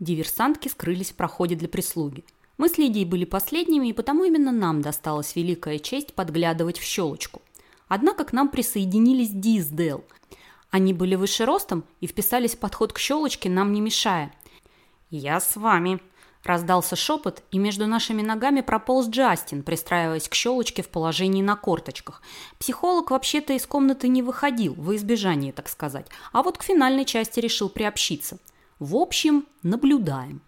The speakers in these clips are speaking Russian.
Диверсантки скрылись в проходе для прислуги. Мы с Лидией были последними, и потому именно нам досталась великая честь подглядывать в щелочку. Однако к нам присоединились Ди с Дэл. Они были выше ростом и вписались в подход к щелочке, нам не мешая. «Я с вами», – раздался шепот, и между нашими ногами прополз Джастин, пристраиваясь к щелочке в положении на корточках. Психолог вообще-то из комнаты не выходил, во избежание, так сказать, а вот к финальной части решил приобщиться. В общем, наблюдаем.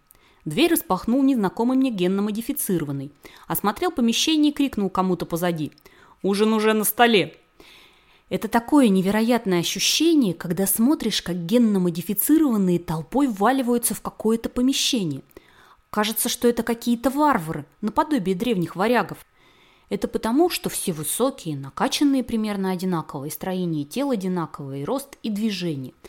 Дверь распахнул незнакомый мне генно-модифицированный. Осмотрел помещение и крикнул кому-то позади. «Ужин уже на столе!» Это такое невероятное ощущение, когда смотришь, как генно-модифицированные толпой вваливаются в какое-то помещение. Кажется, что это какие-то варвары, наподобие древних варягов. Это потому, что все высокие, накачанные примерно одинаково, и строение тела одинаковое, и рост, и движение –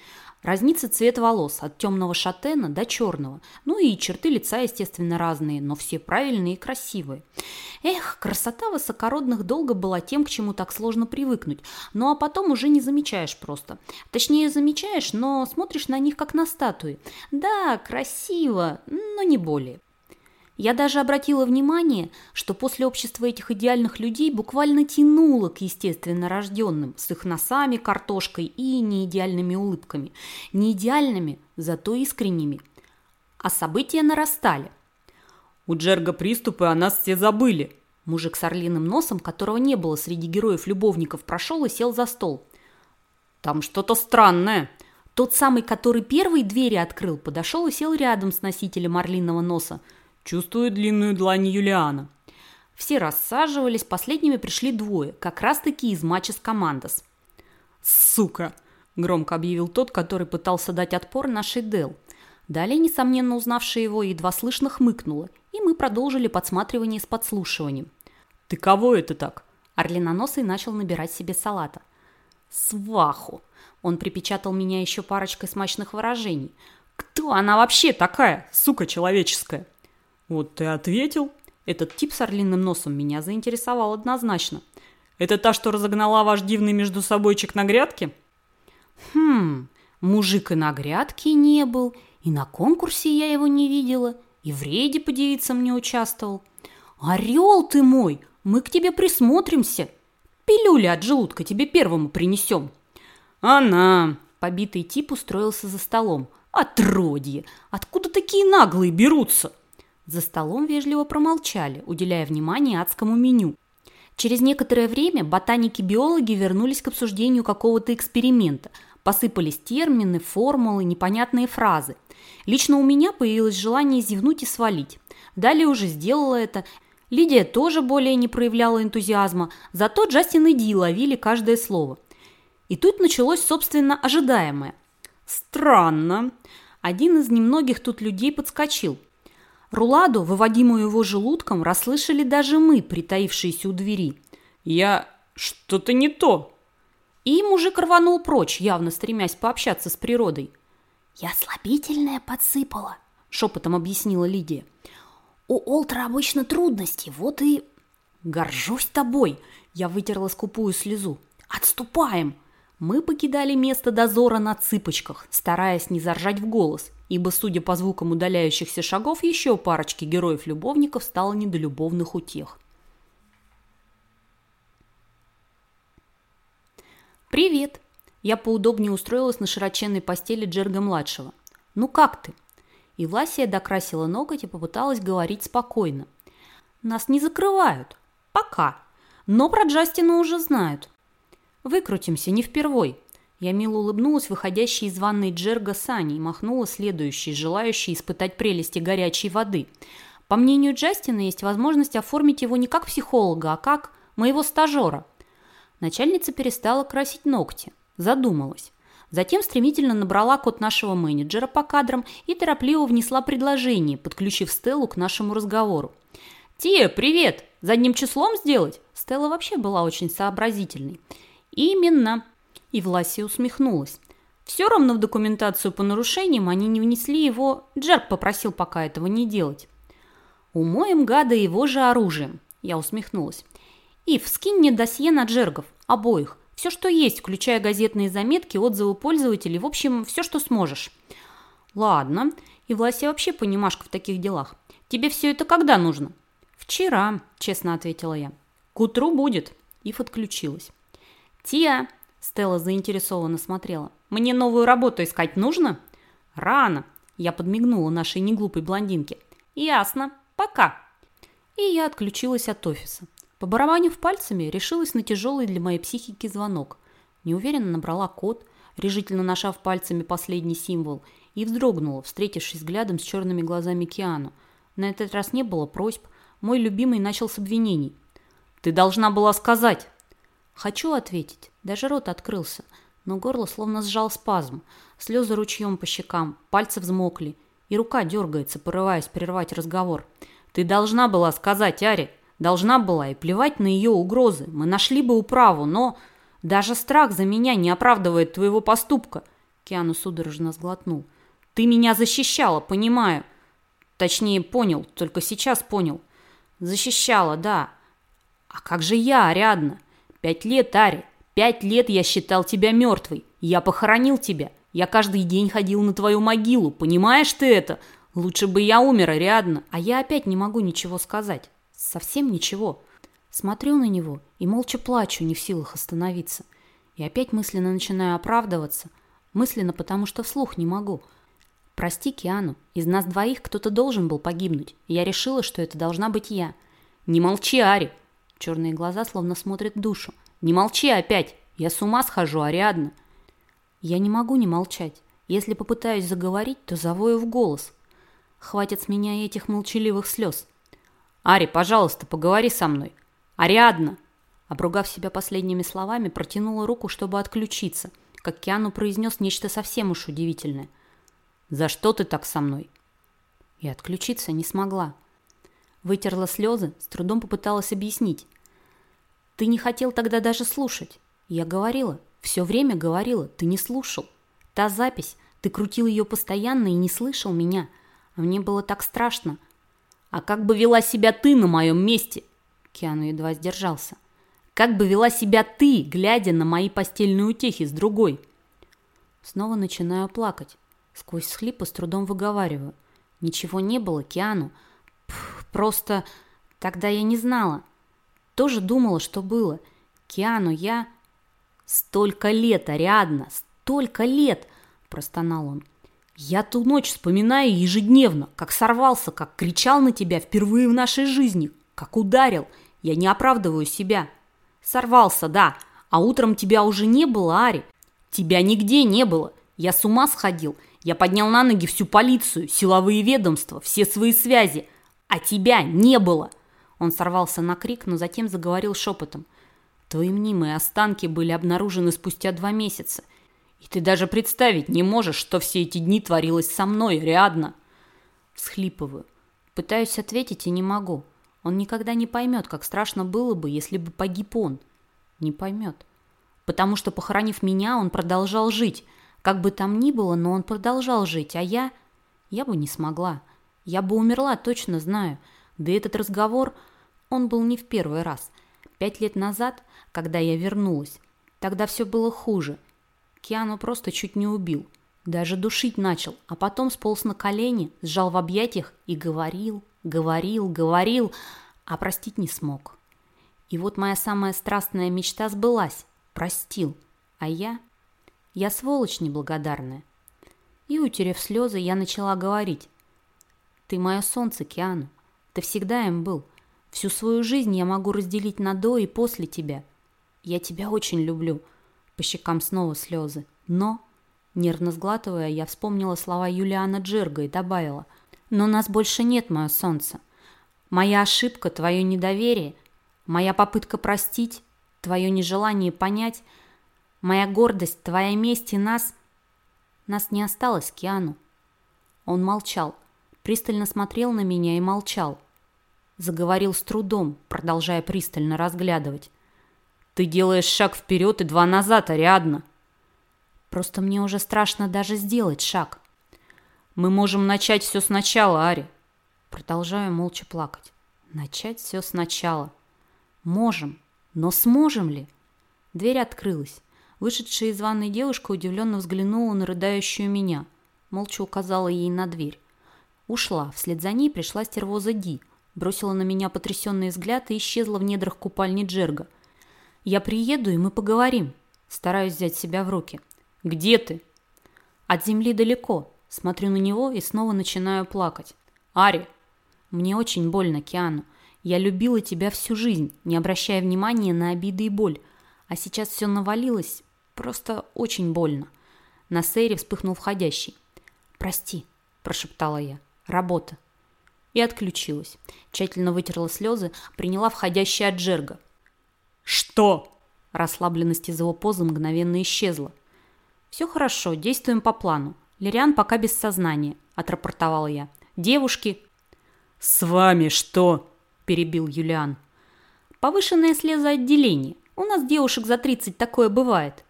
Разнится цвет волос от темного шатена до черного. Ну и черты лица, естественно, разные, но все правильные и красивые. Эх, красота высокородных долго была тем, к чему так сложно привыкнуть. Ну а потом уже не замечаешь просто. Точнее, замечаешь, но смотришь на них как на статуи. Да, красиво, но не более. Я даже обратила внимание, что после общества этих идеальных людей буквально тянуло к естественно рожденным, с их носами, картошкой и неидеальными улыбками. Не идеальными, зато искренними. А события нарастали. У Джерга приступы, о нас все забыли. Мужик с орлиным носом, которого не было среди героев-любовников, прошел и сел за стол. Там что-то странное. Тот самый, который первый двери открыл, подошел и сел рядом с носителем орлиного носа – Чувствую длинную длань Юлиана. Все рассаживались, последними пришли двое, как раз-таки из матча с командос. «Сука!» – громко объявил тот, который пытался дать отпор нашей Дел. Далее, несомненно узнавшая его, едва слышно хмыкнула, и мы продолжили подсматривание с подслушиванием. «Ты кого это так?» Орлиноносый начал набирать себе салата. «Сваху!» Он припечатал меня еще парочкой смачных выражений. «Кто она вообще такая, сука человеческая?» Вот ты ответил. Этот тип с орлиным носом меня заинтересовал однозначно. Это та, что разогнала ваш дивный между собойчик на грядке? Хм, мужик и на грядке не был, и на конкурсе я его не видела, и в рейде по девицам не участвовал. Орел ты мой, мы к тебе присмотримся. Пилюли от желудка тебе первому принесем. Она, побитый тип устроился за столом. Отродье, откуда такие наглые берутся? За столом вежливо промолчали, уделяя внимание адскому меню. Через некоторое время ботаники-биологи вернулись к обсуждению какого-то эксперимента. Посыпались термины, формулы, непонятные фразы. Лично у меня появилось желание зевнуть и свалить. Далее уже сделала это. Лидия тоже более не проявляла энтузиазма, зато Джастин и Ди ловили каждое слово. И тут началось, собственно, ожидаемое. «Странно». Один из немногих тут людей подскочил. Руладу, выводимую его желудком, расслышали даже мы, притаившиеся у двери. «Я... что-то не то!» И мужик рванул прочь, явно стремясь пообщаться с природой. «Я слабительное подсыпала», — шепотом объяснила Лидия. «У Олтра обычно трудности, вот и...» «Горжусь тобой!» — я вытерла скупую слезу. «Отступаем!» Мы покидали место дозора на цыпочках, стараясь не заржать в голос, ибо, судя по звукам удаляющихся шагов, еще парочки героев-любовников стало не до любовных утех. «Привет!» Я поудобнее устроилась на широченной постели Джерга-младшего. «Ну как ты?» И Власия докрасила ноготь и попыталась говорить спокойно. «Нас не закрывают. Пока. Но про Джастина уже знают. Выкрутимся, не впервой. Я мило улыбнулась выходящей из ванной Джерга Сани и махнула следующей, желающей испытать прелести горячей воды. По мнению Джастина, есть возможность оформить его не как психолога, а как моего стажера. Начальница перестала красить ногти. Задумалась. Затем стремительно набрала код нашего менеджера по кадрам и торопливо внесла предложение, подключив Стеллу к нашему разговору. «Тия, привет! Задним числом сделать?» Стелла вообще была очень сообразительной. «Именно!» И Власия усмехнулась. Все равно в документацию по нарушениям они не внесли его. Джерк попросил пока этого не делать. «Умоем гада его же оружием», – я усмехнулась. «Ив, скинь мне досье на Джергов, обоих. Все, что есть, включая газетные заметки, отзывы пользователей, в общем, все, что сможешь». «Ладно». И Власе вообще понимашка в таких делах. Тебе все это когда нужно?» «Вчера», – честно ответила я. «К утру будет». Ив отключилась. «Тия!» – Стелла заинтересованно смотрела. «Мне новую работу искать нужно?» «Рано!» – я подмигнула нашей неглупой блондинке. «Ясно. Пока!» И я отключилась от офиса. Побарабанив пальцами, решилась на тяжелый для моей психики звонок. Неуверенно набрала код, решительно нажав пальцами последний символ, и вздрогнула, встретившись взглядом с черными глазами Киану. На этот раз не было просьб, мой любимый начал с обвинений. «Ты должна была сказать!» Хочу ответить, даже рот открылся, но горло словно сжал спазм, слезы ручьем по щекам, пальцы взмокли, и рука дергается, порываясь прервать разговор. «Ты должна была сказать, Ари!» Должна была и плевать на ее угрозы. Мы нашли бы управу, но... Даже страх за меня не оправдывает твоего поступка. Киану судорожно сглотнул. Ты меня защищала, понимаю. Точнее, понял, только сейчас понял. Защищала, да. А как же я, Ариадна? Пять лет, Ари. Пять лет я считал тебя мертвой. Я похоронил тебя. Я каждый день ходил на твою могилу. Понимаешь ты это? Лучше бы я умер, Ариадна. А я опять не могу ничего сказать. Совсем ничего. Смотрю на него и молча плачу, не в силах остановиться. И опять мысленно начинаю оправдываться. Мысленно, потому что вслух не могу. Прости, Киану, из нас двоих кто-то должен был погибнуть. Я решила, что это должна быть я. Не молчи, Ари. Черные глаза словно смотрят душу. Не молчи опять. Я с ума схожу, Ариадна. Я не могу не молчать. Если попытаюсь заговорить, то завою в голос. Хватит с меня этих молчаливых слез. «Ари, пожалуйста, поговори со мной. Ариадна!» Обругав себя последними словами, протянула руку, чтобы отключиться, как Киану произнес нечто совсем уж удивительное. «За что ты так со мной?» И отключиться не смогла. Вытерла слезы, с трудом попыталась объяснить. «Ты не хотел тогда даже слушать. Я говорила, все время говорила, ты не слушал. Та запись, ты крутил ее постоянно и не слышал меня. А мне было так страшно, а как бы вела себя ты на моем месте? Киану едва сдержался. Как бы вела себя ты, глядя на мои постельные утехи с другой? Снова начинаю плакать. Сквозь схлипы с трудом выговариваю. Ничего не было, Киану. Пф, просто тогда я не знала. Тоже думала, что было. Киану, я... Столько лет, Ариадна, столько лет, простонал он. Я ту ночь вспоминаю ежедневно, как сорвался, как кричал на тебя впервые в нашей жизни, как ударил. Я не оправдываю себя. Сорвался, да, а утром тебя уже не было, Ари. Тебя нигде не было. Я с ума сходил. Я поднял на ноги всю полицию, силовые ведомства, все свои связи. А тебя не было. Он сорвался на крик, но затем заговорил шепотом. Твои мнимые останки были обнаружены спустя два месяца. И ты даже представить не можешь, что все эти дни творилось со мной, Риадна. Всхлипываю. Пытаюсь ответить и не могу. Он никогда не поймет, как страшно было бы, если бы погиб он. Не поймет. Потому что, похоронив меня, он продолжал жить. Как бы там ни было, но он продолжал жить, а я... Я бы не смогла. Я бы умерла, точно знаю. Да этот разговор, он был не в первый раз. Пять лет назад, когда я вернулась, тогда все было хуже. Киану просто чуть не убил. Даже душить начал, а потом сполз на колени, сжал в объятиях и говорил, говорил, говорил, а простить не смог. И вот моя самая страстная мечта сбылась. Простил. А я? Я сволочь неблагодарная. И, утерев слезы, я начала говорить. Ты мое солнце, Киану. Ты всегда им был. Всю свою жизнь я могу разделить на до и после тебя. Я тебя очень люблю. По щекам снова слезы. Но, нервно сглатывая, я вспомнила слова Юлиана Джерга и добавила. Но нас больше нет, мое солнце. Моя ошибка, твое недоверие, моя попытка простить, твое нежелание понять, моя гордость, твоя месть и нас... Нас не осталось, Киану. Он молчал, пристально смотрел на меня и молчал. Заговорил с трудом, продолжая пристально разглядывать. Ты делаешь шаг вперед и два назад, Ариадна. Просто мне уже страшно даже сделать шаг. Мы можем начать все сначала, Ари. Продолжаю молча плакать. Начать все сначала. Можем, но сможем ли? Дверь открылась. Вышедшая из ванной девушка удивленно взглянула на рыдающую меня. Молча указала ей на дверь. Ушла. Вслед за ней пришла стервоза Ди. Бросила на меня потрясенный взгляд и исчезла в недрах купальни Джерга. «Я приеду, и мы поговорим». Стараюсь взять себя в руки. «Где ты?» «От земли далеко». Смотрю на него и снова начинаю плакать. «Ари!» «Мне очень больно, Киану. Я любила тебя всю жизнь, не обращая внимания на обиды и боль. А сейчас все навалилось. Просто очень больно». На сейре вспыхнул входящий. «Прости», – прошептала я. «Работа». И отключилась. Тщательно вытерла слезы, приняла входящий от Джерга. «Что?» Расслабленность из его позы мгновенно исчезла. «Все хорошо, действуем по плану. Лириан пока без сознания», – отрапортовала я. «Девушки...» «С вами что?» – перебил Юлиан. «Повышенное слезоотделение. У нас девушек за тридцать такое бывает».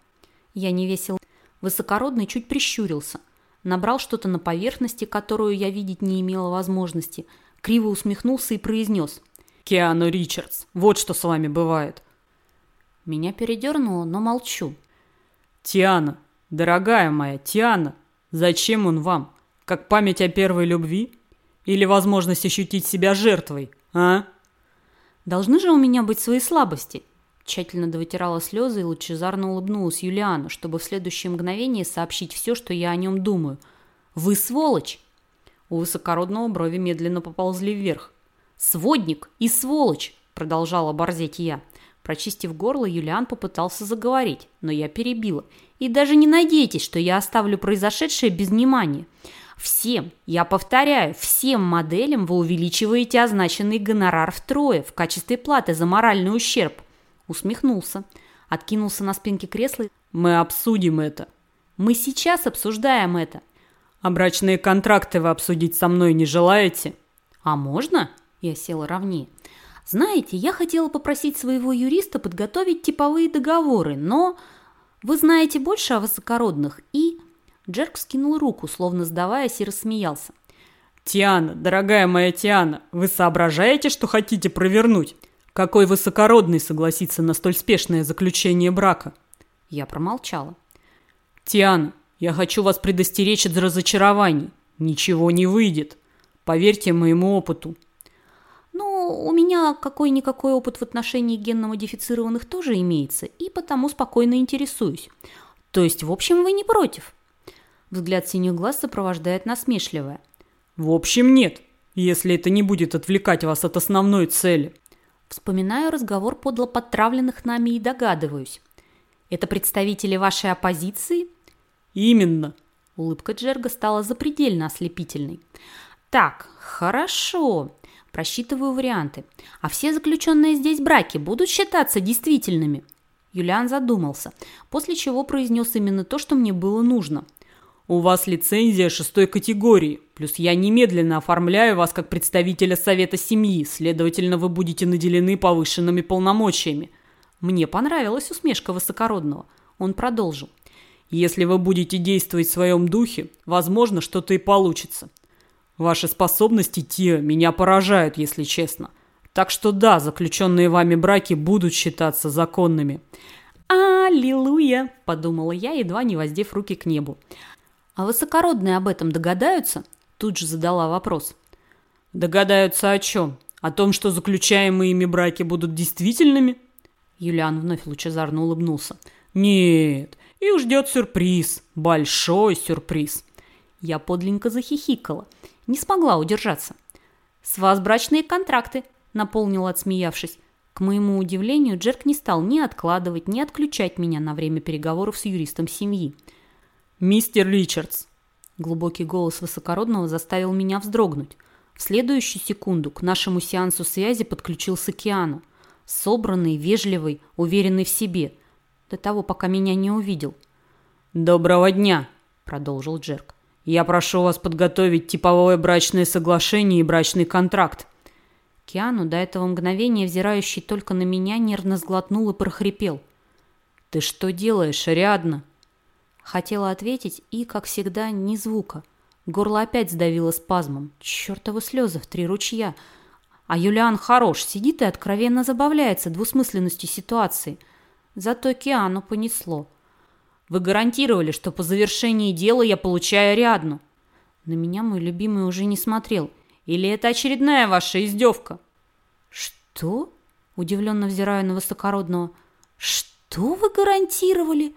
Я не весел. Высокородный чуть прищурился. Набрал что-то на поверхности, которую я видеть не имела возможности. Криво усмехнулся и произнес. «Киану Ричардс, вот что с вами бывает. Меня передернуло, но молчу. «Тиана, дорогая моя, Тиана, зачем он вам? Как память о первой любви? Или возможность ощутить себя жертвой, а?» «Должны же у меня быть свои слабости», Тщательно довытирала слезы и лучезарно улыбнулась Юлиану, чтобы в следующее мгновение сообщить все, что я о нем думаю. «Вы сволочь!» У высокородного брови медленно поползли вверх. «Сводник и сволочь!» – продолжала борзеть я. Прочистив горло, Юлиан попытался заговорить, но я перебила. И даже не надейтесь, что я оставлю произошедшее без внимания. Всем, я повторяю, всем моделям вы увеличиваете означенный гонорар втрое в качестве платы за моральный ущерб. Усмехнулся. Откинулся на спинке кресла. Мы обсудим это. Мы сейчас обсуждаем это. А брачные контракты вы обсудить со мной не желаете? А можно? Я села ровнее. Знаете, я хотела попросить своего юриста подготовить типовые договоры, но вы знаете больше о высокородных и... Джерк скинул руку, словно сдаваясь, и рассмеялся. «Тиана, дорогая моя Тиана, вы соображаете, что хотите провернуть? Какой высокородный согласится на столь спешное заключение брака?» Я промолчала. «Тиана, я хочу вас предостеречь от разочарований. Ничего не выйдет. Поверьте моему опыту. Ну, у меня какой-никакой опыт в отношении генно-модифицированных тоже имеется, и потому спокойно интересуюсь. То есть, в общем, вы не против? Взгляд синих глаз сопровождает насмешливое. В общем, нет, если это не будет отвлекать вас от основной цели. Вспоминаю разговор подло подтравленных нами и догадываюсь. Это представители вашей оппозиции? Именно. Улыбка Джерга стала запредельно ослепительной. Так, хорошо. Просчитываю варианты. А все заключенные здесь браки будут считаться действительными? Юлиан задумался, после чего произнес именно то, что мне было нужно. «У вас лицензия шестой категории, плюс я немедленно оформляю вас как представителя Совета Семьи, следовательно, вы будете наделены повышенными полномочиями». Мне понравилась усмешка высокородного. Он продолжил. «Если вы будете действовать в своем духе, возможно, что-то и получится. Ваши способности, Тиа, меня поражают, если честно. Так что да, заключенные вами браки будут считаться законными. «Аллилуйя!» – подумала я, едва не воздев руки к небу. «А высокородные об этом догадаются?» – тут же задала вопрос. «Догадаются о чем? О том, что заключаемые ими браки будут действительными?» Юлиан вновь лучезарно улыбнулся. «Нет, их ждет сюрприз, большой сюрприз». Я подленько захихикала – не смогла удержаться. «С вас брачные контракты», – наполнил, отсмеявшись. К моему удивлению, Джерк не стал ни откладывать, ни отключать меня на время переговоров с юристом семьи. «Мистер Ричардс!» Глубокий голос высокородного заставил меня вздрогнуть. В следующую секунду к нашему сеансу связи подключился Киану. Собранный, вежливый, уверенный в себе. До того, пока меня не увидел. «Доброго дня!» – продолжил Джерк. Я прошу вас подготовить типовое брачное соглашение и брачный контракт. Киану, до этого мгновения взирающий только на меня, нервно сглотнул и прохрипел. «Ты что делаешь, Ариадна?» Хотела ответить и, как всегда, ни звука. Горло опять сдавило спазмом. Чёртовы слезы в три ручья. А Юлиан хорош, сидит и откровенно забавляется двусмысленностью ситуации. Зато Киану понесло. Вы гарантировали, что по завершении дела я получаю Ариадну. На меня мой любимый уже не смотрел. Или это очередная ваша издевка? Что? Удивленно взираю на высокородного. Что вы гарантировали?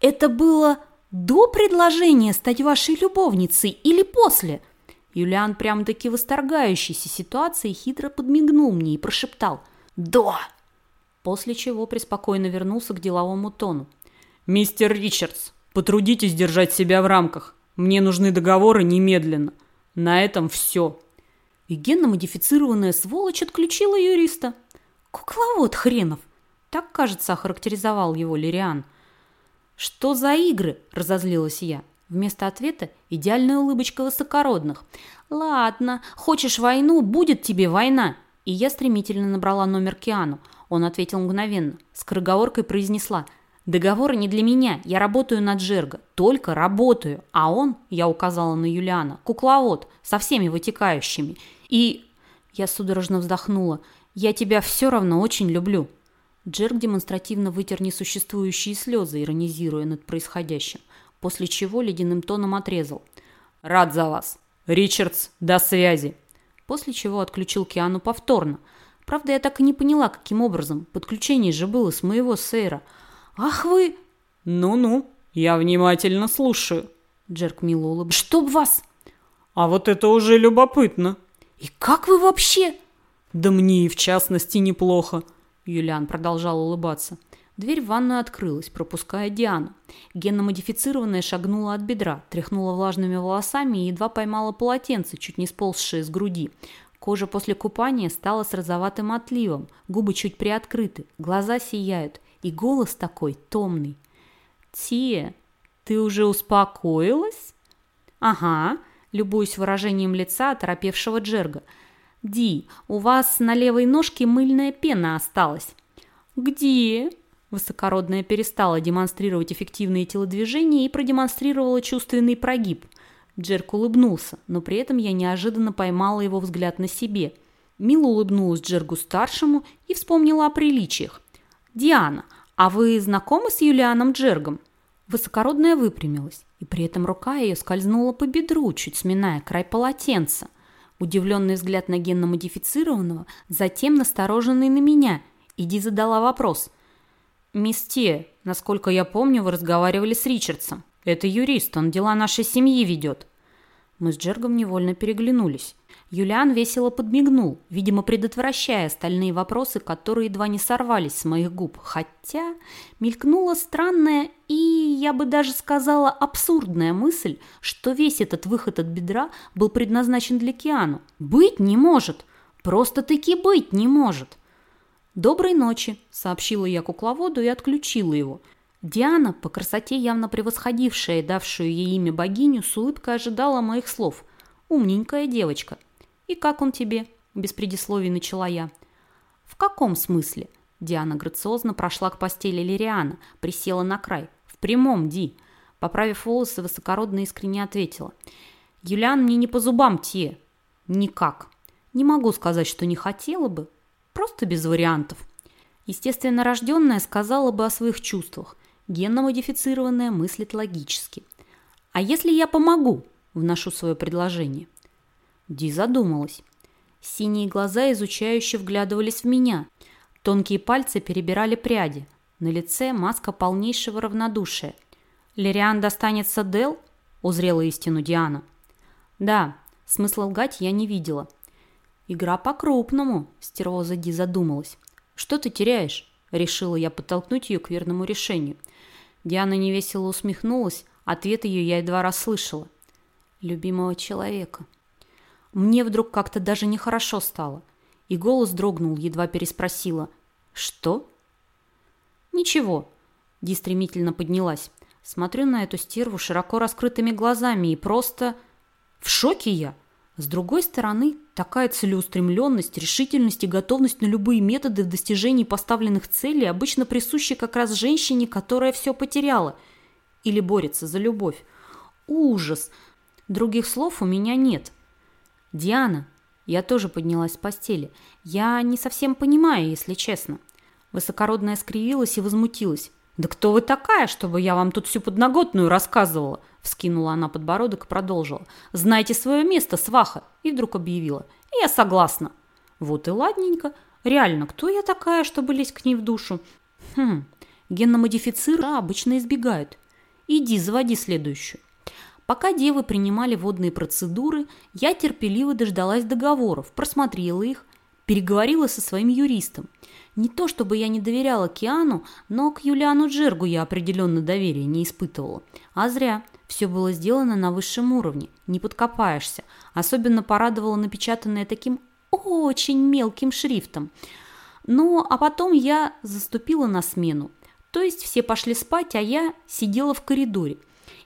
Это было до предложения стать вашей любовницей или после? Юлиан прям-таки восторгающийся ситуацией хитро подмигнул мне и прошептал «До!» После чего преспокойно вернулся к деловому тону. «Мистер Ричардс, потрудитесь держать себя в рамках. Мне нужны договоры немедленно. На этом все». И генно-модифицированная сволочь отключила юриста. Кукловод хренов. Так, кажется, охарактеризовал его Лириан. «Что за игры?» – разозлилась я. Вместо ответа идеальная улыбочка высокородных. «Ладно, хочешь войну, будет тебе война!» И я стремительно набрала номер Киану. Он ответил мгновенно. Скороговоркой произнесла «Договоры не для меня, я работаю на Джерго, только работаю, а он, я указала на Юлиана, кукловод, со всеми вытекающими. И...» Я судорожно вздохнула. «Я тебя все равно очень люблю». Джерк демонстративно вытер несуществующие слезы, иронизируя над происходящим после чего ледяным тоном отрезал. «Рад за вас. Ричардс, до связи!» После чего отключил Киану повторно. Правда, я так и не поняла, каким образом. Подключение же было с моего сейра. «Ах вы!» «Ну-ну, я внимательно слушаю». Джерк мило улыбнулся. «Чтоб вас!» «А вот это уже любопытно». «И как вы вообще?» «Да мне и в частности неплохо», — Юлиан продолжал улыбаться. Дверь в ванную открылась, пропуская Диану. Генно-модифицированная шагнула от бедра, тряхнула влажными волосами и едва поймала полотенце, чуть не сползшее с груди. Кожа после купания стала с розоватым отливом, губы чуть приоткрыты, глаза сияют, и голос такой томный. «Тия, ты уже успокоилась?» «Ага», любуюсь выражением лица оторопевшего Джерга. «Ди, у вас на левой ножке мыльная пена осталась». «Где?» Высокородная перестала демонстрировать эффективные телодвижения и продемонстрировала чувственный прогиб. Джерк улыбнулся, но при этом я неожиданно поймала его взгляд на себе. Мила улыбнулась Джергу-старшему и вспомнила о приличиях. «Диана, а вы знакомы с Юлианом Джергом?» Высокородная выпрямилась, и при этом рука ее скользнула по бедру, чуть сминая край полотенца. Удивленный взгляд на генно-модифицированного, затем настороженный на меня. Иди задала вопрос. «Мисс насколько я помню, вы разговаривали с Ричардсом. Это юрист, он дела нашей семьи ведет». Мы с Джергом невольно переглянулись. Юлиан весело подмигнул, видимо, предотвращая остальные вопросы, которые едва не сорвались с моих губ. Хотя мелькнула странная и, я бы даже сказала, абсурдная мысль, что весь этот выход от бедра был предназначен для Киану. Быть не может. Просто-таки быть не может. «Доброй ночи», – сообщила я кукловоду и отключила его. Диана, по красоте явно превосходившая и давшую ей имя богиню, с улыбкой ожидала моих слов. «Умненькая девочка». «И как он тебе?» – без предисловий начала я. «В каком смысле?» Диана грациозно прошла к постели Лириана, присела на край. «В прямом, Ди». Поправив волосы, высокородно искренне ответила. «Юлиан мне не по зубам те». «Никак». «Не могу сказать, что не хотела бы, Просто без вариантов. Естественно, рожденная сказала бы о своих чувствах. Генно-модифицированная мыслит логически. «А если я помогу?» – вношу свое предложение. Ди задумалась. Синие глаза изучающе вглядывались в меня. Тонкие пальцы перебирали пряди. На лице маска полнейшего равнодушия. «Лириан достанется Дел?» – узрела истину Диана. «Да, смысла лгать я не видела. «Игра по-крупному», – стервоза Ди задумалась. «Что ты теряешь?» – решила я подтолкнуть ее к верному решению. Диана невесело усмехнулась, ответ ее я едва расслышала. «Любимого человека». Мне вдруг как-то даже нехорошо стало, и голос дрогнул, едва переспросила. «Что?» «Ничего», – Ди стремительно поднялась. Смотрю на эту стерву широко раскрытыми глазами и просто... В шоке я. С другой стороны, такая целеустремленность, решительность и готовность на любые методы в достижении поставленных целей обычно присущи как раз женщине, которая все потеряла или борется за любовь. Ужас! Других слов у меня нет. Диана, я тоже поднялась с постели. Я не совсем понимаю, если честно. Высокородная скривилась и возмутилась. «Да кто вы такая, чтобы я вам тут всю подноготную рассказывала?» Вскинула она подбородок и продолжила. «Знайте свое место, сваха!» И вдруг объявила. «Я согласна». Вот и ладненько. Реально, кто я такая, чтобы лезть к ней в душу? Хм, генно-модифицира обычно избегают. Иди, заводи следующую. Пока девы принимали водные процедуры, я терпеливо дождалась договоров, просмотрела их, переговорила со своим юристом. Не то чтобы я не доверяла Киану, но к Юлиану Джергу я определенно доверия не испытывала. А зря. Все было сделано на высшем уровне, не подкопаешься. Особенно порадовало напечатанное таким очень мелким шрифтом. Ну, а потом я заступила на смену. То есть все пошли спать, а я сидела в коридоре.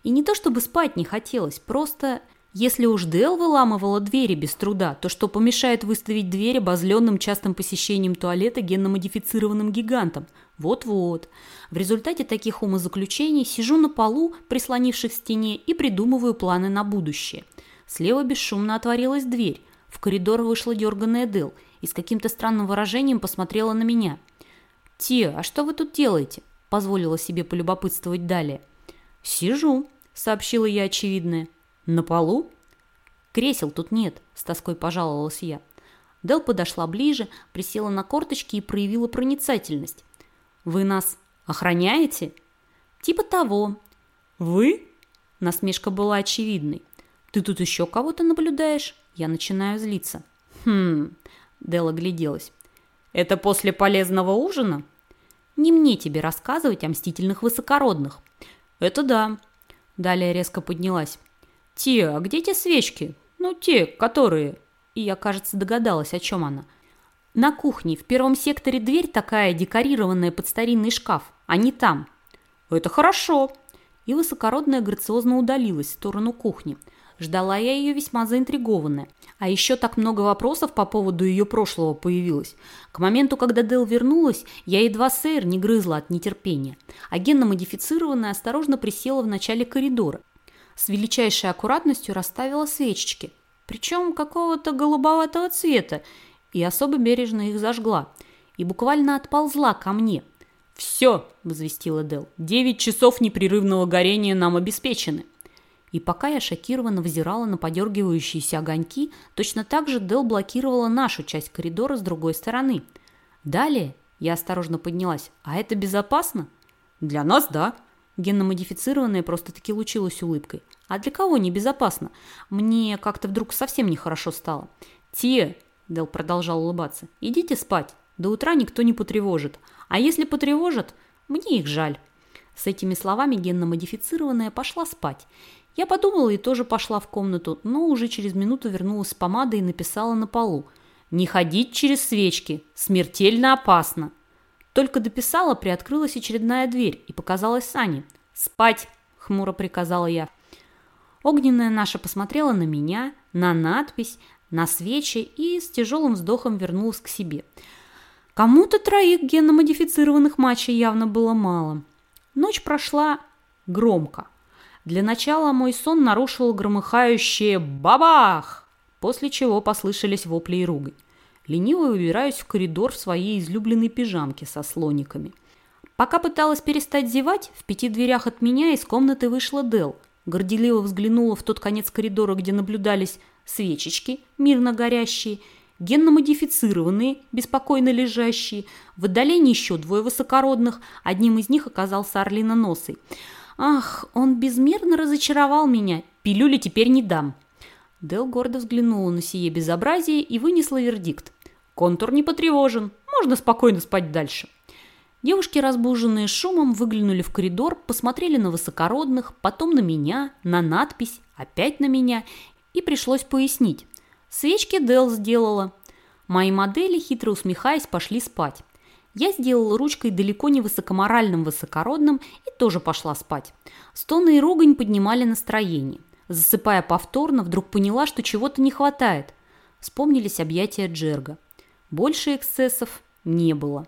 И не то чтобы спать не хотелось, просто если уж Дел выламывала двери без труда, то что помешает выставить дверь обозленным частым посещением туалета генно-модифицированным гигантом? Вот-вот. В результате таких умозаключений сижу на полу, прислонившись к стене, и придумываю планы на будущее. Слева бесшумно отворилась дверь. В коридор вышла дерганная Дел и с каким-то странным выражением посмотрела на меня. «Те, а что вы тут делаете?» – позволила себе полюбопытствовать далее. «Сижу», – сообщила я очевидное. «На полу?» «Кресел тут нет», – с тоской пожаловалась я. Дел подошла ближе, присела на корточки и проявила проницательность. «Вы нас охраняете?» «Типа того». «Вы?» – насмешка была очевидной. «Ты тут еще кого-то наблюдаешь?» Я начинаю злиться. «Хм...» – Дел огляделась. «Это после полезного ужина?» «Не мне тебе рассказывать о мстительных высокородных». «Это да». Далее резко поднялась. «Те, а где те свечки? Ну, те, которые...» И я, кажется, догадалась, о чем она. «На кухне, в первом секторе дверь такая, декорированная под старинный шкаф, не там». «Это хорошо». И высокородная грациозно удалилась в сторону кухни. Ждала я ее весьма заинтригованная. А еще так много вопросов по поводу ее прошлого появилось. К моменту, когда Дел вернулась, я едва сейр не грызла от нетерпения. А генно-модифицированная осторожно присела в начале коридора с величайшей аккуратностью расставила свечечки, причем какого-то голубоватого цвета, и особо бережно их зажгла, и буквально отползла ко мне. «Все!» – возвестила Дел. «Девять часов непрерывного горения нам обеспечены». И пока я шокированно взирала на подергивающиеся огоньки, точно так же Дел блокировала нашу часть коридора с другой стороны. Далее я осторожно поднялась. «А это безопасно?» «Для нас – да», Генно-модифицированная просто-таки лучилась улыбкой. А для кого небезопасно? Мне как-то вдруг совсем нехорошо стало. «Те!» – Дел продолжал улыбаться. «Идите спать. До утра никто не потревожит. А если потревожат, мне их жаль». С этими словами генно-модифицированная пошла спать. Я подумала и тоже пошла в комнату, но уже через минуту вернулась с помадой и написала на полу. «Не ходить через свечки. Смертельно опасно». Только дописала, приоткрылась очередная дверь и показалась Сане. «Спать!» – хмуро приказала я. Огненная наша посмотрела на меня, на надпись, на свечи и с тяжелым вздохом вернулась к себе. Кому-то троих генно-модифицированных матчей явно было мало. Ночь прошла громко. Для начала мой сон нарушил громыхающее «бабах!», после чего послышались вопли и ругань. Лениво выбираюсь в коридор в своей излюбленной пижамке со слониками. Пока пыталась перестать зевать, в пяти дверях от меня из комнаты вышла Дел. Горделиво взглянула в тот конец коридора, где наблюдались свечечки, мирно горящие, генно-модифицированные, беспокойно лежащие, в отдалении еще двое высокородных, одним из них оказался орлиноносый. Ах, он безмерно разочаровал меня, пилюли теперь не дам. Дел гордо взглянула на сие безобразие и вынесла вердикт. Контур не потревожен, можно спокойно спать дальше. Девушки, разбуженные шумом, выглянули в коридор, посмотрели на высокородных, потом на меня, на надпись, опять на меня, и пришлось пояснить. Свечки Дел сделала. Мои модели, хитро усмехаясь, пошли спать. Я сделала ручкой далеко не высокоморальным высокородным и тоже пошла спать. Стоны и ругань поднимали настроение. Засыпая повторно, вдруг поняла, что чего-то не хватает. Вспомнились объятия Джерга. Больше эксцессов не было.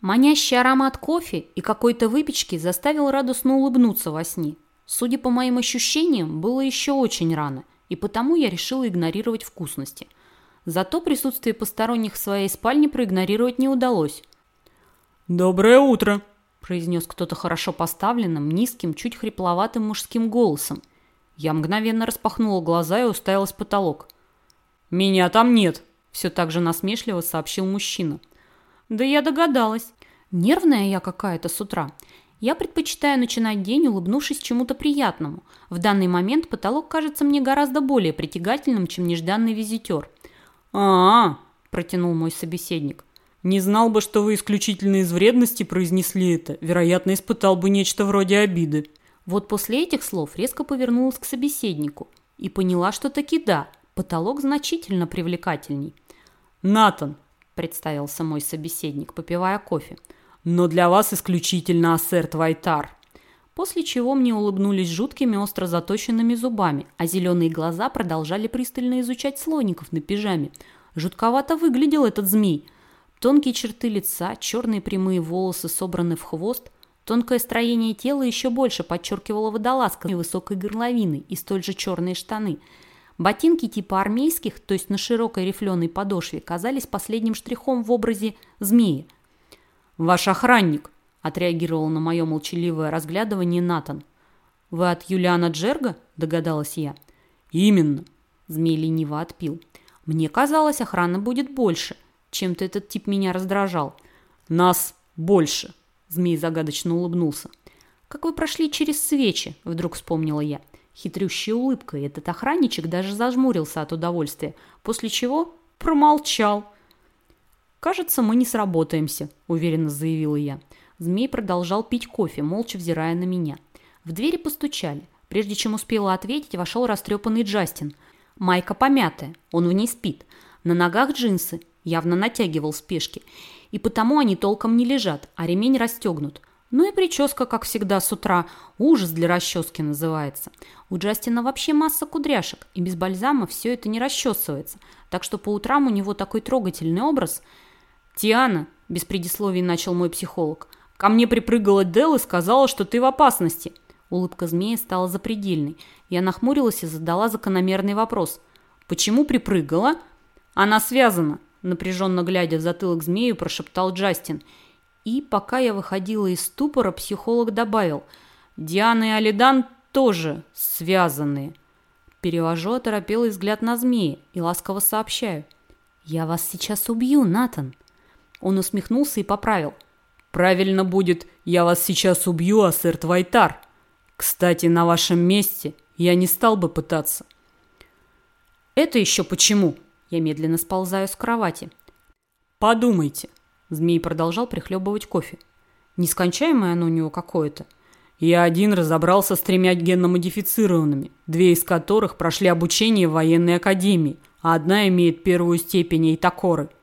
Манящий аромат кофе и какой-то выпечки заставил радостно улыбнуться во сне. Судя по моим ощущениям, было еще очень рано, и потому я решила игнорировать вкусности. Зато присутствие посторонних в своей спальне проигнорировать не удалось. «Доброе утро», – произнес кто-то хорошо поставленным, низким, чуть хрипловатым мужским голосом. Я мгновенно распахнула глаза и уставилась в потолок. «Меня там нет», – все так же насмешливо сообщил мужчина. «Да я догадалась. Нервная я какая-то с утра. Я предпочитаю начинать день, улыбнувшись чему-то приятному. В данный момент потолок кажется мне гораздо более притягательным, чем нежданный визитер. «А-а-а!» – протянул мой собеседник. «Не знал бы, что вы исключительно из вредности произнесли это. Вероятно, испытал бы нечто вроде обиды». Вот после этих слов резко повернулась к собеседнику и поняла, что таки да, потолок значительно привлекательней. «Натан», – представился мой собеседник, попивая кофе – но для вас исключительно ассерт Вайтар». После чего мне улыбнулись жуткими остро заточенными зубами, а зеленые глаза продолжали пристально изучать слоников на пижаме. Жутковато выглядел этот змей. Тонкие черты лица, черные прямые волосы собраны в хвост, тонкое строение тела еще больше подчеркивало водолазка и высокой горловины и столь же черные штаны. Ботинки типа армейских, то есть на широкой рифленой подошве, казались последним штрихом в образе змеи – «Ваш охранник», – отреагировал на мое молчаливое разглядывание Натан. «Вы от Юлиана Джерга?» – догадалась я. «Именно», – змей лениво отпил. «Мне казалось, охраны будет больше. Чем-то этот тип меня раздражал». «Нас больше», – змей загадочно улыбнулся. «Как вы прошли через свечи?» – вдруг вспомнила я. Хитрющая улыбка, и этот охранничек даже зажмурился от удовольствия, после чего промолчал. «Кажется, мы не сработаемся», – уверенно заявила я. Змей продолжал пить кофе, молча взирая на меня. В двери постучали. Прежде чем успела ответить, вошел растрепанный Джастин. Майка помятая, он в ней спит. На ногах джинсы, явно натягивал спешки. И потому они толком не лежат, а ремень расстегнут. Ну и прическа, как всегда, с утра. Ужас для расчески называется. У Джастина вообще масса кудряшек, и без бальзама все это не расчесывается. Так что по утрам у него такой трогательный образ – «Тиана», – без предисловий начал мой психолог, – «ко мне припрыгала Дел и сказала, что ты в опасности». Улыбка змеи стала запредельной. Я нахмурилась и задала закономерный вопрос. «Почему припрыгала?» «Она связана», – напряженно глядя в затылок змею, прошептал Джастин. И пока я выходила из ступора, психолог добавил. «Диана и Алидан тоже связаны». Перевожу оторопелый взгляд на змеи и ласково сообщаю. «Я вас сейчас убью, Натан». Он усмехнулся и поправил. «Правильно будет, я вас сейчас убью, ассер Твайтар. Кстати, на вашем месте я не стал бы пытаться». «Это еще почему?» Я медленно сползаю с кровати. «Подумайте». Змей продолжал прихлебывать кофе. Нескончаемое оно у него какое-то. Я один разобрался с тремя генно-модифицированными, две из которых прошли обучение в военной академии, а одна имеет первую степень Эйтакоры –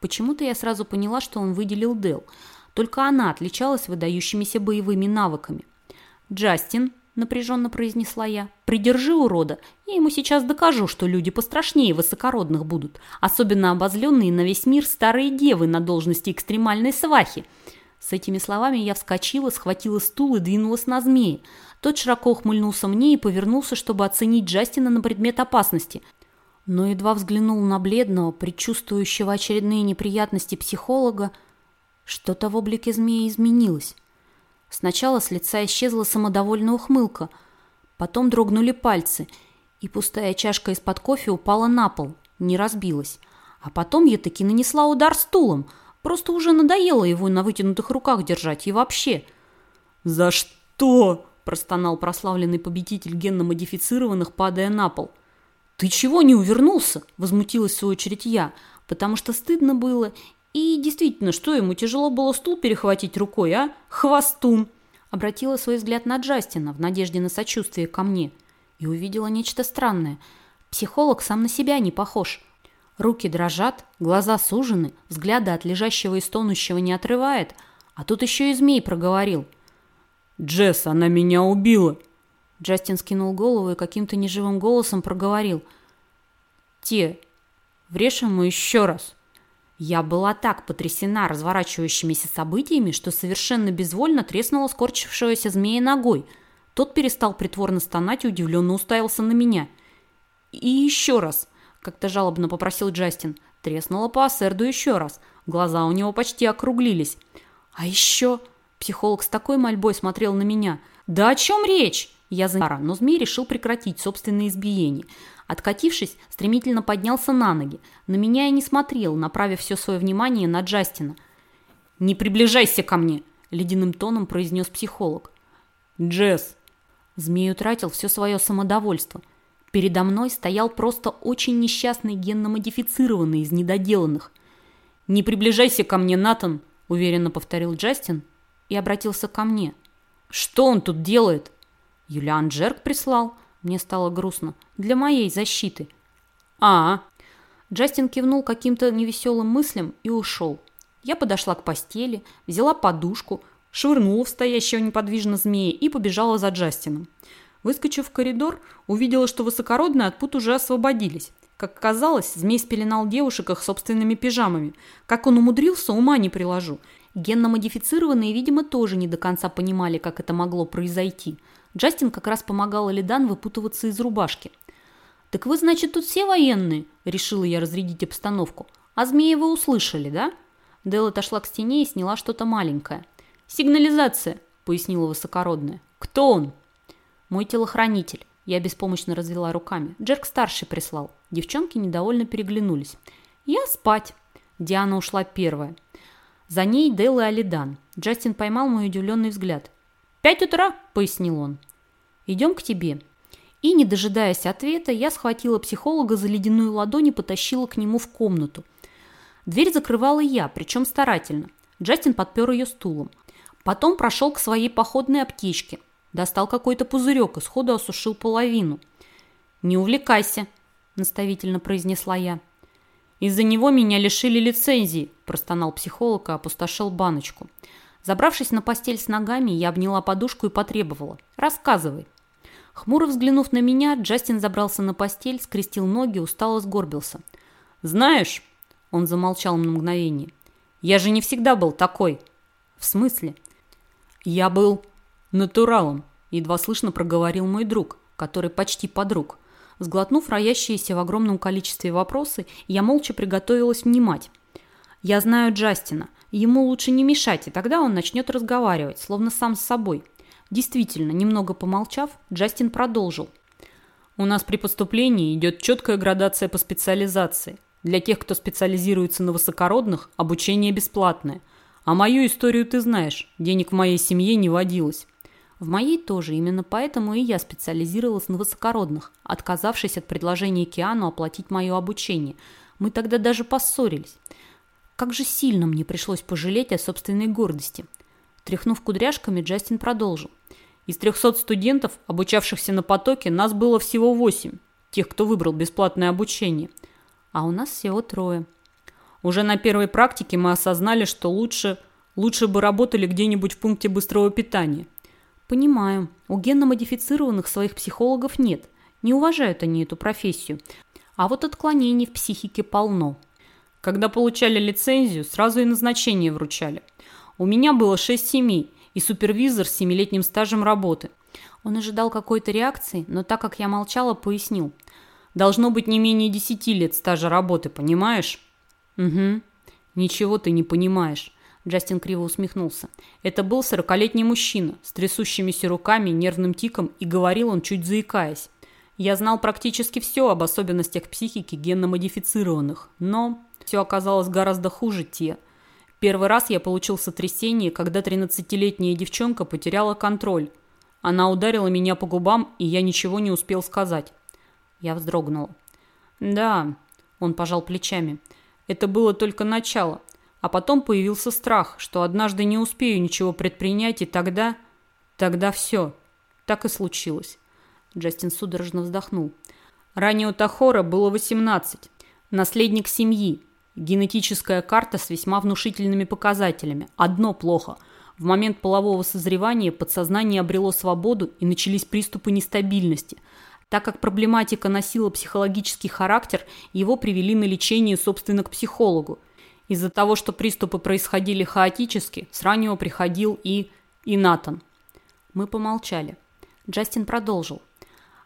Почему-то я сразу поняла, что он выделил Дел. Только она отличалась выдающимися боевыми навыками. «Джастин», – напряженно произнесла я, – «придержи урода. Я ему сейчас докажу, что люди пострашнее высокородных будут. Особенно обозленные на весь мир старые девы на должности экстремальной свахи». С этими словами я вскочила, схватила стул и двинулась на змея. Тот широко ухмыльнулся мне и повернулся, чтобы оценить Джастина на предмет опасности – но едва взглянул на бледного, предчувствующего очередные неприятности психолога, что-то в облике змеи изменилось. Сначала с лица исчезла самодовольная ухмылка, потом дрогнули пальцы, и пустая чашка из-под кофе упала на пол, не разбилась. А потом я таки нанесла удар стулом, просто уже надоело его на вытянутых руках держать и вообще. «За что?» – простонал прославленный победитель генно-модифицированных, падая на пол. «Ты чего не увернулся?» – возмутилась в свою очередь я, потому что стыдно было. И действительно, что ему тяжело было стул перехватить рукой, а? Хвостун! Обратила свой взгляд на Джастина в надежде на сочувствие ко мне и увидела нечто странное. Психолог сам на себя не похож. Руки дрожат, глаза сужены, взгляда от лежащего и стонущего не отрывает, а тут еще и змей проговорил. «Джесс, она меня убила!» Джастин скинул голову и каким-то неживым голосом проговорил. «Те, врежь ему еще раз». Я была так потрясена разворачивающимися событиями, что совершенно безвольно треснула скорчившегося змея ногой. Тот перестал притворно стонать и удивленно уставился на меня. «И еще раз», – как-то жалобно попросил Джастин. Треснула по Ассерду еще раз. Глаза у него почти округлились. А еще... Психолог с такой мольбой смотрел на меня. «Да о чем речь?» Я замерла, но змей решил прекратить собственное избиение. Откатившись, стремительно поднялся на ноги. На меня и не смотрел, направив все свое внимание на Джастина. «Не приближайся ко мне!» – ледяным тоном произнес психолог. «Джесс!» Змей утратил все свое самодовольство. Передо мной стоял просто очень несчастный генно-модифицированный из недоделанных. «Не приближайся ко мне, Натан!» – уверенно повторил Джастин и обратился ко мне. «Что он тут делает?» «Юлиан Джерк прислал». Мне стало грустно. «Для моей защиты». «А, Джастин кивнул каким-то невеселым мыслям и ушел. Я подошла к постели, взяла подушку, швырнула в стоящего неподвижно змея и побежала за Джастином. Выскочив в коридор, увидела, что высокородные от пут уже освободились. Как оказалось, змей спеленал девушек их собственными пижамами. Как он умудрился, ума не приложу. Генно-модифицированные, видимо, тоже не до конца понимали, как это могло произойти. Джастин как раз помогал Элидан выпутываться из рубашки. «Так вы, значит, тут все военные?» – решила я разрядить обстановку. «А змеи вы услышали, да?» Дел отошла к стене и сняла что-то маленькое. «Сигнализация», – пояснила высокородная. «Кто он?» «Мой телохранитель». Я беспомощно развела руками. Джерк старший прислал. Девчонки недовольно переглянулись. «Я спать». Диана ушла первая. За ней Дел и Алидан. Джастин поймал мой удивленный взгляд. «Пять утра», — пояснил он. «Идем к тебе». И, не дожидаясь ответа, я схватила психолога за ледяную ладонь и потащила к нему в комнату. Дверь закрывала я, причем старательно. Джастин подпер ее стулом. Потом прошел к своей походной аптечке. Достал какой-то пузырек и сходу осушил половину. «Не увлекайся», – наставительно произнесла я. «Из-за него меня лишили лицензии», – простонал психолог и опустошил баночку. Забравшись на постель с ногами, я обняла подушку и потребовала. «Рассказывай». Хмуро взглянув на меня, Джастин забрался на постель, скрестил ноги, устало сгорбился. «Знаешь...» – он замолчал на мгновение. «Я же не всегда был такой». «В смысле?» «Я был натуралом», – едва слышно проговорил мой друг, который почти подруг. Сглотнув роящиеся в огромном количестве вопросы, я молча приготовилась внимать. «Я знаю Джастина. Ему лучше не мешать, и тогда он начнет разговаривать, словно сам с собой». Действительно, немного помолчав, Джастин продолжил. «У нас при поступлении идет четкая градация по специализации. Для тех, кто специализируется на высокородных, обучение бесплатное. А мою историю ты знаешь, денег в моей семье не водилось. В моей тоже, именно поэтому и я специализировалась на высокородных, отказавшись от предложения Киану оплатить мое обучение. Мы тогда даже поссорились. Как же сильно мне пришлось пожалеть о собственной гордости. Тряхнув кудряшками, Джастин продолжил. Из 300 студентов, обучавшихся на потоке, нас было всего 8, тех, кто выбрал бесплатное обучение. А у нас всего трое. Уже на первой практике мы осознали, что лучше, лучше бы работали где-нибудь в пункте быстрого питания – Понимаю, у генно-модифицированных своих психологов нет. Не уважают они эту профессию. А вот отклонений в психике полно. Когда получали лицензию, сразу и назначение вручали. У меня было шесть семей и супервизор с семилетним стажем работы. Он ожидал какой-то реакции, но так как я молчала, пояснил. Должно быть не менее десяти лет стажа работы, понимаешь? Угу. Ничего ты не понимаешь. Джастин криво усмехнулся. Это был сорокалетний мужчина с трясущимися руками, нервным тиком, и говорил он, чуть заикаясь. Я знал практически все об особенностях психики генно-модифицированных, но все оказалось гораздо хуже те. Первый раз я получил сотрясение, когда 13-летняя девчонка потеряла контроль. Она ударила меня по губам, и я ничего не успел сказать. Я вздрогнула. «Да», – он пожал плечами, – «это было только начало. А потом появился страх, что однажды не успею ничего предпринять, и тогда... Тогда все. Так и случилось. Джастин судорожно вздохнул. Ранее у Тахора было 18. Наследник семьи. Генетическая карта с весьма внушительными показателями. Одно плохо. В момент полового созревания подсознание обрело свободу и начались приступы нестабильности. Так как проблематика носила психологический характер, его привели на лечение, собственно, к психологу. Из-за того, что приступы происходили хаотически, с раннего приходил и... и Натан. Мы помолчали. Джастин продолжил.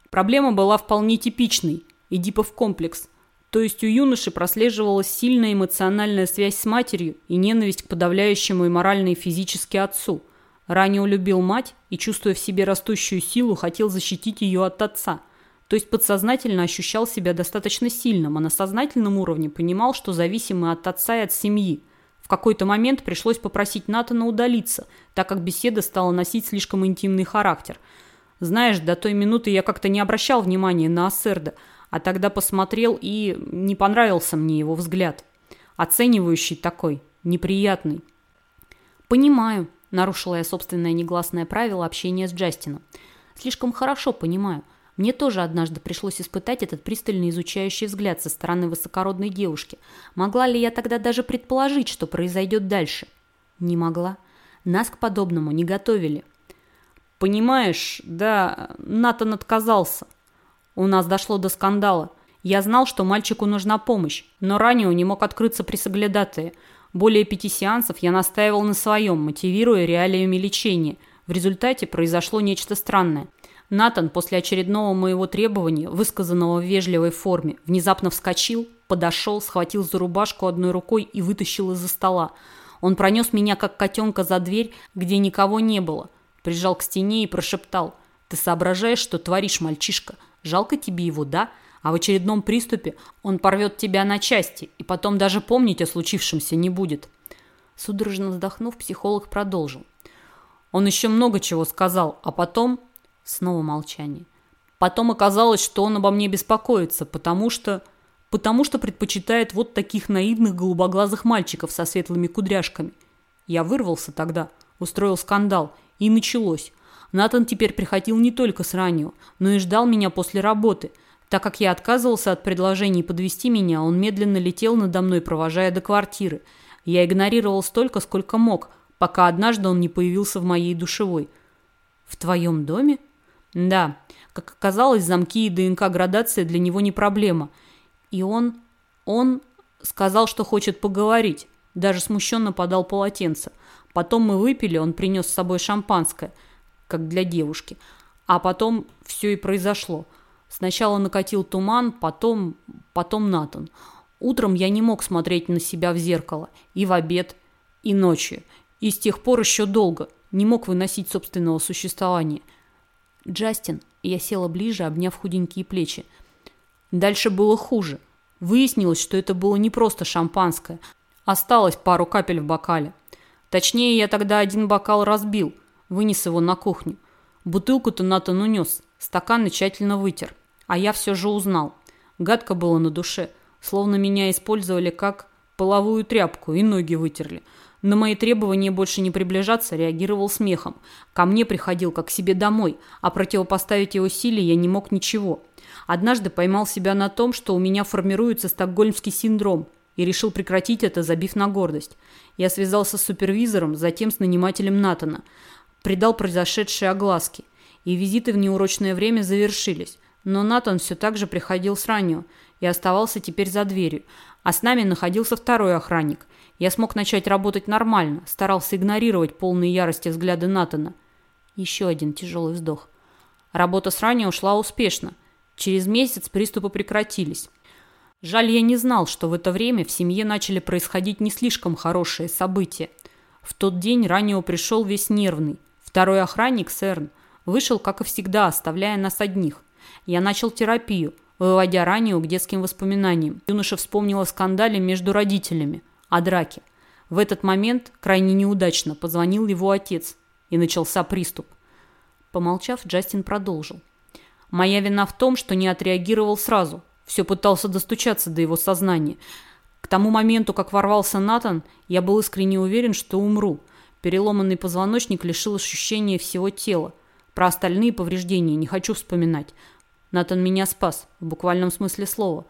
Проблема была вполне типичной. Эдипов комплекс. То есть у юноши прослеживалась сильная эмоциональная связь с матерью и ненависть к подавляющему и морально и физически отцу. Ранее любил мать и, чувствуя в себе растущую силу, хотел защитить ее от отца. То есть подсознательно ощущал себя достаточно сильным, а на сознательном уровне понимал, что зависимый от отца и от семьи. В какой-то момент пришлось попросить Натана удалиться, так как беседа стала носить слишком интимный характер. Знаешь, до той минуты я как-то не обращал внимания на Ассерда – а тогда посмотрел и не понравился мне его взгляд. Оценивающий такой, неприятный. «Понимаю», – нарушила я собственное негласное правило общения с Джастином. «Слишком хорошо понимаю. Мне тоже однажды пришлось испытать этот пристально изучающий взгляд со стороны высокородной девушки. Могла ли я тогда даже предположить, что произойдет дальше? Не могла. Нас к подобному не готовили. Понимаешь, да, Натан отказался. У нас дошло до скандала. Я знал, что мальчику нужна помощь, но ранее он не мог открыться при соглядатые. Более пяти сеансов я настаивал на своем, мотивируя реалиями лечения. В результате произошло нечто странное. Натан после очередного моего требования, высказанного в вежливой форме, внезапно вскочил, подошел, схватил за рубашку одной рукой и вытащил из-за стола. Он пронес меня, как котенка, за дверь, где никого не было. Прижал к стене и прошептал. «Ты соображаешь, что творишь, мальчишка? Жалко тебе его, да? А в очередном приступе он порвет тебя на части, и потом даже помнить о случившемся не будет. Судорожно вздохнув, психолог продолжил. Он еще много чего сказал, а потом... Снова молчание. Потом оказалось, что он обо мне беспокоится, потому что... Потому что предпочитает вот таких наивных голубоглазых мальчиков со светлыми кудряшками. Я вырвался тогда, устроил скандал, и началось. Натан теперь приходил не только с раннего, но и ждал меня после работы. Так как я отказывался от предложений подвести меня, он медленно летел надо мной, провожая до квартиры. Я игнорировал столько, сколько мог, пока однажды он не появился в моей душевой. «В твоем доме?» «Да. Как оказалось, замки и ДНК-градация для него не проблема. И он... он сказал, что хочет поговорить. Даже смущенно подал полотенце. Потом мы выпили, он принес с собой шампанское – как для девушки. А потом все и произошло. Сначала накатил туман, потом... потом Натан. Утром я не мог смотреть на себя в зеркало. И в обед, и ночью. И с тех пор еще долго. Не мог выносить собственного существования. Джастин, я села ближе, обняв худенькие плечи. Дальше было хуже. Выяснилось, что это было не просто шампанское. Осталось пару капель в бокале. Точнее, я тогда один бокал разбил – Вынес его на кухню. Бутылку-то Натан унес, стакан тщательно вытер. А я все же узнал. Гадко было на душе, словно меня использовали как половую тряпку и ноги вытерли. На мои требования больше не приближаться реагировал смехом. Ко мне приходил как к себе домой, а противопоставить его силе я не мог ничего. Однажды поймал себя на том, что у меня формируется стокгольмский синдром, и решил прекратить это, забив на гордость. Я связался с супервизором, затем с нанимателем Натана придал произошедшей огласки, и визиты в неурочное время завершились. Но Натан все так же приходил с раннего и оставался теперь за дверью, а с нами находился второй охранник. Я смог начать работать нормально, старался игнорировать полные ярости взгляды Натана. Еще один тяжелый вздох. Работа с раннего ушла успешно. Через месяц приступы прекратились. Жаль, я не знал, что в это время в семье начали происходить не слишком хорошие события. В тот день ранее пришел весь нервный, Второй охранник, Сэрн, вышел, как и всегда, оставляя нас одних. Я начал терапию, выводя ранее к детским воспоминаниям. Юноша вспомнил о скандале между родителями, о драке. В этот момент, крайне неудачно, позвонил его отец, и начался приступ. Помолчав, Джастин продолжил. «Моя вина в том, что не отреагировал сразу. Все пытался достучаться до его сознания. К тому моменту, как ворвался Натан, я был искренне уверен, что умру – Переломанный позвоночник лишил ощущения всего тела. Про остальные повреждения не хочу вспоминать. Натан меня спас, в буквальном смысле слова.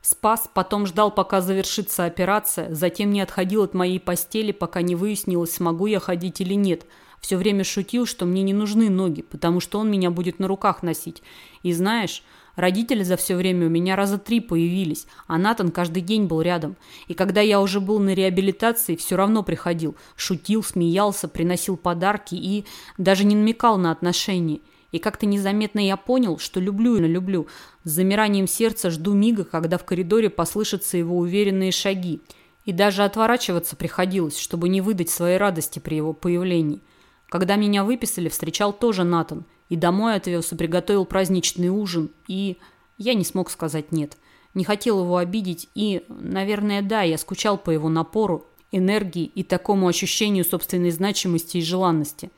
Спас, потом ждал, пока завершится операция, затем не отходил от моей постели, пока не выяснилось, смогу я ходить или нет. Все время шутил, что мне не нужны ноги, потому что он меня будет на руках носить. И знаешь, Родители за все время у меня раза три появились, а Натан каждый день был рядом. И когда я уже был на реабилитации, все равно приходил. Шутил, смеялся, приносил подарки и даже не намекал на отношения. И как-то незаметно я понял, что люблю и люблю. С замиранием сердца жду мига, когда в коридоре послышатся его уверенные шаги. И даже отворачиваться приходилось, чтобы не выдать своей радости при его появлении. Когда меня выписали, встречал тоже Натан. И домой отвез и приготовил праздничный ужин. И я не смог сказать «нет». Не хотел его обидеть и, наверное, да, я скучал по его напору, энергии и такому ощущению собственной значимости и желанности.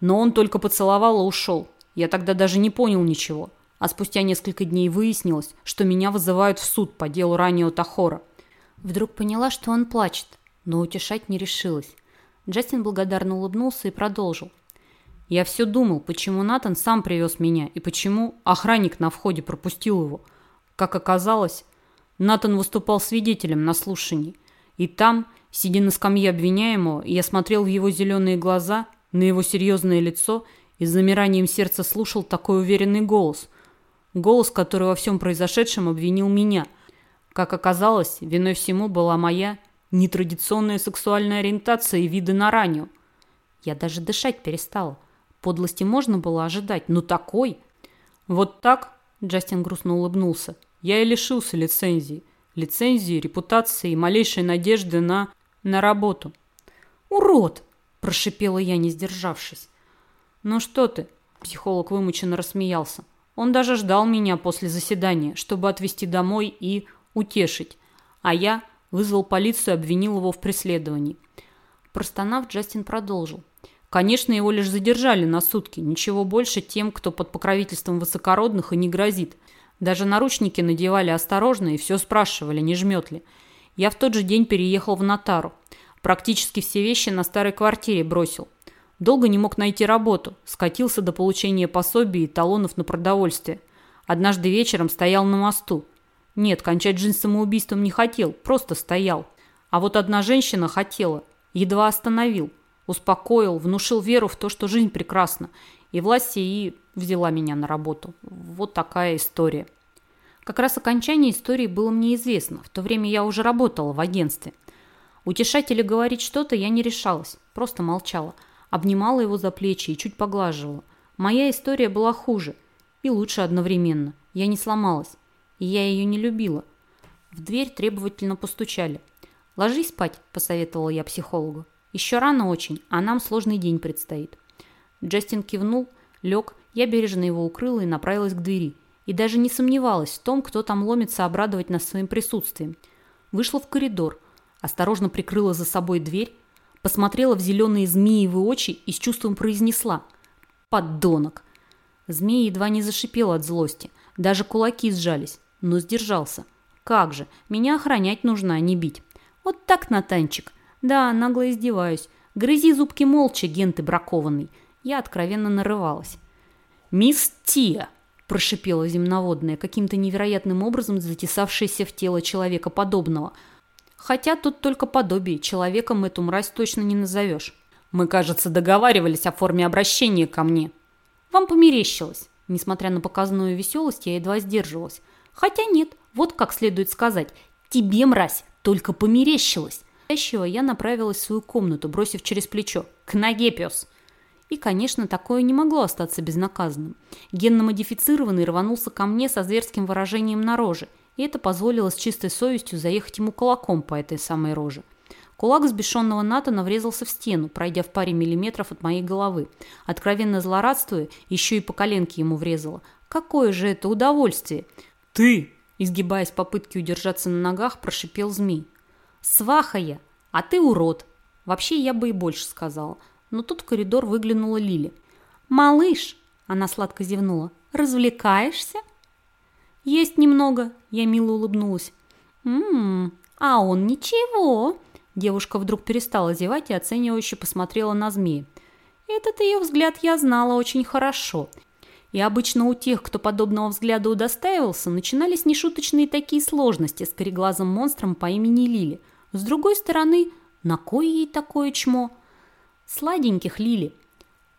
Но он только поцеловал и ушел. Я тогда даже не понял ничего. А спустя несколько дней выяснилось, что меня вызывают в суд по делу раннего Тахора. Вдруг поняла, что он плачет, но утешать не решилась. Джастин благодарно улыбнулся и продолжил. Я все думал, почему Натан сам привез меня и почему охранник на входе пропустил его. Как оказалось, Натан выступал свидетелем на слушании. И там, сидя на скамье обвиняемого, я смотрел в его зеленые глаза на его серьезное лицо и с замиранием сердца слушал такой уверенный голос. Голос, который во всем произошедшем обвинил меня. Как оказалось, виной всему была моя нетрадиционная сексуальная ориентация и виды на раню. Я даже дышать перестала. Подлости можно было ожидать, но такой... Вот так, Джастин грустно улыбнулся, я и лишился лицензии. Лицензии, репутации и малейшей надежды на... на работу. «Урод!» Прошипела я, не сдержавшись. «Ну что ты?» Психолог вымученно рассмеялся. Он даже ждал меня после заседания, чтобы отвезти домой и утешить. А я вызвал полицию и обвинил его в преследовании. Простонав, Джастин продолжил. Конечно, его лишь задержали на сутки. Ничего больше тем, кто под покровительством высокородных и не грозит. Даже наручники надевали осторожно и все спрашивали, не жмет ли. Я в тот же день переехал в Нотару. Практически все вещи на старой квартире бросил. Долго не мог найти работу, скатился до получения пособий и талонов на продовольствие. Однажды вечером стоял на мосту. Нет, кончать жизнь самоубийством не хотел, просто стоял. А вот одна женщина хотела, едва остановил, успокоил, внушил веру в то, что жизнь прекрасна. И власть и взяла меня на работу. Вот такая история. Как раз окончание истории было мне известно. В то время я уже работала в агентстве. Утешать или говорить что-то я не решалась, просто молчала. Обнимала его за плечи и чуть поглаживала. Моя история была хуже и лучше одновременно. Я не сломалась, и я ее не любила. В дверь требовательно постучали. «Ложись спать», – посоветовала я психологу. «Еще рано очень, а нам сложный день предстоит». Джастин кивнул, лег, я бережно его укрыла и направилась к двери. И даже не сомневалась в том, кто там ломится обрадовать нас своим присутствием. Вышла в коридор, осторожно прикрыла за собой дверь, посмотрела в зеленые змеевые очи и с чувством произнесла «Поддонок!». Змея едва не зашипела от злости, даже кулаки сжались, но сдержался. «Как же, меня охранять нужно, а не бить». «Вот так, Натанчик!» «Да, нагло издеваюсь. Грызи зубки молча, ген ты бракованный». Я откровенно нарывалась. «Мисс Тия!» – прошипела земноводная, каким-то невероятным образом затесавшаяся в тело человека подобного – Хотя тут только подобие, человеком эту мразь точно не назовешь. Мы, кажется, договаривались о форме обращения ко мне. Вам померещилось. Несмотря на показанную веселость, я едва сдерживалась. Хотя нет, вот как следует сказать. Тебе, мразь, только померещилось. Тащего я направилась в свою комнату, бросив через плечо. К ноге, пес. И, конечно, такое не могло остаться безнаказанным. Генно-модифицированный рванулся ко мне со зверским выражением на роже – и это позволило с чистой совестью заехать ему кулаком по этой самой роже. Кулак взбешенного Натана врезался в стену, пройдя в паре миллиметров от моей головы. Откровенно злорадствуя, еще и по коленке ему врезало. Какое же это удовольствие! «Ты!» Изгибаясь в попытке удержаться на ногах, прошипел змей. «Сваха я, а ты урод!» Вообще, я бы и больше сказала. Но тут в коридор выглянула Лили. «Малыш!» – она сладко зевнула. «Развлекаешься?» «Есть немного», – я мило улыбнулась. «Ммм, а он ничего». Девушка вдруг перестала зевать и оценивающе посмотрела на змея. Этот ее взгляд я знала очень хорошо. И обычно у тех, кто подобного взгляда удостаивался, начинались нешуточные такие сложности с кореглазым монстром по имени Лили. С другой стороны, на кое ей такое чмо? Сладеньких Лили.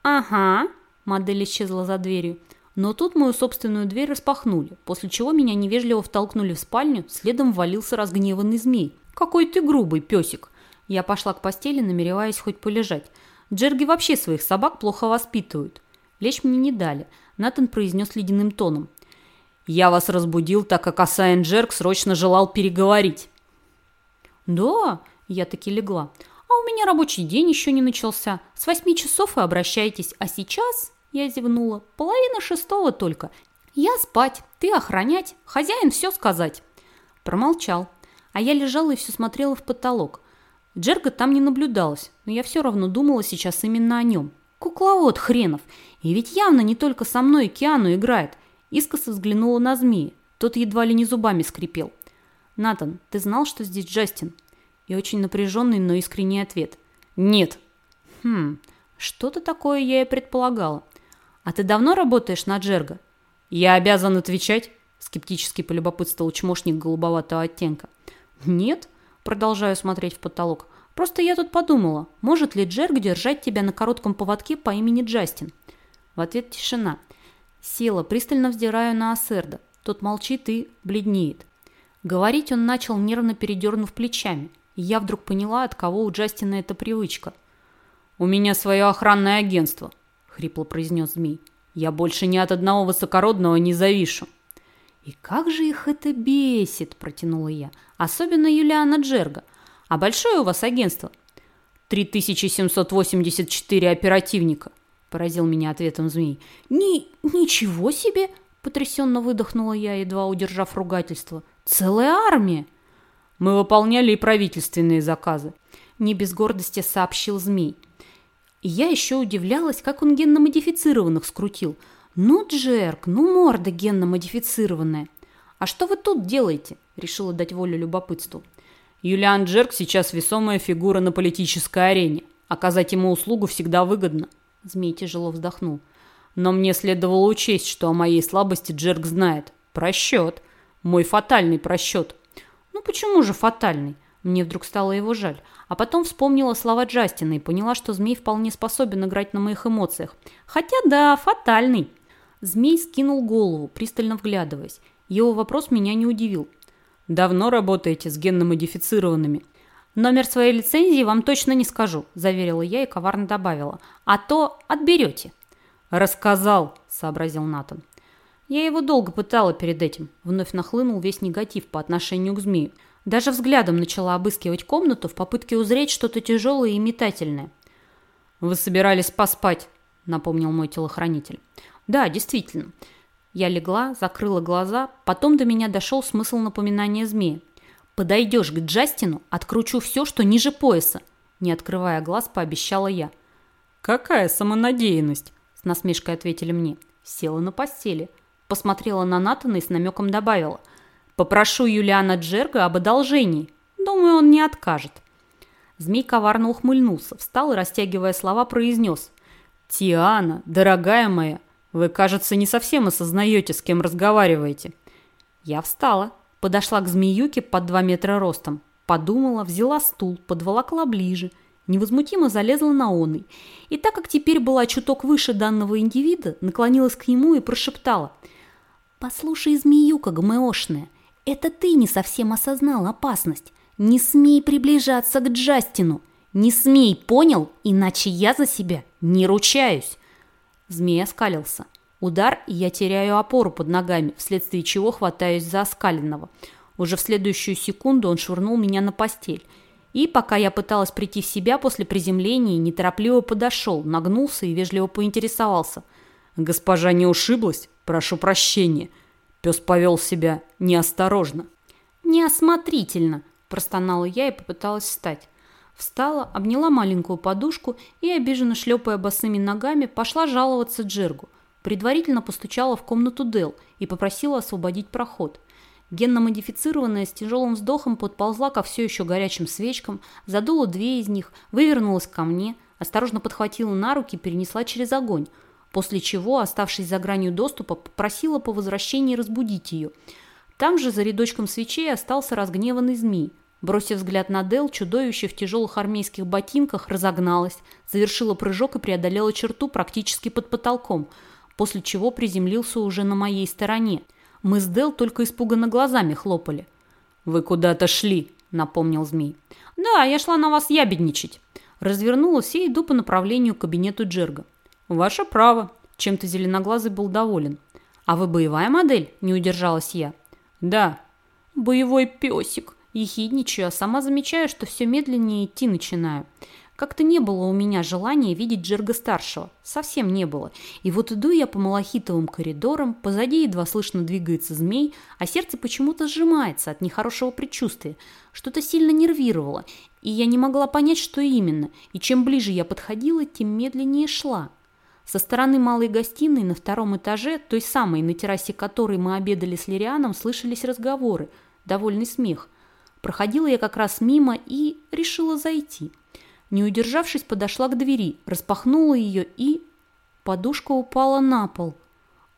«Ага», – модель исчезла за дверью. Но тут мою собственную дверь распахнули, после чего меня невежливо втолкнули в спальню, следом ввалился разгневанный змей. «Какой ты грубый, песик!» Я пошла к постели, намереваясь хоть полежать. Джерги вообще своих собак плохо воспитывают. Лечь мне не дали. Натан произнес ледяным тоном. «Я вас разбудил, так как Асайн Джерк срочно желал переговорить». «Да?» – я таки легла. «А у меня рабочий день еще не начался. С восьми часов и обращайтесь. А сейчас...» – я зевнула. «Половина шестого только. Я спать, ты охранять, хозяин все сказать». Промолчал. А я лежала и все смотрела в потолок. Джерга там не наблюдалось, но я все равно думала сейчас именно о нем. Кукловод хренов. И ведь явно не только со мной Киану играет. Искоса взглянула на змеи. Тот едва ли не зубами скрипел. «Натан, ты знал, что здесь Джастин?» И очень напряженный, но искренний ответ. «Нет». «Хм, что-то такое я и предполагала. А ты давно работаешь на Джерга?» «Я обязан отвечать?» Скептически полюбопытствовал чмошник голубоватого оттенка. «Нет», продолжаю смотреть в потолок. «Просто я тут подумала, может ли Джерк держать тебя на коротком поводке по имени Джастин?» В ответ тишина. Села, пристально вздираю на Ассерда. Тот молчит и бледнеет. Говорить он начал, нервно передернув плечами. И я вдруг поняла, от кого у Джастина эта привычка. «У меня свое охранное агентство», — хрипло произнес змей. «Я больше ни от одного высокородного не завишу». «И как же их это бесит!» – протянула я. «Особенно Юлиана Джерга. А большое у вас агентство?» «3784 оперативника», – поразил меня ответом змей. «Ни... ничего себе!» – потрясенно выдохнула я, едва удержав ругательство. «Целая армия!» «Мы выполняли и правительственные заказы», – не без гордости сообщил змей. И я еще удивлялась, как он генно-модифицированных скрутил – «Ну, Джерк, ну морда генно-модифицированная. А что вы тут делаете?» – решила дать волю любопытству. Юлиан Джерк сейчас весомая фигура на политической арене. Оказать ему услугу всегда выгодно. Змей тяжело вздохнул. Но мне следовало учесть, что о моей слабости Джерк знает. Просчет. Мой фатальный просчет. Ну почему же фатальный? Мне вдруг стало его жаль. А потом вспомнила слова Джастина и поняла, что змей вполне способен играть на моих эмоциях. Хотя да, фатальный. Змей скинул голову, пристально вглядываясь. Его вопрос меня не удивил. «Давно работаете с генно-модифицированными?» «Номер своей лицензии вам точно не скажу», – заверила я и коварно добавила. «А то отберете». «Рассказал», – сообразил Натан. Я его долго пытала перед этим. Вновь нахлынул весь негатив по отношению к змею. Даже взглядом начала обыскивать комнату в попытке узреть что-то тяжелое и метательное. «Вы собирались поспать», – напомнил мой телохранитель. Да, действительно. Я легла, закрыла глаза, потом до меня дошел смысл напоминания змея. «Подойдешь к Джастину, откручу все, что ниже пояса», не открывая глаз, пообещала я. «Какая самонадеянность?» с насмешкой ответили мне. Села на постели, посмотрела на Натана и с намеком добавила. «Попрошу Юлиана Джерга об одолжении. Думаю, он не откажет». Змей коварно ухмыльнулся, встал и, растягивая слова, произнес. «Тиана, дорогая моя, вы, кажется, не совсем осознаете, с кем разговариваете. Я встала, подошла к змеюке под два метра ростом, подумала, взяла стул, подволокла ближе, невозмутимо залезла на оный. И так как теперь была чуток выше данного индивида, наклонилась к нему и прошептала. «Послушай, змеюка гмеошная, это ты не совсем осознал опасность. Не смей приближаться к Джастину. Не смей, понял? Иначе я за себя не ручаюсь. Змей оскалился. Удар, и я теряю опору под ногами, вследствие чего хватаюсь за оскаленного. Уже в следующую секунду он швырнул меня на постель. И, пока я пыталась прийти в себя после приземления, неторопливо подошел, нагнулся и вежливо поинтересовался. «Госпожа не ушиблась? Прошу прощения». Пес повел себя неосторожно. «Неосмотрительно», – простонала я и попыталась встать. Встала, обняла маленькую подушку и, обиженно шлепая босыми ногами, пошла жаловаться Джергу. Предварительно постучала в комнату Дел и попросила освободить проход. Генно-модифицированная с тяжелым вздохом подползла ко все еще горячим свечкам, задула две из них, вывернулась ко мне, осторожно подхватила на руки и перенесла через огонь, после чего, оставшись за гранью доступа, попросила по возвращении разбудить ее. Там же за рядочком свечей остался разгневанный змей – Бросив взгляд на Дел, чудовище в тяжелых армейских ботинках разогналось, завершило прыжок и преодолело черту практически под потолком, после чего приземлился уже на моей стороне. Мы с Дел только испуганно глазами хлопали. «Вы куда-то шли», — напомнил змей. «Да, я шла на вас ябедничать». Развернулась и иду по направлению к кабинету Джерга. «Ваше право», Чем-то зеленоглазый был доволен. «А вы боевая модель?» – не удержалась я. «Да». «Боевой песик». Ехидничаю, а сама замечаю, что все медленнее идти начинаю. Как-то не было у меня желания видеть Джерга-старшего. Совсем не было. И вот иду я по малахитовым коридорам, позади едва слышно двигается змей, а сердце почему-то сжимается от нехорошего предчувствия. Что-то сильно нервировало, и я не могла понять, что именно. И чем ближе я подходила, тем медленнее шла. Со стороны малой гостиной на втором этаже, той самой, на террасе которой мы обедали с Лирианом, слышались разговоры, довольный смех. Проходила я как раз мимо и решила зайти. Не удержавшись, подошла к двери, распахнула ее и... Подушка упала на пол.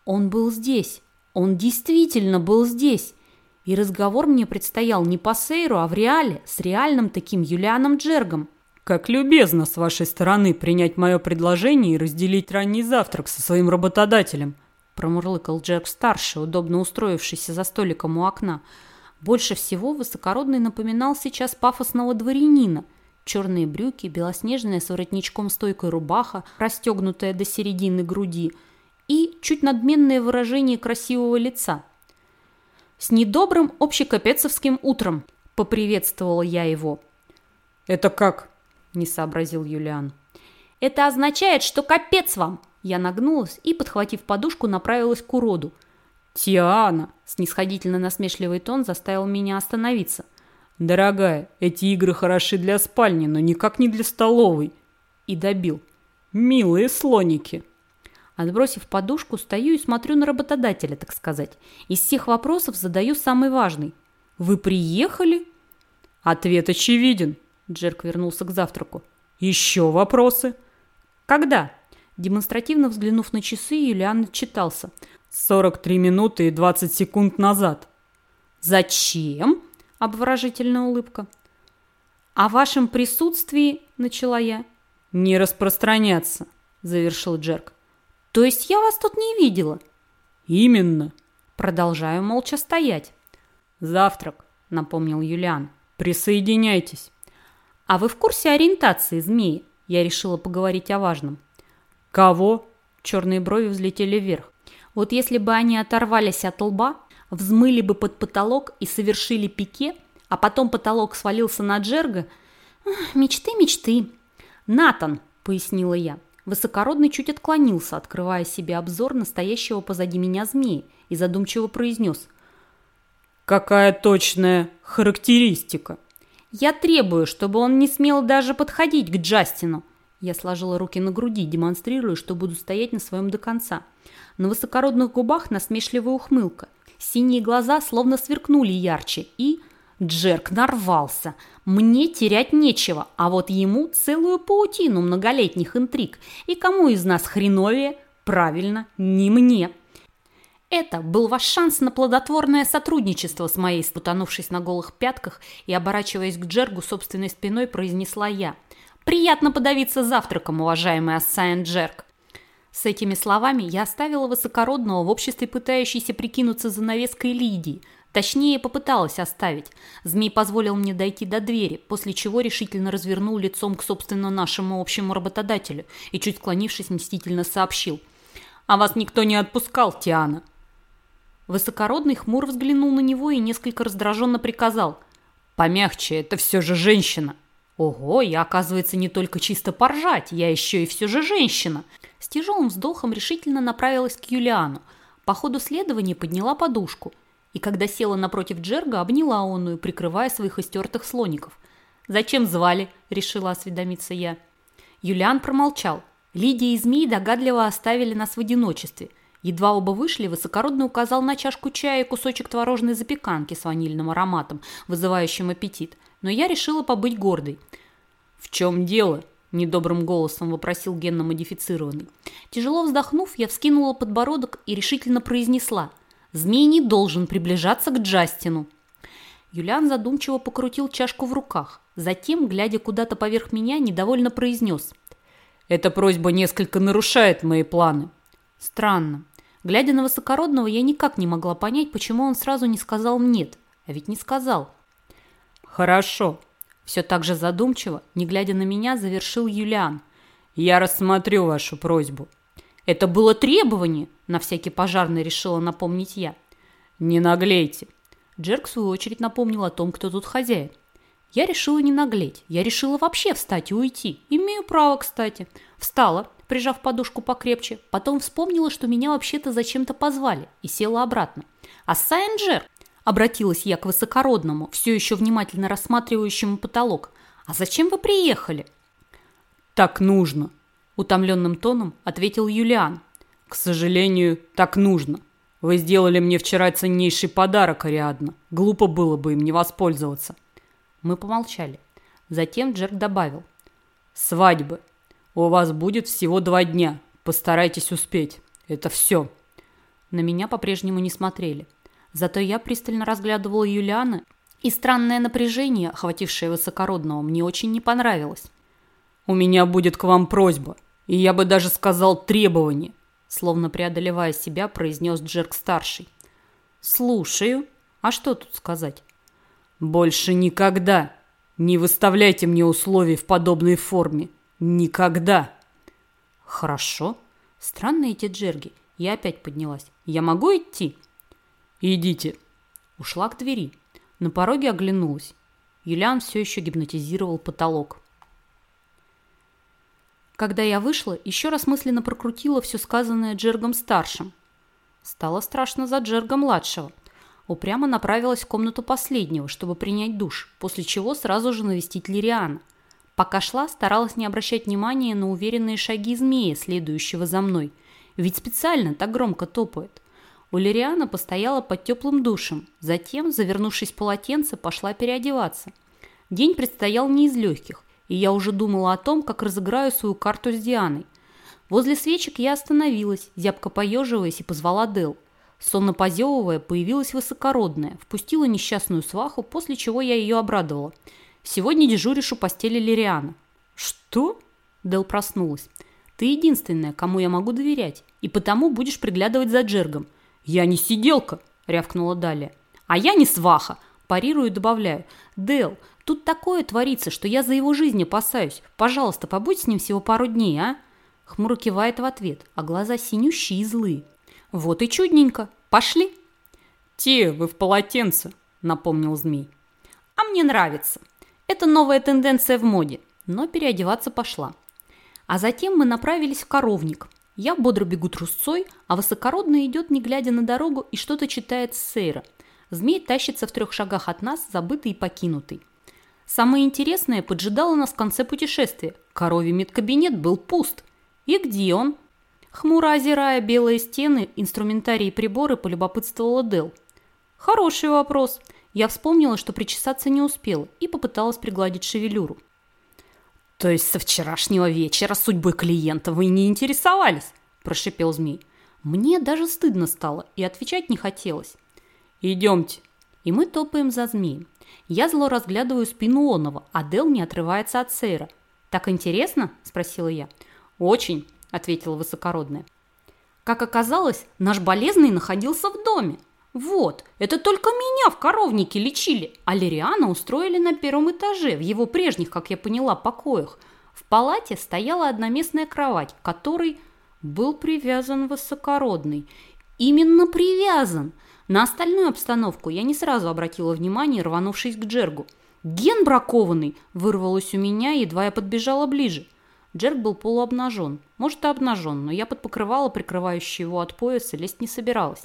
Он был здесь. Он действительно был здесь. И разговор мне предстоял не по Сейру, а в реале, с реальным таким Юлианом Джергом. «Как любезно с вашей стороны принять мое предложение и разделить ранний завтрак со своим работодателем», промурлыкал Джерк-старший, удобно устроившийся за столиком у окна. Больше всего высокородный напоминал сейчас пафосного дворянина – черные брюки, белоснежная с воротничком стойкой рубаха, расстегнутая до середины груди, и чуть надменное выражение красивого лица. «С недобрым общекапецовским утром!» – поприветствовала я его. «Это как?» – не сообразил Юлиан. «Это означает, что капец вам!» Я нагнулась и, подхватив подушку, направилась к уроду. «Тиана!» – снисходительно насмешливый тон заставил меня остановиться – «Дорогая, эти игры хороши для спальни, но никак не для столовой». И добил. «Милые слоники». Отбросив подушку, стою и смотрю на работодателя, так сказать. Из всех вопросов задаю самый важный. «Вы приехали?» «Ответ очевиден», — Джерк вернулся к завтраку. «Еще вопросы?» «Когда?» Демонстративно взглянув на часы, Юлиан отчитался. «43 минуты и 20 секунд назад». «Зачем?» обворожительная улыбка. «О вашем присутствии», — начала я. «Не распространяться», — завершил Джерк. «То есть я вас тут не видела?» «Именно». Продолжаю молча стоять. «Завтрак», — напомнил Юлиан. «Присоединяйтесь». «А вы в курсе ориентации змеи?» Я решила поговорить о важном. «Кого?» Черные брови взлетели вверх. Вот если бы они оторвались от лба, взмыли бы под потолок и совершили пике, а потом потолок свалился на Джерга. Мечты, мечты. «Натан», — пояснила я. Высокородный чуть отклонился, открывая себе обзор настоящего позади меня змеи, и задумчиво произнес. «Какая точная характеристика?» «Я требую, чтобы он не смел даже подходить к Джастину». Я сложила руки на груди, демонстрируя, что буду стоять на своем до конца. На высокородных губах насмешливая ухмылка. Синие глаза словно сверкнули ярче, и... Джерк нарвался. Мне терять нечего, а вот ему целую паутину многолетних интриг. И кому из нас хреновее? Правильно, не мне. Это был ваш шанс на плодотворное сотрудничество с моей, спутанувшись на голых пятках и оборачиваясь к Джергу собственной спиной, произнесла я. «Приятно подавиться завтраком, уважаемый Ассайн Джерк. С этими словами я оставила высокородного в обществе пытающейся прикинуться занавеской Лидии. Точнее, попыталась оставить. Змей позволил мне дойти до двери, после чего решительно развернул лицом к собственно нашему общему работодателю и, чуть склонившись, мстительно сообщил. «А вас никто не отпускал, Тиана!» Высокородный хмур взглянул на него и несколько раздраженно приказал. «Помягче, это все же женщина!» «Ого, я, оказывается, не только чисто поржать, я еще и все же женщина!» С тяжелым вздохом решительно направилась к Юлиану. По ходу следования подняла подушку. И когда села напротив Джерга, обняла онную, прикрывая своих истертых слоников. «Зачем звали?» – решила осведомиться я. Юлиан промолчал. Лидия и Змей догадливо оставили нас в одиночестве. Едва оба вышли, высокородный указал на чашку чая и кусочек творожной запеканки с ванильным ароматом, вызывающим аппетит. Но я решила побыть гордой. «В чем дело?» – недобрым голосом вопросил генно-модифицированный. Тяжело вздохнув, я вскинула подбородок и решительно произнесла «Змей не должен приближаться к Джастину». Юлиан задумчиво покрутил чашку в руках. Затем, глядя куда-то поверх меня, недовольно произнес «Эта просьба несколько нарушает мои планы». Странно. Глядя на высокородного, я никак не могла понять, почему он сразу не сказал «нет». А ведь не сказал. «Хорошо», все так же задумчиво, не глядя на меня, завершил Юлиан. «Я рассмотрю вашу просьбу». Это было требование, на всякий пожарный решила напомнить я. Не наглейте. Джерк, в свою очередь, напомнил о том, кто тут хозяин. Я решила не наглеть. Я решила вообще встать и уйти. Имею право, кстати. Встала, прижав подушку покрепче. Потом вспомнила, что меня вообще-то зачем-то позвали. И села обратно. А Сайнджер, обратилась я к высокородному, все еще внимательно рассматривающему потолок. А зачем вы приехали? Так нужно, утомленным тоном ответил Юлиан. К сожалению, так нужно. Вы сделали мне вчера ценнейший подарок, Ариадна. Глупо было бы им не воспользоваться. Мы помолчали. Затем Джек добавил. «Свадьбы. У вас будет всего два дня. Постарайтесь успеть. Это все». На меня по-прежнему не смотрели. Зато я пристально разглядывала Юлиана, и странное напряжение, охватившее высокородного, мне очень не понравилось. «У меня будет к вам просьба, и я бы даже сказал требование», словно преодолевая себя, произнес Джерк-старший. «Слушаю. А что тут сказать?» Больше никогда не выставляйте мне условий в подобной форме. Никогда. Хорошо. Странные эти джерги. Я опять поднялась. Я могу идти? Идите. Ушла к двери. На пороге оглянулась. Юлиан все еще гипнотизировал потолок. Когда я вышла, еще раз мысленно прокрутила все сказанное Джергом-старшим. Стало страшно за Джерга-младшего – упрямо направилась в комнату последнего, чтобы принять душ, после чего сразу же навестить Лириана. Пока шла, старалась не обращать внимания на уверенные шаги змея, следующего за мной. Ведь специально так громко топает. У Лириана постояла под теплым душем, затем, завернувшись в полотенце, пошла переодеваться. День предстоял не из легких, и я уже думала о том, как разыграю свою карту с Дианой. Возле свечек я остановилась, зябко поеживаясь, и позвала Дел. Сонно позевывая, появилась высокородная, впустила несчастную сваху, после чего я ее обрадовала. «Сегодня дежуришь у постели Лириана». «Что?» Дел проснулась. «Ты единственная, кому я могу доверять, и потому будешь приглядывать за Джергом». «Я не сиделка!» – рявкнула далее. «А я не сваха!» – парирую и добавляю. «Дел, тут такое творится, что я за его жизнь опасаюсь. Пожалуйста, побудь с ним всего пару дней, а?» Хмуро кивает в ответ, а глаза синющие и злые. «Вот и чудненько. Пошли!» «Те, вы в полотенце», — напомнил змей. «А мне нравится. Это новая тенденция в моде». Но переодеваться пошла. А затем мы направились в коровник. Я бодро бегу трусцой, а высокородный идет, не глядя на дорогу, и что-то читает с сейра. Змей тащится в трех шагах от нас, забытый и покинутый. Самое интересное поджидало нас в конце путешествия. Коровий медкабинет был пуст. И где он? Хмуро озирая белые стены, инструментарий и приборы, полюбопытствовала Дел. Хороший вопрос. Я вспомнила, что причесаться не успела, и попыталась пригладить шевелюру. «То есть со вчерашнего вечера судьбой клиента вы не интересовались?» – прошипел змей. Мне даже стыдно стало, и отвечать не хотелось. «Идемте». И мы топаем за змеем. Я зло разглядываю спину Онова, а Дел не отрывается от Сейра. «Так интересно?» – спросила я. «Очень. – ответила высокородная. Как оказалось, наш болезный находился в доме. Вот, это только меня в коровнике лечили, а Лириана устроили на первом этаже, в его прежних, как я поняла, покоях. В палате стояла одноместная кровать, к которой был привязан высокородный. Именно привязан. На остальную обстановку я не сразу обратила внимание, рванувшись к Джергу. «Ген бракованный!» – вырвалось у меня, едва я подбежала ближе – Джерк был полуобнажен. Может, и обнажен, но я под покрывало, прикрывающее его от пояса, лезть не собиралась.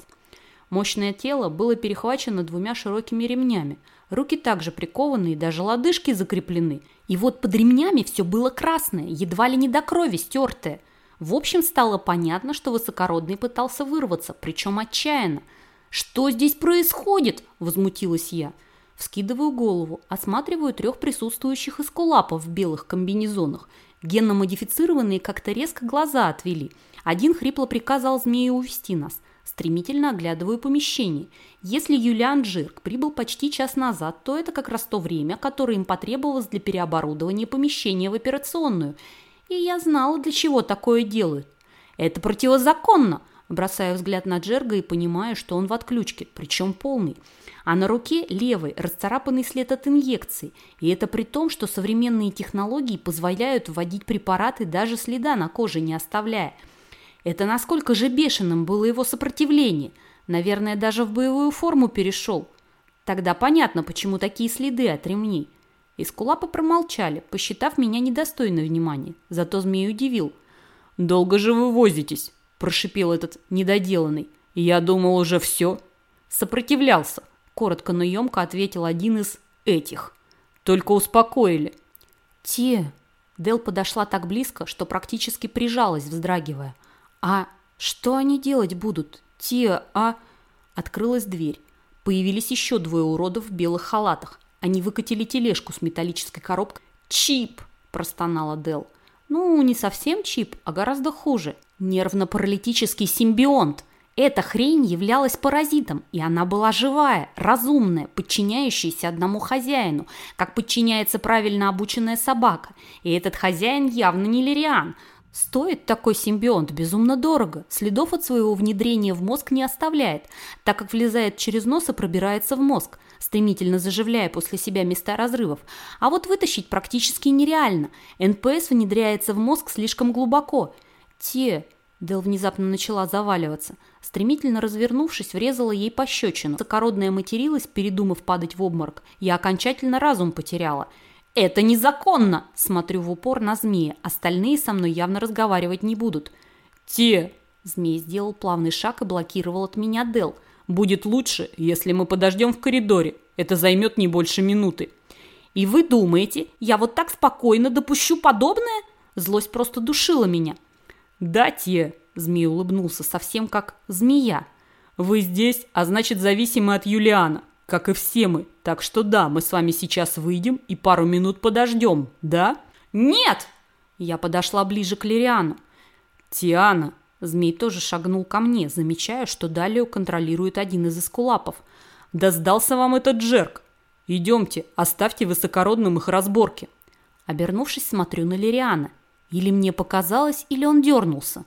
Мощное тело было перехвачено двумя широкими ремнями. Руки также прикованы и даже лодыжки закреплены. И вот под ремнями все было красное, едва ли не до крови стертое. В общем, стало понятно, что высокородный пытался вырваться, причем отчаянно. «Что здесь происходит?» – возмутилась я. Вскидываю голову, осматриваю трех присутствующих эскулапов в белых комбинезонах Генно-модифицированные как-то резко глаза отвели. Один хрипло приказал змею увести нас. Стремительно оглядываю помещение. Если Юлиан Джирк прибыл почти час назад, то это как раз то время, которое им потребовалось для переоборудования помещения в операционную. И я знала, для чего такое делают. Это противозаконно, бросая взгляд на Джерга и понимая, что он в отключке, причем полный а на руке левой расцарапанный след от инъекции, и это при том, что современные технологии позволяют вводить препараты даже следа на коже не оставляя. Это насколько же бешеным было его сопротивление. Наверное, даже в боевую форму перешел. Тогда понятно, почему такие следы от ремней. Искулапы промолчали, посчитав меня недостойной внимания. Зато змей удивил. «Долго же вы возитесь?» – прошипел этот недоделанный. «Я думал, уже все». «Сопротивлялся», – коротко, но емко ответил один из этих. «Только успокоили». «Те...» Дел подошла так близко, что практически прижалась, вздрагивая. «А что они делать будут? Те, а...» Открылась дверь. Появились еще двое уродов в белых халатах. Они выкатили тележку с металлической коробкой. «Чип!» – простонала Дел. «Ну, не совсем чип, а гораздо хуже. Нервно-паралитический симбионт. Эта хрень являлась паразитом, и она была живая, разумная, подчиняющаяся одному хозяину, как подчиняется правильно обученная собака. И этот хозяин явно не лириан – Стоит такой симбионт безумно дорого, следов от своего внедрения в мозг не оставляет, так как влезает через нос и пробирается в мозг, стремительно заживляя после себя места разрывов. А вот вытащить практически нереально. НПС внедряется в мозг слишком глубоко. Те... Дел внезапно начала заваливаться. Стремительно развернувшись, врезала ей пощечину. Высокородная материлась, передумав падать в обморок. Я окончательно разум потеряла – «Это незаконно!» Смотрю в упор на змея. Остальные со мной явно разговаривать не будут. «Те!» Змей сделал плавный шаг и блокировал от меня Дел. «Будет лучше, если мы подождем в коридоре. Это займет не больше минуты». «И вы думаете, я вот так спокойно допущу подобное?» Злость просто душила меня. «Да, те!» Змей улыбнулся совсем как змея. «Вы здесь, а значит зависимы от Юлиана как и все мы. Так что да, мы с вами сейчас выйдем и пару минут подождем, да? Нет! Я подошла ближе к Лириану. Тиана! Змей тоже шагнул ко мне, замечая, что Далию контролирует один из эскулапов. Да сдался вам этот джерк! Идемте, оставьте высокородным их разборки. Обернувшись, смотрю на Лириана. Или мне показалось, или он дернулся.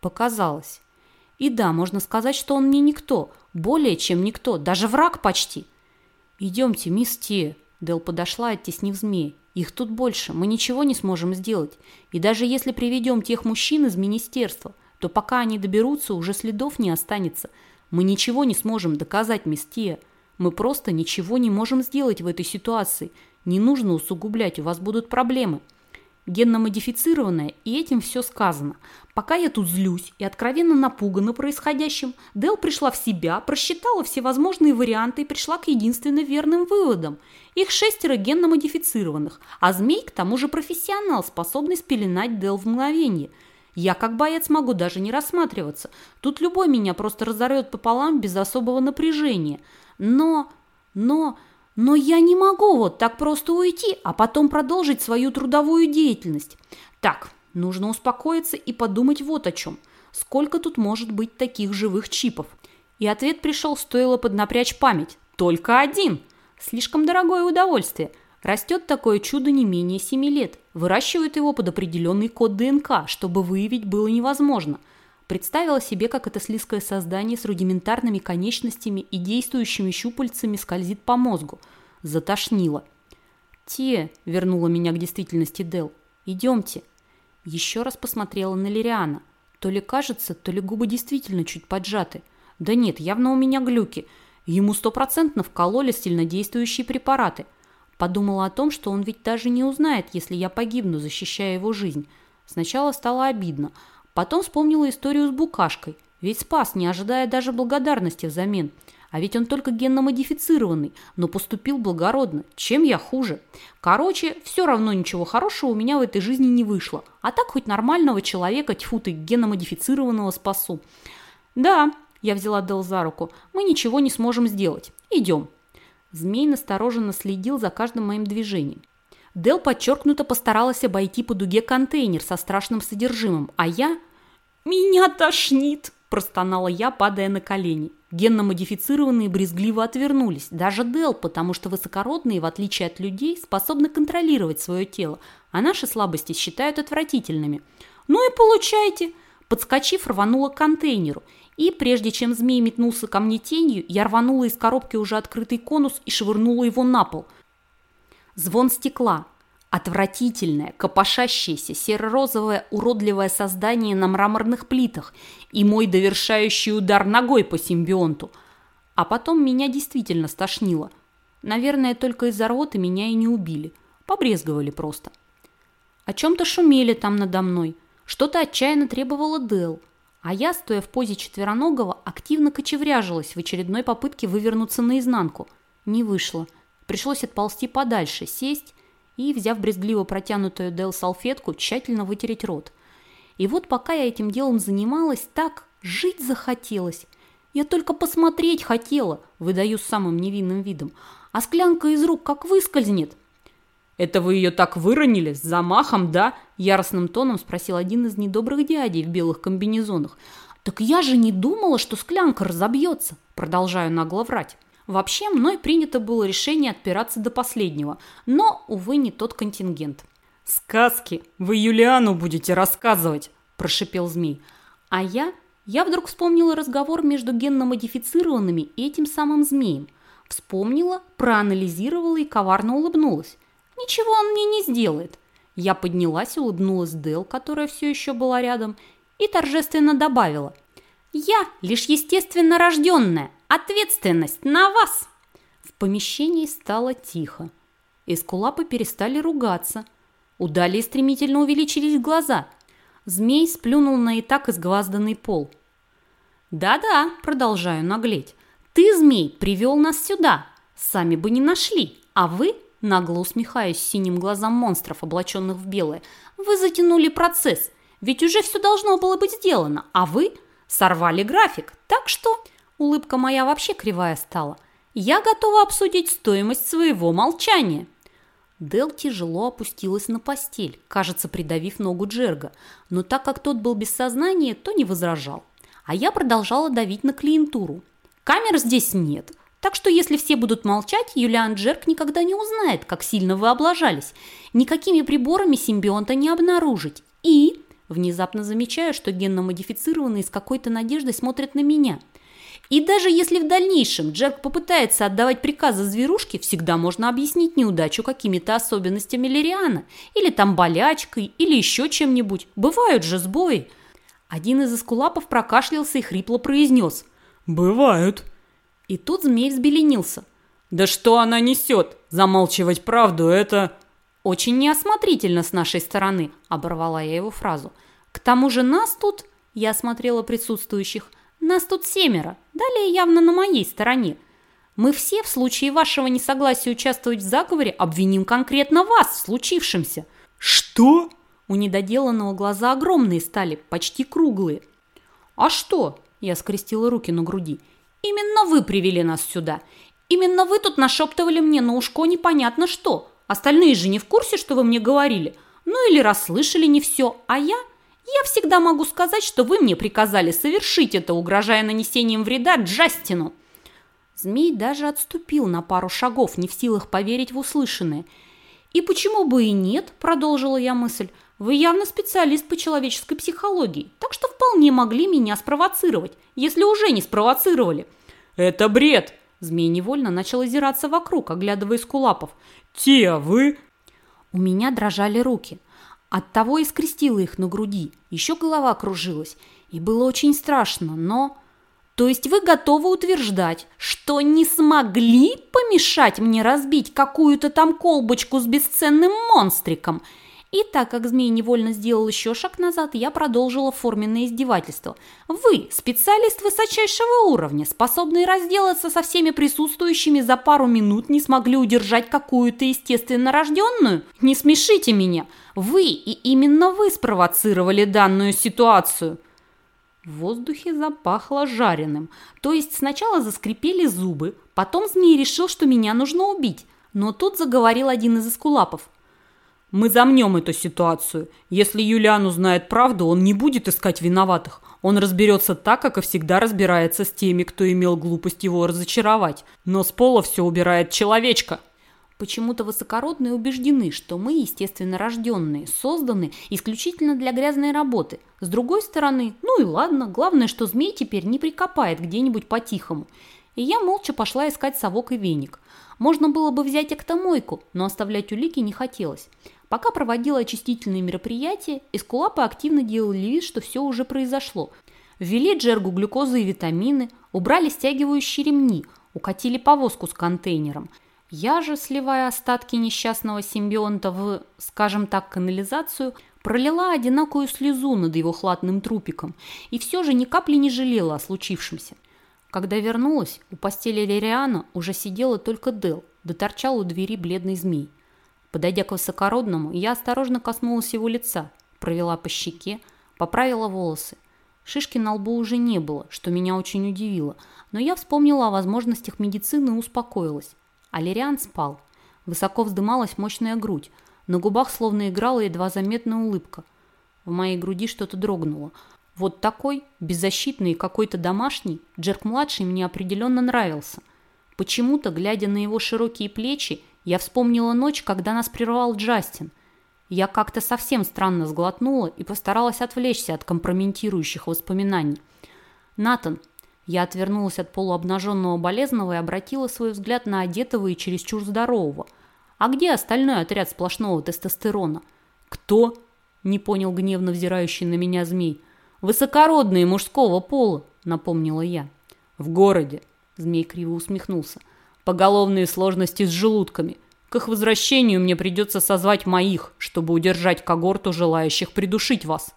Показалось. И да, можно сказать, что он мне никто – более чем никто, даже враг почти. «Идемте, мисс Ти», — Дел подошла, оттеснив змей. «Их тут больше, мы ничего не сможем сделать. И даже если приведем тех мужчин из министерства, то пока они доберутся, уже следов не останется. Мы ничего не сможем доказать, мисс Тия. Мы просто ничего не можем сделать в этой ситуации. Не нужно усугублять, у вас будут проблемы генно-модифицированная, и этим все сказано. Пока я тут злюсь и откровенно напугана происходящим, Дел пришла в себя, просчитала все возможные варианты и пришла к единственно верным выводам. Их шестеро генно-модифицированных, а змей к тому же профессионал, способный спеленать Дел в мгновение. Я как боец могу даже не рассматриваться. Тут любой меня просто разорвет пополам без особого напряжения. Но... но... Но я не могу вот так просто уйти, а потом продолжить свою трудовую деятельность. Так, нужно успокоиться и подумать вот о чем. Сколько тут может быть таких живых чипов? И ответ пришел, стоило поднапрячь память. Только один. Слишком дорогое удовольствие. Растет такое чудо не менее 7 лет. Выращивают его под определенный код ДНК, чтобы выявить было невозможно – Представила себе, как это слизкое создание с рудиментарными конечностями и действующими щупальцами скользит по мозгу. Затошнило. «Те», — вернула меня к действительности Дел, — «идемте». Еще раз посмотрела на Лириана. То ли кажется, то ли губы действительно чуть поджаты. Да нет, явно у меня глюки. Ему стопроцентно вкололи сильнодействующие препараты. Подумала о том, что он ведь даже не узнает, если я погибну, защищая его жизнь. Сначала стало обидно — Потом вспомнила историю с букашкой. Ведь спас, не ожидая даже благодарности взамен. А ведь он только генно-модифицированный, но поступил благородно. Чем я хуже? Короче, все равно ничего хорошего у меня в этой жизни не вышло. А так хоть нормального человека, тьфу ты, генно-модифицированного спасу. Да, я взяла Дел за руку, мы ничего не сможем сделать. Идем. Змей настороженно следил за каждым моим движением. Дел подчеркнуто постаралась обойти по дуге контейнер со страшным содержимым, а я... «Меня тошнит!» – простонала я, падая на колени. Генно-модифицированные брезгливо отвернулись. Даже Дел, потому что высокородные, в отличие от людей, способны контролировать свое тело, а наши слабости считают отвратительными. «Ну и получайте!» Подскочив, рванула к контейнеру. И, прежде чем змей метнулся ко мне тенью, я рванула из коробки уже открытый конус и швырнула его на пол – Звон стекла. Отвратительное, копошащееся, серо-розовое, уродливое создание на мраморных плитах и мой довершающий удар ногой по симбионту. А потом меня действительно стошнило. Наверное, только из-за рвоты меня и не убили. Побрезговали просто. О чем-то шумели там надо мной. Что-то отчаянно требовало Дел. А я, стоя в позе четвероногого, активно кочевряжилась в очередной попытке вывернуться наизнанку. Не вышло. Пришлось отползти подальше, сесть и, взяв брезгливо протянутую Дел салфетку, тщательно вытереть рот. И вот пока я этим делом занималась, так жить захотелось. Я только посмотреть хотела, выдаю с самым невинным видом. А склянка из рук как выскользнет. «Это вы ее так выронили? С замахом, да?» Яростным тоном спросил один из недобрых дядей в белых комбинезонах. «Так я же не думала, что склянка разобьется!» Продолжаю нагло врать. Вообще, мной принято было решение отпираться до последнего, но, увы, не тот контингент. «Сказки! Вы Юлиану будете рассказывать!» – прошипел змей. А я? Я вдруг вспомнила разговор между генно-модифицированными и этим самым змеем. Вспомнила, проанализировала и коварно улыбнулась. Ничего он мне не сделает. Я поднялась, улыбнулась Дел, которая все еще была рядом, и торжественно добавила. «Я лишь естественно рожденная, Ответственность на вас!» В помещении стало тихо. Эскулапы перестали ругаться. У стремительно увеличились глаза. Змей сплюнул на и так изгвазданный пол. «Да-да», – продолжаю наглеть, – «ты, змей, привел нас сюда. Сами бы не нашли, а вы, нагло усмехаясь синим глазам монстров, облаченных в белое, вы затянули процесс, ведь уже все должно было быть сделано, а вы сорвали график, так что Улыбка моя вообще кривая стала. Я готова обсудить стоимость своего молчания. Дел тяжело опустилась на постель, кажется, придавив ногу Джерга, но так как тот был без сознания, то не возражал. А я продолжала давить на клиентуру. Камер здесь нет, так что если все будут молчать, Юлиан Джерк никогда не узнает, как сильно вы облажались. Никакими приборами симбионта не обнаружить. И внезапно замечаю, что генно-модифицированные с какой-то надеждой смотрят на меня – и даже если в дальнейшем Джерк попытается отдавать приказы зверушке, всегда можно объяснить неудачу какими-то особенностями Лириана, или там болячкой, или еще чем-нибудь. Бывают же сбои. Один из эскулапов прокашлялся и хрипло произнес. «Бывают». И тут змей взбеленился. «Да что она несет? Замалчивать правду – это...» «Очень неосмотрительно с нашей стороны», – оборвала я его фразу. «К тому же нас тут...» – я осмотрела присутствующих – нас тут семеро, далее явно на моей стороне. Мы все в случае вашего несогласия участвовать в заговоре обвиним конкретно вас в случившемся». «Что?» У недоделанного глаза огромные стали, почти круглые. «А что?» – я скрестила руки на груди. «Именно вы привели нас сюда. Именно вы тут нашептывали мне на ушко непонятно что. Остальные же не в курсе, что вы мне говорили. Ну или расслышали не все, а я я всегда могу сказать, что вы мне приказали совершить это, угрожая нанесением вреда Джастину». Змей даже отступил на пару шагов, не в силах поверить в услышанное. «И почему бы и нет?» – продолжила я мысль. «Вы явно специалист по человеческой психологии, так что вполне могли меня спровоцировать, если уже не спровоцировали». «Это бред!» Змей невольно начал озираться вокруг, оглядывая скулапов. «Те, вы?» У меня дрожали руки – Оттого и скрестила их на груди. Еще голова кружилась. И было очень страшно, но... То есть вы готовы утверждать, что не смогли помешать мне разбить какую-то там колбочку с бесценным монстриком – и так как змей невольно сделал еще шаг назад, я продолжила форменное издевательство. Вы, специалист высочайшего уровня, способный разделаться со всеми присутствующими за пару минут, не смогли удержать какую-то естественно рожденную? Не смешите меня. Вы и именно вы спровоцировали данную ситуацию. В воздухе запахло жареным. То есть сначала заскрипели зубы, потом змей решил, что меня нужно убить. Но тут заговорил один из эскулапов. Мы замнем эту ситуацию. Если Юлиан узнает правду, он не будет искать виноватых. Он разберется так, как и всегда разбирается с теми, кто имел глупость его разочаровать. Но с пола все убирает человечка. Почему-то высокородные убеждены, что мы, естественно рожденные, созданы исключительно для грязной работы. С другой стороны, ну и ладно, главное, что змей теперь не прикопает где-нибудь по-тихому. и я молча пошла искать совок и веник. Можно было бы взять эктомойку, но оставлять улики не хотелось. Пока проводила очистительные мероприятия, эскулапы активно делали вид, что все уже произошло. Ввели джергу глюкозы и витамины, убрали стягивающие ремни, укатили повозку с контейнером. Я же, сливая остатки несчастного симбионта в, скажем так, канализацию, пролила одинокую слезу над его хладным трупиком и все же ни капли не жалела о случившемся. Когда вернулась, у постели Лириана уже сидела только Дел, да торчал у двери бледный змей. Подойдя к высокородному, я осторожно коснулась его лица, провела по щеке, поправила волосы. Шишки на лбу уже не было, что меня очень удивило, но я вспомнила о возможностях медицины и успокоилась. Алириан спал. Высоко вздымалась мощная грудь, на губах словно играла едва заметная улыбка. В моей груди что-то дрогнуло – вот такой, беззащитный какой-то домашний, Джерк-младший мне определенно нравился. Почему-то, глядя на его широкие плечи, я вспомнила ночь, когда нас прервал Джастин. Я как-то совсем странно сглотнула и постаралась отвлечься от компрометирующих воспоминаний. «Натан!» Я отвернулась от полуобнаженного болезного и обратила свой взгляд на одетого и чересчур здорового. «А где остальной отряд сплошного тестостерона?» «Кто?» – не понял гневно взирающий на меня змей – Высокородные мужского пола, напомнила я. В городе, змей криво усмехнулся. Поголовные сложности с желудками. К их возвращению мне придется созвать моих, чтобы удержать когорту желающих придушить вас.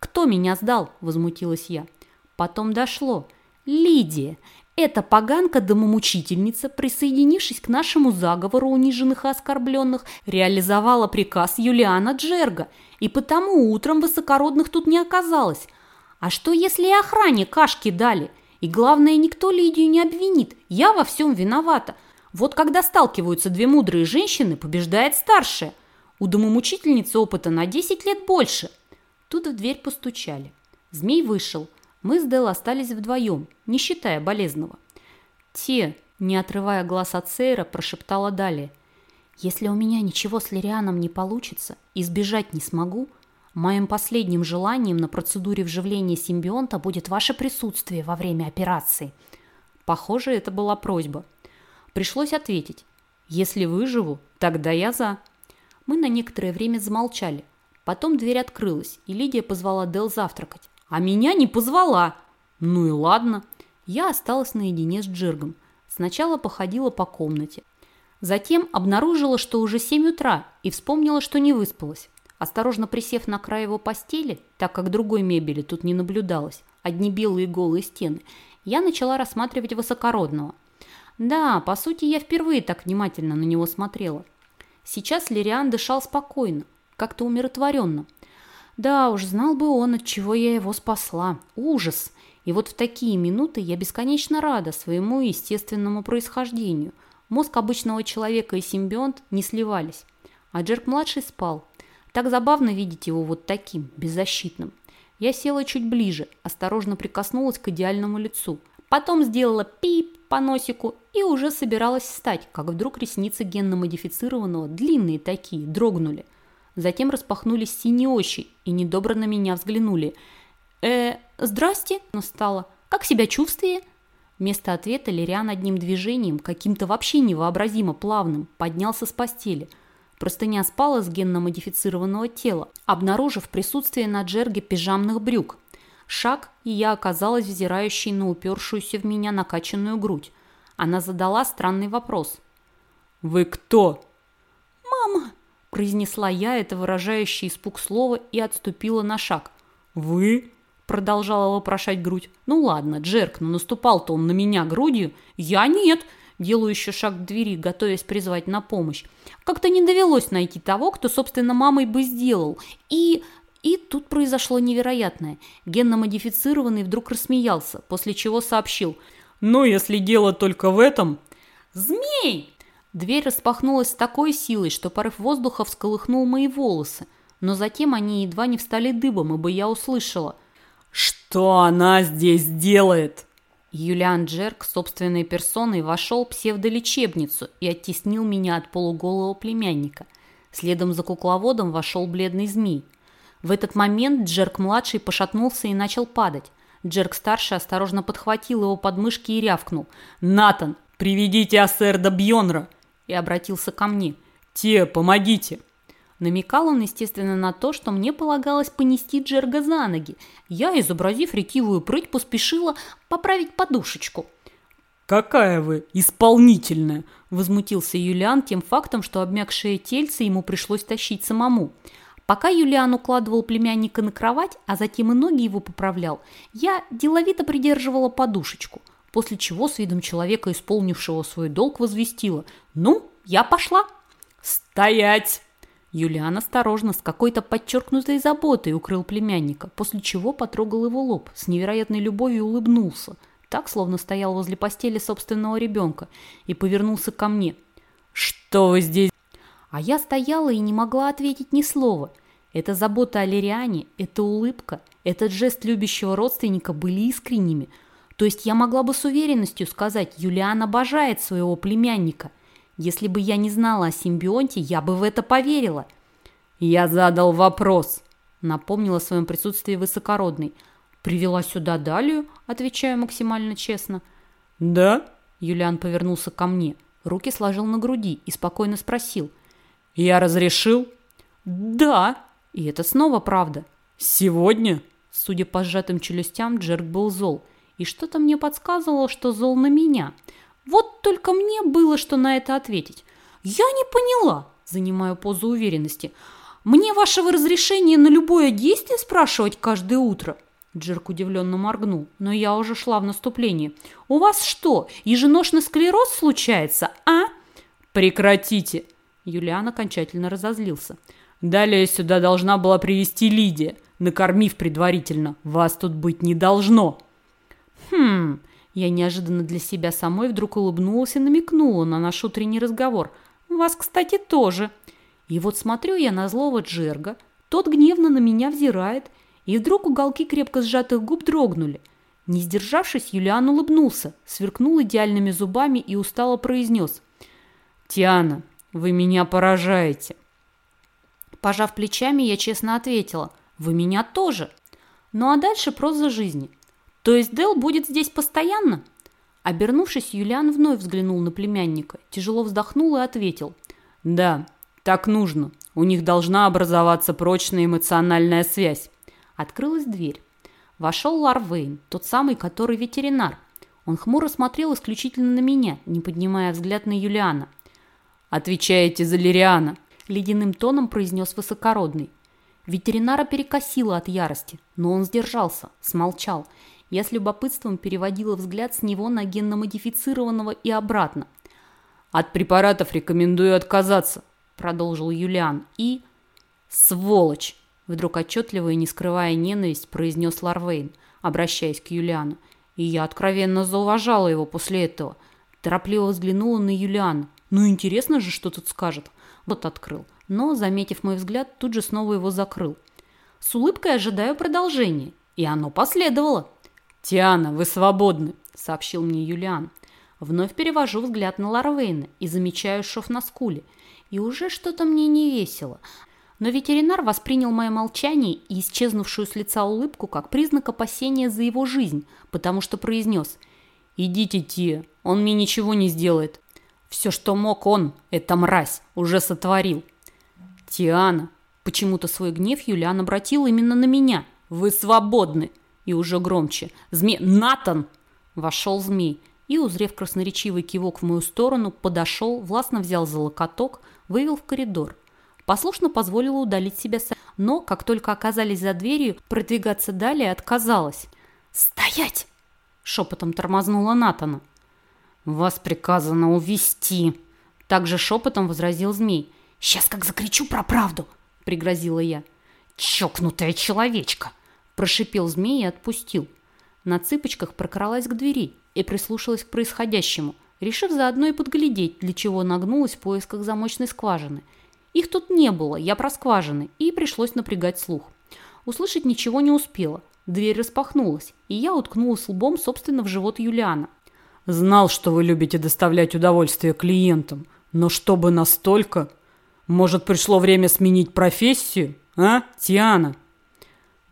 Кто меня сдал? Возмутилась я. Потом дошло. Лидия. Эта поганка-домомучительница, присоединившись к нашему заговору униженных и оскорбленных, реализовала приказ Юлиана Джерга – и потому утром высокородных тут не оказалось. А что, если и охране кашки дали? И главное, никто Лидию не обвинит. Я во всем виновата. Вот когда сталкиваются две мудрые женщины, побеждает старшая. У домомучительницы опыта на 10 лет больше. Тут в дверь постучали. Змей вышел. Мы с Дел остались вдвоем, не считая болезного. Те, не отрывая глаз от Сейра, прошептала далее. Если у меня ничего с Лирианом не получится и сбежать не смогу, моим последним желанием на процедуре вживления симбионта будет ваше присутствие во время операции. Похоже, это была просьба. Пришлось ответить. Если выживу, тогда я за. Мы на некоторое время замолчали. Потом дверь открылась, и Лидия позвала Дел завтракать. А меня не позвала. Ну и ладно. Я осталась наедине с Джиргом. Сначала походила по комнате, Затем обнаружила, что уже 7 утра, и вспомнила, что не выспалась. Осторожно присев на край его постели, так как другой мебели тут не наблюдалось, одни белые голые стены, я начала рассматривать высокородного. Да, по сути, я впервые так внимательно на него смотрела. Сейчас Лириан дышал спокойно, как-то умиротворенно. Да уж, знал бы он, от чего я его спасла. Ужас! И вот в такие минуты я бесконечно рада своему естественному происхождению – Мозг обычного человека и симбионт не сливались. А Джерк-младший спал. Так забавно видеть его вот таким, беззащитным. Я села чуть ближе, осторожно прикоснулась к идеальному лицу. Потом сделала пип по носику и уже собиралась встать, как вдруг ресницы генно-модифицированного, длинные такие, дрогнули. Затем распахнулись синие очи и недобро на меня взглянули. «Э, здрасте!» – настала. «Как себя чувствуете?» Вместо ответа Лириан одним движением, каким-то вообще невообразимо плавным, поднялся с постели. Простыня спала с генно-модифицированного тела, обнаружив присутствие на джерге пижамных брюк. Шаг, и я оказалась взирающей на упершуюся в меня накачанную грудь. Она задала странный вопрос. «Вы кто?» «Мама!» – произнесла я это выражающее испуг слово и отступила на шаг. «Вы?» продолжала вопрошать грудь. «Ну ладно, Джерк, но наступал-то он на меня грудью. Я нет!» Делаю еще шаг к двери, готовясь призвать на помощь. Как-то не довелось найти того, кто, собственно, мамой бы сделал. И... И тут произошло невероятное. Генно-модифицированный вдруг рассмеялся, после чего сообщил. «Ну, если дело только в этом...» «Змей!» Дверь распахнулась с такой силой, что порыв воздуха всколыхнул мои волосы. Но затем они едва не встали дыбом, ибо я услышала – «Что она здесь делает?» Юлиан Джерк собственной персоной вошел в псевдолечебницу и оттеснил меня от полуголого племянника. Следом за кукловодом вошел бледный змей. В этот момент Джерк-младший пошатнулся и начал падать. Джерк-старший осторожно подхватил его подмышки и рявкнул. «Натан, приведите Ассерда Бьонра!» И обратился ко мне. «Те, помогите!» Намекал он, естественно, на то, что мне полагалось понести Джерга за ноги. Я, изобразив ретивую прыть, поспешила поправить подушечку. «Какая вы исполнительная!» – возмутился Юлиан тем фактом, что обмякшее тельце ему пришлось тащить самому. Пока Юлиан укладывал племянника на кровать, а затем и ноги его поправлял, я деловито придерживала подушечку, после чего с видом человека, исполнившего свой долг, возвестила «Ну, я пошла!» «Стоять!» Юлиан осторожно, с какой-то подчеркнутой заботой укрыл племянника, после чего потрогал его лоб, с невероятной любовью улыбнулся, так, словно стоял возле постели собственного ребенка, и повернулся ко мне. «Что вы здесь?» А я стояла и не могла ответить ни слова. Эта забота о Лириане, эта улыбка, этот жест любящего родственника были искренними. То есть я могла бы с уверенностью сказать, Юлиан обожает своего племянника. Если бы я не знала о симбионте, я бы в это поверила. «Я задал вопрос», — напомнила о своем присутствии высокородный. «Привела сюда Далию», — отвечаю максимально честно. «Да?» — Юлиан повернулся ко мне, руки сложил на груди и спокойно спросил. «Я разрешил?» «Да», и это снова правда. «Сегодня?» Судя по сжатым челюстям, Джерк был зол. И что-то мне подсказывало, что зол на меня. Вот только мне было что на это ответить. «Я не поняла», – занимаю позу уверенности. «Мне вашего разрешения на любое действие спрашивать каждое утро?» Джерк удивленно моргнул, но я уже шла в наступление. «У вас что, еженошный склероз случается, а?» «Прекратите!» Юлиан окончательно разозлился. Далее сюда должна была привести Лидия, накормив предварительно. Вас тут быть не должно. Хм, я неожиданно для себя самой вдруг улыбнулась и намекнула на наш утренний разговор. Вас, кстати, тоже. И вот смотрю я на злого Джерга, тот гневно на меня взирает, и вдруг уголки крепко сжатых губ дрогнули. Не сдержавшись, Юлиан улыбнулся, сверкнул идеальными зубами и устало произнес. «Тиана, вы меня поражаете. Пожав плечами, я честно ответила. «Вы меня тоже». Ну а дальше проза жизни. То есть Дел будет здесь постоянно? Обернувшись, Юлиан вновь взглянул на племянника, тяжело вздохнул и ответил. «Да, так нужно. У них должна образоваться прочная эмоциональная связь». Открылась дверь. Вошел Ларвейн, тот самый, который ветеринар. Он хмуро смотрел исключительно на меня, не поднимая взгляд на Юлиана. «Отвечаете за Лириана», ледяным тоном произнес высокородный. Ветеринара перекосило от ярости, но он сдержался, смолчал. Я с любопытством переводила взгляд с него на генно-модифицированного и обратно. «От препаратов рекомендую отказаться», – продолжил Юлиан. «И...» «Сволочь!» – вдруг отчетливо и не скрывая ненависть, произнес Ларвейн, обращаясь к Юлиану. И я откровенно зауважала его после этого. Торопливо взглянула на Юлиана. «Ну, интересно же, что тут скажет вот открыл, но, заметив мой взгляд, тут же снова его закрыл. С улыбкой ожидаю продолжения, и оно последовало. «Тиана, вы свободны», — сообщил мне Юлиан. Вновь перевожу взгляд на Ларвейна и замечаю шов на скуле. И уже что-то мне не весело. Но ветеринар воспринял мое молчание и исчезнувшую с лица улыбку как признак опасения за его жизнь, потому что произнес «Идите, Тия, он мне ничего не сделает. Все, что мог он, эта мразь, уже сотворил. Тиана, почему-то свой гнев Юлиан обратил именно на меня. Вы свободны. И уже громче. Змей... Натан! Вошел змей и, узрев красноречивый кивок в мою сторону, подошел, властно взял за локоток, вывел в коридор. Послушно позволила удалить себя, но, как только оказались за дверью, продвигаться далее отказалась. «Стоять!» – шепотом тормознула Натана. «Вас приказано увести!» Также шепотом возразил змей. «Сейчас как закричу про правду!» – пригрозила я. «Чокнутая человечка!» – прошипел змей и отпустил. На цыпочках прокралась к двери и прислушалась к происходящему, решив заодно и подглядеть, для чего нагнулась в поисках замочной скважины. Их тут не было, я про скважины, и пришлось напрягать слух. Услышать ничего не успела. Дверь распахнулась, и я уткнулась лбом, собственно, в живот Юлиана. Знал, что вы любите доставлять удовольствие клиентам, но чтобы настолько... Может, пришло время сменить профессию, а, Тиана?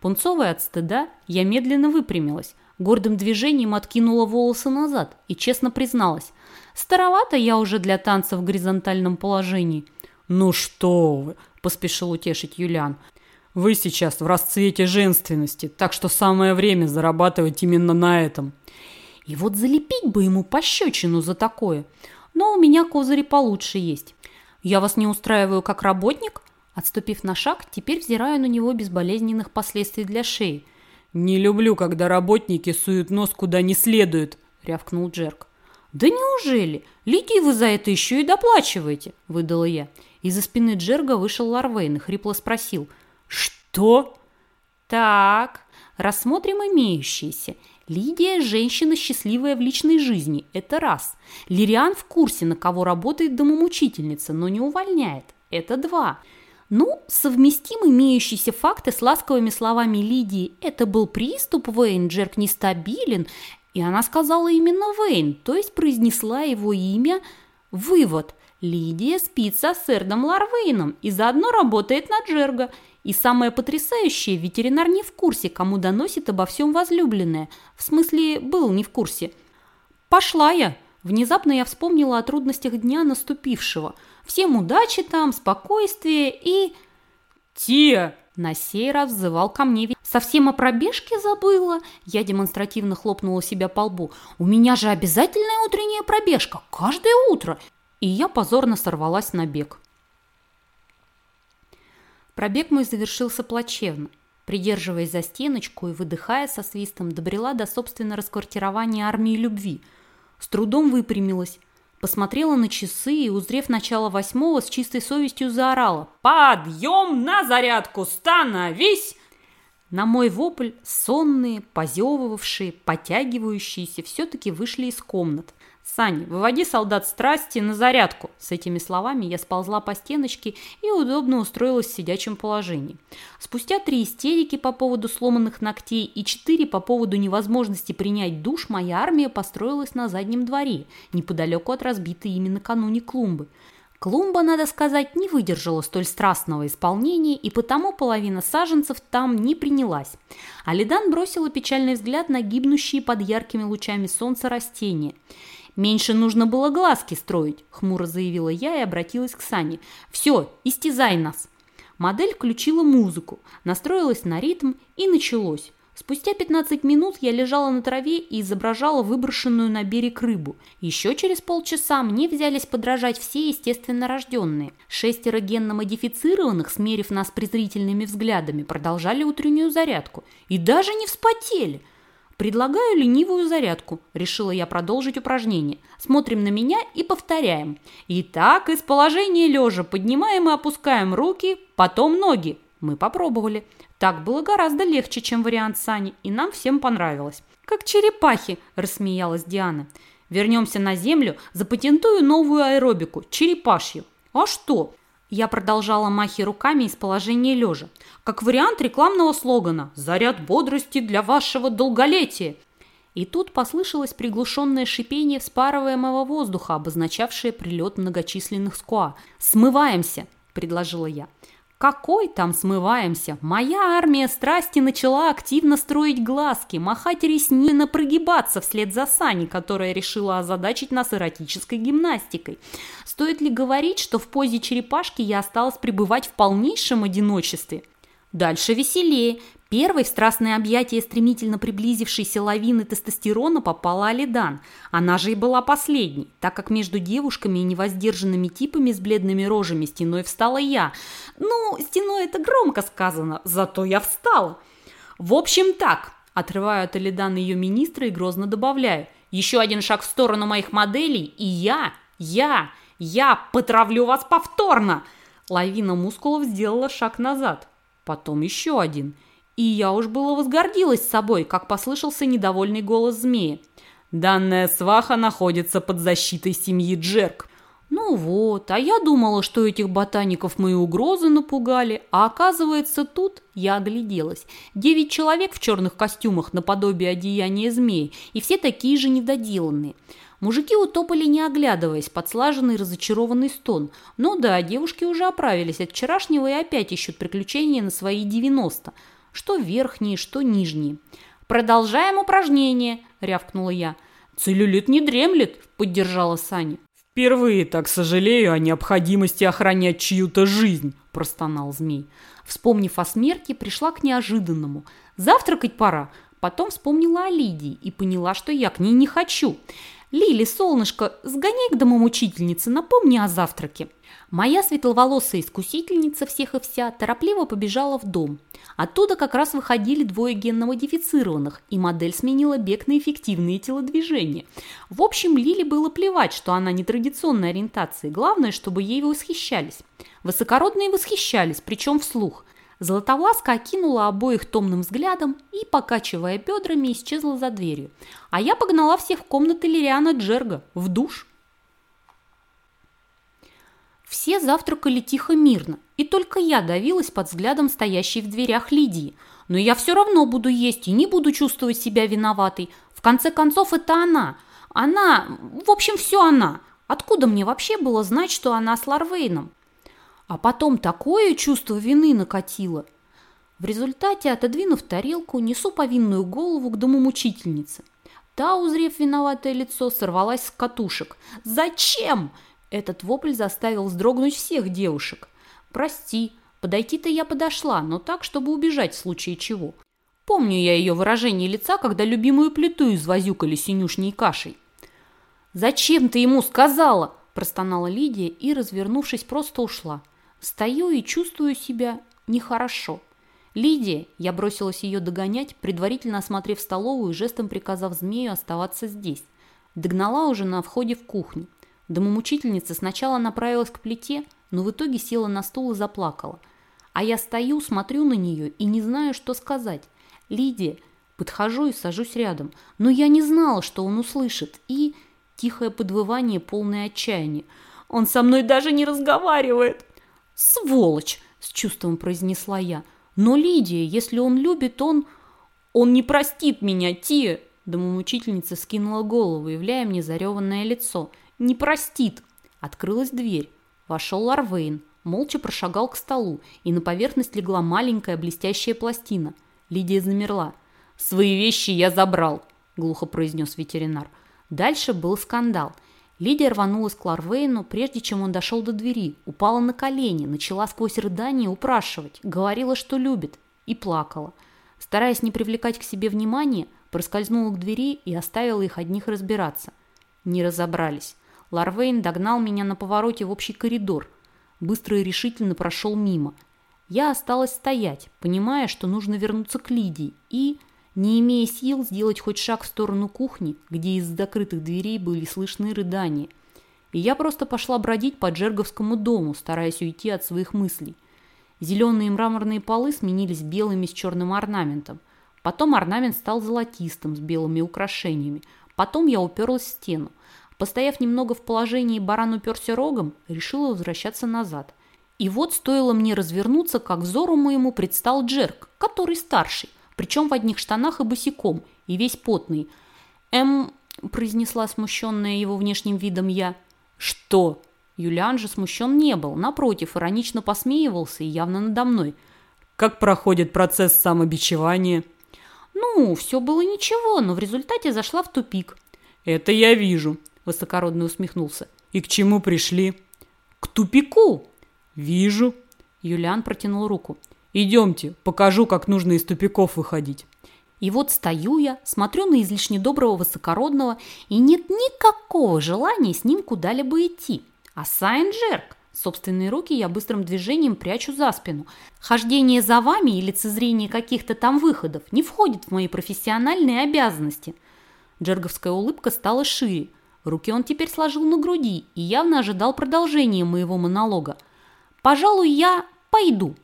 Пунцовая от стыда, я медленно выпрямилась, гордым движением откинула волосы назад и честно призналась. Старовато я уже для танца в горизонтальном положении. «Ну что вы!» – поспешил утешить Юлиан. «Вы сейчас в расцвете женственности, так что самое время зарабатывать именно на этом». И вот залепить бы ему пощечину за такое. Но у меня козыри получше есть. Я вас не устраиваю как работник? Отступив на шаг, теперь взираю на него без болезненных последствий для шеи. «Не люблю, когда работники суют нос куда не следует», — рявкнул Джерк. «Да неужели? Лидии вы за это еще и доплачиваете?» – выдала я. Из-за спины Джерга вышел Ларвейн и хрипло спросил. «Что?» «Так, рассмотрим имеющиеся. Лидия – женщина, счастливая в личной жизни. Это раз. Лириан в курсе, на кого работает домомучительница, но не увольняет. Это два. Ну, совместим имеющиеся факты с ласковыми словами Лидии. Это был приступ, Вейн, Джерк нестабилен. И она сказала именно Вейн, то есть произнесла его имя. Вывод. Лидия спит со сэрдом Ларвейном и заодно работает на Джерга. И самое потрясающее, ветеринар не в курсе, кому доносит обо всем возлюбленное. В смысле, был не в курсе. Пошла я. Внезапно я вспомнила о трудностях дня наступившего – Всем удачи там, спокойствия и... Тия! На сей раз взывал ко мне. Совсем о пробежке забыла. Я демонстративно хлопнула себя по лбу. У меня же обязательная утренняя пробежка. Каждое утро. И я позорно сорвалась на бег. Пробег мой завершился плачевно. Придерживаясь за стеночку и выдыхая со свистом, добрела до собственного расквартирования армии любви. С трудом выпрямилась. Посмотрела на часы и, узрев начало восьмого, с чистой совестью заорала. «Подъем на зарядку! Становись!» На мой вопль сонные, позевывавшие, потягивающиеся все-таки вышли из комнат. «Сань, выводи солдат страсти на зарядку!» С этими словами я сползла по стеночке и удобно устроилась в сидячем положении. Спустя три истерики по поводу сломанных ногтей и четыре по поводу невозможности принять душ, моя армия построилась на заднем дворе, неподалеку от разбитой ими накануне клумбы. Клумба, надо сказать, не выдержала столь страстного исполнения, и потому половина саженцев там не принялась. Алидан бросила печальный взгляд на гибнущие под яркими лучами солнца растения – «Меньше нужно было глазки строить», – хмуро заявила я и обратилась к Сане. «Все, истязай нас». Модель включила музыку, настроилась на ритм и началось. Спустя 15 минут я лежала на траве и изображала выброшенную на берег рыбу. Еще через полчаса мне взялись подражать все естественно рожденные. Шестеро генно-модифицированных, смерив нас презрительными взглядами, продолжали утреннюю зарядку. И даже не вспотели – «Предлагаю ленивую зарядку», – решила я продолжить упражнение. Смотрим на меня и повторяем. Итак, из положения лежа поднимаем и опускаем руки, потом ноги. Мы попробовали. Так было гораздо легче, чем вариант Сани, и нам всем понравилось. «Как черепахи», – рассмеялась Диана. «Вернемся на землю, запатентую новую аэробику – черепашью». «А что? Я продолжала махи руками из положения лежа, как вариант рекламного слогана «Заряд бодрости для вашего долголетия». И тут послышалось приглушенное шипение вспарываемого воздуха, обозначавшее прилет многочисленных скуа. «Смываемся!» – предложила я. Какой там смываемся? Моя армия страсти начала активно строить глазки, махать ресницы, прогибаться вслед за Сани, которая решила озадачить нас эротической гимнастикой. Стоит ли говорить, что в позе черепашки я осталась пребывать в полнейшем одиночестве? Дальше веселее. Первой в страстное объятие стремительно приблизившейся лавины тестостерона попала Алидан. Она же и была последней, так как между девушками и невоздержанными типами с бледными рожами стеной встала я. Ну, стеной это громко сказано, зато я встала. В общем так, отрываю от Алидан ее министра и грозно добавляю. Еще один шаг в сторону моих моделей, и я, я, я потравлю вас повторно. Лавина мускулов сделала шаг назад, потом еще один – и я уж было возгордилась собой, как послышался недовольный голос змеи. «Данная сваха находится под защитой семьи Джерк». Ну вот, а я думала, что этих ботаников мои угрозы напугали, а оказывается тут я огляделась. Девять человек в черных костюмах наподобие одеяния змеи, и все такие же недоделанные. Мужики утопали не оглядываясь, под слаженный разочарованный стон. Ну да, девушки уже оправились от вчерашнего и опять ищут приключения на свои девяносто. Что верхние, что нижние. «Продолжаем упражнение», – рявкнула я. «Целлюлит не дремлет», – поддержала Саня. «Впервые так сожалею о необходимости охранять чью-то жизнь», – простонал змей. Вспомнив о смерти, пришла к неожиданному. «Завтракать пора». Потом вспомнила о Лидии и поняла, что я к ней не хочу. «Лили, солнышко, сгоняй к домом-учительнице, напомни о завтраке». Моя светловолосая искусительница всех и вся торопливо побежала в дом. Оттуда как раз выходили двое генно-модифицированных, и модель сменила бег на эффективные телодвижения. В общем, Лили было плевать, что она нетрадиционной ориентации, главное, чтобы ей восхищались. Высокородные восхищались, причем вслух. Златовласка окинула обоих томным взглядом и, покачивая бедрами, исчезла за дверью. А я погнала всех в комнаты Лириана Джерга, в душ. Все завтракали тихо-мирно, и только я давилась под взглядом стоящей в дверях Лидии. Но я все равно буду есть и не буду чувствовать себя виноватой. В конце концов, это она. Она, в общем, все она. Откуда мне вообще было знать, что она с Ларвейном? А потом такое чувство вины накатило. В результате, отодвинув тарелку, несу повинную голову к дому мучительницы. Та, узрев виноватое лицо, сорвалась с катушек. «Зачем?» Этот вопль заставил вздрогнуть всех девушек. «Прости, подойти-то я подошла, но так, чтобы убежать в случае чего. Помню я ее выражение лица, когда любимую плиту извозюкали синюшней кашей». «Зачем ты ему сказала?» – простонала Лидия и, развернувшись, просто ушла. Стою и чувствую себя нехорошо. «Лидия!» – я бросилась ее догонять, предварительно осмотрев столовую и жестом приказав змею оставаться здесь. Догнала уже на входе в кухню. Домомучительница сначала направилась к плите, но в итоге села на стул и заплакала. А я стою, смотрю на нее и не знаю, что сказать. «Лидия!» Подхожу и сажусь рядом. Но я не знала, что он услышит. И тихое подвывание, полное отчаяния. «Он со мной даже не разговаривает!» «Сволочь!» – с чувством произнесла я. «Но, Лидия, если он любит, он...» «Он не простит меня, Тия!» Домоучительница скинула голову, являя мне зареванное лицо. «Не простит!» Открылась дверь. Вошел Ларвейн, молча прошагал к столу, и на поверхность легла маленькая блестящая пластина. Лидия замерла. «Свои вещи я забрал», – глухо произнес ветеринар. Дальше был скандал – Лидия рванулась к Ларвейну, прежде чем он дошел до двери, упала на колени, начала сквозь рыдание упрашивать, говорила, что любит, и плакала. Стараясь не привлекать к себе внимания, проскользнула к двери и оставила их одних разбираться. Не разобрались. Ларвейн догнал меня на повороте в общий коридор. Быстро и решительно прошел мимо. Я осталась стоять, понимая, что нужно вернуться к Лидии, и не имея сил сделать хоть шаг в сторону кухни, где из закрытых дверей были слышны рыдания. И я просто пошла бродить по Джерговскому дому, стараясь уйти от своих мыслей. Зеленые мраморные полы сменились белыми с черным орнаментом. Потом орнамент стал золотистым, с белыми украшениями. Потом я уперлась в стену. Постояв немного в положении баран уперся рогом, решила возвращаться назад. И вот стоило мне развернуться, как взору моему предстал Джерк, который старший причем в одних штанах и босиком, и весь потный. «Эм...» – произнесла смущенная его внешним видом я. «Что?» Юлиан же смущен не был, напротив, иронично посмеивался и явно надо мной. «Как проходит процесс самобичевания?» «Ну, все было ничего, но в результате зашла в тупик». «Это я вижу», – высокородно усмехнулся. «И к чему пришли?» «К тупику!» «Вижу». Юлиан протянул руку. Идемте, покажу, как нужно из тупиков выходить. И вот стою я, смотрю на излишне доброго высокородного, и нет никакого желания с ним куда-либо идти. А Сайн. Собственные руки я быстрым движением прячу за спину. Хождение за вами и лицезрение каких-то там выходов не входит в мои профессиональные обязанности. Джерговская улыбка стала шире. Руки он теперь сложил на груди и явно ожидал продолжения моего монолога. «Пожалуй, я пойду»,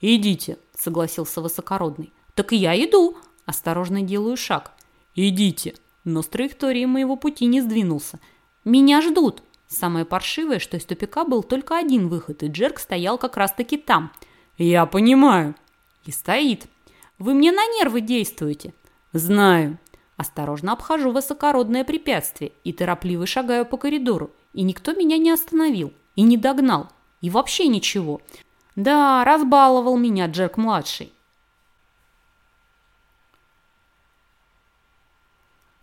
«Идите», — согласился высокородный. «Так и я иду», — осторожно делаю шаг. «Идите», но с траектории моего пути не сдвинулся. «Меня ждут». Самое паршивое, что из тупика был только один выход, и Джерк стоял как раз-таки там. «Я понимаю». И стоит. «Вы мне на нервы действуете». «Знаю». Осторожно обхожу высокородное препятствие и торопливо шагаю по коридору. И никто меня не остановил, и не догнал, и вообще ничего. Да, разбаловал меня Джек-младший.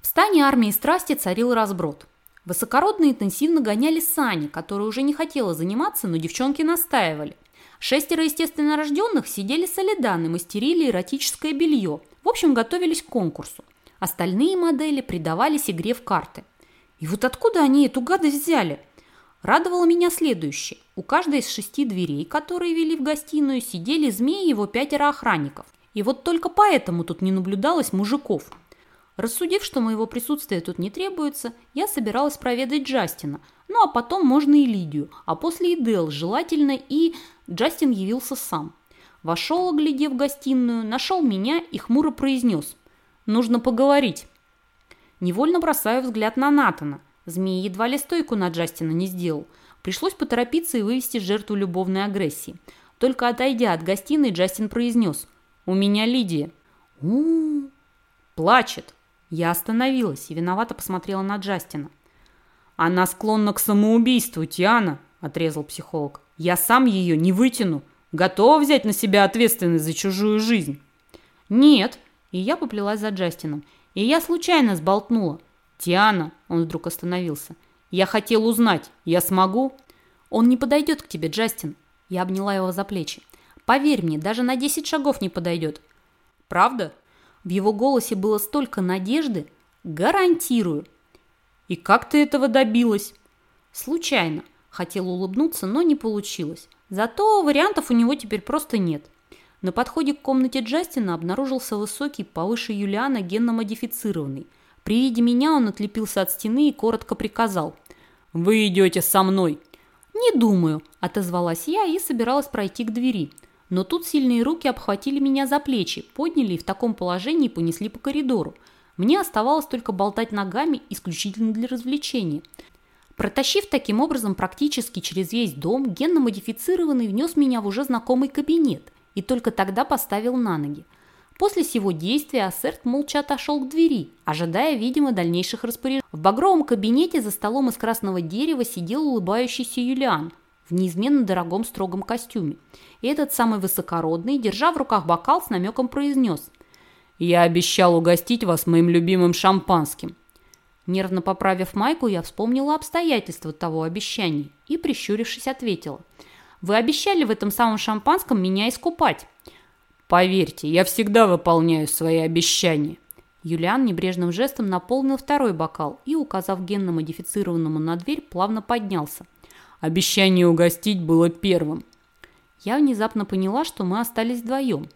В стане армии страсти царил разброд. Высокородные интенсивно гоняли Сани, которые уже не хотела заниматься, но девчонки настаивали. Шестеро естественно рожденных сидели солиданно, мастерили эротическое белье. В общем, готовились к конкурсу. Остальные модели предавались игре в карты. И вот откуда они эту гадость взяли? Радовало меня следующее. У каждой из шести дверей, которые вели в гостиную, сидели змеи его пятеро охранников. И вот только поэтому тут не наблюдалось мужиков – Рассудив, что моего присутствия тут не требуется, я собиралась проведать Джастина, ну а потом можно и Лидию, а после и Дел, желательно и... Джастин явился сам. Вошел, оглядев гостиную, нашел меня и хмуро произнес. «Нужно поговорить». Невольно бросаю взгляд на Натана. Змеи едва ли стойку на Джастина не сделал. Пришлось поторопиться и вывести жертву любовной агрессии. Только отойдя от гостиной, Джастин произнес. «У меня Лидия». у, -у, -у Плачет. Я остановилась и виновато посмотрела на Джастина. «Она склонна к самоубийству, Тиана», – отрезал психолог. «Я сам ее не вытяну. Готова взять на себя ответственность за чужую жизнь?» «Нет», – и я поплелась за Джастином. «И я случайно сболтнула». «Тиана», – он вдруг остановился. «Я хотел узнать, я смогу?» «Он не подойдет к тебе, Джастин». Я обняла его за плечи. «Поверь мне, даже на десять шагов не подойдет». «Правда?» В его голосе было столько надежды. Гарантирую. И как ты этого добилась? Случайно. Хотела улыбнуться, но не получилось. Зато вариантов у него теперь просто нет. На подходе к комнате Джастина обнаружился высокий, повыше Юлиана, генно-модифицированный. При виде меня он отлепился от стены и коротко приказал. «Вы идете со мной!» «Не думаю», – отозвалась я и собиралась пройти к двери. Но тут сильные руки обхватили меня за плечи, подняли и в таком положении понесли по коридору. Мне оставалось только болтать ногами исключительно для развлечения. Протащив таким образом практически через весь дом, генно-модифицированный внес меня в уже знакомый кабинет и только тогда поставил на ноги. После сего действия Ассерт молча отошел к двери, ожидая, видимо, дальнейших распоряжений. В багровом кабинете за столом из красного дерева сидел улыбающийся Юлиан в неизменно дорогом строгом костюме и этот самый высокородный, держа в руках бокал, с намеком произнес. «Я обещал угостить вас моим любимым шампанским». Нервно поправив майку, я вспомнила обстоятельства того обещания и, прищурившись, ответила. «Вы обещали в этом самом шампанском меня искупать». «Поверьте, я всегда выполняю свои обещания». Юлиан небрежным жестом наполнил второй бокал и, указав генно-модифицированному на дверь, плавно поднялся. Обещание угостить было первым я внезапно поняла, что мы остались вдвоем.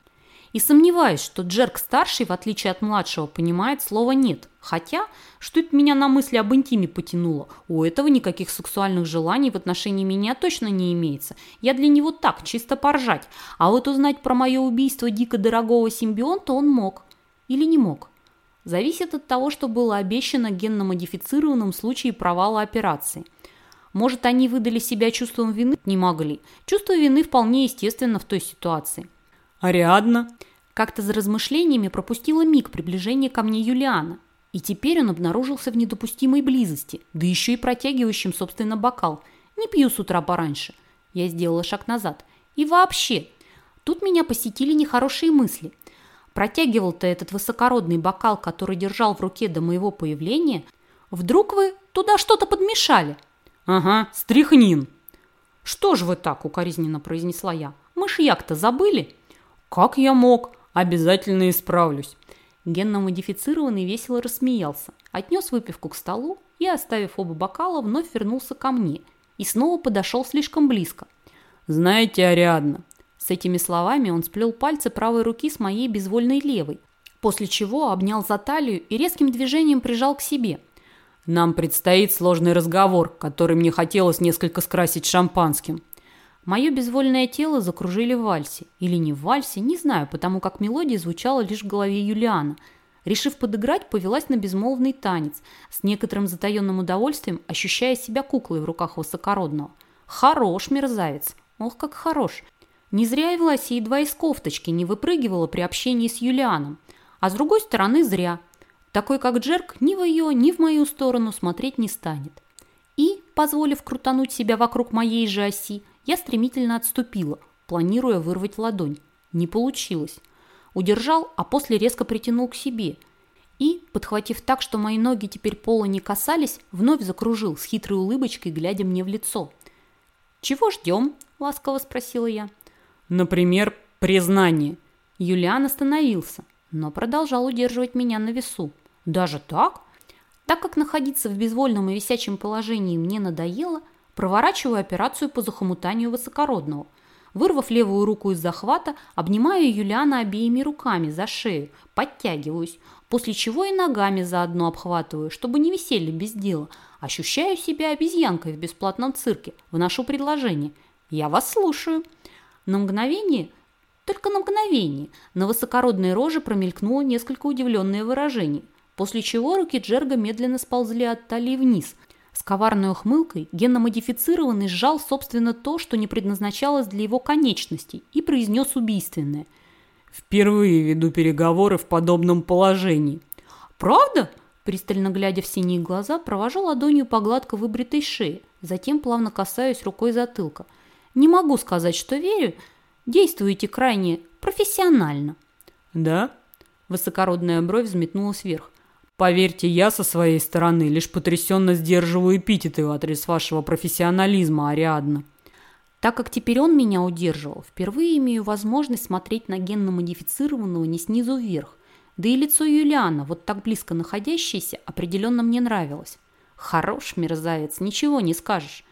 И сомневаюсь, что Джерк-старший, в отличие от младшего, понимает слово «нет». Хотя, что это меня на мысли об интиме потянуло? У этого никаких сексуальных желаний в отношении меня точно не имеется. Я для него так, чисто поржать. А вот узнать про мое убийство дико дорогого симбионта он мог. Или не мог. Зависит от того, что было обещано генно-модифицированным в случае провала операции – может, они выдали себя чувством вины? Не могли. Чувство вины вполне естественно в той ситуации. Ариадна? Как-то за размышлениями пропустила миг приближения ко мне Юлиана. И теперь он обнаружился в недопустимой близости, да еще и протягивающим, собственно, бокал. Не пью с утра пораньше. Я сделала шаг назад. И вообще, тут меня посетили нехорошие мысли. Протягивал-то этот высокородный бокал, который держал в руке до моего появления. Вдруг вы туда что-то подмешали? «Ага, стряхнин». «Что ж вы так?» – укоризненно произнесла я. «Мышьяк-то забыли?» «Как я мог? Обязательно исправлюсь». Генно-модифицированный весело рассмеялся, отнес выпивку к столу и, оставив оба бокала, вновь вернулся ко мне и снова подошел слишком близко. «Знаете, Ариадна...» С этими словами он сплел пальцы правой руки с моей безвольной левой, после чего обнял за талию и резким движением прижал к себе – нам предстоит сложный разговор, который мне хотелось несколько скрасить шампанским. Мое безвольное тело закружили в вальсе. Или не в вальсе, не знаю, потому как мелодия звучала лишь в голове Юлиана. Решив подыграть, повелась на безмолвный танец, с некоторым затаенным удовольствием ощущая себя куклой в руках высокородного. Хорош мерзавец. Ох, как хорош. Не зря и Власе едва из кофточки не выпрыгивала при общении с Юлианом. А с другой стороны, зря. Такой, как Джерк, ни в ее, ни в мою сторону смотреть не станет. И, позволив крутануть себя вокруг моей же оси, я стремительно отступила, планируя вырвать ладонь. Не получилось. Удержал, а после резко притянул к себе. и, подхватив так, что мои ноги теперь пола не касались, вновь закружил с хитрой улыбочкой, глядя мне в лицо. «Чего ждем?» – ласково спросила я. «Например, признание». Юлиан остановился, но продолжал удерживать меня на весу. «Даже так?» Так как находиться в безвольном и висячем положении мне надоело, проворачиваю операцию по захомутанию высокородного – Вырвав левую руку из захвата, обнимаю Юлиана обеими руками за шею, подтягиваюсь, после чего и ногами заодно обхватываю, чтобы не висели без дела. Ощущаю себя обезьянкой в бесплатном цирке, вношу предложение. Я вас слушаю. На мгновение, только на мгновение, на высокородной роже промелькнуло несколько удивленное выражение, после чего руки Джерга медленно сползли от талии вниз – с коварной ухмылкой генно-модифицированный сжал, собственно, то, что не предназначалось для его конечностей, и произнес убийственное. «Впервые веду переговоры в подобном положении». «Правда?» Пристально глядя в синие глаза, провожу ладонью по гладко выбритой шее, затем плавно касаюсь рукой затылка. Не могу сказать, что верю. Действуете крайне профессионально. Да? Высокородная бровь взметнулась вверх. Поверьте, я со своей стороны лишь потрясенно сдерживаю эпитеты в адрес вашего профессионализма, Ариадна. Так как теперь он меня удерживал, впервые имею возможность смотреть на генно-модифицированного не снизу вверх. Да и лицо Юлиана, вот так близко находящееся, определенно мне нравилось. Хорош мерзавец, ничего не скажешь.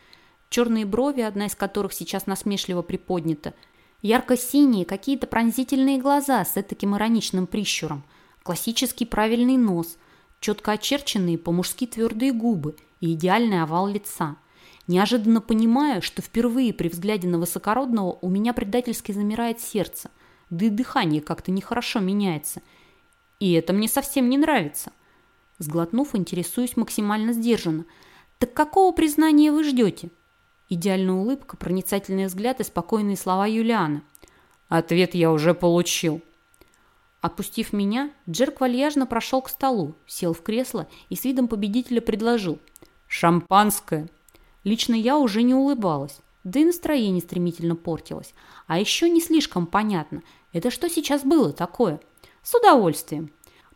Черные брови, одна из которых сейчас насмешливо приподнята, ярко-синие, какие-то пронзительные глаза с таким ироничным прищуром, классический правильный нос – четко очерченные по-мужски твердые губы и идеальный овал лица. Неожиданно понимаю, что впервые при взгляде на высокородного у меня предательски замирает сердце, да и дыхание как-то нехорошо меняется. И это мне совсем не нравится. Сглотнув, интересуюсь максимально сдержанно. «Так какого признания вы ждете?» Идеальная улыбка, проницательный взгляд и спокойные слова Юлиана. «Ответ я уже получил», Отпустив меня, Джерк вальяжно прошел к столу, сел в кресло и с видом победителя предложил. «Шампанское!» Лично я уже не улыбалась, да и настроение стремительно портилось. А еще не слишком понятно, это что сейчас было такое? С удовольствием.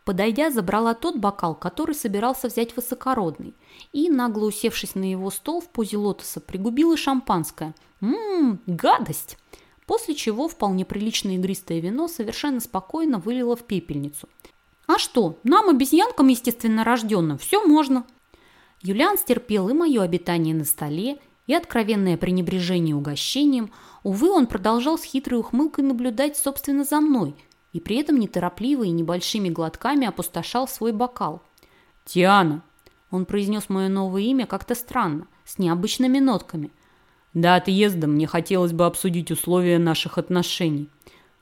Подойдя, забрала тот бокал, который собирался взять высокородный, и, нагло усевшись на его стол в позе лотоса, пригубила шампанское. Ммм, гадость! После чего вполне приличное игристое вино совершенно спокойно вылило в пепельницу. «А что, нам, обезьянкам, естественно рожденным, все можно!» Юлиан стерпел и мое обитание на столе, и откровенное пренебрежение угощением. Увы, он продолжал с хитрой ухмылкой наблюдать, собственно, за мной, и при этом неторопливо и небольшими глотками опустошал свой бокал. «Тиана!» Он произнес мое новое имя как-то странно, с необычными нотками. До отъезда мне хотелось бы обсудить условия наших отношений.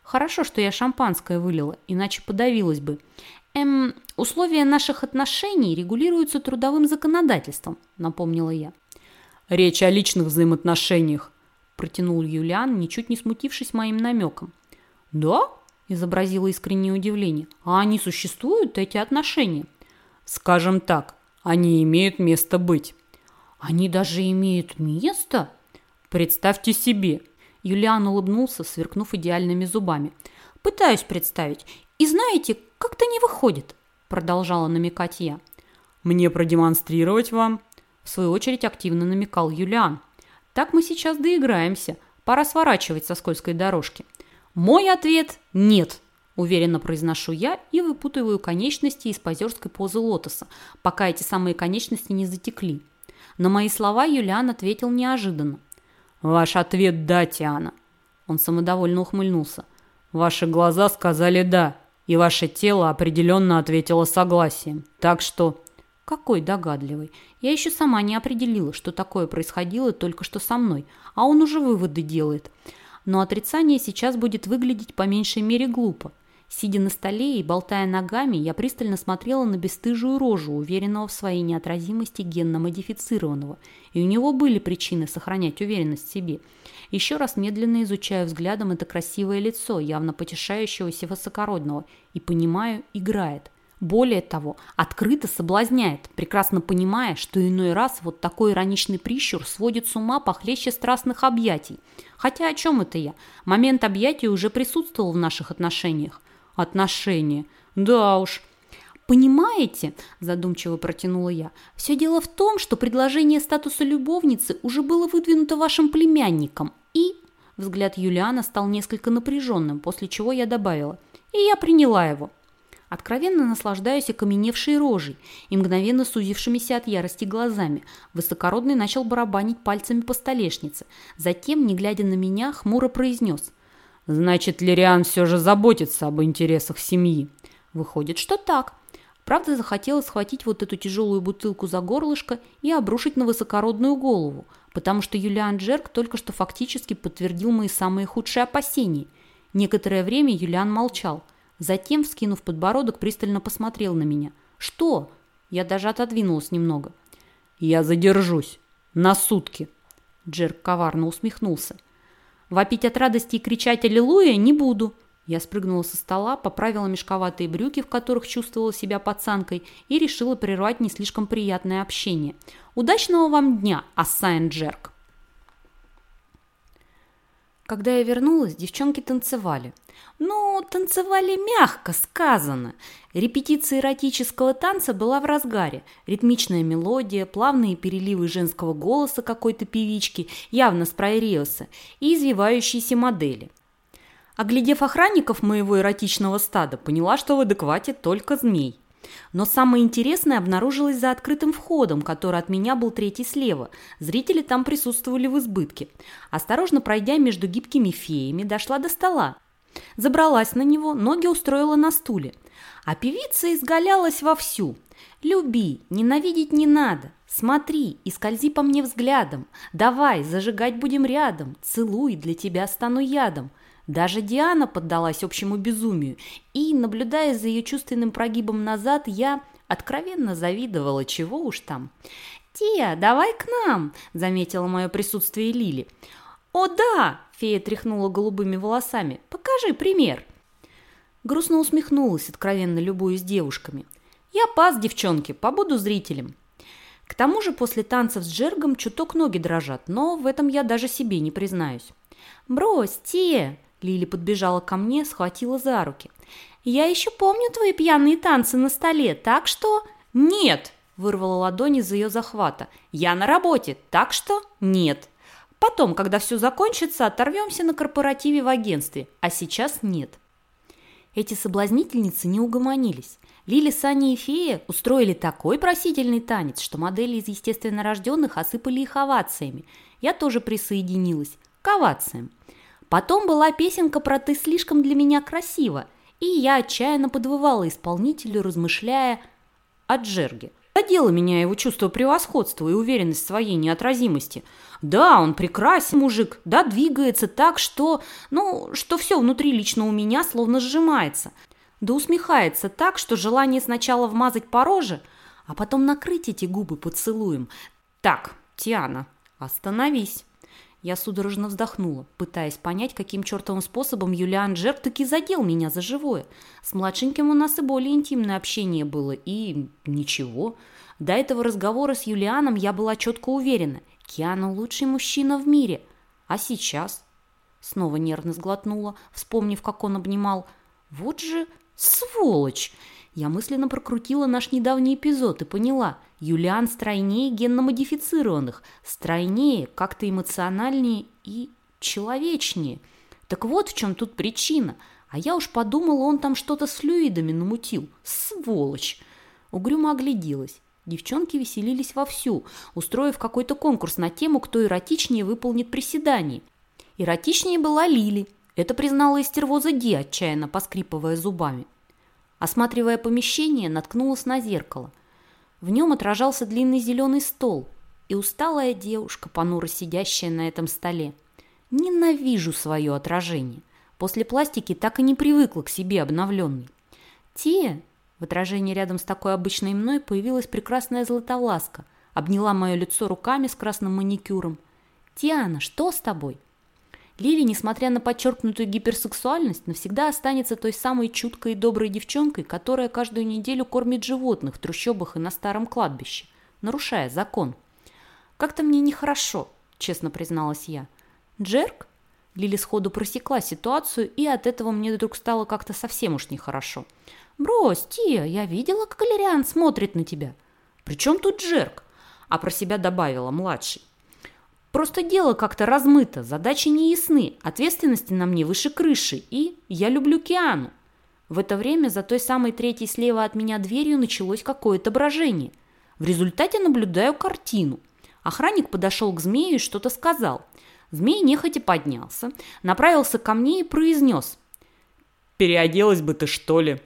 Хорошо, что я шампанское вылила, иначе подавилась бы. Эм, условия наших отношений регулируются трудовым законодательством, напомнила я. Речь о личных взаимоотношениях, протянул Юлиан, ничуть не смутившись моим намеком. Да? изобразила искреннее удивление. А они существуют, эти отношения? Скажем так, они имеют место быть. Они даже имеют место? Представьте себе. Юлиан улыбнулся, сверкнув идеальными зубами. Пытаюсь представить. И знаете, как-то не выходит, продолжала намекать я. Мне продемонстрировать вам? В свою очередь активно намекал Юлиан. Так мы сейчас доиграемся. Пора сворачивать со скользкой дорожки. Мой ответ – нет. Уверенно произношу я и выпутываю конечности из позерской позы лотоса, пока эти самые конечности не затекли. На мои слова Юлиан ответил неожиданно. «Ваш ответ – да, Тиана». Он самодовольно ухмыльнулся. «Ваши глаза сказали «да», и ваше тело определенно ответило согласием. Так что...» Какой догадливый. Я еще сама не определила, что такое происходило только что со мной, а он уже выводы делает. Но отрицание сейчас будет выглядеть по меньшей мере глупо. Сидя на столе и болтая ногами, я пристально смотрела на бесстыжую рожу, уверенного в своей неотразимости генно-модифицированного, и у него были причины сохранять уверенность в себе. Еще раз медленно изучаю взглядом это красивое лицо, явно потешающегося высокородного, и понимаю, играет. Более того, открыто соблазняет, прекрасно понимая, что иной раз вот такой ироничный прищур сводит с ума похлеще страстных объятий. Хотя о чем это я? Момент объятия уже присутствовал в наших отношениях отношения. Да уж. «Понимаете?» – задумчиво протянула я. «Все дело в том, что предложение статуса любовницы уже было выдвинуто вашим племянником. И...» Взгляд Юлиана стал несколько напряженным, после чего я добавила. «И я приняла его». Откровенно наслаждаюсь окаменевшей рожей и мгновенно сузившимися от ярости глазами. Высокородный начал барабанить пальцами по столешнице. Затем, не глядя на меня, хмуро произнес. «Значит, Лириан все же заботится об интересах семьи». «Выходит, что так». Правда, захотела схватить вот эту тяжелую бутылку за горлышко и обрушить на высокородную голову, потому что Юлиан Джерк только что фактически подтвердил мои самые худшие опасения. Некоторое время Юлиан молчал. Затем, вскинув подбородок, пристально посмотрел на меня. «Что?» Я даже отодвинулась немного. «Я задержусь. На сутки». Джерк коварно усмехнулся. «Вопить от радости и кричать «Аллилуйя» не буду. Я спрыгнула со стола, поправила мешковатые брюки, в которых чувствовала себя пацанкой, и решила прервать не слишком приятное общение. «Удачного вам дня, Ассайн Джерк!» Когда я вернулась, девчонки танцевали. Ну, танцевали мягко сказано. Репетиция эротического танца была в разгаре. Ритмичная мелодия, плавные переливы женского голоса какой-то певички, явно с прайриоса, и извивающиеся модели. Оглядев охранников моего эротичного стада, поняла, что в адеквате только змей. Но самое интересное обнаружилось за открытым входом, который от меня был третий слева. Зрители там присутствовали в избытке. Осторожно пройдя между гибкими феями, дошла до стола. Забралась на него, ноги устроила на стуле. А певица изгалялась вовсю. «Люби, ненавидеть не надо. Смотри и скользи по мне взглядом. Давай, зажигать будем рядом. Целуй, для тебя стану ядом. Даже Диана поддалась общему безумию, и, наблюдая за ее чувственным прогибом назад, я откровенно завидовала, чего уж там. «Тия, давай к нам!» – заметила мое присутствие Лили. «О да!» – фея тряхнула голубыми волосами. «Покажи пример!» Грустно усмехнулась, откровенно любуясь девушками. «Я пас, девчонки, побуду зрителем!» К тому же после танцев с Джергом чуток ноги дрожат, но в этом я даже себе не признаюсь. «Брось, Тия!» Лили подбежала ко мне, схватила за руки. «Я еще помню твои пьяные танцы на столе, так что...» «Нет!» – вырвала ладони из ее захвата. «Я на работе, так что нет!» Потом, когда все закончится, оторвемся на корпоративе в агентстве, а сейчас нет. Эти соблазнительницы не угомонились. Лили, Саня и Фея устроили такой просительный танец, что модели из естественно рожденных осыпали их овациями. Я тоже присоединилась к овациям. Потом была песенка про «Ты слишком для меня красива», и я отчаянно подвывала исполнителю, размышляя о Джерге. Задело меня его чувство превосходства и уверенность в своей неотразимости. Да, он прекрасен мужик, да, двигается так, что... Ну, что все внутри лично у меня словно сжимается. Да усмехается так, что желание сначала вмазать по роже, а потом накрыть эти губы поцелуем. Так, Тиана, остановись. Я судорожно вздохнула, пытаясь понять, каким чертовым способом Юлиан Джерк таки задел меня за живое. С младшеньким у нас и более интимное общение было, и ничего. До этого разговора с Юлианом я была четко уверена. Киану лучший мужчина в мире. А сейчас? Снова нервно сглотнула, вспомнив, как он обнимал. Вот же сволочь! Я мысленно прокрутила наш недавний эпизод и поняла, Юлиан стройнее генно-модифицированных, стройнее, как-то эмоциональнее и человечнее. Так вот в чем тут причина. А я уж подумала, он там что-то с флюидами намутил. Сволочь! Угрюмо огляделась. Девчонки веселились вовсю, устроив какой-то конкурс на тему, кто эротичнее выполнит приседание. Эротичнее была Лили. Это признала истервоза Ди, отчаянно поскрипывая зубами. Осматривая помещение, наткнулась на зеркало. В нем отражался длинный зеленый стол и усталая девушка, понуро сидящая на этом столе. Ненавижу свое отражение. После пластики так и не привыкла к себе обновленной. Те, в отражении рядом с такой обычной мной появилась прекрасная златовласка, обняла мое лицо руками с красным маникюром. «Диана, что с тобой?» Лили, несмотря на подчеркнутую гиперсексуальность, навсегда останется той самой чуткой и доброй девчонкой, которая каждую неделю кормит животных в трущобах и на старом кладбище, нарушая закон. «Как-то мне нехорошо», — честно призналась я. «Джерк?» Лили сходу просекла ситуацию, и от этого мне вдруг стало как-то совсем уж нехорошо. «Брось, Тия, я видела, как Галериан смотрит на тебя». «При чем тут Джерк?» А про себя добавила младший. Просто дело как-то размыто, задачи не ясны, ответственности на мне выше крыши, и я люблю Киану. В это время за той самой третьей слева от меня дверью началось какое-то брожение. В результате наблюдаю картину. Охранник подошел к змею и что-то сказал. Змей нехотя поднялся, направился ко мне и произнес. «Переоделась бы ты, что ли?»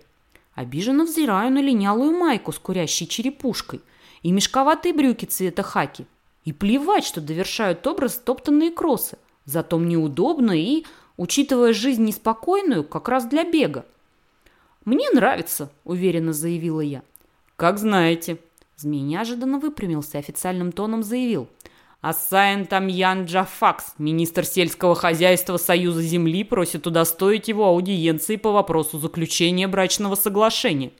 Обиженно взираю на линялую майку с курящей черепушкой и мешковатые брюки цвета хаки. И плевать, что довершают образ топтанные кроссы. Зато мне удобно и, учитывая жизнь неспокойную, как раз для бега. «Мне нравится», — уверенно заявила я. «Как знаете». Змей неожиданно выпрямился и официальным тоном заявил. «Асайн Тамьян Джафакс, министр сельского хозяйства Союза Земли, просит удостоить его аудиенции по вопросу заключения брачного соглашения».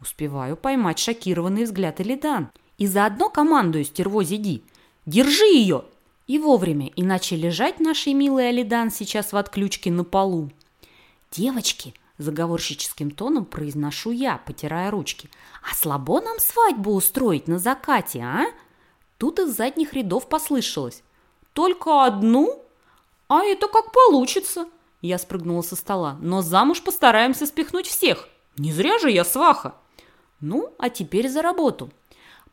Успеваю поймать шокированный взгляд Элидан. И заодно командую стервозе Ди. «Держи ее!» И вовремя, иначе лежать нашей милой Элидан сейчас в отключке на полу. «Девочки!» – заговорщическим тоном произношу я, потирая ручки. «А слабо нам свадьбу устроить на закате, а?» Тут из задних рядов послышалось. «Только одну? А это как получится!» Я спрыгнула со стола. «Но замуж постараемся спихнуть всех. Не зря же я сваха!» «Ну, а теперь за работу!»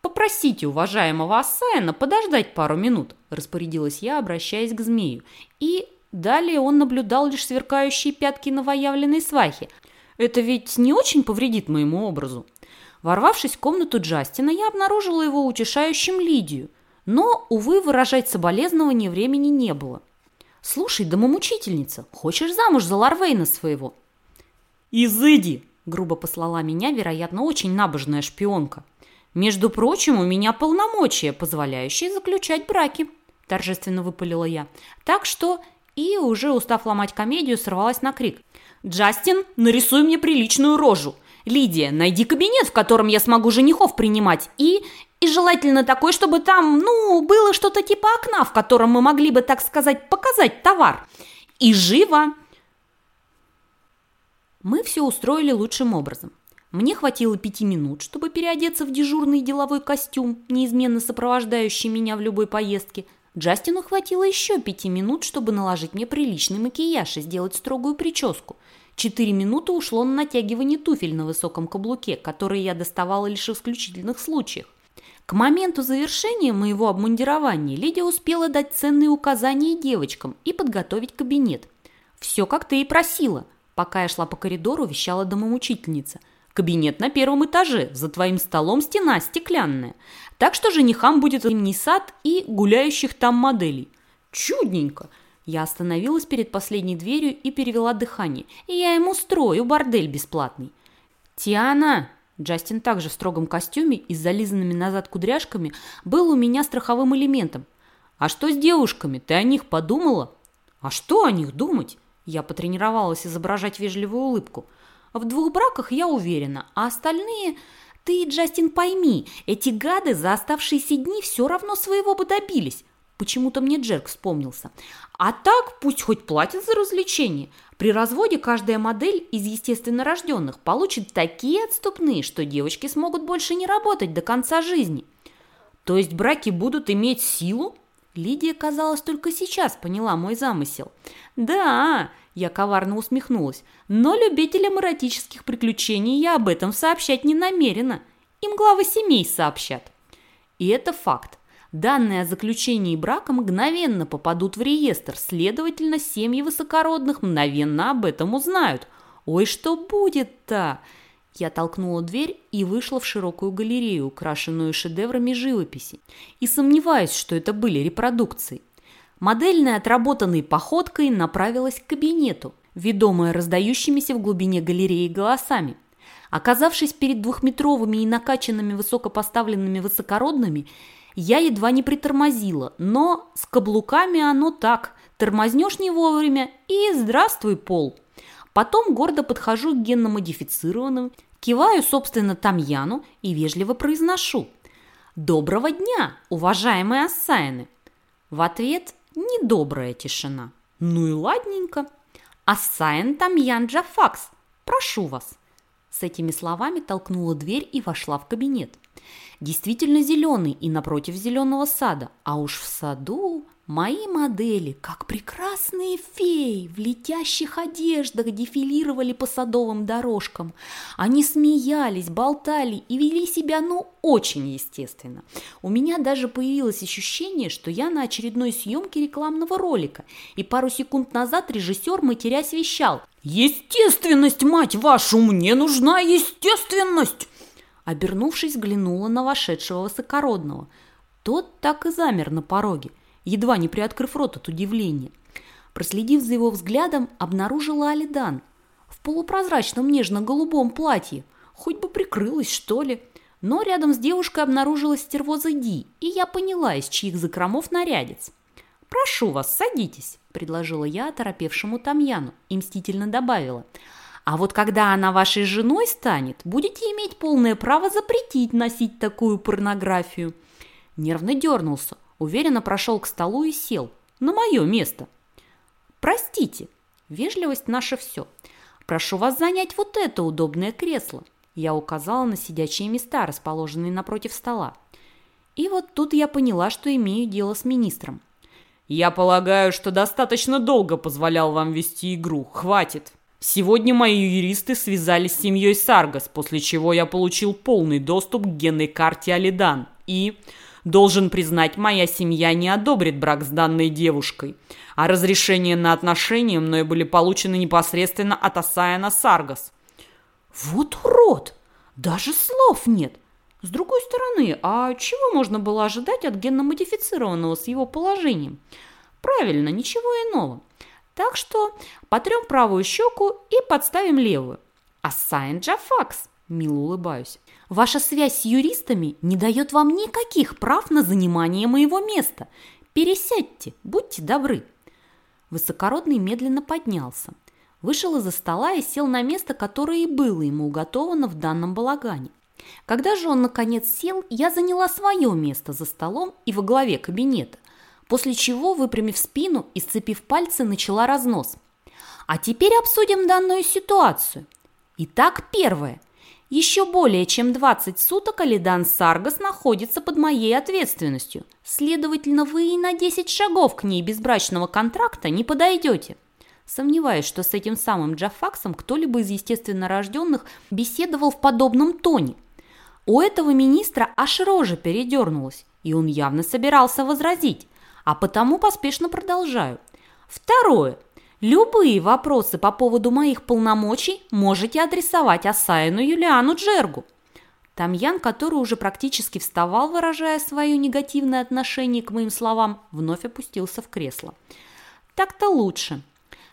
«Попросите уважаемого Ассайна подождать пару минут», – распорядилась я, обращаясь к змею. И далее он наблюдал лишь сверкающие пятки новоявленной свахи. Это ведь не очень повредит моему образу. Ворвавшись в комнату Джастина, я обнаружила его утешающим Лидию. Но, увы, выражать соболезнования времени не было. «Слушай, домомучительница, хочешь замуж за Ларвейна своего?» «Изыди!» – грубо послала меня, вероятно, очень набожная шпионка. «Между прочим, у меня полномочия, позволяющие заключать браки», – торжественно выпалила я. «Так что...» И, уже устав ломать комедию, сорвалась на крик. «Джастин, нарисуй мне приличную рожу! Лидия, найди кабинет, в котором я смогу женихов принимать, и... И желательно такой, чтобы там, ну, было что-то типа окна, в котором мы могли бы, так сказать, показать товар. И живо!» Мы все устроили лучшим образом. Мне хватило пяти минут, чтобы переодеться в дежурный деловой костюм, неизменно сопровождающий меня в любой поездке. Джастину хватило еще пяти минут, чтобы наложить мне приличный макияж и сделать строгую прическу. Четыре минуты ушло на натягивание туфель на высоком каблуке, которые я доставала лишь в исключительных случаях. К моменту завершения моего обмундирования Лидия успела дать ценные указания девочкам и подготовить кабинет. «Все, как ты и просила», пока я шла по коридору, вещала домоучительница – Кабинет на первом этаже, за твоим столом стена стеклянная. Так что женихам будет зимний сад и гуляющих там моделей. Чудненько. Я остановилась перед последней дверью и перевела дыхание. И я ему строю бордель бесплатный. Тиана, Джастин также в строгом костюме и с зализанными назад кудряшками был у меня страховым элементом. А что с девушками? Ты о них подумала? А что о них думать? Я потренировалась изображать вежливую улыбку. В двух браках я уверена, а остальные... Ты, Джастин, пойми, эти гады за оставшиеся дни все равно своего бы добились. Почему-то мне Джерк вспомнился. А так пусть хоть платят за развлечения. При разводе каждая модель из естественно рожденных получит такие отступные, что девочки смогут больше не работать до конца жизни. То есть браки будут иметь силу? Лидия, казалось, только сейчас поняла мой замысел. Да, я коварно усмехнулась. Но любителям эротических приключений я об этом сообщать не намерена. Им главы семей сообщат. И это факт. Данные о заключении брака мгновенно попадут в реестр, следовательно, семьи высокородных мгновенно об этом узнают. Ой, что будет-то? Я толкнула дверь и вышла в широкую галерею, украшенную шедеврами живописи. И сомневаюсь, что это были репродукции. Модельная, отработанной походкой, направилась к кабинету, ведомая раздающимися в глубине галереи голосами. Оказавшись перед двухметровыми и накачанными высокопоставленными высокородными, я едва не притормозила, но с каблуками оно так. Тормознешь не вовремя и здравствуй, пол. Потом гордо подхожу к генно-модифицированным, киваю, собственно, Тамьяну и вежливо произношу. «Доброго дня, уважаемые ассайны!» В ответ Недобрая тишина. Ну и ладненько. Асайн Тамьян Джафакс, прошу вас. С этими словами толкнула дверь и вошла в кабинет. Действительно зеленый и напротив зеленого сада, а уж в саду Мои модели, как прекрасные феи, в летящих одеждах дефилировали по садовым дорожкам. Они смеялись, болтали и вели себя, ну, очень естественно. У меня даже появилось ощущение, что я на очередной съемке рекламного ролика, и пару секунд назад режиссер, матерясь, вещал «Естественность, мать вашу, мне нужна естественность!» Обернувшись, взглянула на вошедшего высокородного. Тот так и замер на пороге – едва не приоткрыв рот от удивления. Проследив за его взглядом, обнаружила Алидан в полупрозрачном нежно-голубом платье. Хоть бы прикрылась, что ли. Но рядом с девушкой обнаружилась стервоза Ди, и я поняла, из чьих закромов нарядец. «Прошу вас, садитесь», – предложила я оторопевшему Тамьяну и мстительно добавила. «А вот когда она вашей женой станет, будете иметь полное право запретить носить такую порнографию». Нервно дернулся, уверенно прошел к столу и сел. На мое место. Простите, вежливость наша все. Прошу вас занять вот это удобное кресло. Я указала на сидячие места, расположенные напротив стола. И вот тут я поняла, что имею дело с министром. «Я полагаю, что достаточно долго позволял вам вести игру. Хватит. Сегодня мои юристы связались с семьей Саргас, после чего я получил полный доступ к генной карте Алидан. И Должен признать, моя семья не одобрит брак с данной девушкой, а разрешение на отношения мной были получены непосредственно от Асаяна Саргас. Вот урод! Даже слов нет. С другой стороны, а чего можно было ожидать от генно-модифицированного с его положением? Правильно, ничего иного. Так что потрем правую щеку и подставим левую. Асайн Джафакс, мило улыбаюсь. Ваша связь с юристами не дает вам никаких прав на занимание моего места. Пересядьте, будьте добры». Высокородный медленно поднялся, вышел из-за стола и сел на место, которое и было ему уготовано в данном балагане. Когда же он наконец сел, я заняла свое место за столом и во главе кабинета, после чего, выпрямив спину и сцепив пальцы, начала разнос. А теперь обсудим данную ситуацию. Итак, первое – еще более чем 20 суток Алидан Саргас находится под моей ответственностью. Следовательно, вы и на 10 шагов к ней без брачного контракта не подойдете. Сомневаюсь, что с этим самым Джафаксом кто-либо из естественно рожденных беседовал в подобном тоне. У этого министра аж рожа передернулась, и он явно собирался возразить, а потому поспешно продолжаю. Второе. Любые вопросы по поводу моих полномочий можете адресовать Асаину Юлиану Джергу. Тамьян, который уже практически вставал, выражая свое негативное отношение к моим словам, вновь опустился в кресло. Так-то лучше.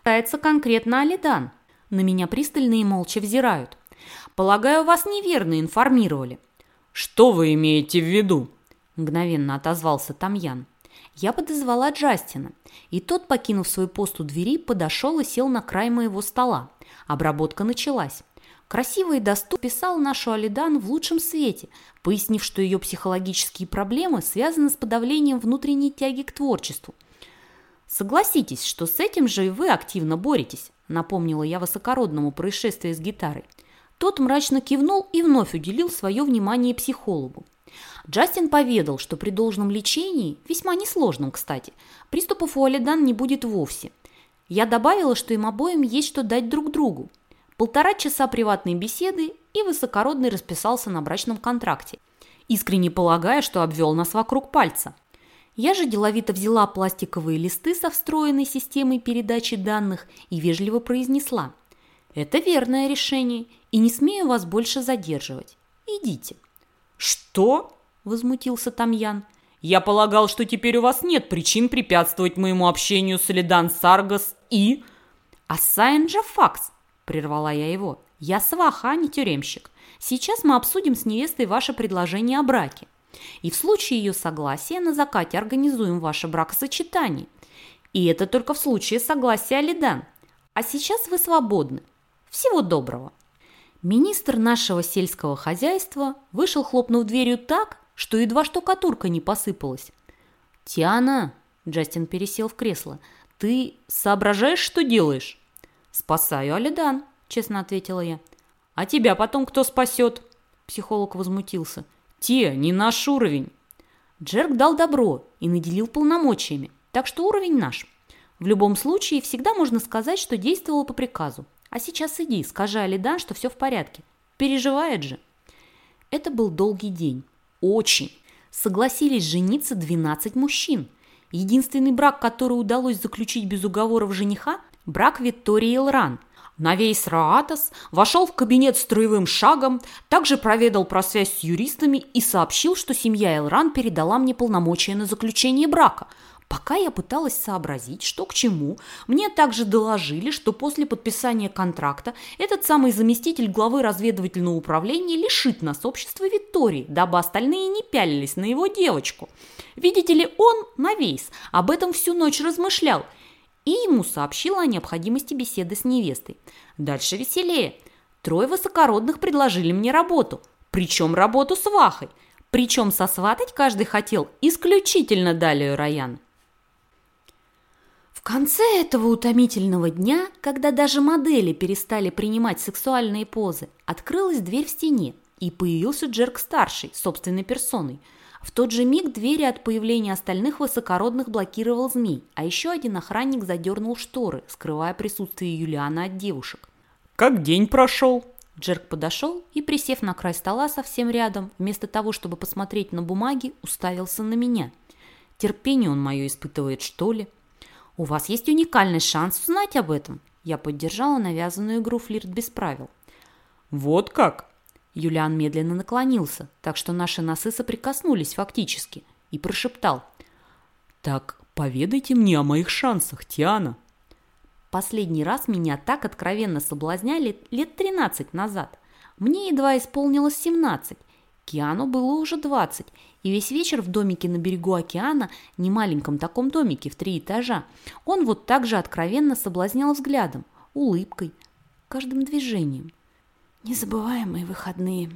Кается конкретно Алидан. На меня пристально и молча взирают. Полагаю, вас неверно информировали. Что вы имеете в виду? Мгновенно отозвался Тамьян. Я подозвала Джастина, и тот, покинув свой пост у двери, подошел и сел на край моего стола. Обработка началась. Красиво и доступно писал нашу Алидан в лучшем свете, пояснив, что ее психологические проблемы связаны с подавлением внутренней тяги к творчеству. «Согласитесь, что с этим же и вы активно боретесь», напомнила я высокородному происшествие с гитарой. Тот мрачно кивнул и вновь уделил свое внимание психологу. Джастин поведал, что при должном лечении, весьма несложном, кстати, приступов у Алидан не будет вовсе. Я добавила, что им обоим есть что дать друг другу. Полтора часа приватной беседы, и высокородный расписался на брачном контракте, искренне полагая, что обвел нас вокруг пальца. Я же деловито взяла пластиковые листы со встроенной системой передачи данных и вежливо произнесла. «Это верное решение, и не смею вас больше задерживать. Идите». «Что?» – возмутился Тамьян. «Я полагал, что теперь у вас нет причин препятствовать моему общению с Элидан Саргас и...» «Асайн Джафакс!» – прервала я его. «Я сваха, а не тюремщик. Сейчас мы обсудим с невестой ваше предложение о браке. И в случае ее согласия на закате организуем ваше бракосочетание. И это только в случае согласия Алидан. А сейчас вы свободны. Всего доброго!» Министр нашего сельского хозяйства вышел, хлопнув дверью так, что едва штукатурка не посыпалась. «Тиана!» – Джастин пересел в кресло. ты соображаешь, что делаешь?» «Спасаю Алидан», — честно ответила я. «А тебя потом кто спасет?» Психолог возмутился. «Те, не наш уровень». Джерк дал добро и наделил полномочиями, так что уровень наш. В любом случае, всегда можно сказать, что действовала по приказу. А сейчас иди, скажи Алидан, что все в порядке. Переживает же. Это был долгий день. Очень. Согласились жениться 12 мужчин. Единственный брак, который удалось заключить без уговоров жениха – брак Виктории Элран – Навейс Раатос вошел в кабинет строевым шагом, также проведал про связь с юристами и сообщил, что семья Элран передала мне полномочия на заключение брака. Пока я пыталась сообразить, что к чему, мне также доложили, что после подписания контракта этот самый заместитель главы разведывательного управления лишит нас общества Виктории, дабы остальные не пялились на его девочку. Видите ли, он, Навейс, об этом всю ночь размышлял – и ему сообщила о необходимости беседы с невестой. Дальше веселее. Трое высокородных предложили мне работу, причем работу с Вахой, причем сосватать каждый хотел исключительно Далию Раян. В конце этого утомительного дня, когда даже модели перестали принимать сексуальные позы, открылась дверь в стене, и появился Джерк-старший, собственной персоной – в тот же миг двери от появления остальных высокородных блокировал змей, а еще один охранник задернул шторы, скрывая присутствие Юлиана от девушек. «Как день прошел?» Джерк подошел и, присев на край стола совсем рядом, вместо того, чтобы посмотреть на бумаги, уставился на меня. Терпение он мое испытывает, что ли? У вас есть уникальный шанс узнать об этом. Я поддержала навязанную игру «Флирт без правил». «Вот как?» Юлиан медленно наклонился, так что наши носы соприкоснулись фактически, и прошептал. «Так поведайте мне о моих шансах, Тиана». Последний раз меня так откровенно соблазняли лет 13 назад. Мне едва исполнилось 17. Киану было уже 20, и весь вечер в домике на берегу океана, не маленьком таком домике в три этажа, он вот так же откровенно соблазнял взглядом, улыбкой, каждым движением – Незабываемые выходные.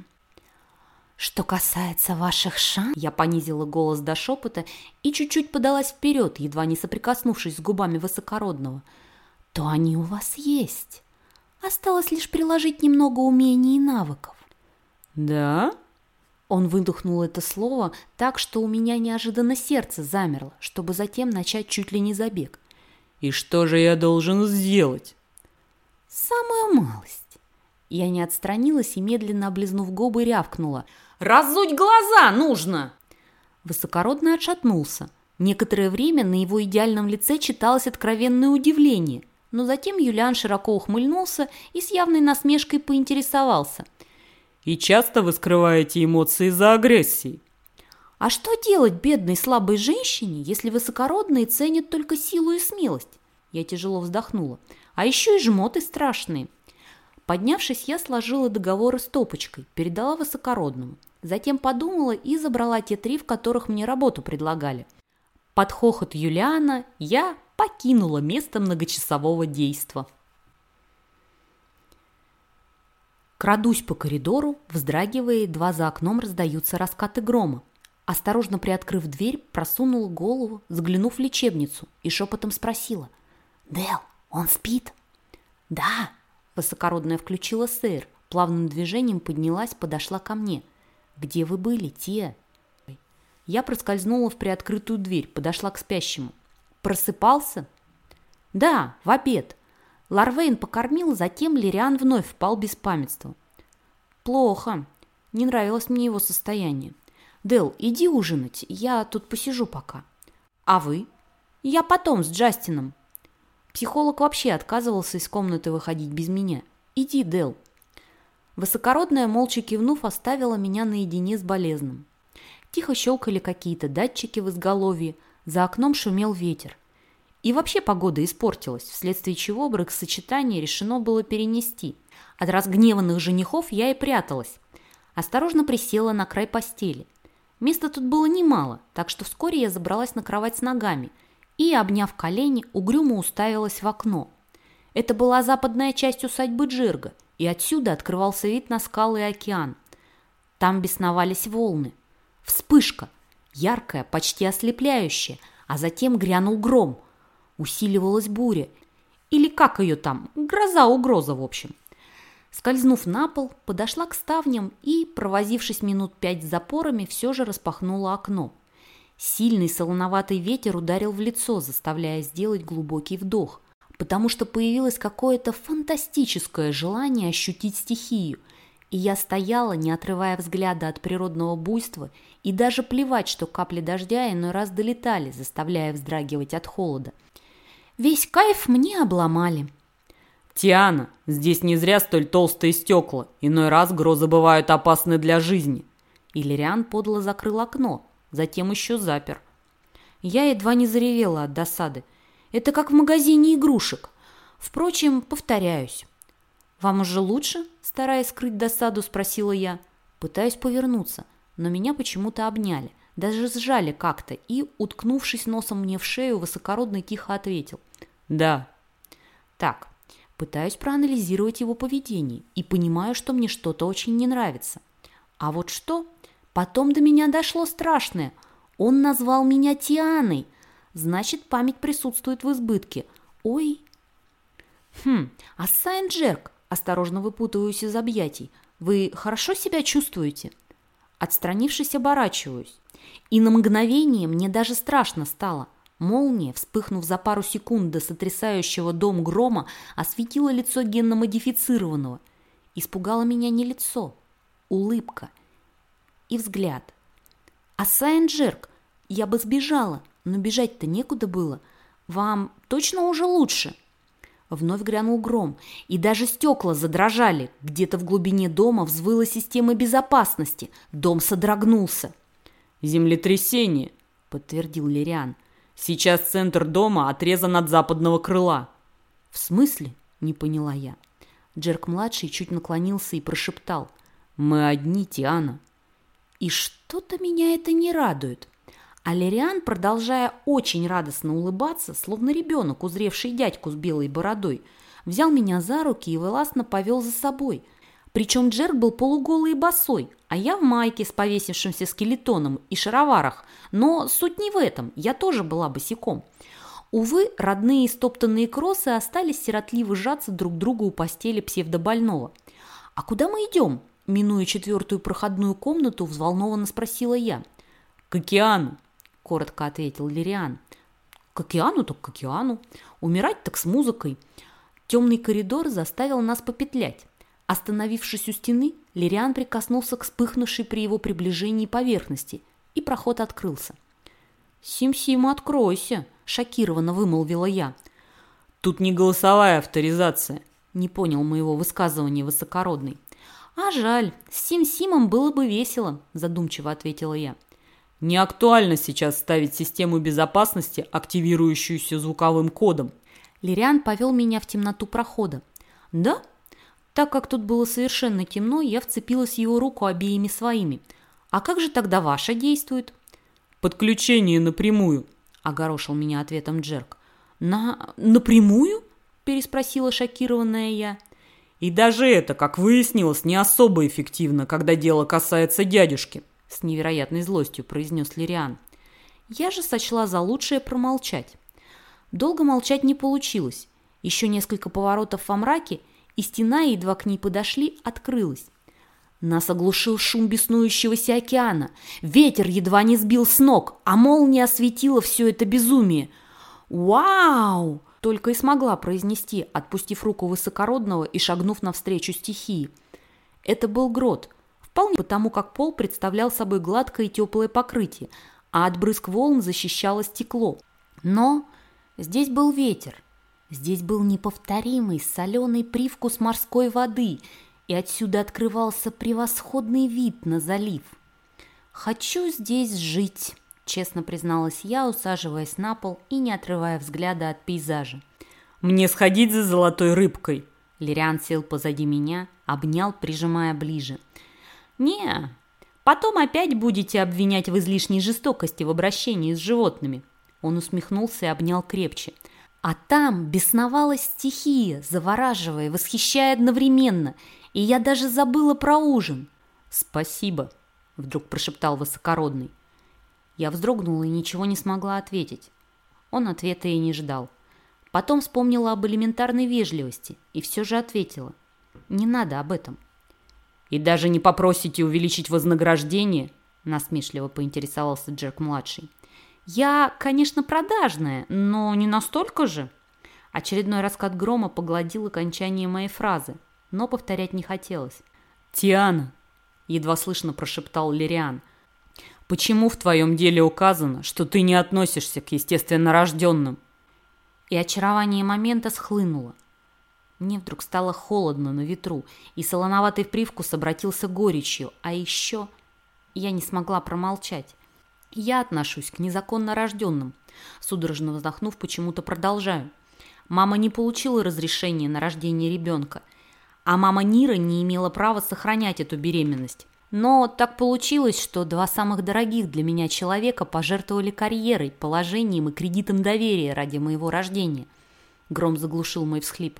Что касается ваших шансов, я понизила голос до шепота и чуть-чуть подалась вперед, едва не соприкоснувшись с губами высокородного, то они у вас есть. Осталось лишь приложить немного умений и навыков. Да? Он выдохнул это слово так, что у меня неожиданно сердце замерло, чтобы затем начать чуть ли не забег. И что же я должен сделать? Самую малость. Я не отстранилась и, медленно облизнув губы, рявкнула. «Разуть глаза нужно!» Высокородный отшатнулся. Некоторое время на его идеальном лице читалось откровенное удивление, но затем Юлиан широко ухмыльнулся и с явной насмешкой поинтересовался. «И часто вы скрываете эмоции за агрессией?» «А что делать бедной слабой женщине, если высокородные ценят только силу и смелость?» Я тяжело вздохнула. «А еще и жмоты страшные. Поднявшись, я сложила договоры стопочкой, передала высокородному. Затем подумала и забрала те три, в которых мне работу предлагали. Под хохот Юлиана я покинула место многочасового действа. Крадусь по коридору, вздрагивая, едва за окном раздаются раскаты грома. Осторожно приоткрыв дверь, просунула голову, взглянув в лечебницу, и шепотом спросила. «Дел, он спит?» «Да», Высокородная включила сэр, плавным движением поднялась, подошла ко мне. «Где вы были, Тия?» Я проскользнула в приоткрытую дверь, подошла к спящему. «Просыпался?» «Да, в обед». Ларвейн покормил, затем Лириан вновь впал без памятства. «Плохо. Не нравилось мне его состояние. Дел, иди ужинать, я тут посижу пока». «А вы?» «Я потом с Джастином», Психолог вообще отказывался из комнаты выходить без меня. Иди, Дел. Высокородная, молча кивнув, оставила меня наедине с болезным. Тихо щелкали какие-то датчики в изголовье, за окном шумел ветер. И вообще погода испортилась, вследствие чего брак-сочетание решено было перенести. От разгневанных женихов я и пряталась. Осторожно присела на край постели. Места тут было немало, так что вскоре я забралась на кровать с ногами – и, обняв колени, угрюмо уставилась в окно. Это была западная часть усадьбы Джирга, и отсюда открывался вид на скалы и океан. Там бесновались волны. Вспышка, яркая, почти ослепляющая, а затем грянул гром. Усиливалась буря. Или как ее там? Гроза-угроза, в общем. Скользнув на пол, подошла к ставням и, провозившись минут пять с запорами, все же распахнула окно. Сильный солоноватый ветер ударил в лицо, заставляя сделать глубокий вдох, потому что появилось какое-то фантастическое желание ощутить стихию, и я стояла, не отрывая взгляда от природного буйства, и даже плевать, что капли дождя иной раз долетали, заставляя вздрагивать от холода. Весь кайф мне обломали. «Тиана, здесь не зря столь толстые стекла. Иной раз грозы бывают опасны для жизни». Иллириан подло закрыл окно, затем еще запер. Я едва не заревела от досады. Это как в магазине игрушек. Впрочем, повторяюсь. «Вам уже лучше?» – стараясь скрыть досаду, спросила я. Пытаюсь повернуться, но меня почему-то обняли. Даже сжали как-то и, уткнувшись носом мне в шею, высокородно тихо ответил. «Да». «Так, Пытаюсь проанализировать его поведение и понимаю, что мне что-то очень не нравится. А вот что? Потом до меня дошло страшное. Он назвал меня Тианой. Значит, память присутствует в избытке. Ой. Хм, а Сайн Джерк, осторожно выпутываюсь из объятий. Вы хорошо себя чувствуете? Отстранившись, оборачиваюсь. И на мгновение мне даже страшно стало. Молния, вспыхнув за пару секунд до сотрясающего дом грома, осветила лицо генно-модифицированного. Испугало меня не лицо, улыбка и взгляд. А Сайн я бы сбежала, но бежать-то некуда было. Вам точно уже лучше?» Вновь грянул гром, и даже стекла задрожали. Где-то в глубине дома взвыла система безопасности. Дом содрогнулся. «Землетрясение», — подтвердил Лириан. Сейчас центр дома отрезан от западного крыла. В смысле? Не поняла я. Джерк-младший чуть наклонился и прошептал. Мы одни, Тиана. И что-то меня это не радует. А Лериан, продолжая очень радостно улыбаться, словно ребенок, узревший дядьку с белой бородой, взял меня за руки и властно повел за собой – причем Джерк был полуголый и босой, а я в майке с повесившимся скелетоном и шароварах. Но суть не в этом, я тоже была босиком. Увы, родные стоптанные кроссы остались сиротливо сжаться друг другу у постели псевдобольного. «А куда мы идем?» Минуя четвертую проходную комнату, взволнованно спросила я. «К океану», – коротко ответил Лириан. «К океану так к океану. Умирать так с музыкой». Темный коридор заставил нас попетлять. Остановившись у стены, Лириан прикоснулся к вспыхнувшей при его приближении поверхности, и проход открылся. «Сим-Сим, откройся!» – шокированно вымолвила я. «Тут не голосовая авторизация», – не понял моего высказывания высокородный. «А жаль, с Сим-Симом было бы весело», – задумчиво ответила я. «Не актуально сейчас ставить систему безопасности, активирующуюся звуковым кодом». Лириан повел меня в темноту прохода. «Да?» Так как тут было совершенно темно, я вцепилась в его руку обеими своими. «А как же тогда ваша действует?» «Подключение напрямую», – огорошил меня ответом Джерк. «На... напрямую?» – переспросила шокированная я. «И даже это, как выяснилось, не особо эффективно, когда дело касается дядюшки», – с невероятной злостью произнес Лириан. Я же сочла за лучшее промолчать. Долго молчать не получилось. Еще несколько поворотов во мраке – и стена, едва к ней подошли, открылась. Нас оглушил шум беснующегося океана. Ветер едва не сбил с ног, а молния осветила все это безумие. «Вау!» – только и смогла произнести, отпустив руку высокородного и шагнув навстречу стихии. Это был грот, вполне потому, как пол представлял собой гладкое и теплое покрытие, а от брызг волн защищало стекло. Но здесь был ветер, Здесь был неповторимый соленый привкус морской воды, и отсюда открывался превосходный вид на залив. «Хочу здесь жить», – честно призналась я, усаживаясь на пол и не отрывая взгляда от пейзажа. «Мне сходить за золотой рыбкой?» Лириан сел позади меня, обнял, прижимая ближе. «Не, потом опять будете обвинять в излишней жестокости в обращении с животными». Он усмехнулся и обнял крепче – а там бесновалась стихия, завораживая, восхищая одновременно, и я даже забыла про ужин. «Спасибо», — вдруг прошептал высокородный. Я вздрогнула и ничего не смогла ответить. Он ответа и не ждал. Потом вспомнила об элементарной вежливости и все же ответила. Не надо об этом. «И даже не попросите увеличить вознаграждение?» насмешливо поинтересовался Джерк-младший. «Я, конечно, продажная, но не настолько же». Очередной раскат грома погладил окончание моей фразы, но повторять не хотелось. «Тиана!» — едва слышно прошептал Лириан. «Почему в твоем деле указано, что ты не относишься к естественно рожденным?» И очарование момента схлынуло. Мне вдруг стало холодно на ветру, и солоноватый привкус обратился горечью, а еще я не смогла промолчать. Я отношусь к незаконно рожденным. Судорожно вздохнув, почему-то продолжаю. Мама не получила разрешения на рождение ребенка, а мама Нира не имела права сохранять эту беременность. Но так получилось, что два самых дорогих для меня человека пожертвовали карьерой, положением и кредитом доверия ради моего рождения. Гром заглушил мой всхлип.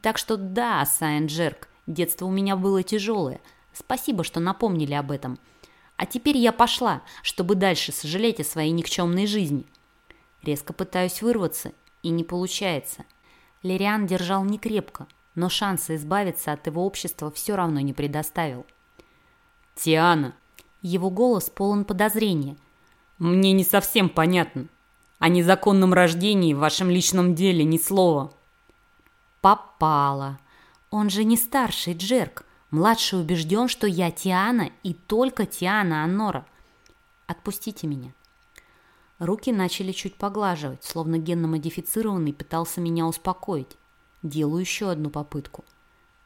Так что да, Сайн Джерк, детство у меня было тяжелое. Спасибо, что напомнили об этом. А теперь я пошла, чтобы дальше сожалеть о своей никчемной жизни. Резко пытаюсь вырваться, и не получается. Лириан держал не крепко, но шанса избавиться от его общества все равно не предоставил. «Тиана!» Его голос полон подозрения. «Мне не совсем понятно. О незаконном рождении в вашем личном деле ни слова». «Попала. Он же не старший Джерк. Младший убежден, что я Тиана и только Тиана Аннора. Отпустите меня. Руки начали чуть поглаживать, словно генно-модифицированный пытался меня успокоить. Делаю еще одну попытку.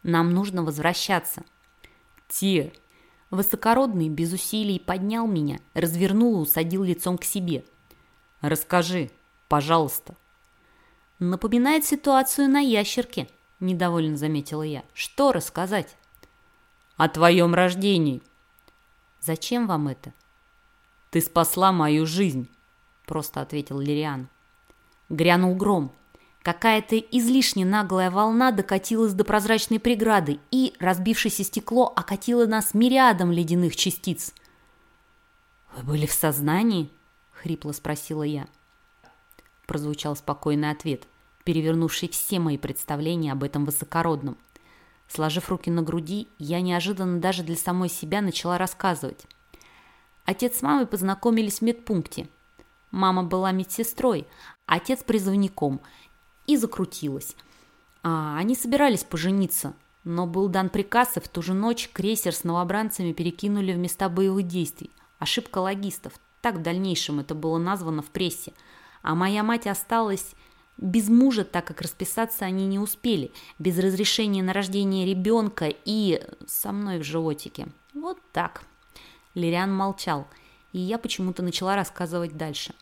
Нам нужно возвращаться. Те. Высокородный без усилий поднял меня, развернул и усадил лицом к себе. Расскажи, пожалуйста. Напоминает ситуацию на ящерке, недовольно заметила я. Что рассказать? О твоем рождении. Зачем вам это? Ты спасла мою жизнь, просто ответил Лириан. Грянул гром. Какая-то излишне наглая волна докатилась до прозрачной преграды и, разбившееся стекло, окатило нас мириадом ледяных частиц. «Вы были в сознании?» — хрипло спросила я. Прозвучал спокойный ответ, перевернувший все мои представления об этом высокородном. Сложив руки на груди, я неожиданно даже для самой себя начала рассказывать. Отец с мамой познакомились в медпункте. Мама была медсестрой, отец призывником. И закрутилась. А, они собирались пожениться, но был дан приказ, и в ту же ночь крейсер с новобранцами перекинули в места боевых действий. Ошибка логистов. Так в дальнейшем это было названо в прессе. А моя мать осталась без мужа, так как расписаться они не успели, без разрешения на рождение ребенка и со мной в животике. Вот так. Лириан молчал, и я почему-то начала рассказывать дальше.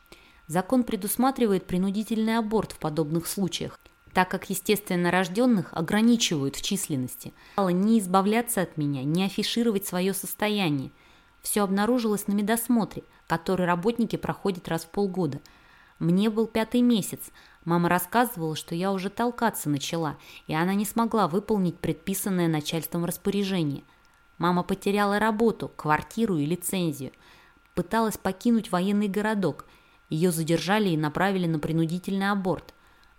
Закон предусматривает принудительный аборт в подобных случаях, так как естественно рожденных ограничивают в численности. Не избавляться от меня, не афишировать свое состояние. Все обнаружилось на медосмотре, который работники проходят раз в полгода. Мне был пятый месяц, Мама рассказывала, что я уже толкаться начала, и она не смогла выполнить предписанное начальством распоряжение. Мама потеряла работу, квартиру и лицензию. Пыталась покинуть военный городок. Ее задержали и направили на принудительный аборт.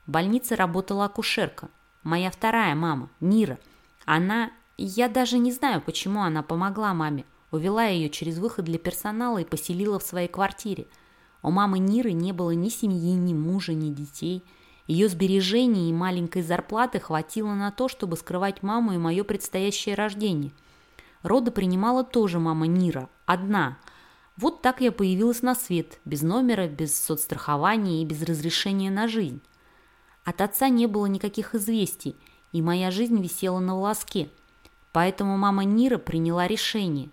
В больнице работала акушерка. Моя вторая мама, Нира. Она... Я даже не знаю, почему она помогла маме. Увела ее через выход для персонала и поселила в своей квартире – у мамы Ниры не было ни семьи, ни мужа, ни детей. Ее сбережений и маленькой зарплаты хватило на то, чтобы скрывать маму и мое предстоящее рождение. Роды принимала тоже мама Нира, одна. Вот так я появилась на свет, без номера, без соцстрахования и без разрешения на жизнь. От отца не было никаких известий, и моя жизнь висела на волоске. Поэтому мама Нира приняла решение.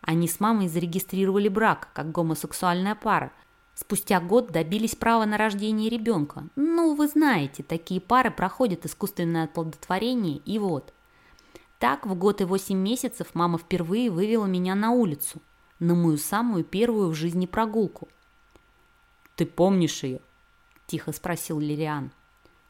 Они с мамой зарегистрировали брак, как гомосексуальная пара – Спустя год добились права на рождение ребенка. Ну, вы знаете, такие пары проходят искусственное оплодотворение, и вот. Так, в год и восемь месяцев мама впервые вывела меня на улицу, на мою самую первую в жизни прогулку. «Ты помнишь ее?» – тихо спросил Лилиан.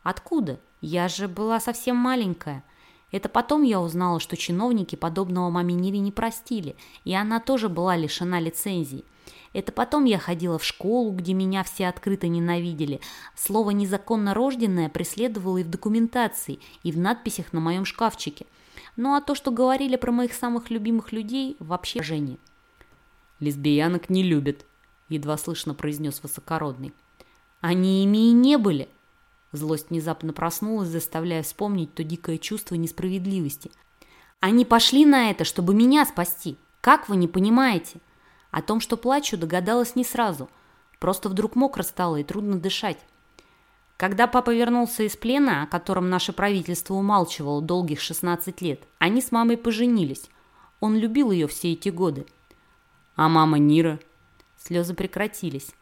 «Откуда? Я же была совсем маленькая. Это потом я узнала, что чиновники подобного маме Нире не простили, и она тоже была лишена лицензии – Это потом я ходила в школу, где меня все открыто ненавидели. Слово «незаконно рожденное» преследовало и в документации, и в надписях на моем шкафчике. Ну а то, что говорили про моих самых любимых людей, вообще Жене. «Лесбиянок не любят», — едва слышно произнес высокородный. «Они ими и не были». Злость внезапно проснулась, заставляя вспомнить то дикое чувство несправедливости. «Они пошли на это, чтобы меня спасти. Как вы не понимаете?» О том, что плачу, догадалась не сразу. Просто вдруг мокро стало и трудно дышать. Когда папа вернулся из плена, о котором наше правительство умалчивало долгих 16 лет, они с мамой поженились. Он любил ее все эти годы. А мама Нира? Слезы прекратились.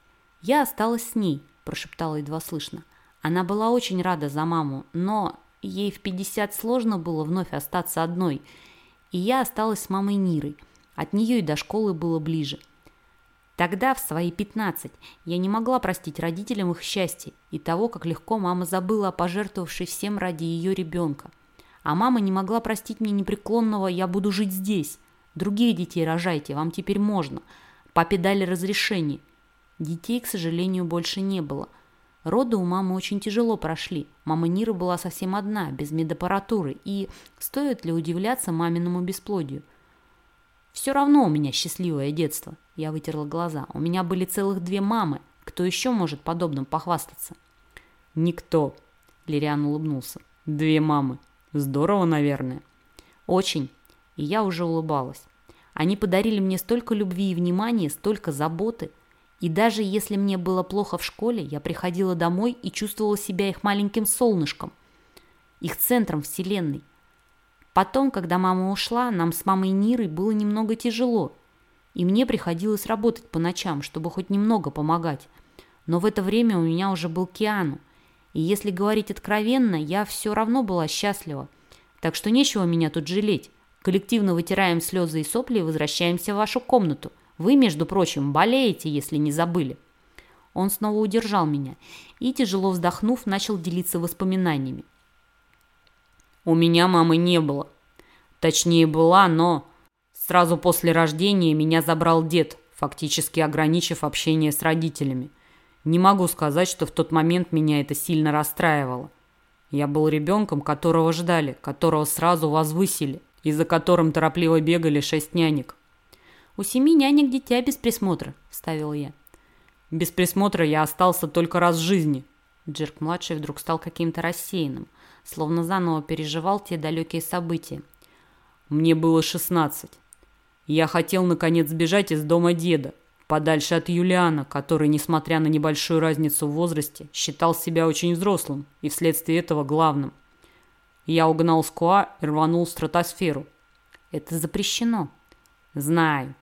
Я осталась с ней, прошептала едва слышно. Она была очень рада за маму, но ей в 50 сложно было вновь остаться одной. И я осталась с мамой Нирой – от нее и до школы было ближе. Тогда, в свои 15, я не могла простить родителям их счастье и того, как легко мама забыла о пожертвовавшей всем ради ее ребенка. А мама не могла простить мне непреклонного «я буду жить здесь». Других детей рожайте, вам теперь можно. Папе дали разрешение. Детей, к сожалению, больше не было. Роды у мамы очень тяжело прошли. Мама Нира была совсем одна, без медаппаратуры. И стоит ли удивляться маминому бесплодию? Все равно у меня счастливое детство. Я вытерла глаза. У меня были целых две мамы. Кто еще может подобным похвастаться? Никто. Лириан улыбнулся. Две мамы. Здорово, наверное. Очень. И я уже улыбалась. Они подарили мне столько любви и внимания, столько заботы. И даже если мне было плохо в школе, я приходила домой и чувствовала себя их маленьким солнышком, их центром вселенной. Потом, когда мама ушла, нам с мамой Нирой было немного тяжело, и мне приходилось работать по ночам, чтобы хоть немного помогать. Но в это время у меня уже был Киану, и если говорить откровенно, я все равно была счастлива. Так что нечего меня тут жалеть. Коллективно вытираем слезы и сопли и возвращаемся в вашу комнату. Вы, между прочим, болеете, если не забыли. Он снова удержал меня и, тяжело вздохнув, начал делиться воспоминаниями. У меня мамы не было. Точнее, была, но сразу после рождения меня забрал дед, фактически ограничив общение с родителями. Не могу сказать, что в тот момент меня это сильно расстраивало. Я был ребенком, которого ждали, которого сразу возвысили, и за которым торопливо бегали шесть нянек. «У семи нянек дитя без присмотра», – вставил я. «Без присмотра я остался только раз в жизни». Джерк-младший вдруг стал каким-то рассеянным – словно заново переживал те далекие события. Мне было шестнадцать. Я хотел, наконец, сбежать из дома деда, подальше от Юлиана, который, несмотря на небольшую разницу в возрасте, считал себя очень взрослым и вследствие этого главным. Я угнал Скуа и рванул в стратосферу. Это запрещено. Знаю.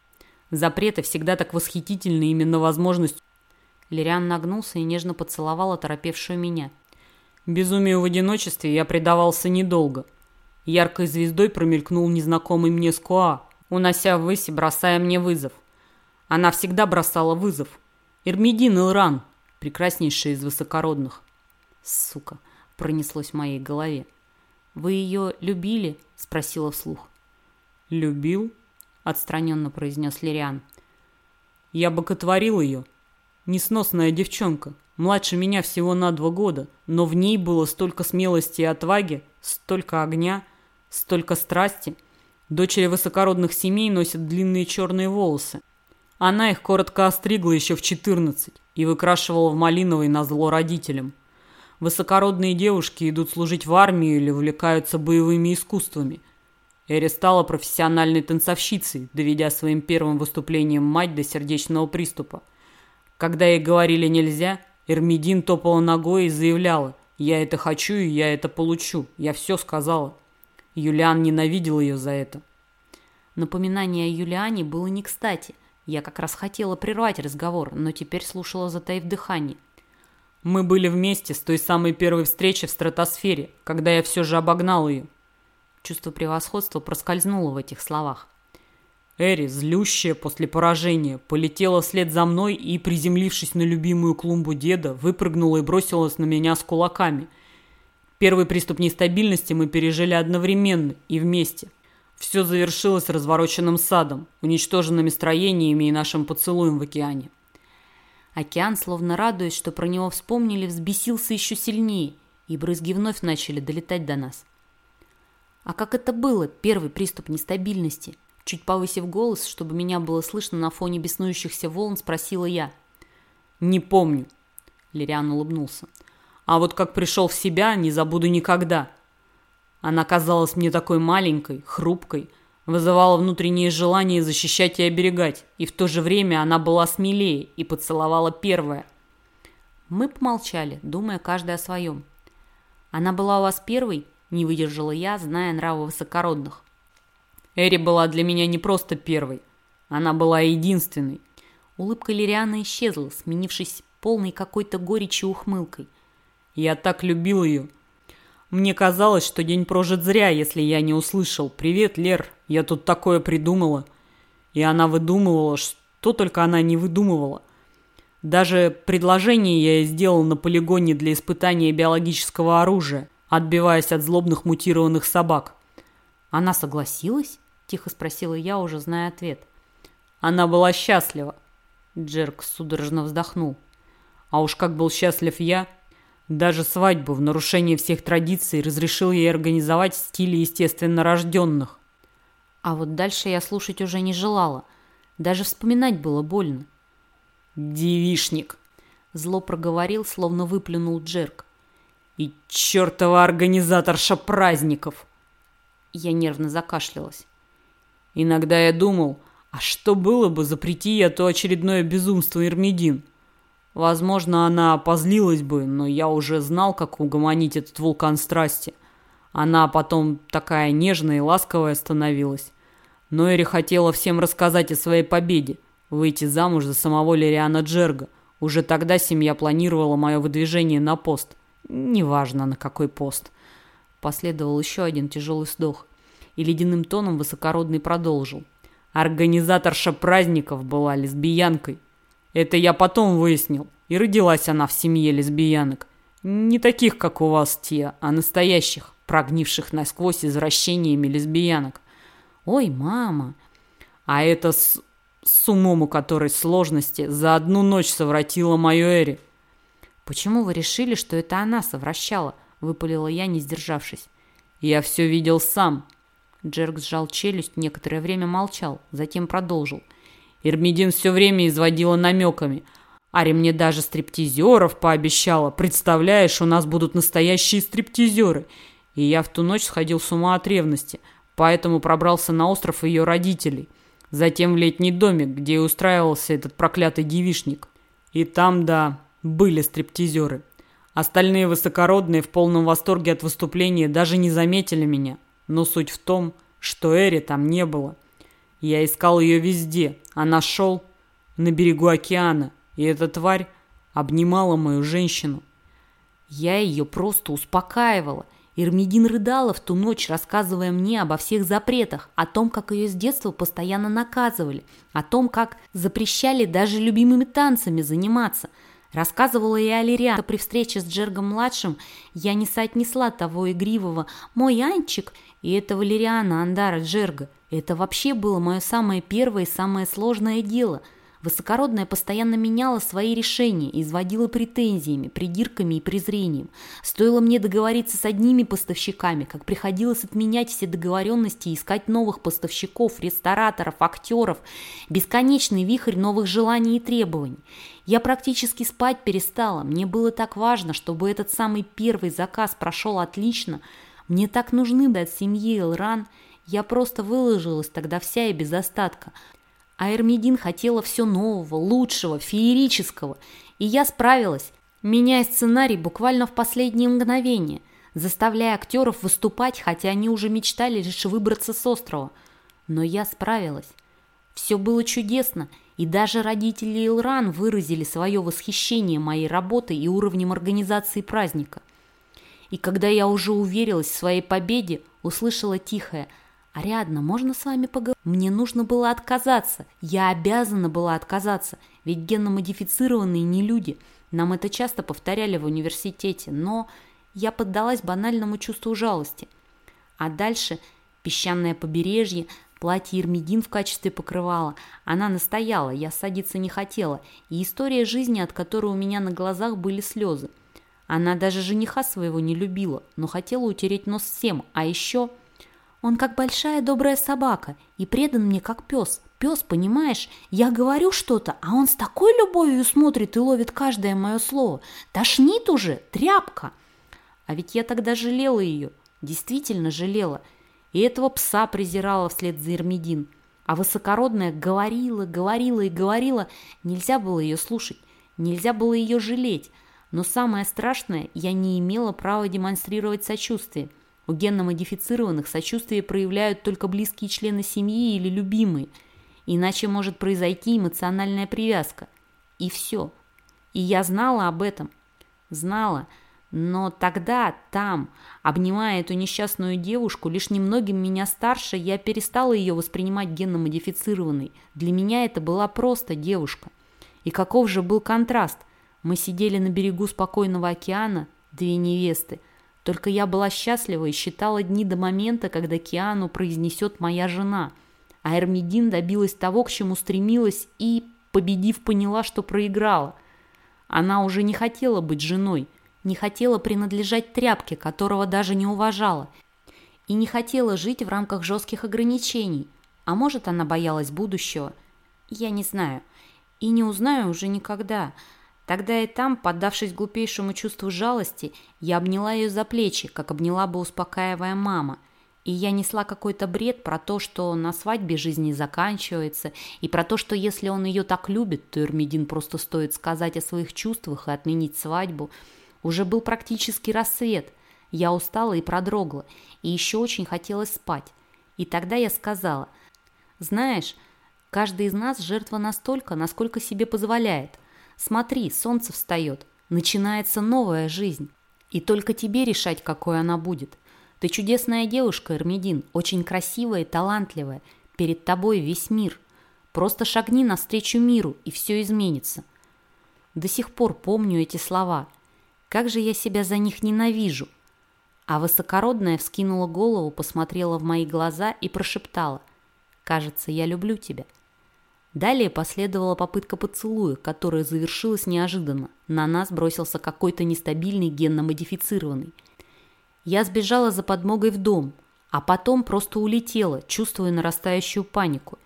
Запреты всегда так восхитительны именно возможностью. Лириан нагнулся и нежно поцеловал оторопевшую меня. Безумию в одиночестве я предавался недолго. Яркой звездой промелькнул незнакомый мне Скуа, унося ввысь и бросая мне вызов. Она всегда бросала вызов. Эрмидин Илран, прекраснейшая из высокородных. Сука, пронеслось в моей голове. «Вы ее любили?» – спросила вслух. «Любил?» – отстраненно произнес Лириан. «Я боготворил ее. Несносная девчонка, младше меня всего на два года, но в ней было столько смелости и отваги, столько огня, столько страсти. Дочери высокородных семей носят длинные черные волосы. Она их коротко остригла еще в 14 и выкрашивала в малиновый на зло родителям. Высокородные девушки идут служить в армию или увлекаются боевыми искусствами. Эри стала профессиональной танцовщицей, доведя своим первым выступлением мать до сердечного приступа. Когда ей говорили «нельзя», Эрмидин топала ногой и заявляла «Я это хочу и я это получу. Я все сказала». Юлиан ненавидел ее за это. Напоминание о Юлиане было не кстати. Я как раз хотела прервать разговор, но теперь слушала, затаив дыхание. Мы были вместе с той самой первой встречи в стратосфере, когда я все же обогнал ее. Чувство превосходства проскользнуло в этих словах. Эри, злющая после поражения, полетела вслед за мной и, приземлившись на любимую клумбу деда, выпрыгнула и бросилась на меня с кулаками. Первый приступ нестабильности мы пережили одновременно и вместе. Все завершилось развороченным садом, уничтоженными строениями и нашим поцелуем в океане. Океан, словно радуясь, что про него вспомнили, взбесился еще сильнее, и брызги вновь начали долетать до нас. А как это было, первый приступ нестабильности? Чуть повысив голос, чтобы меня было слышно на фоне беснующихся волн, спросила я. «Не помню», — Лириан улыбнулся. «А вот как пришел в себя, не забуду никогда. Она казалась мне такой маленькой, хрупкой, вызывала внутреннее желание защищать и оберегать, и в то же время она была смелее и поцеловала первая. Мы помолчали, думая каждый о своем. «Она была у вас первой?» – не выдержала я, зная нравы высокородных. Эри была для меня не просто первой. Она была единственной. Улыбка Лирианы исчезла, сменившись полной какой-то горечи ухмылкой. Я так любил ее, мне казалось, что день прожит зря, если я не услышал «Привет, Лер, я тут такое придумала». И она выдумывала, что только она не выдумывала. Даже предложение я сделал на полигоне для испытания биологического оружия, отбиваясь от злобных мутированных собак. «Она согласилась?» – тихо спросила я, уже зная ответ. «Она была счастлива», – Джерк судорожно вздохнул. «А уж как был счастлив я!» Даже свадьбу в нарушение всех традиций разрешил ей организовать в стиле естественно рожденных. А вот дальше я слушать уже не желала. Даже вспоминать было больно. «Девишник!» Зло проговорил, словно выплюнул Джерк. «И чертова организаторша праздников!» Я нервно закашлялась. Иногда я думал, а что было бы, запрети я то очередное безумство Эрмидин? Возможно, она позлилась бы, но я уже знал, как угомонить этот вулкан страсти. Она потом такая нежная и ласковая становилась. Но Эри хотела всем рассказать о своей победе, выйти замуж за самого Лириана Джерга. Уже тогда семья планировала мое выдвижение на пост. Неважно, на какой пост. Последовал еще один тяжелый вздох. И ледяным тоном высокородный продолжил. Организаторша праздников была лесбиянкой. Это я потом выяснил. И родилась она в семье лесбиянок. Не таких, как у вас те, а настоящих, прогнивших насквозь извращениями лесбиянок. Ой, мама. А это с, с умом, у которой сложности, за одну ночь совратила мою Эри. Почему вы решили, что это она совращала? Выпалила я, не сдержавшись. Я все видел сам. Джерк сжал челюсть, некоторое время молчал, затем продолжил. — Ирмидин все время изводила намеками. Ари мне даже стриптизеров пообещала. Представляешь, у нас будут настоящие стриптизеры. И я в ту ночь сходил с ума от ревности, поэтому пробрался на остров ее родителей. Затем в летний домик, где устраивался этот проклятый девишник. И там, да, были стриптизеры. Остальные высокородные в полном восторге от выступления даже не заметили меня. Но суть в том, что Эри там не было. Я искал ее везде, а нашел на берегу океана, и эта тварь обнимала мою женщину. Я ее просто успокаивала. Ирмидин рыдала в ту ночь, рассказывая мне обо всех запретах, о том, как ее с детства постоянно наказывали, о том, как запрещали даже любимыми танцами заниматься. Рассказывала и Алириан. При встрече с Джергом-младшим я не соотнесла того игривого «мой Анчик» и этого Лириана Андара Джерга – это вообще было мое самое первое и самое сложное дело. Высокородная постоянно меняла свои решения, изводила претензиями, придирками и презрением. Стоило мне договориться с одними поставщиками, как приходилось отменять все договоренности и искать новых поставщиков, рестораторов, актеров. Бесконечный вихрь новых желаний и требований. Я практически спать перестала. Мне было так важно, чтобы этот самый первый заказ прошел отлично. Мне так нужны бы от семьи Элран – я просто выложилась тогда вся и без остатка. А Эрмидин хотела все нового, лучшего, феерического. И я справилась, меняя сценарий буквально в последние мгновения, заставляя актеров выступать, хотя они уже мечтали лишь выбраться с острова. Но я справилась. Все было чудесно, и даже родители Илран выразили свое восхищение моей работой и уровнем организации праздника. И когда я уже уверилась в своей победе, услышала тихое – «Ариадна, можно с вами поговорить?» Мне нужно было отказаться. Я обязана была отказаться. Ведь генно-модифицированные не люди. Нам это часто повторяли в университете. Но я поддалась банальному чувству жалости. А дальше Песчаное побережье, платье Эрмидин в качестве покрывала. Она настояла, я садиться не хотела, и история жизни, от которой у меня на глазах были слезы. Она даже жениха своего не любила, но хотела утереть нос всем, а еще... Он как большая добрая собака и предан мне как пес. Пес, понимаешь, я говорю что-то, а он с такой любовью смотрит и ловит каждое мое слово. Тошнит уже, тряпка. А ведь я тогда жалела ее, действительно жалела. И этого пса презирала вслед за Эрмидин. А высокородная говорила, говорила и говорила. Нельзя было ее слушать, нельзя было ее жалеть. Но самое страшное, я не имела права демонстрировать сочувствие. У генно-модифицированных сочувствие проявляют только близкие члены семьи или любимые. Иначе может произойти эмоциональная привязка. И все. И я знала об этом. Знала, но тогда, там, обнимая эту несчастную девушку, лишь немногим меня старше, я перестала ее воспринимать генно-модифицированной. Для меня это была просто девушка. И каков же был контраст? Мы сидели на берегу спокойного океана, две невесты. Только я была счастлива и считала дни до момента, когда Киану произнесет «моя жена». А Эрмидин добилась того, к чему стремилась и, победив, поняла, что проиграла. Она уже не хотела быть женой – не хотела принадлежать тряпке, которого даже не уважала, и не хотела жить в рамках жестких ограничений. А может, она боялась будущего? Я не знаю. И не узнаю уже никогда. Тогда и там, поддавшись глупейшему чувству жалости, я обняла ее за плечи, как обняла бы успокаивая мама. И я несла какой-то бред про то, что на свадьбе жизнь не заканчивается, и про то, что если он ее так любит, то Эрмидин просто стоит сказать о своих чувствах и отменить свадьбу – уже был практически рассвет. Я устала и продрогла, и еще очень хотелось спать. И тогда я сказала, «Знаешь, каждый из нас жертва настолько, насколько себе позволяет. Смотри, солнце встает, начинается новая жизнь. И только тебе решать, какой она будет. Ты чудесная девушка, Эрмидин, очень красивая и талантливая. Перед тобой весь мир. Просто шагни навстречу миру, и все изменится». До сих пор помню эти слова – как же я себя за них ненавижу!» А высокородная вскинула голову, посмотрела в мои глаза и прошептала. «Кажется, я люблю тебя». Далее последовала попытка поцелуя, которая завершилась неожиданно. На нас бросился какой-то нестабильный генно-модифицированный. Я сбежала за подмогой в дом, а потом просто улетела, чувствуя нарастающую панику.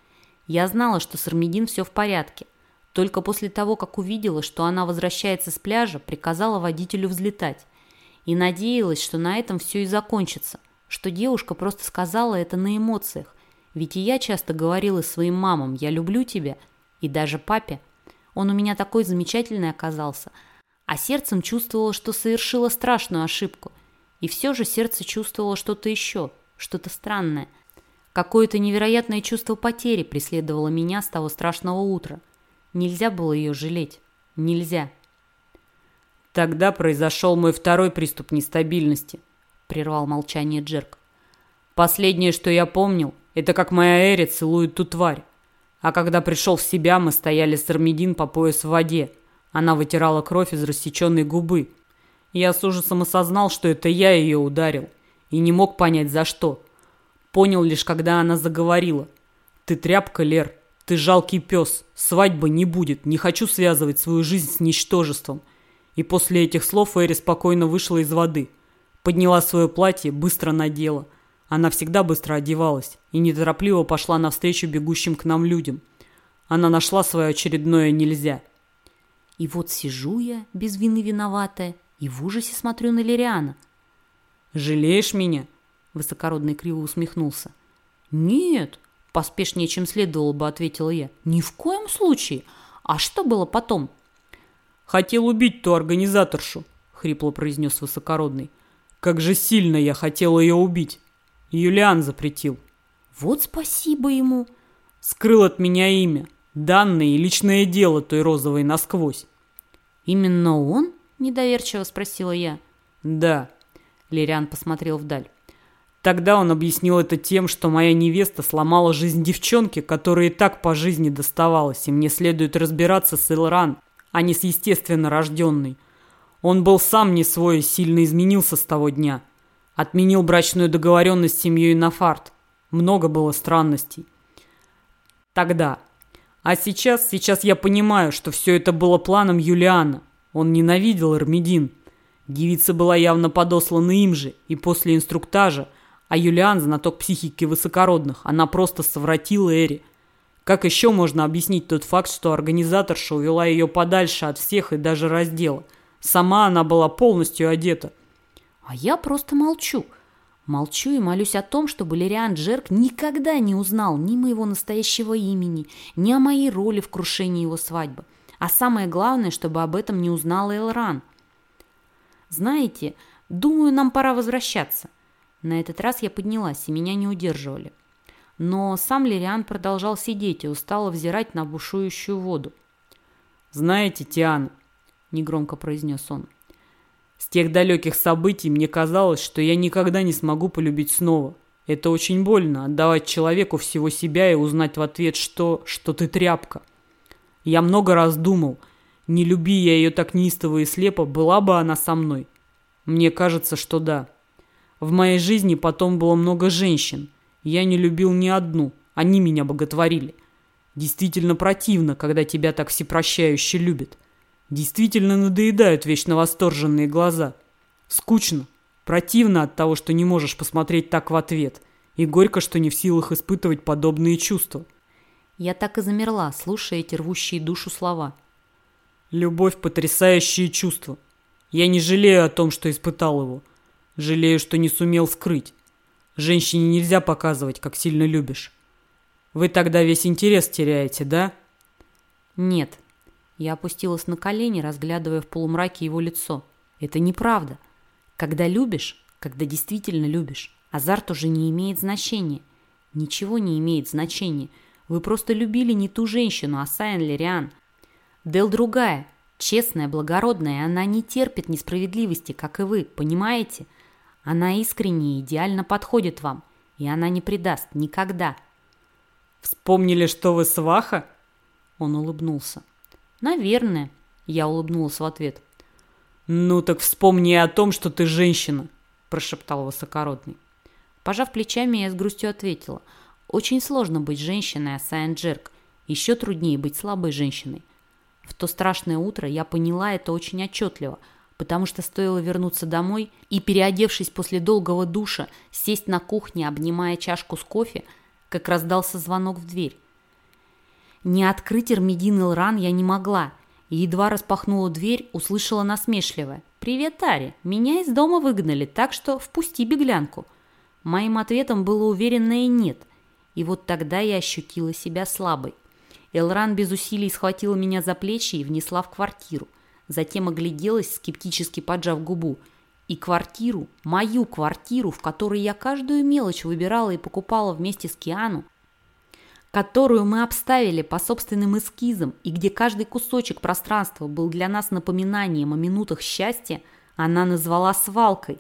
Я знала, что с Армедин все в порядке, только после того, как увидела, что она возвращается с пляжа, приказала водителю взлетать. И надеялась, что на этом все и закончится, что девушка просто сказала это на эмоциях. Ведь и я часто говорила своим мамам «я люблю тебя», и даже папе. Он у меня такой замечательный оказался. А сердцем чувствовала, что совершила страшную ошибку. И все же сердце чувствовало что-то еще, что-то странное. Какое-то невероятное чувство потери преследовало меня с того страшного утра – Нельзя было ее жалеть. Нельзя. Тогда произошел мой второй приступ нестабильности, прервал молчание Джерк. Последнее, что я помнил, это как моя Эри целует ту тварь. А когда пришел в себя, мы стояли с Армедин по пояс в воде. Она вытирала кровь из рассеченной губы. Я с ужасом осознал, что это я ее ударил. И не мог понять, за что. Понял лишь, когда она заговорила. «Ты тряпка, Лер. Ты жалкий пес. Свадьбы не будет. Не хочу связывать свою жизнь с ничтожеством. И после этих слов Эри спокойно вышла из воды. Подняла свое платье, быстро надела. Она всегда быстро одевалась и неторопливо пошла навстречу бегущим к нам людям. Она нашла свое очередное «нельзя». И вот сижу я, без вины виноватая, и в ужасе смотрю на Лириана. «Жалеешь меня?» Высокородный криво усмехнулся. «Нет, Поспешнее, чем следовало бы, ответила я. Ни в коем случае. А что было потом? Хотел убить ту организаторшу, хрипло произнес высокородный. Как же сильно я хотел ее убить. Юлиан запретил. Вот спасибо ему. Скрыл от меня имя, данные и личное дело той розовой насквозь. Именно он? Недоверчиво спросила я. Да. Лириан посмотрел вдаль. Тогда он объяснил это тем, что моя невеста сломала жизнь девчонки, которая и так по жизни доставалась, и мне следует разбираться с Элран, а не с естественно рожденной. Он был сам не свой и сильно изменился с того дня. Отменил брачную договоренность с семьей Нафарт. Много было странностей. Тогда. А сейчас, сейчас я понимаю, что все это было планом Юлиана. Он ненавидел Эрмидин. Девица была явно подослана им же, и после инструктажа, а Юлиан, знаток психики высокородных, она просто совратила Эри. Как еще можно объяснить тот факт, что организаторша увела ее подальше от всех и даже раздела? Сама она была полностью одета. А я просто молчу. Молчу и молюсь о том, чтобы Лериан Джерк никогда не узнал ни моего настоящего имени, ни о моей роли в крушении его свадьбы. А самое главное, чтобы об этом не узнал Элран. Знаете, думаю, нам пора возвращаться. На этот раз я поднялась, и меня не удерживали. Но сам Лириан продолжал сидеть и устало взирать на бушующую воду. «Знаете, Тиана», — негромко произнес он, — «с тех далеких событий мне казалось, что я никогда не смогу полюбить снова. Это очень больно, отдавать человеку всего себя и узнать в ответ, что, что ты тряпка. Я много раз думал, не люби я ее так неистово и слепо, была бы она со мной. Мне кажется, что да». В моей жизни потом было много женщин. Я не любил ни одну. Они меня боготворили. Действительно противно, когда тебя так всепрощающе любят. Действительно надоедают вечно восторженные глаза. Скучно. Противно от того, что не можешь посмотреть так в ответ. И горько, что не в силах испытывать подобные чувства. Я так и замерла, слушая эти рвущие душу слова. Любовь – потрясающее чувство. Я не жалею о том, что испытал его – Жалею, что не сумел скрыть. Женщине нельзя показывать, как сильно любишь. Вы тогда весь интерес теряете, да? Нет. Я опустилась на колени, разглядывая в полумраке его лицо. Это неправда. Когда любишь, когда действительно любишь, азарт уже не имеет значения. Ничего не имеет значения. Вы просто любили не ту женщину, а Сайн Лериан. Дел другая, честная, благородная, она не терпит несправедливости, как и вы, понимаете? Она искренне и идеально подходит вам, и она не предаст никогда. Вспомнили, что вы сваха? Он улыбнулся. Наверное, я улыбнулась в ответ. Ну так вспомни о том, что ты женщина, прошептал высокородный. Пожав плечами, я с грустью ответила. Очень сложно быть женщиной, Асайн Джерк. Еще труднее быть слабой женщиной. В то страшное утро я поняла это очень отчетливо – потому что стоило вернуться домой и, переодевшись после долгого душа, сесть на кухне, обнимая чашку с кофе, как раздался звонок в дверь. Не открыть Эрмедин Илран я не могла, и едва распахнула дверь, услышала насмешливое. «Привет, Ари, меня из дома выгнали, так что впусти беглянку». Моим ответом было уверенное «нет», и вот тогда я ощутила себя слабой. Элран без усилий схватила меня за плечи и внесла в квартиру – затем огляделась, скептически поджав губу, и квартиру, мою квартиру, в которой я каждую мелочь выбирала и покупала вместе с Киану, которую мы обставили по собственным эскизам и где каждый кусочек пространства был для нас напоминанием о минутах счастья, она назвала свалкой.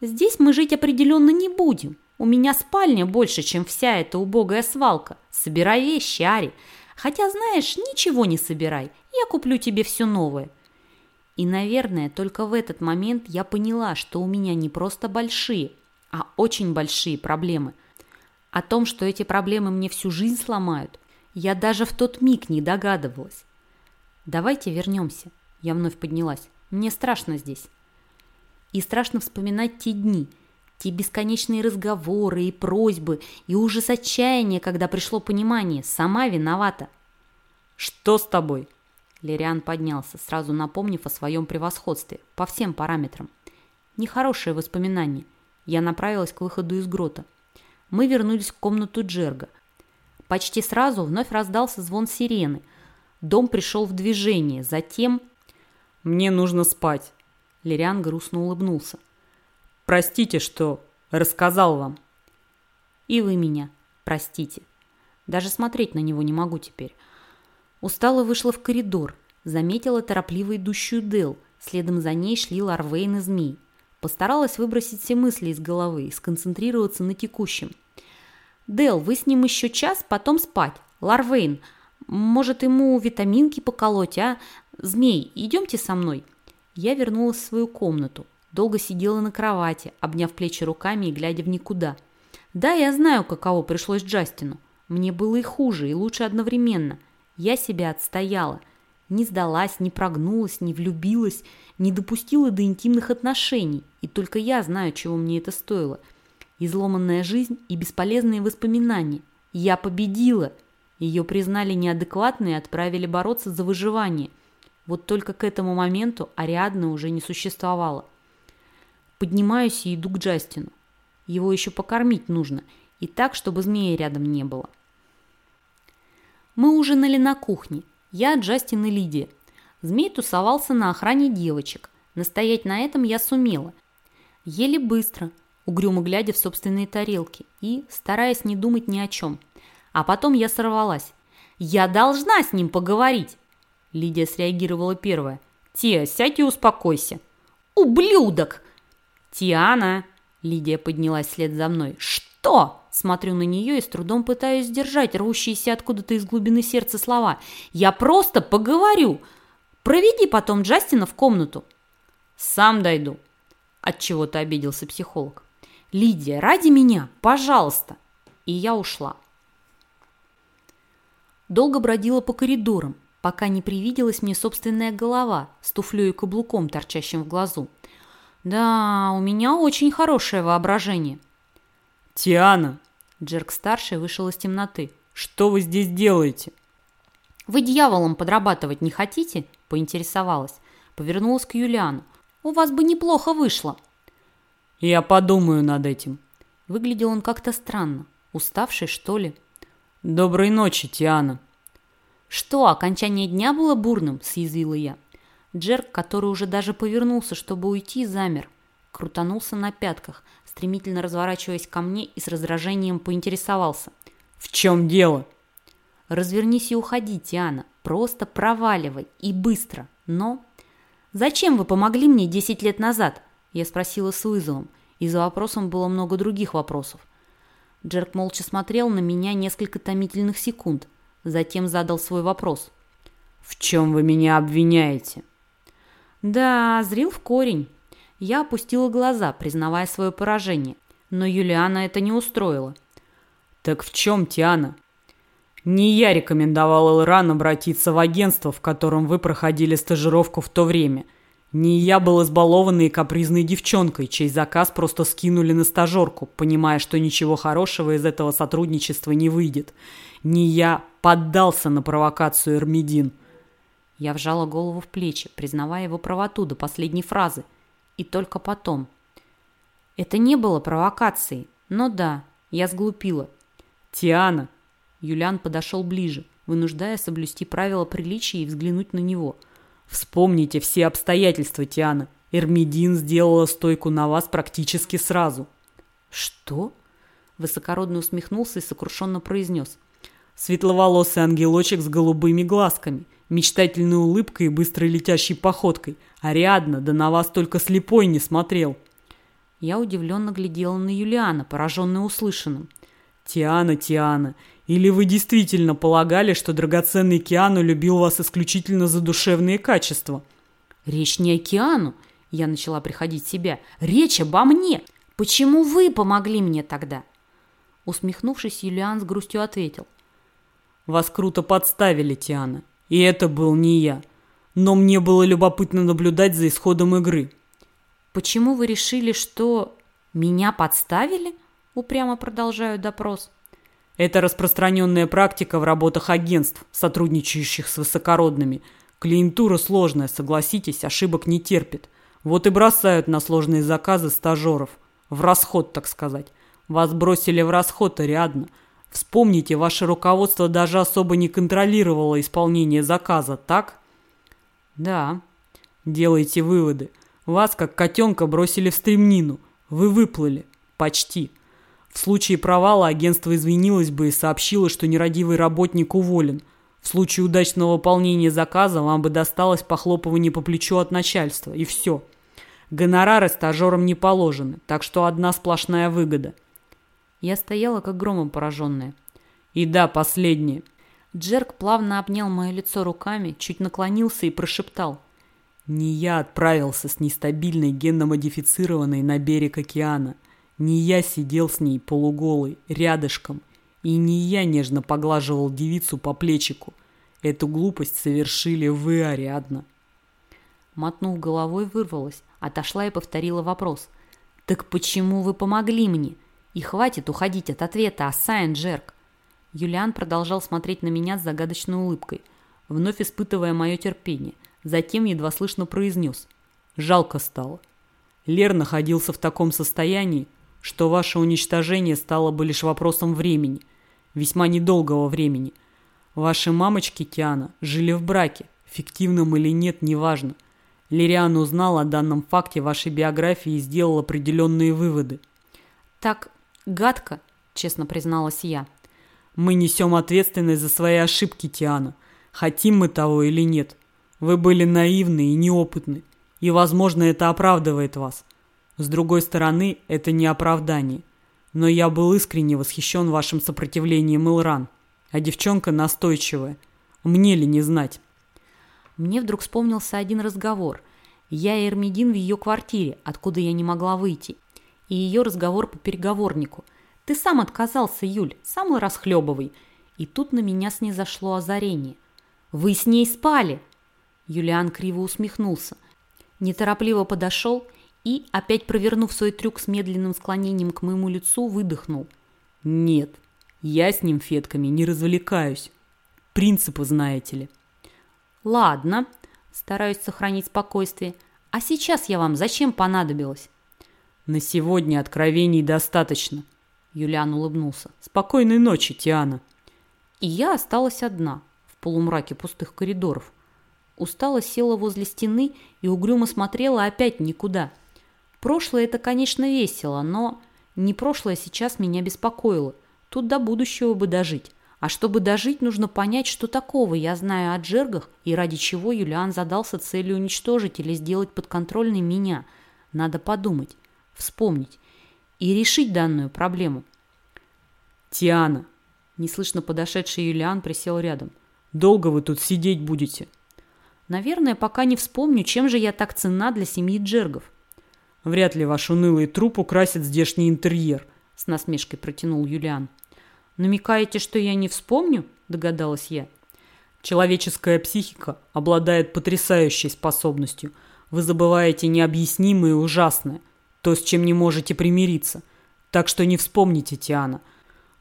Здесь мы жить определенно не будем. У меня спальня больше, чем вся эта убогая свалка. Собирай вещи, Ари. Хотя, знаешь, ничего не собирай. Я куплю тебе все новое. И, наверное, только в этот момент я поняла, что у меня не просто большие, а очень большие проблемы. О том, что эти проблемы мне всю жизнь сломают, я даже в тот миг не догадывалась. «Давайте вернемся», – я вновь поднялась. «Мне страшно здесь». И страшно вспоминать те дни, те бесконечные разговоры и просьбы, и ужас отчаяния, когда пришло понимание, сама виновата. «Что с тобой?» Лириан поднялся, сразу напомнив о своем превосходстве, по всем параметрам. Нехорошее воспоминание. Я направилась к выходу из грота. Мы вернулись в комнату Джерга. Почти сразу вновь раздался звон сирены. Дом пришел в движение, затем... «Мне нужно спать», — Лириан грустно улыбнулся. «Простите, что рассказал вам». «И вы меня простите. Даже смотреть на него не могу теперь. Устало вышла в коридор, заметила торопливо идущую Дел, следом за ней шли Ларвейн и Змей. Постаралась выбросить все мысли из головы и сконцентрироваться на текущем. «Дел, вы с ним еще час, потом спать. Ларвейн, может, ему витаминки поколоть, а? Змей, идемте со мной». Я вернулась в свою комнату. Долго сидела на кровати, обняв плечи руками и глядя в никуда. Да, я знаю, каково пришлось Джастину. Мне было и хуже, и лучше одновременно. Я себя отстояла. Не сдалась, не прогнулась, не влюбилась, не допустила до интимных отношений. И только я знаю, чего мне это стоило. Изломанная жизнь и бесполезные воспоминания. Я победила. Ее признали неадекватной и отправили бороться за выживание. Вот только к этому моменту Ариадны уже не существовало. Поднимаюсь и иду к Джастину. Его еще покормить нужно, и так, чтобы змея рядом не было. Мы ужинали на кухне. Я, Джастин и Лидия. Змей тусовался на охране девочек. Настоять на этом я сумела. Еле быстро, угрюмо глядя в собственные тарелки и стараясь не думать ни о чем. А потом я сорвалась. «Я должна с ним поговорить!» Лидия среагировала первая. «Тия, сядь и успокойся!» «Ублюдок!» «Тиана!» Лидия поднялась вслед за мной. «Что?» Смотрю на нее и с трудом пытаюсь сдержать рвущиеся откуда-то из глубины сердца слова. «Я просто поговорю! Проведи потом Джастина в комнату!» «Сам дойду!» От чего то обиделся психолог. «Лидия, ради меня, пожалуйста!» И я ушла. Долго бродила по коридорам, пока не привиделась мне собственная голова с туфлей и каблуком, торчащим в глазу. Да, у меня очень хорошее воображение. Тиана, Джерк-старший вышел из темноты. «Что вы здесь делаете?» «Вы дьяволом подрабатывать не хотите?» – поинтересовалась. Повернулась к Юлиану. «У вас бы неплохо вышло». «Я подумаю над этим». Выглядел он как-то странно. Уставший, что ли? «Доброй ночи, Тиана». «Что, окончание дня было бурным?» – съязвила я. Джерк, который уже даже повернулся, чтобы уйти, замер. Крутанулся на пятках – стремительно разворачиваясь ко мне и с раздражением поинтересовался. «В чем дело?» «Развернись и уходи, Тиана. Просто проваливай. И быстро. Но...» «Зачем вы помогли мне 10 лет назад?» Я спросила с вызовом. И за вопросом было много других вопросов. Джерк молча смотрел на меня несколько томительных секунд. Затем задал свой вопрос. «В чем вы меня обвиняете?» «Да, зрил в корень. Я опустила глаза, признавая свое поражение. Но Юлиана это не устроило. «Так в чем, Тиана?» «Не я рекомендовал Элран обратиться в агентство, в котором вы проходили стажировку в то время. Не я был избалованной и капризной девчонкой, чей заказ просто скинули на стажерку, понимая, что ничего хорошего из этого сотрудничества не выйдет. Не я поддался на провокацию Эрмидин». Я вжала голову в плечи, признавая его правоту до последней фразы – и только потом. Это не было провокацией, но да, я сглупила. «Тиана!» Юлиан подошел ближе, вынуждая соблюсти правила приличия и взглянуть на него. «Вспомните все обстоятельства, Тиана. Эрмидин сделала стойку на вас практически сразу». «Что?» Высокородно усмехнулся и сокрушенно произнес. «Светловолосый ангелочек с голубыми глазками, мечтательной улыбкой и быстрой летящей походкой. Ариадна, да на вас только слепой не смотрел. Я удивленно глядела на Юлиана, пораженная услышанным. «Тиана, Тиана, или вы действительно полагали, что драгоценный Киану любил вас исключительно за душевные качества?» «Речь не о Киану», — я начала приходить в себя. «Речь обо мне! Почему вы помогли мне тогда?» Усмехнувшись, Юлиан с грустью ответил. «Вас круто подставили, Тиана, и это был не я но мне было любопытно наблюдать за исходом игры. «Почему вы решили, что меня подставили?» Упрямо продолжаю допрос. Это распространенная практика в работах агентств, сотрудничающих с высокородными. Клиентура сложная, согласитесь, ошибок не терпит. Вот и бросают на сложные заказы стажеров. В расход, так сказать. Вас бросили в расход, Ариадна. Вспомните, ваше руководство даже особо не контролировало исполнение заказа, так? Да. Делайте выводы. Вас, как котенка, бросили в стремнину. Вы выплыли. Почти. В случае провала агентство извинилось бы и сообщило, что нерадивый работник уволен. В случае удачного выполнения заказа вам бы досталось похлопывание по плечу от начальства. И все. Гонорары стажерам не положены, так что одна сплошная выгода. Я стояла как громом пораженная. И да, последнее. Джерк плавно обнял мое лицо руками, чуть наклонился и прошептал. «Не я отправился с нестабильной генно-модифицированной на берег океана. Не я сидел с ней полуголый, рядышком, и не я нежно поглаживал девицу по плечику. Эту глупость совершили вы, Ариадна. Мотнув головой, вырвалась, отошла и повторила вопрос. «Так почему вы помогли мне? И хватит уходить от ответа, Асайн Джерк!» Юлиан продолжал смотреть на меня с загадочной улыбкой, вновь испытывая мое терпение. Затем едва слышно произнес. «Жалко стало. Лер находился в таком состоянии, что ваше уничтожение стало бы лишь вопросом времени, весьма недолгого времени. Ваши мамочки, Тиана, жили в браке, фиктивном или нет, неважно. Лириан узнал о данном факте вашей биографии и сделал определенные выводы. «Так гадко», — честно призналась я. Мы несем ответственность за свои ошибки, Тиана. Хотим мы того или нет. Вы были наивны и неопытны. И, возможно, это оправдывает вас. С другой стороны, это не оправдание. Но я был искренне восхищен вашим сопротивлением Илран. А девчонка настойчивая. Мне ли не знать? Мне вдруг вспомнился один разговор. Я и Эрмидин в ее квартире, откуда я не могла выйти. И ее разговор по переговорнику – ты сам отказался, Юль, сам и расхлебывай. И тут на меня снизошло озарение. Вы с ней спали. Юлиан криво усмехнулся. Неторопливо подошел и, опять провернув свой трюк с медленным склонением к моему лицу, выдохнул. Нет, я с ним фетками не развлекаюсь. Принципы знаете ли. Ладно, стараюсь сохранить спокойствие. А сейчас я вам зачем понадобилась? На сегодня откровений достаточно. Юлиан улыбнулся. «Спокойной ночи, Тиана!» И я осталась одна в полумраке пустых коридоров. Устала села возле стены и угрюмо смотрела опять никуда. Прошлое это, конечно, весело, но не прошлое сейчас меня беспокоило. Тут до будущего бы дожить. А чтобы дожить, нужно понять, что такого я знаю о джергах и ради чего Юлиан задался целью уничтожить или сделать подконтрольной меня. Надо подумать, вспомнить и решить данную проблему. «Тиана!» Неслышно подошедший Юлиан присел рядом. «Долго вы тут сидеть будете?» «Наверное, пока не вспомню, чем же я так ценна для семьи Джергов». «Вряд ли ваш унылый труп украсит здешний интерьер», — с насмешкой протянул Юлиан. «Намекаете, что я не вспомню?» — догадалась я. «Человеческая психика обладает потрясающей способностью. Вы забываете необъяснимое и ужасное — то, с чем не можете примириться. Так что не вспомните, Тиана.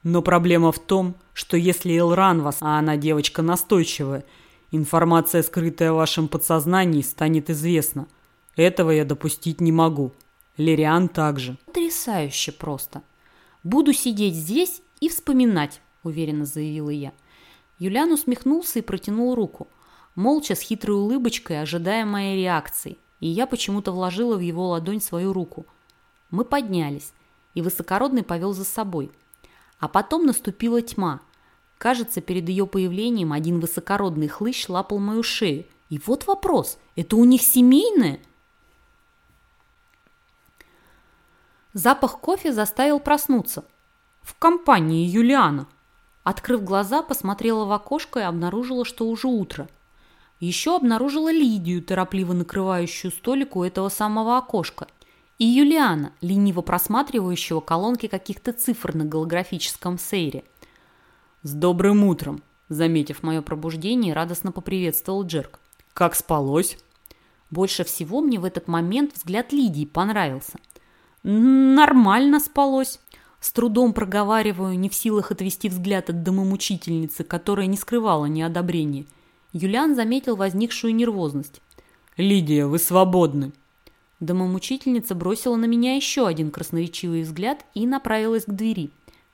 Но проблема в том, что если Элран вас, а она девочка настойчивая, информация, скрытая в вашем подсознании, станет известна. Этого я допустить не могу. Лириан также. Потрясающе просто. Буду сидеть здесь и вспоминать, уверенно заявила я. Юлиан усмехнулся и протянул руку, молча с хитрой улыбочкой, ожидая моей реакции, и я почему-то вложила в его ладонь свою руку – мы поднялись, и высокородный повел за собой. А потом наступила тьма. Кажется, перед ее появлением один высокородный хлыщ лапал мою шею. И вот вопрос, это у них семейное? Запах кофе заставил проснуться. В компании Юлиана. Открыв глаза, посмотрела в окошко и обнаружила, что уже утро. Еще обнаружила Лидию, торопливо накрывающую столик у этого самого окошка и Юлиана, лениво просматривающего колонки каких-то цифр на голографическом сейре. «С добрым утром!» Заметив мое пробуждение, радостно поприветствовал Джерк. «Как спалось?» Больше всего мне в этот момент взгляд Лидии понравился. «Нормально спалось». С трудом проговариваю, не в силах отвести взгляд от домомучительницы, которая не скрывала неодобрения. Юлиан заметил возникшую нервозность. «Лидия, вы свободны!» Домомучительница бросила на меня еще один красноречивый взгляд и направилась к двери.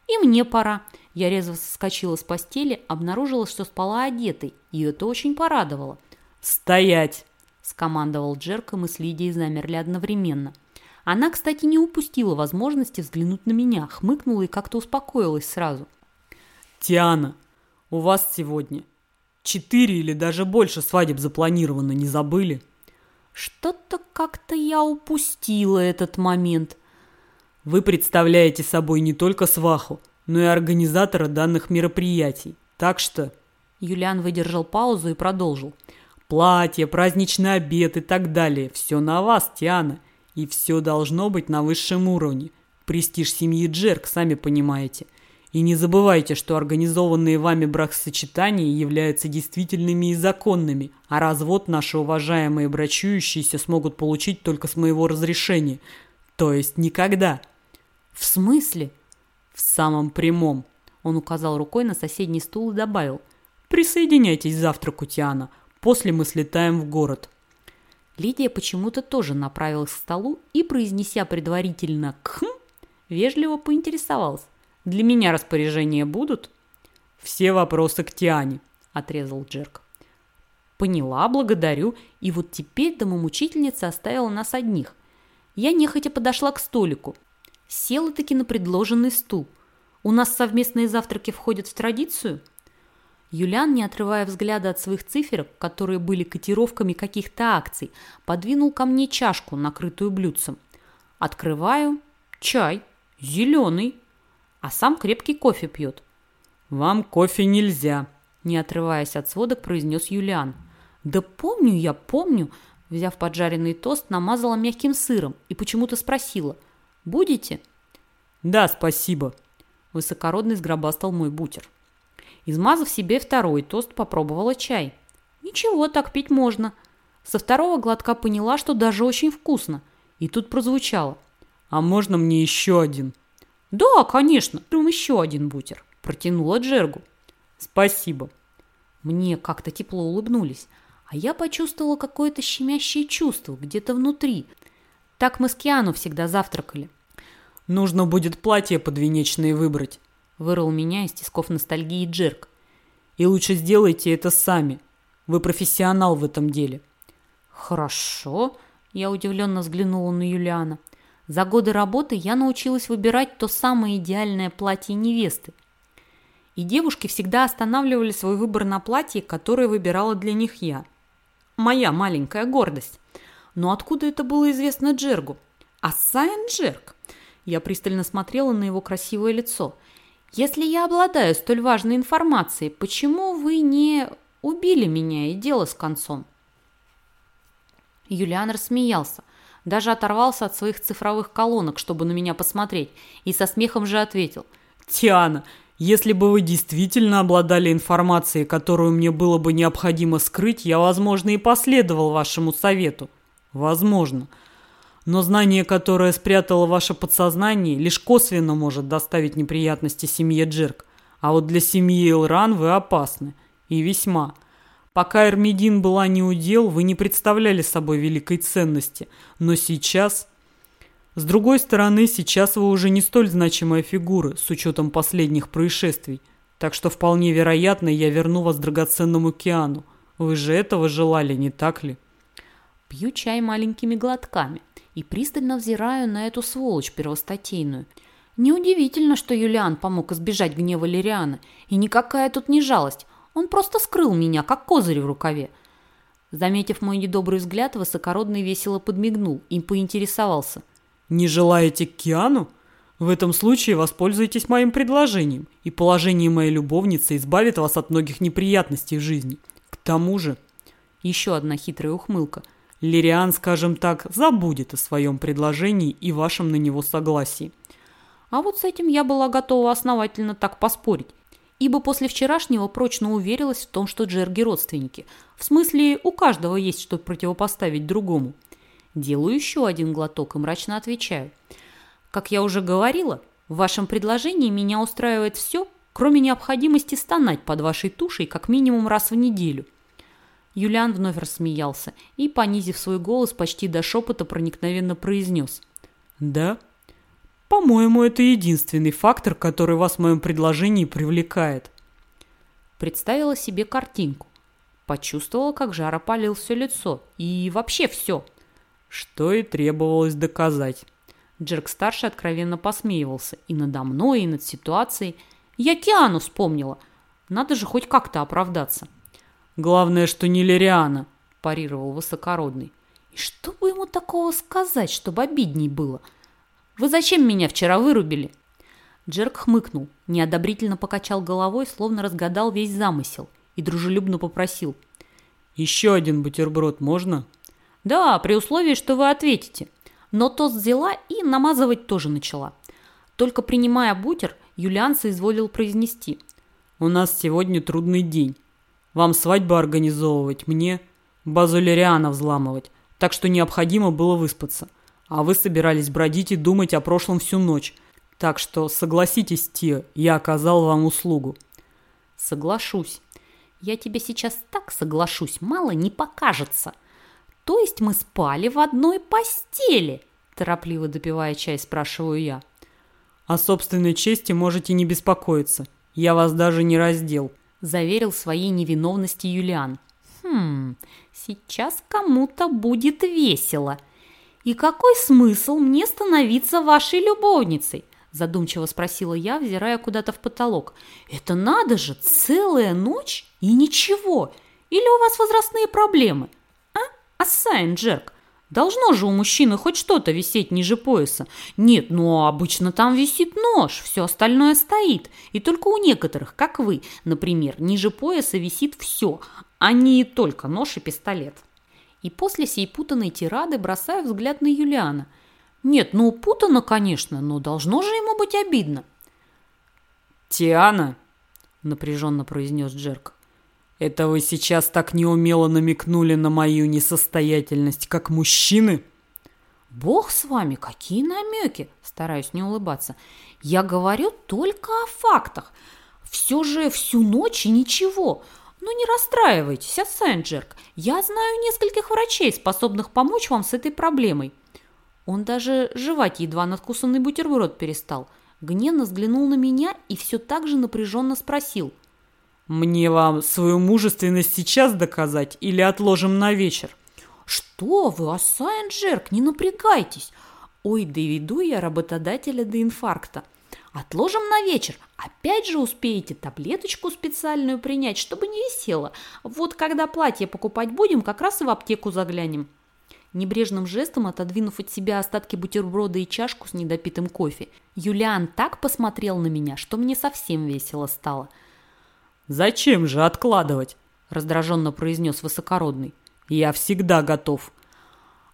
«И мне пора». Я резво соскочила с постели, обнаружила, что спала одетой, и это очень порадовало. «Стоять!» – скомандовал Джерк, и мы с Лидией замерли одновременно. Она, кстати, не упустила возможности взглянуть на меня, хмыкнула и как-то успокоилась сразу. «Тиана, у вас сегодня четыре или даже больше свадеб запланировано, не забыли?» Что-то как-то я упустила этот момент. Вы представляете собой не только сваху, но и организатора данных мероприятий. Так что... Юлиан выдержал паузу и продолжил. Платье, праздничный обед и так далее. Все на вас, Тиана. И все должно быть на высшем уровне. Престиж семьи Джерк, сами понимаете. И не забывайте, что организованные вами бракосочетания являются действительными и законными, а развод наши уважаемые брачующиеся смогут получить только с моего разрешения. То есть никогда. В смысле? В самом прямом. Он указал рукой на соседний стул и добавил. Присоединяйтесь к завтраку, Тиана. После мы слетаем в город. Лидия почему-то тоже направилась к столу и, произнеся предварительно «кхм», вежливо поинтересовалась. «Для меня распоряжения будут?» «Все вопросы к Тиане», – отрезал Джерк. «Поняла, благодарю. И вот теперь домомучительница оставила нас одних. Я нехотя подошла к столику. Села-таки на предложенный стул. У нас совместные завтраки входят в традицию?» Юлиан, не отрывая взгляда от своих циферок, которые были котировками каких-то акций, подвинул ко мне чашку, накрытую блюдцем. Открываю. Чай. Зеленый. А сам крепкий кофе пьет. «Вам кофе нельзя», – не отрываясь от сводок, произнес Юлиан. «Да помню я, помню», – взяв поджаренный тост, намазала мягким сыром и почему-то спросила. «Будете?» «Да, спасибо», – высокородный сгробастал мой бутер. Измазав себе второй тост, попробовала чай. Ничего, так пить можно. Со второго глотка поняла, что даже очень вкусно. И тут прозвучало. «А можно мне еще один?» «Да, конечно, прям еще один бутер», – протянула Джергу. «Спасибо». Мне как-то тепло улыбнулись, а я почувствовала какое-то щемящее чувство где-то внутри. Так мы с Киану всегда завтракали. «Нужно будет платье подвенечное выбрать», Вырвал меня из тисков ностальгии Джерк. И лучше сделайте это сами. Вы профессионал в этом деле. Хорошо. Я удивленно взглянула на Юлиана. За годы работы я научилась выбирать то самое идеальное платье невесты. И девушки всегда останавливали свой выбор на платье, которое выбирала для них я. Моя маленькая гордость. Но откуда это было известно Джергу? А Сайн Джерк? Я пристально смотрела на его красивое лицо – если я обладаю столь важной информацией, почему вы не убили меня и дело с концом? Юлиан рассмеялся, даже оторвался от своих цифровых колонок, чтобы на меня посмотреть, и со смехом же ответил. «Тиана, если бы вы действительно обладали информацией, которую мне было бы необходимо скрыть, я, возможно, и последовал вашему совету. Возможно. Но знание, которое спрятало ваше подсознание, лишь косвенно может доставить неприятности семье Джерк. А вот для семьи Элран вы опасны. И весьма. Пока Эрмидин была не удел, вы не представляли собой великой ценности. Но сейчас... С другой стороны, сейчас вы уже не столь значимая фигура, с учетом последних происшествий. Так что вполне вероятно, я верну вас драгоценному океану. Вы же этого желали, не так ли? Пью чай маленькими глотками и пристально взираю на эту сволочь первостатейную. Неудивительно, что Юлиан помог избежать гнева Лириана, и никакая тут не жалость, он просто скрыл меня, как козырь в рукаве. Заметив мой недобрый взгляд, высокородный весело подмигнул и поинтересовался. «Не желаете к Киану? В этом случае воспользуйтесь моим предложением, и положение моей любовницы избавит вас от многих неприятностей в жизни. К тому же...» Еще одна хитрая ухмылка – Лириан, скажем так, забудет о своем предложении и вашем на него согласии. А вот с этим я была готова основательно так поспорить, ибо после вчерашнего прочно уверилась в том, что Джерги родственники. В смысле, у каждого есть что противопоставить другому. Делаю еще один глоток и мрачно отвечаю. Как я уже говорила, в вашем предложении меня устраивает все, кроме необходимости стонать под вашей тушей как минимум раз в неделю – Юлиан вновь рассмеялся и, понизив свой голос почти до шепота, проникновенно произнес. «Да? По-моему, это единственный фактор, который вас в моем предложении привлекает». Представила себе картинку. Почувствовала, как жар опалил все лицо. И вообще все. Что и требовалось доказать. Джерк-старший откровенно посмеивался и надо мной, и над ситуацией. Я Киану вспомнила. Надо же хоть как-то оправдаться. Главное, что не Лириана, парировал высокородный. И что бы ему такого сказать, чтобы обидней было? Вы зачем меня вчера вырубили? Джерк хмыкнул, неодобрительно покачал головой, словно разгадал весь замысел, и дружелюбно попросил. «Еще один бутерброд можно?» «Да, при условии, что вы ответите. но тост взяла и намазывать тоже начала. Только принимая бутер, Юлиан соизволил произнести. «У нас сегодня трудный день. Вам свадьбу организовывать, мне базу Лириана взламывать, так что необходимо было выспаться. А вы собирались бродить и думать о прошлом всю ночь. Так что согласитесь, Тия, я оказал вам услугу». «Соглашусь. Я тебе сейчас так соглашусь, мало не покажется. То есть мы спали в одной постели?» Торопливо допивая чай, спрашиваю я. «О собственной чести можете не беспокоиться. Я вас даже не раздел», заверил своей невиновности Юлиан. «Хм, сейчас кому-то будет весело. И какой смысл мне становиться вашей любовницей?» Задумчиво спросила я, взирая куда-то в потолок. «Это надо же, целая ночь и ничего. Или у вас возрастные проблемы? А, Ассайн Джерк, Должно же у мужчины хоть что-то висеть ниже пояса. Нет, ну обычно там висит нож, все остальное стоит. И только у некоторых, как вы, например, ниже пояса висит все, а не только нож и пистолет. И после сей путанной тирады бросаю взгляд на Юлиана. Нет, ну путано, конечно, но должно же ему быть обидно. «Тиана», — напряженно произнес Джерк, это вы сейчас так неумело намекнули на мою несостоятельность, как мужчины? Бог с вами, какие намеки? Стараюсь не улыбаться. Я говорю только о фактах. Все же всю ночь и ничего. Ну не расстраивайтесь, Ассенджерк. Я знаю нескольких врачей, способных помочь вам с этой проблемой. Он даже жевать едва надкусанный бутерброд перестал. Гневно взглянул на меня и все так же напряженно спросил. Мне вам свою мужественность сейчас доказать или отложим на вечер? Что вы, Асайн Джерк, не напрягайтесь. Ой, доведу я работодателя до инфаркта. Отложим на вечер. Опять же успеете таблеточку специальную принять, чтобы не висело. Вот когда платье покупать будем, как раз и в аптеку заглянем. Небрежным жестом отодвинув от себя остатки бутерброда и чашку с недопитым кофе, Юлиан так посмотрел на меня, что мне совсем весело стало – «Зачем же откладывать?» – раздраженно произнес высокородный. «Я всегда готов».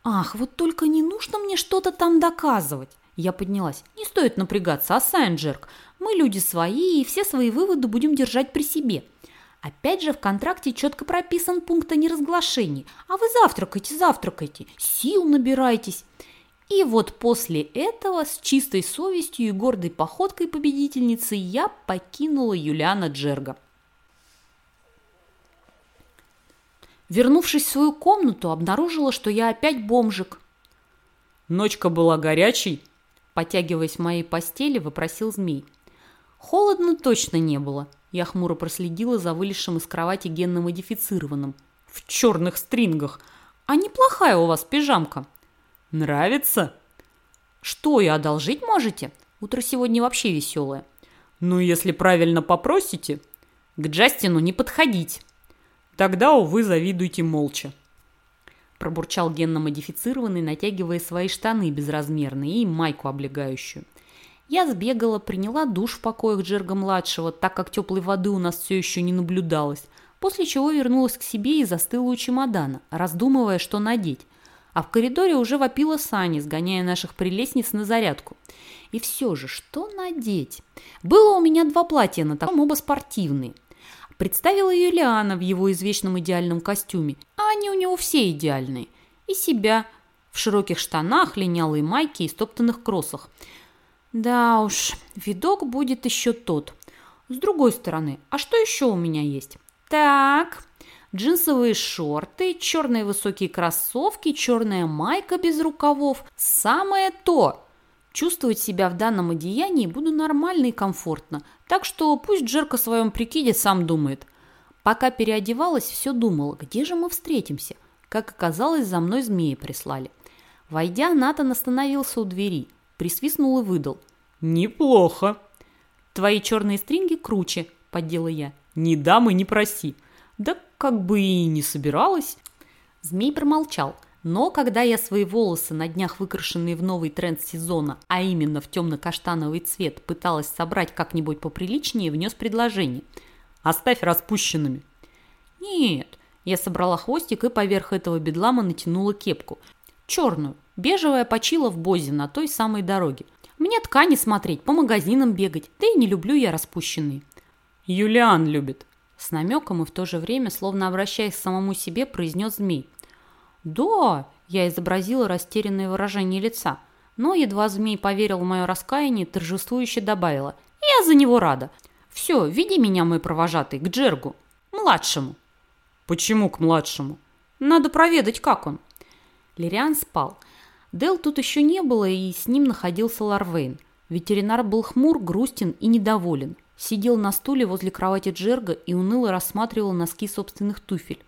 «Ах, вот только не нужно мне что-то там доказывать!» Я поднялась. «Не стоит напрягаться, Ассайнджерк. Мы люди свои, и все свои выводы будем держать при себе. Опять же, в контракте четко прописан пункт о неразглашении. А вы завтракайте, завтракайте, сил набирайтесь». И вот после этого с чистой совестью и гордой походкой победительницы я покинула Юлиана Джерга. Вернувшись в свою комнату, обнаружила, что я опять бомжик. Ночка была горячей, потягиваясь в моей постели, вопросил змей. Холодно точно не было. Я хмуро проследила за вылезшим из кровати генно-модифицированным. В черных стрингах. А неплохая у вас пижамка. Нравится? Что, и одолжить можете? Утро сегодня вообще веселое. Ну, если правильно попросите. К Джастину не подходить. Тогда, увы, завидуйте молча. Пробурчал генно-модифицированный, натягивая свои штаны безразмерные и майку облегающую. Я сбегала, приняла душ в покоях Джерга-младшего, так как теплой воды у нас все еще не наблюдалось, после чего вернулась к себе и застыла у чемодана, раздумывая, что надеть. А в коридоре уже вопила Сани, сгоняя наших прелестниц на зарядку. И все же, что надеть? Было у меня два платья на таком, оба спортивные – Представила Юлиана в его извечном идеальном костюме, они у него все идеальные. И себя в широких штанах, линялой майке и стоптанных кроссах. Да уж, видок будет еще тот. С другой стороны, а что еще у меня есть? Так, джинсовые шорты, черные высокие кроссовки, черная майка без рукавов. Самое то! Чувствовать себя в данном одеянии буду нормально и комфортно, так что пусть Джерк о своем прикиде сам думает. Пока переодевалась, все думала, где же мы встретимся. Как оказалось, за мной змеи прислали. Войдя, Натан остановился у двери, присвистнул и выдал. «Неплохо». «Твои черные стринги круче», – поддела я. «Не дам и не проси». «Да как бы и не собиралась». Змей промолчал – но когда я свои волосы, на днях выкрашенные в новый тренд сезона, а именно в темно-каштановый цвет, пыталась собрать как-нибудь поприличнее, внес предложение. «Оставь распущенными». «Нет». Я собрала хвостик и поверх этого бедлама натянула кепку. Черную. Бежевая почила в бозе на той самой дороге. Мне ткани смотреть, по магазинам бегать, да и не люблю я распущенные. Юлиан любит. С намеком и в то же время, словно обращаясь к самому себе, произнес змей. «Да!» – я изобразила растерянное выражение лица. Но едва змей поверил в мое раскаяние, торжествующе добавила. «Я за него рада. Все, веди меня, мой провожатый, к Джергу, младшему». «Почему к младшему?» «Надо проведать, как он». Лириан спал. Дел тут еще не было, и с ним находился Ларвейн. Ветеринар был хмур, грустен и недоволен. Сидел на стуле возле кровати Джерга и уныло рассматривал носки собственных туфель.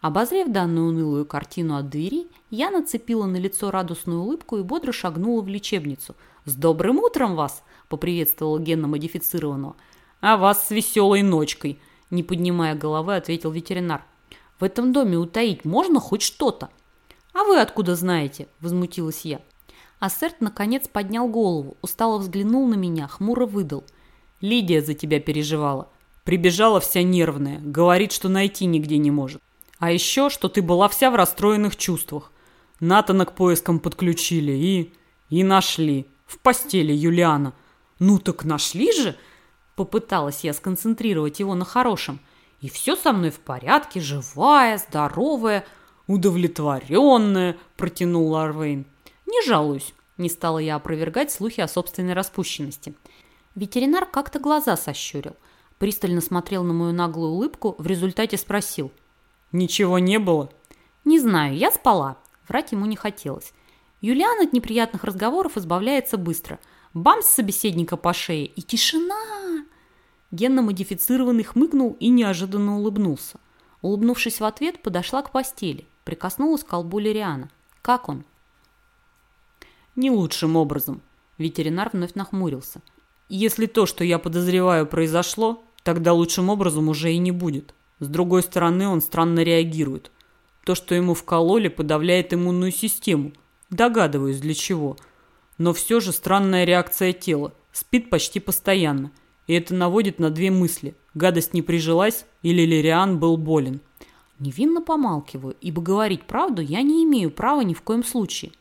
Обозрев данную унылую картину от двери, я нацепила на лицо радостную улыбку и бодро шагнула в лечебницу. «С добрым утром вас!» – поприветствовала генно-модифицированного. «А вас с веселой ночкой!» – не поднимая головы, ответил ветеринар. «В этом доме утаить можно хоть что-то?» «А вы откуда знаете?» – возмутилась я. Ассерт наконец поднял голову, устало взглянул на меня, хмуро выдал. «Лидия за тебя переживала. Прибежала вся нервная, говорит, что найти нигде не может. А еще, что ты была вся в расстроенных чувствах. Натана к поискам подключили и... и нашли. В постели Юлиана. Ну так нашли же!» Попыталась я сконцентрировать его на хорошем. «И все со мной в порядке, живая, здоровая...» «Удовлетворенная», – протянул Ларвейн. «Не жалуюсь», – не стала я опровергать слухи о собственной распущенности. Ветеринар как-то глаза сощурил. Пристально смотрел на мою наглую улыбку, в результате спросил. «Ничего не было?» «Не знаю, я спала». Врать ему не хотелось. Юлиан от неприятных разговоров избавляется быстро. Бамс собеседника по шее и тишина. Генно-модифицированный хмыкнул и неожиданно улыбнулся. Улыбнувшись в ответ, подошла к постели. Прикоснулась к колбу Лириана. «Как он?» «Не лучшим образом». Ветеринар вновь нахмурился. «Если то, что я подозреваю, произошло, тогда лучшим образом уже и не будет. С другой стороны, он странно реагирует. То, что ему вкололи, подавляет иммунную систему. Догадываюсь, для чего. Но все же странная реакция тела. Спит почти постоянно. И это наводит на две мысли. Гадость не прижилась или Лириан был болен. Невинно помалкиваю, ибо говорить правду я не имею права ни в коем случае.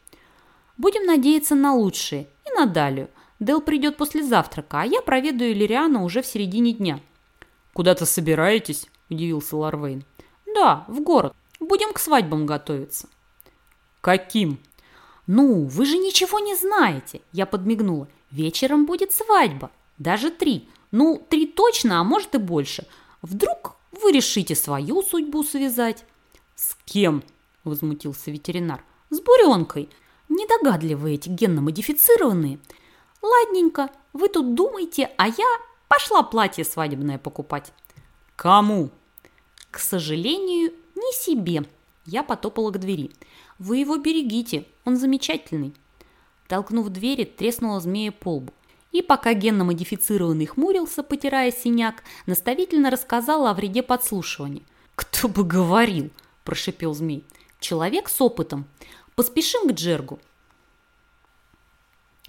Будем надеяться на лучшее и на Далию. Дел придет после завтрака, а я проведу Лириана уже в середине дня. «Куда-то собираетесь?» – удивился Ларвейн. «Да, в город. Будем к свадьбам готовиться». «Каким?» «Ну, вы же ничего не знаете!» – я подмигнула. «Вечером будет свадьба. Даже три. Ну, три точно, а может и больше. Вдруг вы решите свою судьбу связать. С кем? Возмутился ветеринар. С буренкой. Недогадливые эти генно-модифицированные. Ладненько, вы тут думаете, а я пошла платье свадебное покупать. Кому? К сожалению, не себе. Я потопала к двери. Вы его берегите, он замечательный. Толкнув двери, треснула змея по лбу. И пока генно-модифицированный хмурился, потирая синяк, наставительно рассказала о вреде подслушивания. «Кто бы говорил!» – прошипел змей. «Человек с опытом. Поспешим к Джергу».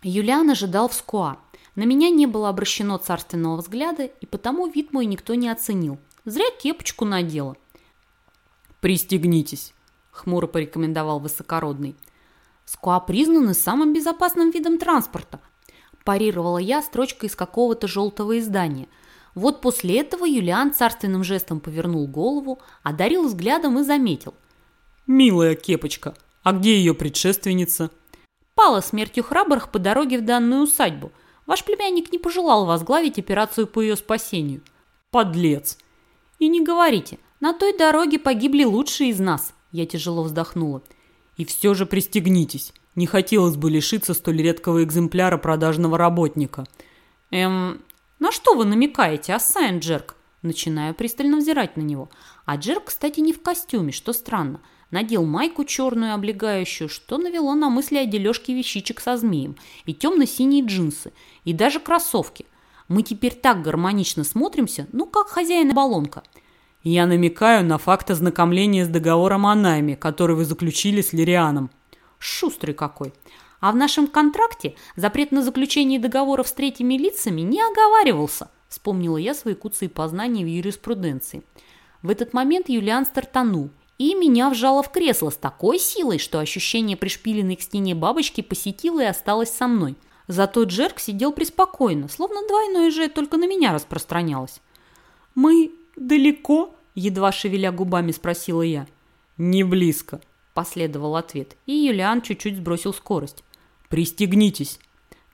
Юлиан ожидал в скуа. На меня не было обращено царственного взгляда, и потому вид мой никто не оценил. Зря кепочку надела. «Пристегнитесь», – хмуро порекомендовал высокородный. Скуа признаны самым безопасным видом транспорта, парировала я строчкой из какого-то желтого издания. Вот после этого Юлиан царственным жестом повернул голову, одарил взглядом и заметил. «Милая кепочка, а где ее предшественница?» «Пала смертью храбрых по дороге в данную усадьбу. Ваш племянник не пожелал возглавить операцию по ее спасению». «Подлец!» «И не говорите, на той дороге погибли лучшие из нас», я тяжело вздохнула. «И все же пристегнитесь. Не хотелось бы лишиться столь редкого экземпляра продажного работника. Эм, на что вы намекаете, Ассайн Джерк? Начинаю пристально взирать на него. А Джерк, кстати, не в костюме, что странно. Надел майку черную облегающую, что навело на мысли о дележке вещичек со змеем, и темно-синие джинсы, и даже кроссовки. Мы теперь так гармонично смотримся, ну как хозяин и баллонка. Я намекаю на факт ознакомления с договором о найме, который вы заключили с Лирианом. Шустрый какой. А в нашем контракте запрет на заключение договоров с третьими лицами не оговаривался, вспомнила я свои куцые познания в юриспруденции. В этот момент Юлиан стартанул, И меня вжало в кресло с такой силой, что ощущение пришпиленной к стене бабочки посетило и осталось со мной. Зато Джерк сидел преспокойно, словно двойное же только на меня распространялось. «Мы далеко?» – едва шевеля губами спросила я. «Не близко», – последовал ответ, и Юлиан чуть-чуть сбросил скорость. «Пристегнитесь!»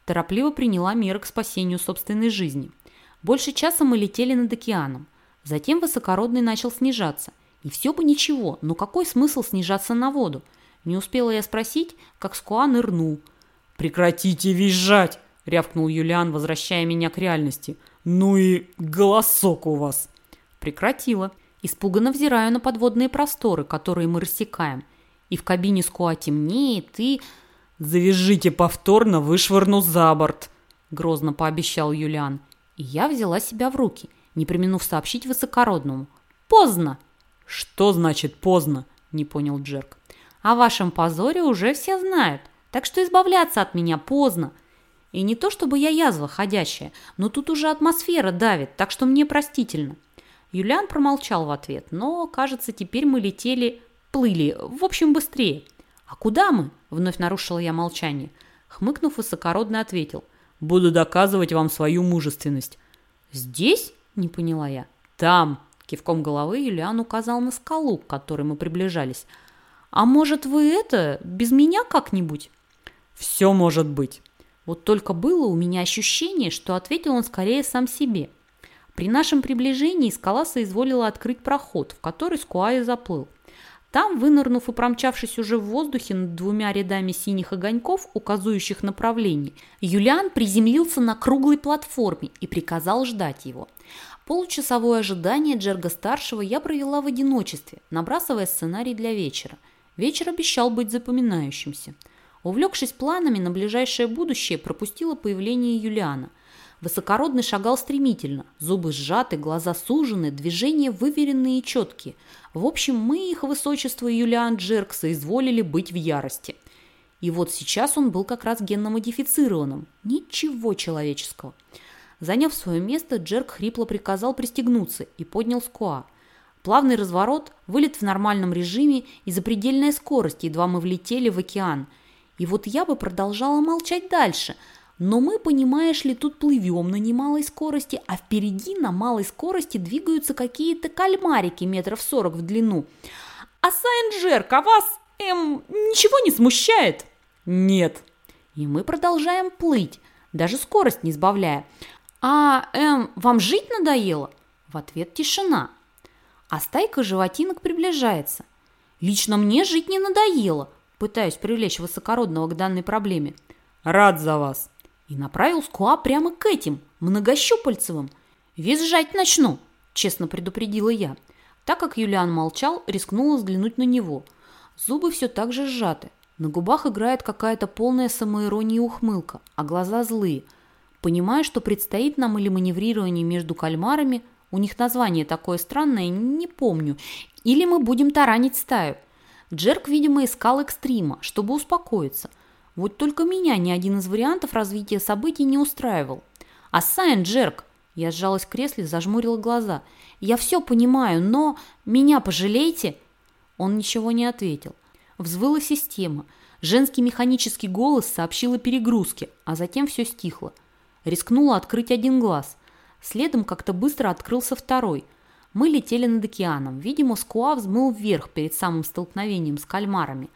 Торопливо приняла меры к спасению собственной жизни. Больше часа мы летели над океаном. Затем высокородный начал снижаться. И все бы ничего, но какой смысл снижаться на воду? Не успела я спросить, как Скуа нырнул. «Прекратите визжать!» – рявкнул Юлиан, возвращая меня к реальности. «Ну и голосок у вас!» Прекратила. Испуганно взираю на подводные просторы, которые мы рассекаем. И в кабине Скуа темнеет, и... «Завяжите повторно, вышвырну за борт!» – грозно пообещал Юлиан. И я взяла себя в руки, не применув сообщить высокородному. «Поздно!» «Что значит поздно?» – не понял Джерк. «О вашем позоре уже все знают, так что избавляться от меня поздно. И не то чтобы я язва ходящая, но тут уже атмосфера давит, так что мне простительно». Юлиан промолчал в ответ, но, кажется, теперь мы летели, плыли, в общем, быстрее. «А куда мы?» – вновь нарушила я молчание. Хмыкнув, высокородно ответил. «Буду доказывать вам свою мужественность». «Здесь?» – не поняла я. «Там», Кивком головы Юлиан указал на скалу, к которой мы приближались. «А может, вы это, без меня как-нибудь?» «Все может быть». Вот только было у меня ощущение, что ответил он скорее сам себе. При нашем приближении скала соизволила открыть проход, в который Скуай заплыл. Там, вынырнув и промчавшись уже в воздухе над двумя рядами синих огоньков, указывающих направлений, Юлиан приземлился на круглой платформе и приказал ждать его. Получасовое ожидание Джерга-старшего я провела в одиночестве, набрасывая сценарий для вечера. Вечер обещал быть запоминающимся. Увлекшись планами на ближайшее будущее, пропустила появление Юлиана. Высокородный шагал стремительно, зубы сжаты, глаза сужены, движения выверенные и четкие. В общем, мы, их высочество Юлиан Джерк, соизволили быть в ярости. И вот сейчас он был как раз генно-модифицированным. Ничего человеческого. Заняв свое место, Джерк хрипло приказал пристегнуться и поднял скуа. Плавный разворот, вылет в нормальном режиме и запредельная скорость, едва мы влетели в океан. И вот я бы продолжала молчать дальше, но мы, понимаешь ли, тут плывем на немалой скорости, а впереди на малой скорости двигаются какие-то кальмарики метров сорок в длину. «А Сайн Джерк, а вас, эм, ничего не смущает?» «Нет». И мы продолжаем плыть, даже скорость не сбавляя. «А, эм, вам жить надоело?» В ответ тишина. А стайка животинок приближается. «Лично мне жить не надоело», пытаюсь привлечь высокородного к данной проблеме. «Рад за вас!» И направил скуа прямо к этим, многощупальцевым. «Визжать начну», честно предупредила я. Так как Юлиан молчал, рискнула взглянуть на него. Зубы все так же сжаты. На губах играет какая-то полная самоирония ухмылка, а глаза злые – Понимая, что предстоит нам или маневрирование между кальмарами, у них название такое странное, не помню, или мы будем таранить стаю. Джерк, видимо, искал экстрима, чтобы успокоиться. Вот только меня ни один из вариантов развития событий не устраивал. А Сайн Джерк, я сжалась в кресле, зажмурила глаза. Я все понимаю, но меня пожалейте. Он ничего не ответил. Взвыла система. Женский механический голос сообщил о перегрузке, а затем все стихло. Рискнула открыть один глаз. Следом как-то быстро открылся второй. Мы летели над океаном. Видимо, Скуа взмыл вверх перед самым столкновением с кальмарами.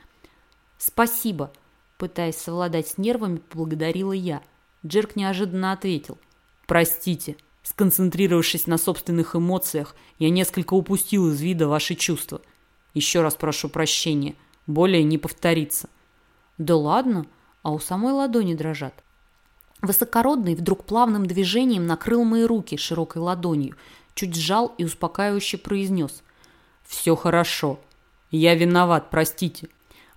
«Спасибо», – пытаясь совладать с нервами, поблагодарила я. Джерк неожиданно ответил. «Простите». Сконцентрировавшись на собственных эмоциях, я несколько упустил из вида ваши чувства. Еще раз прошу прощения. Более не повторится. Да ладно, а у самой ладони дрожат. Высокородный вдруг плавным движением накрыл мои руки широкой ладонью, чуть сжал и успокаивающе произнес. «Все хорошо. Я виноват, простите.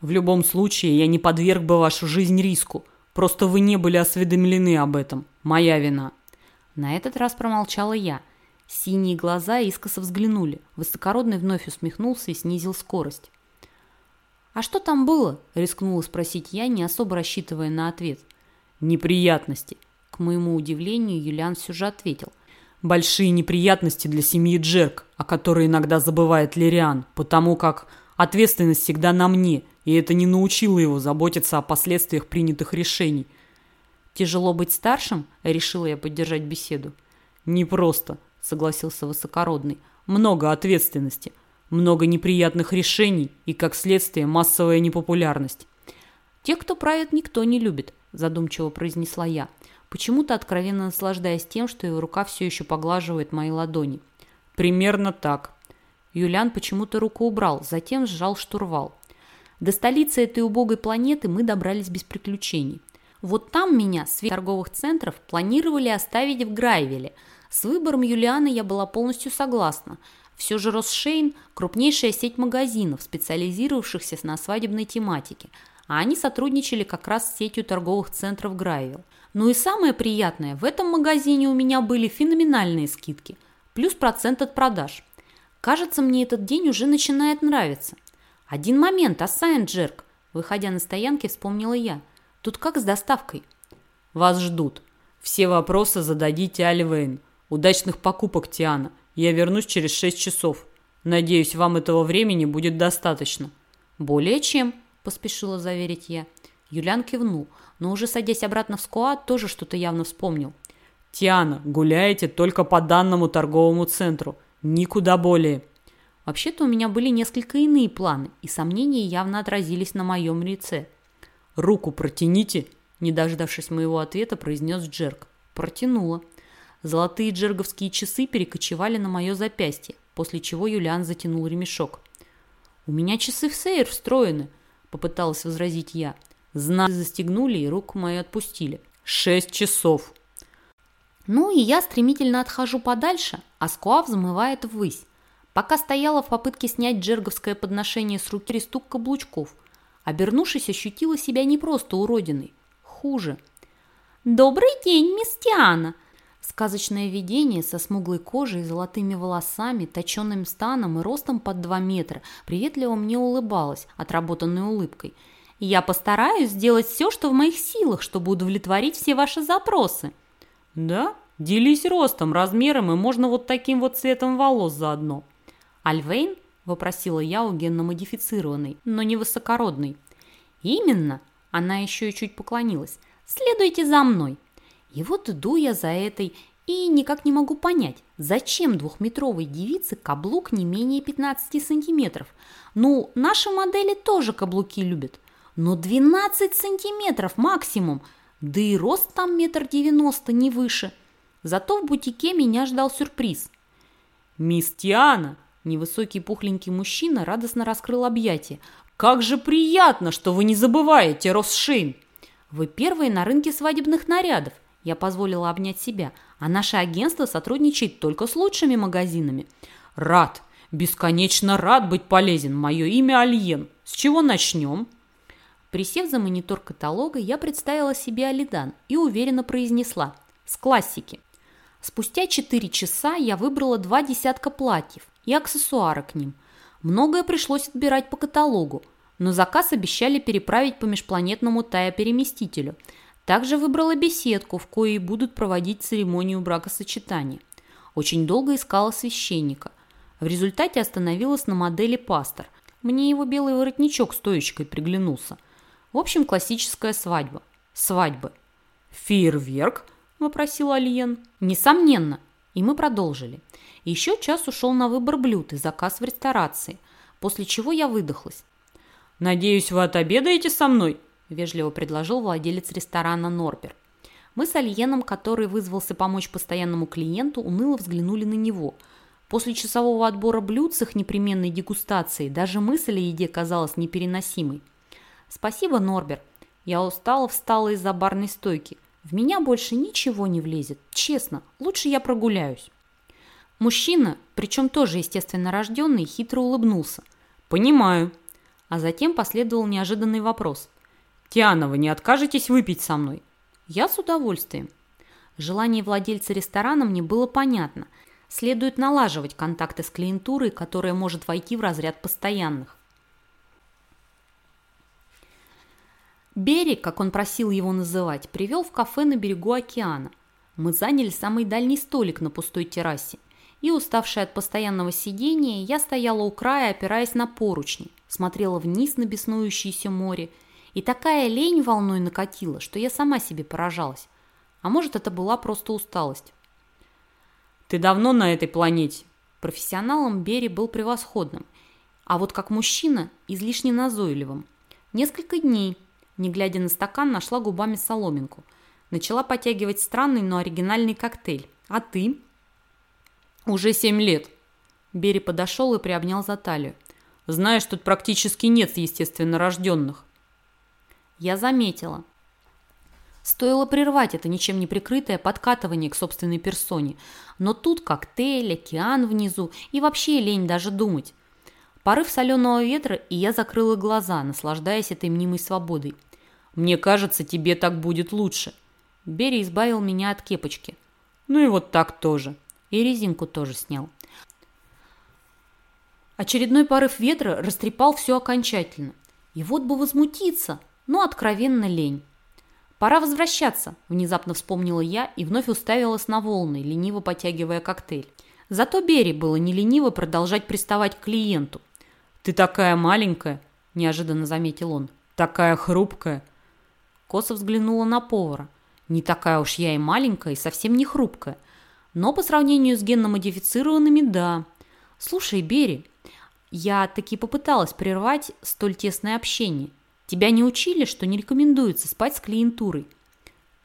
В любом случае, я не подверг бы вашу жизнь риску. Просто вы не были осведомлены об этом. Моя вина». На этот раз промолчала я. Синие глаза искоса взглянули. Высокородный вновь усмехнулся и снизил скорость. «А что там было?» – рискнула спросить я, не особо рассчитывая на ответ – неприятности. К моему удивлению, Юлиан все же ответил. большие неприятности для семьи Джерк, о которой иногда забывает Лириан, потому как ответственность всегда на мне, и это не научило его заботиться о последствиях принятых решений. «Тяжело быть старшим?» – решила я поддержать беседу. «Не просто», – согласился высокородный. «Много ответственности, много неприятных решений и, как следствие, массовая непопулярность». «Тех, кто правит, никто не любит», – задумчиво произнесла я почему-то откровенно наслаждаясь тем, что его рука все еще поглаживает мои ладони. «Примерно так». Юлиан почему-то руку убрал, затем сжал штурвал. До столицы этой убогой планеты мы добрались без приключений. Вот там меня, с торговых центров, планировали оставить в Грайвеле. С выбором Юлиана я была полностью согласна. Все же Росшейн – крупнейшая сеть магазинов, специализировавшихся на свадебной тематике, а они сотрудничали как раз с сетью торговых центров Грайвелл. Ну и самое приятное, в этом магазине у меня были феноменальные скидки, плюс процент от продаж. Кажется, мне этот день уже начинает нравиться. Один момент, Асайн Джерк. Выходя на стоянке, вспомнила я. Тут как с доставкой? Вас ждут. Все вопросы зададите Альвейн. Удачных покупок, Тиана. Я вернусь через шесть часов. Надеюсь, вам этого времени будет достаточно. Более чем, поспешила заверить я. Юлян кивнул – но уже садясь обратно в скуат, тоже что-то явно вспомнил. «Тиана, гуляете только по данному торговому центру. Никуда более». Вообще-то у меня были несколько иные планы, и сомнения явно отразились на моем лице. «Руку протяните», – не дождавшись моего ответа, произнес Джерк. Протянула. Золотые джерговские часы перекочевали на мое запястье, после чего Юлиан затянул ремешок. «У меня часы в сейр встроены», – попыталась возразить я. Знаки застегнули и руку мою отпустили. Шесть часов. Ну и я стремительно отхожу подальше, а скуа взмывает ввысь. Пока стояла в попытке снять джерговское подношение с руки стук каблучков. Обернувшись, ощутила себя не просто уродиной. Хуже. «Добрый день, мисс Тиана!» Сказочное видение со смуглой кожей, золотыми волосами, точенным станом и ростом под два метра приветливо мне улыбалась, отработанной улыбкой – я постараюсь сделать все, что в моих силах, чтобы удовлетворить все ваши запросы». «Да? Делись ростом, размером, и можно вот таким вот цветом волос заодно». «Альвейн?» – вопросила я у генно-модифицированной, но не высокородной. «Именно!» – она еще и чуть поклонилась. «Следуйте за мной!» И вот иду я за этой и никак не могу понять, зачем двухметровой девице каблук не менее 15 сантиметров. Ну, наши модели тоже каблуки любят но 12 сантиметров максимум, да и рост там метр девяносто, не выше. Зато в бутике меня ждал сюрприз. «Мисс Тиана!» Невысокий пухленький мужчина радостно раскрыл объятия. «Как же приятно, что вы не забываете, Росшейн!» «Вы первые на рынке свадебных нарядов», я позволила обнять себя, а наше агентство сотрудничает только с лучшими магазинами. «Рад, бесконечно рад быть полезен. Мое имя Альен. С чего начнем?» Присев за монитор каталога, я представила себе Алидан и уверенно произнесла «С классики». Спустя 4 часа я выбрала два десятка платьев и аксессуары к ним. Многое пришлось отбирать по каталогу, но заказ обещали переправить по межпланетному Тая-переместителю. Также выбрала беседку, в коей будут проводить церемонию бракосочетания. Очень долго искала священника. В результате остановилась на модели пастор. Мне его белый воротничок с тоечкой приглянулся. В общем, классическая свадьба. Свадьбы. «Фейерверк?» – вопросил Альен. «Несомненно». И мы продолжили. Еще час ушел на выбор блюд и заказ в ресторации, после чего я выдохлась. «Надеюсь, вы отобедаете со мной?» – вежливо предложил владелец ресторана Норбер. Мы с Альеном, который вызвался помочь постоянному клиенту, уныло взглянули на него. После часового отбора блюд с их непременной дегустацией даже мысль о еде казалась непереносимой. «Спасибо, Норбер. Я устала, встала из-за барной стойки. В меня больше ничего не влезет. Честно, лучше я прогуляюсь». Мужчина, причем тоже естественно рожденный, хитро улыбнулся. «Понимаю». А затем последовал неожиданный вопрос. «Тиана, вы не откажетесь выпить со мной?» «Я с удовольствием». Желание владельца ресторана мне было понятно. Следует налаживать контакты с клиентурой, которая может войти в разряд постоянных. Берег, как он просил его называть, привел в кафе на берегу океана. Мы заняли самый дальний столик на пустой террасе. И, уставшая от постоянного сидения, я стояла у края, опираясь на поручни, смотрела вниз на беснующееся море, и такая лень волной накатила, что я сама себе поражалась. А может, это была просто усталость. «Ты давно на этой планете?» Профессионалом Бери был превосходным, а вот как мужчина излишне назойливым. Несколько дней, не глядя на стакан, нашла губами соломинку. Начала потягивать странный, но оригинальный коктейль. А ты? Уже семь лет. Бери подошел и приобнял за талию. Знаешь, тут практически нет естественно рожденных. Я заметила. Стоило прервать это ничем не прикрытое подкатывание к собственной персоне. Но тут коктейль, океан внизу и вообще лень даже думать. Порыв соленого ветра, и я закрыла глаза, наслаждаясь этой мнимой свободой. «Мне кажется, тебе так будет лучше». Берри избавил меня от кепочки. «Ну и вот так тоже». И резинку тоже снял. Очередной порыв ветра растрепал все окончательно. И вот бы возмутиться, но откровенно лень. «Пора возвращаться», – внезапно вспомнила я и вновь уставилась на волны, лениво потягивая коктейль. Зато Бери было не лениво продолжать приставать к клиенту. «Ты такая маленькая», – неожиданно заметил он. «Такая хрупкая». Коса взглянула на повара. «Не такая уж я и маленькая, и совсем не хрупкая. Но по сравнению с генно-модифицированными – да. Слушай, Бери, я таки попыталась прервать столь тесное общение – Тебя не учили, что не рекомендуется спать с клиентурой?»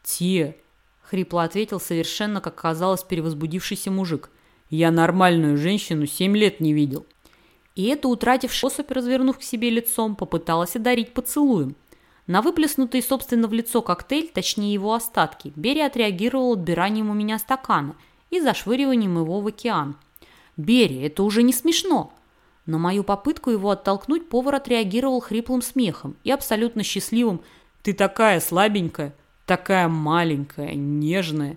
«Те», — хрипло ответил совершенно, как казалось, перевозбудившийся мужик. «Я нормальную женщину семь лет не видел». И эту утратившая особь, развернув к себе лицом, попыталась одарить поцелуем. На выплеснутый, собственно, в лицо коктейль, точнее его остатки, Берия отреагировал отбиранием у меня стакана и зашвыриванием его в океан. «Берия, это уже не смешно!» На мою попытку его оттолкнуть повар отреагировал хриплым смехом и абсолютно счастливым «Ты такая слабенькая, такая маленькая, нежная».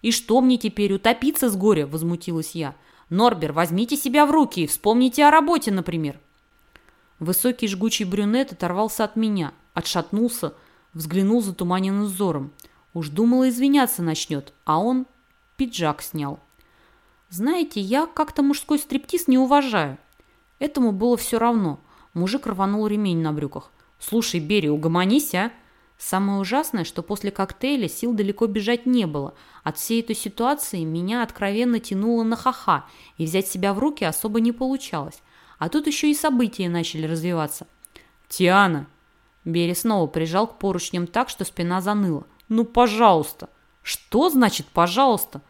«И что мне теперь, утопиться с горя?» – возмутилась я. «Норбер, возьмите себя в руки и вспомните о работе, например». Высокий жгучий брюнет оторвался от меня, отшатнулся, взглянул затуманенным взором. Уж думала, извиняться начнет, а он пиджак снял. Знаете, я как-то мужской стриптиз не уважаю. Этому было все равно. Мужик рванул ремень на брюках. «Слушай, Берри, угомонись, а!» Самое ужасное, что после коктейля сил далеко бежать не было. От всей этой ситуации меня откровенно тянуло на ха-ха, и взять себя в руки особо не получалось. А тут еще и события начали развиваться. «Тиана!» Берри снова прижал к поручням так, что спина заныла. «Ну, пожалуйста!» «Что значит «пожалуйста»?»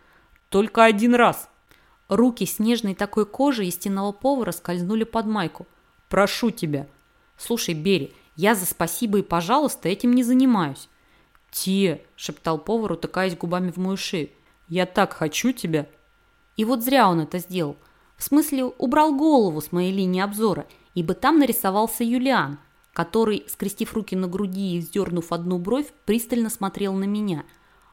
«Только один раз!» Руки с нежной такой кожей истинного повара скользнули под майку. «Прошу тебя». «Слушай, Бери, я за спасибо и пожалуйста этим не занимаюсь». «Те», — шептал повар, утыкаясь губами в мою шею. «Я так хочу тебя». И вот зря он это сделал. В смысле, убрал голову с моей линии обзора, ибо там нарисовался Юлиан, который, скрестив руки на груди и вздернув одну бровь, пристально смотрел на меня.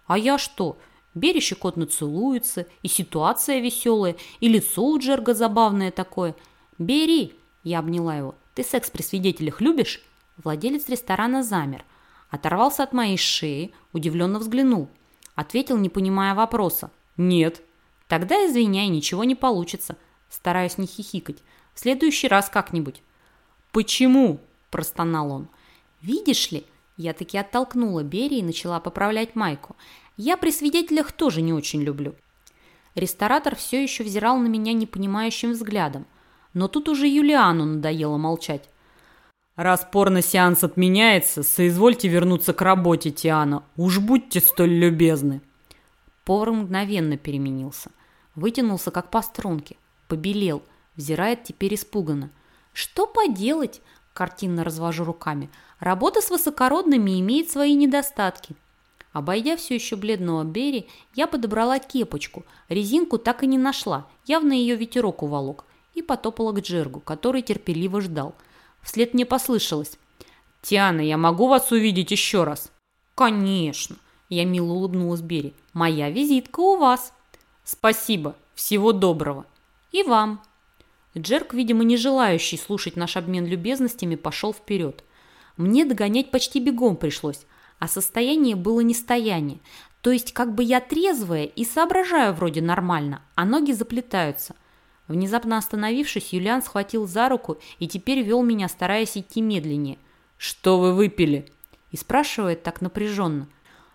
А я что? Берри щекотно целуется, и ситуация веселая, и лицо у Джерга забавное такое. «Бери!» – я обняла его. «Ты секс при свидетелях любишь?» Владелец ресторана замер. Оторвался от моей шеи, удивленно взглянул. Ответил, не понимая вопроса. «Нет». «Тогда, извиняй, ничего не получится». Стараюсь не хихикать. «В следующий раз как-нибудь». «Почему?» – простонал он. «Видишь ли?» Я таки оттолкнула Берри и начала поправлять майку. Я при свидетелях тоже не очень люблю. Ресторатор все еще взирал на меня непонимающим взглядом. Но тут уже Юлиану надоело молчать. «Раз порно-сеанс отменяется, соизвольте вернуться к работе, Тиана. Уж будьте столь любезны». Повар мгновенно переменился. Вытянулся, как по струнке. Побелел. Взирает теперь испуганно. «Что поделать?» – картинно развожу руками. «Работа с высокородными имеет свои недостатки». Обойдя все еще бледного Берри, я подобрала кепочку. Резинку так и не нашла, явно ее ветерок уволок, и потопала к Джергу, который терпеливо ждал. Вслед мне послышалось. «Тиана, я могу вас увидеть еще раз?» «Конечно!» Я мило улыбнулась Берри. «Моя визитка у вас!» «Спасибо! Всего доброго!» «И вам!» Джерк, видимо, не желающий слушать наш обмен любезностями, пошел вперед. Мне догонять почти бегом пришлось – а состояние было не стояние. То есть как бы я трезвая и соображаю вроде нормально, а ноги заплетаются. Внезапно остановившись, Юлиан схватил за руку и теперь вел меня, стараясь идти медленнее. «Что вы выпили?» И спрашивает так напряженно.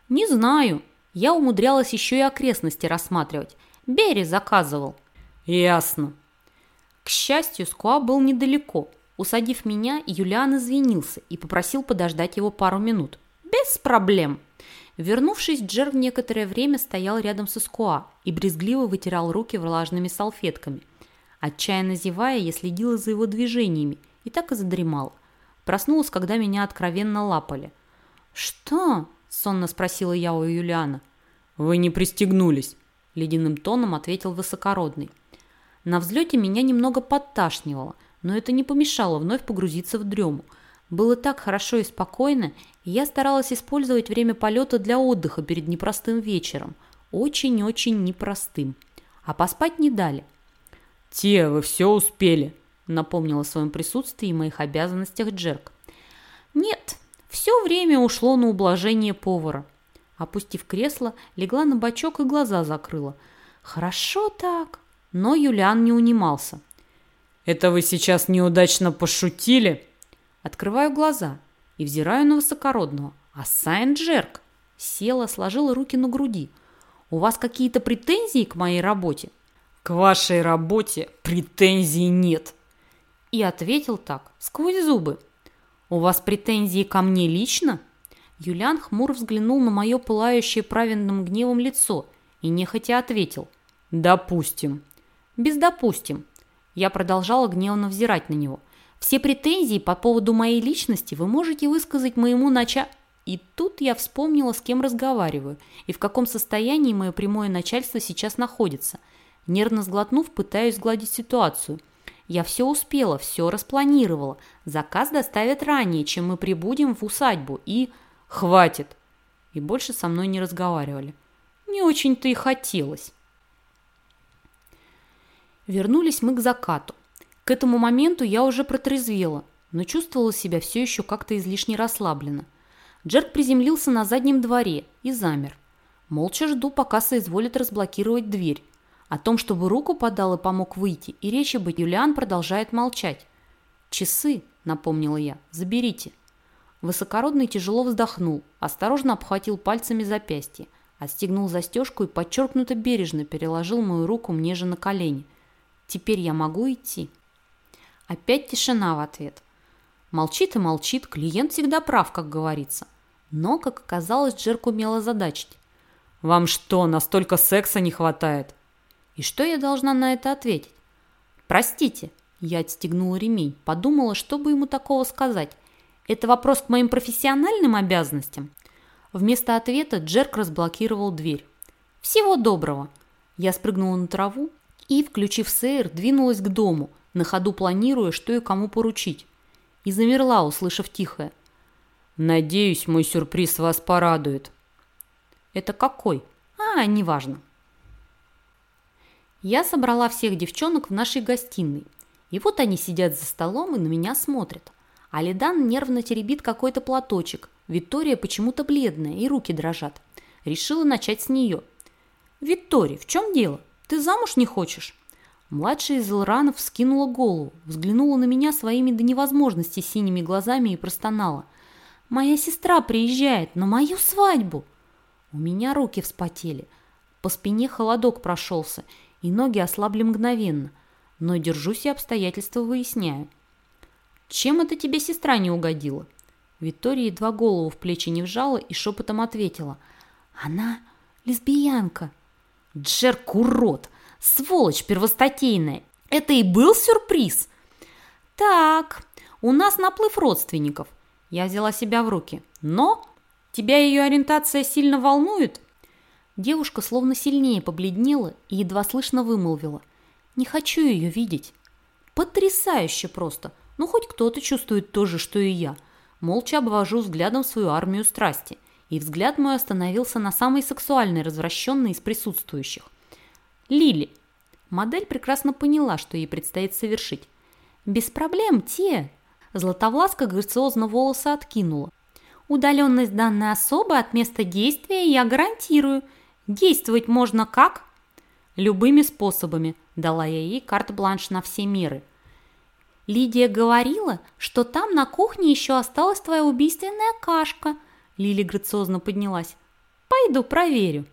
«Не знаю. Я умудрялась еще и окрестности рассматривать. Берри заказывал». «Ясно». К счастью, Скуа был недалеко. Усадив меня, Юлиан извинился и попросил подождать его пару минут. «Без проблем». Вернувшись, Джер в некоторое время стоял рядом со Скуа и брезгливо вытирал руки влажными салфетками. Отчаянно зевая, я следила за его движениями и так и задремала. Проснулась, когда меня откровенно лапали. «Что?» – сонно спросила я у Юлиана. «Вы не пристегнулись», – ледяным тоном ответил высокородный. На взлете меня немного подташнивало, но это не помешало вновь погрузиться в дрему – было так хорошо и спокойно, я старалась использовать время полета для отдыха перед непростым вечером. Очень-очень непростым. А поспать не дали. «Те, вы все успели», — напомнила о своем присутствии и моих обязанностях Джерк. «Нет, все время ушло на ублажение повара». Опустив кресло, легла на бочок и глаза закрыла. «Хорошо так». Но Юлиан не унимался. «Это вы сейчас неудачно пошутили?» Открываю глаза и взираю на высокородного. А Сайн Джерк села, сложила руки на груди. «У вас какие-то претензии к моей работе?» «К вашей работе претензий нет!» И ответил так, сквозь зубы. «У вас претензии ко мне лично?» Юлиан хмуро взглянул на мое пылающее праведным гневом лицо и нехотя ответил. «Допустим». «Без допустим». Я продолжала гневно взирать на него – все претензии по поводу моей личности вы можете высказать моему нача... И тут я вспомнила, с кем разговариваю и в каком состоянии мое прямое начальство сейчас находится. Нервно сглотнув, пытаюсь сгладить ситуацию. Я все успела, все распланировала. Заказ доставят ранее, чем мы прибудем в усадьбу. И... Хватит! И больше со мной не разговаривали. Не очень-то и хотелось. Вернулись мы к закату. К этому моменту я уже протрезвела, но чувствовала себя все еще как-то излишне расслабленно. Джерк приземлился на заднем дворе и замер. Молча жду, пока соизволит разблокировать дверь. О том, чтобы руку подал и помог выйти, и речи быть Юлиан продолжает молчать. «Часы», — напомнила я, — «заберите». Высокородный тяжело вздохнул, осторожно обхватил пальцами запястье, отстегнул застежку и подчеркнуто бережно переложил мою руку мне же на колени. «Теперь я могу идти?» Опять тишина в ответ. Молчит и молчит, клиент всегда прав, как говорится. Но, как оказалось, Джерк умела задачить. «Вам что, настолько секса не хватает?» И что я должна на это ответить? «Простите», – я отстегнула ремень, подумала, что бы ему такого сказать. «Это вопрос к моим профессиональным обязанностям?» Вместо ответа Джерк разблокировал дверь. «Всего доброго!» Я спрыгнула на траву и, включив сейр, двинулась к дому – на ходу планируя, что и кому поручить. И замерла, услышав тихое. «Надеюсь, мой сюрприз вас порадует». «Это какой?» «А, неважно». Я собрала всех девчонок в нашей гостиной. И вот они сидят за столом и на меня смотрят. Алидан нервно теребит какой-то платочек. Виктория почему-то бледная и руки дрожат. Решила начать с нее. «Виктория, в чем дело? Ты замуж не хочешь?» Младшая из Элранов вскинула голову, взглянула на меня своими до невозможности синими глазами и простонала. «Моя сестра приезжает на мою свадьбу!» У меня руки вспотели, по спине холодок прошелся, и ноги ослабли мгновенно, но держусь и обстоятельства выясняю. «Чем это тебе сестра не угодила?» Виктория едва голову в плечи не вжала и шепотом ответила. «Она лесбиянка». «Джерк, урод! Сволочь первостатейная. Это и был сюрприз? Так, у нас наплыв родственников. Я взяла себя в руки. Но тебя ее ориентация сильно волнует? Девушка словно сильнее побледнела и едва слышно вымолвила. Не хочу ее видеть. Потрясающе просто. Ну, хоть кто-то чувствует то же, что и я. Молча обвожу взглядом свою армию страсти. И взгляд мой остановился на самой сексуальной, развращенной из присутствующих. Лили. Модель прекрасно поняла, что ей предстоит совершить. «Без проблем, те!» Златовласка грациозно волосы откинула. Удаленность данной особы от места действия я гарантирую. Действовать можно как? Любыми способами, дала я ей карт-бланш на все меры. Лидия говорила, что там на кухне еще осталась твоя убийственная кашка. Лили грациозно поднялась. Пойду проверю.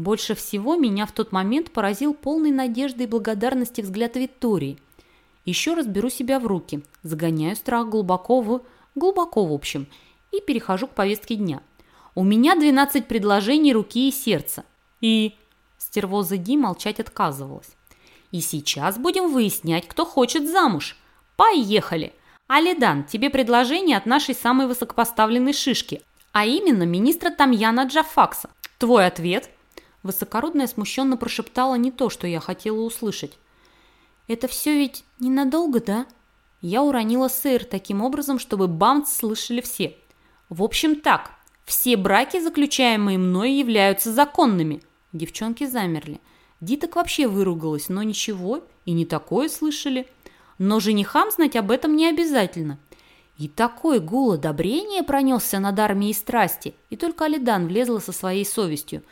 Больше всего меня в тот момент поразил полный надежды и благодарности взгляд Виктории. Еще раз беру себя в руки, загоняю страх глубоко в... глубоко в общем, и перехожу к повестке дня. У меня 12 предложений руки и сердца. И... Стервоза Ди молчать отказывалась. И сейчас будем выяснять, кто хочет замуж. Поехали! Алидан, тебе предложение от нашей самой высокопоставленной шишки, а именно министра Тамьяна Джафакса. Твой ответ? Высокородная смущенно прошептала не то, что я хотела услышать. «Это все ведь ненадолго, да?» Я уронила сыр таким образом, чтобы бамц слышали все. «В общем так, все браки, заключаемые мной, являются законными». Девчонки замерли. Диток вообще выругалась, но ничего, и не такое слышали. Но женихам знать об этом не обязательно. И такой гул одобрения пронесся над армией страсти, и только Алидан влезла со своей совестью.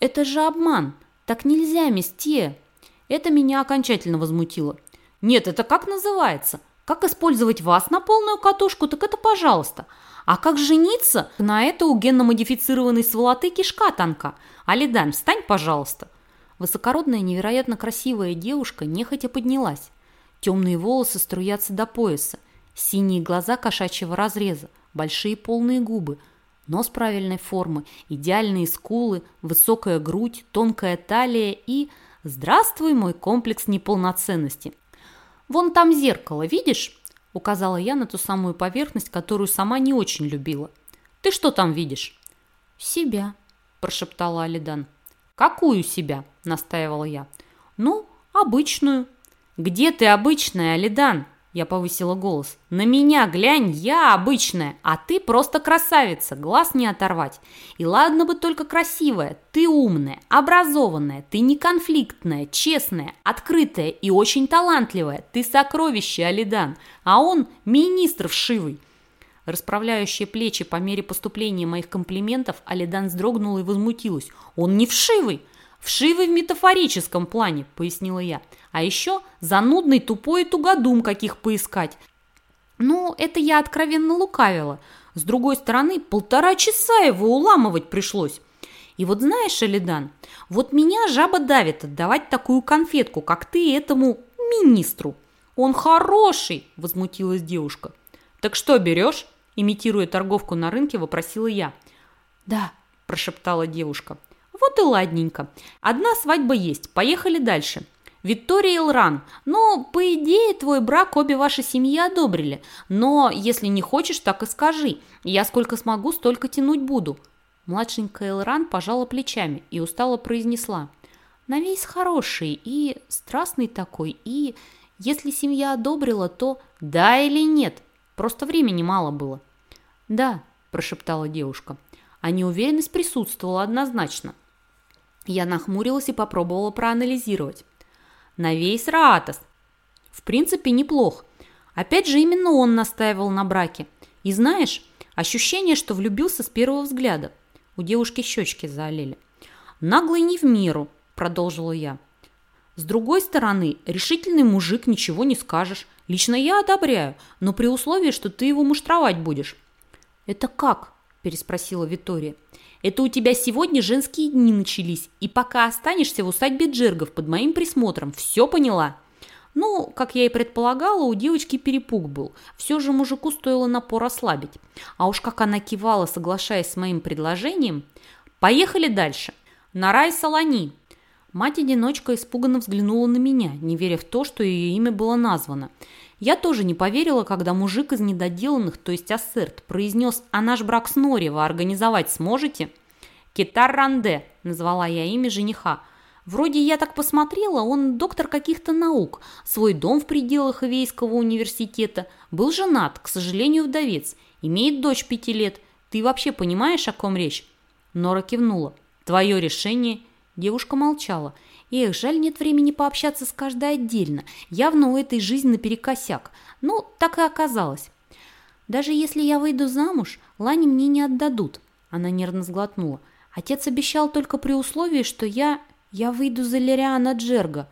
«Это же обман! Так нельзя, месье!» Это меня окончательно возмутило. «Нет, это как называется? Как использовать вас на полную катушку, так это пожалуйста. А как жениться? На это у генно-модифицированной сволоты кишка танка. Алидан, встань, пожалуйста!» Высокородная, невероятно красивая девушка нехотя поднялась. Темные волосы струятся до пояса, синие глаза кошачьего разреза, большие полные губы, нос правильной формы, идеальные скулы, высокая грудь, тонкая талия и Здравствуй, мой комплекс неполноценности. Вон там зеркало, видишь? Указала я на ту самую поверхность, которую сама не очень любила. Ты что там видишь? Себя, прошептала Алидан. Какую себя? Настаивала я. Ну, обычную. Где ты обычная, Алидан? Я повысила голос. «На меня глянь, я обычная, а ты просто красавица, глаз не оторвать. И ладно бы только красивая, ты умная, образованная, ты не конфликтная, честная, открытая и очень талантливая. Ты сокровище, Алидан, а он министр вшивый». Расправляющие плечи по мере поступления моих комплиментов, Алидан вздрогнула и возмутилась. «Он не вшивый!» «Вшивый в метафорическом плане», — пояснила я. «А еще занудный, тупой и тугодум, каких поискать». Ну, это я откровенно лукавила. С другой стороны, полтора часа его уламывать пришлось. И вот знаешь, Элидан, вот меня жаба давит отдавать такую конфетку, как ты этому министру. Он хороший, возмутилась девушка. Так что берешь? Имитируя торговку на рынке, вопросила я. Да, прошептала девушка. Вот и ладненько. Одна свадьба есть. Поехали дальше. Виктория Илран. Ну, по идее, твой брак обе ваши семьи одобрили. Но если не хочешь, так и скажи. Я сколько смогу, столько тянуть буду. Младшенькая Элран пожала плечами и устало произнесла. Навесь хороший и страстный такой, и если семья одобрила, то да или нет. Просто времени мало было. Да, прошептала девушка. А неуверенность присутствовала однозначно. Я нахмурилась и попробовала проанализировать. Навейс Раатос. В принципе, неплох. Опять же, именно он настаивал на браке. И знаешь, ощущение, что влюбился с первого взгляда. У девушки щечки заолели. Наглый не в меру, продолжила я. С другой стороны, решительный мужик, ничего не скажешь. Лично я одобряю, но при условии, что ты его муштровать будешь. Это как? переспросила Витория. Это у тебя сегодня женские дни начались, и пока останешься в усадьбе Джергов под моим присмотром, все поняла?» Ну, как я и предполагала, у девочки перепуг был. Все же мужику стоило напор ослабить. А уж как она кивала, соглашаясь с моим предложением. Поехали дальше. На рай Солони. Мать-одиночка испуганно взглянула на меня, не веря в то, что ее имя было названо. Я тоже не поверила, когда мужик из недоделанных, то есть ассерт, произнес «А наш брак с Нори вы организовать сможете?» «Китар Ранде», – назвала я имя жениха. Вроде я так посмотрела, он доктор каких-то наук, свой дом в пределах Ивейского университета, был женат, к сожалению, вдовец, имеет дочь пяти лет. Ты вообще понимаешь, о ком речь?» Нора кивнула. «Твое решение?» Девушка молчала – Эх, жаль, нет времени пообщаться с каждой отдельно. Явно у этой жизни наперекосяк. Ну, так и оказалось. Даже если я выйду замуж, Лани мне не отдадут. Она нервно сглотнула. Отец обещал только при условии, что я... Я выйду за Лириана Джерга.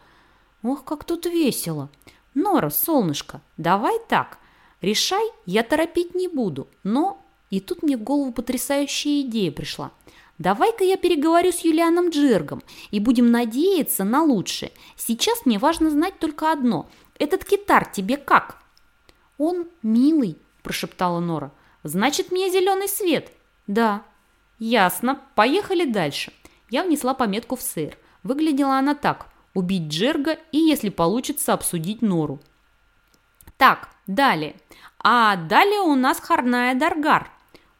Ох, как тут весело. Нора, солнышко, давай так. Решай, я торопить не буду. Но... И тут мне в голову потрясающая идея пришла. Давай-ка я переговорю с Юлианом Джергом и будем надеяться на лучшее. Сейчас мне важно знать только одно. Этот китар тебе как? Он милый, прошептала Нора. Значит, мне зеленый свет. Да. Ясно. Поехали дальше. Я внесла пометку в сэр. Выглядела она так. Убить Джерга и, если получится, обсудить Нору. Так, далее. А далее у нас Харная Даргар.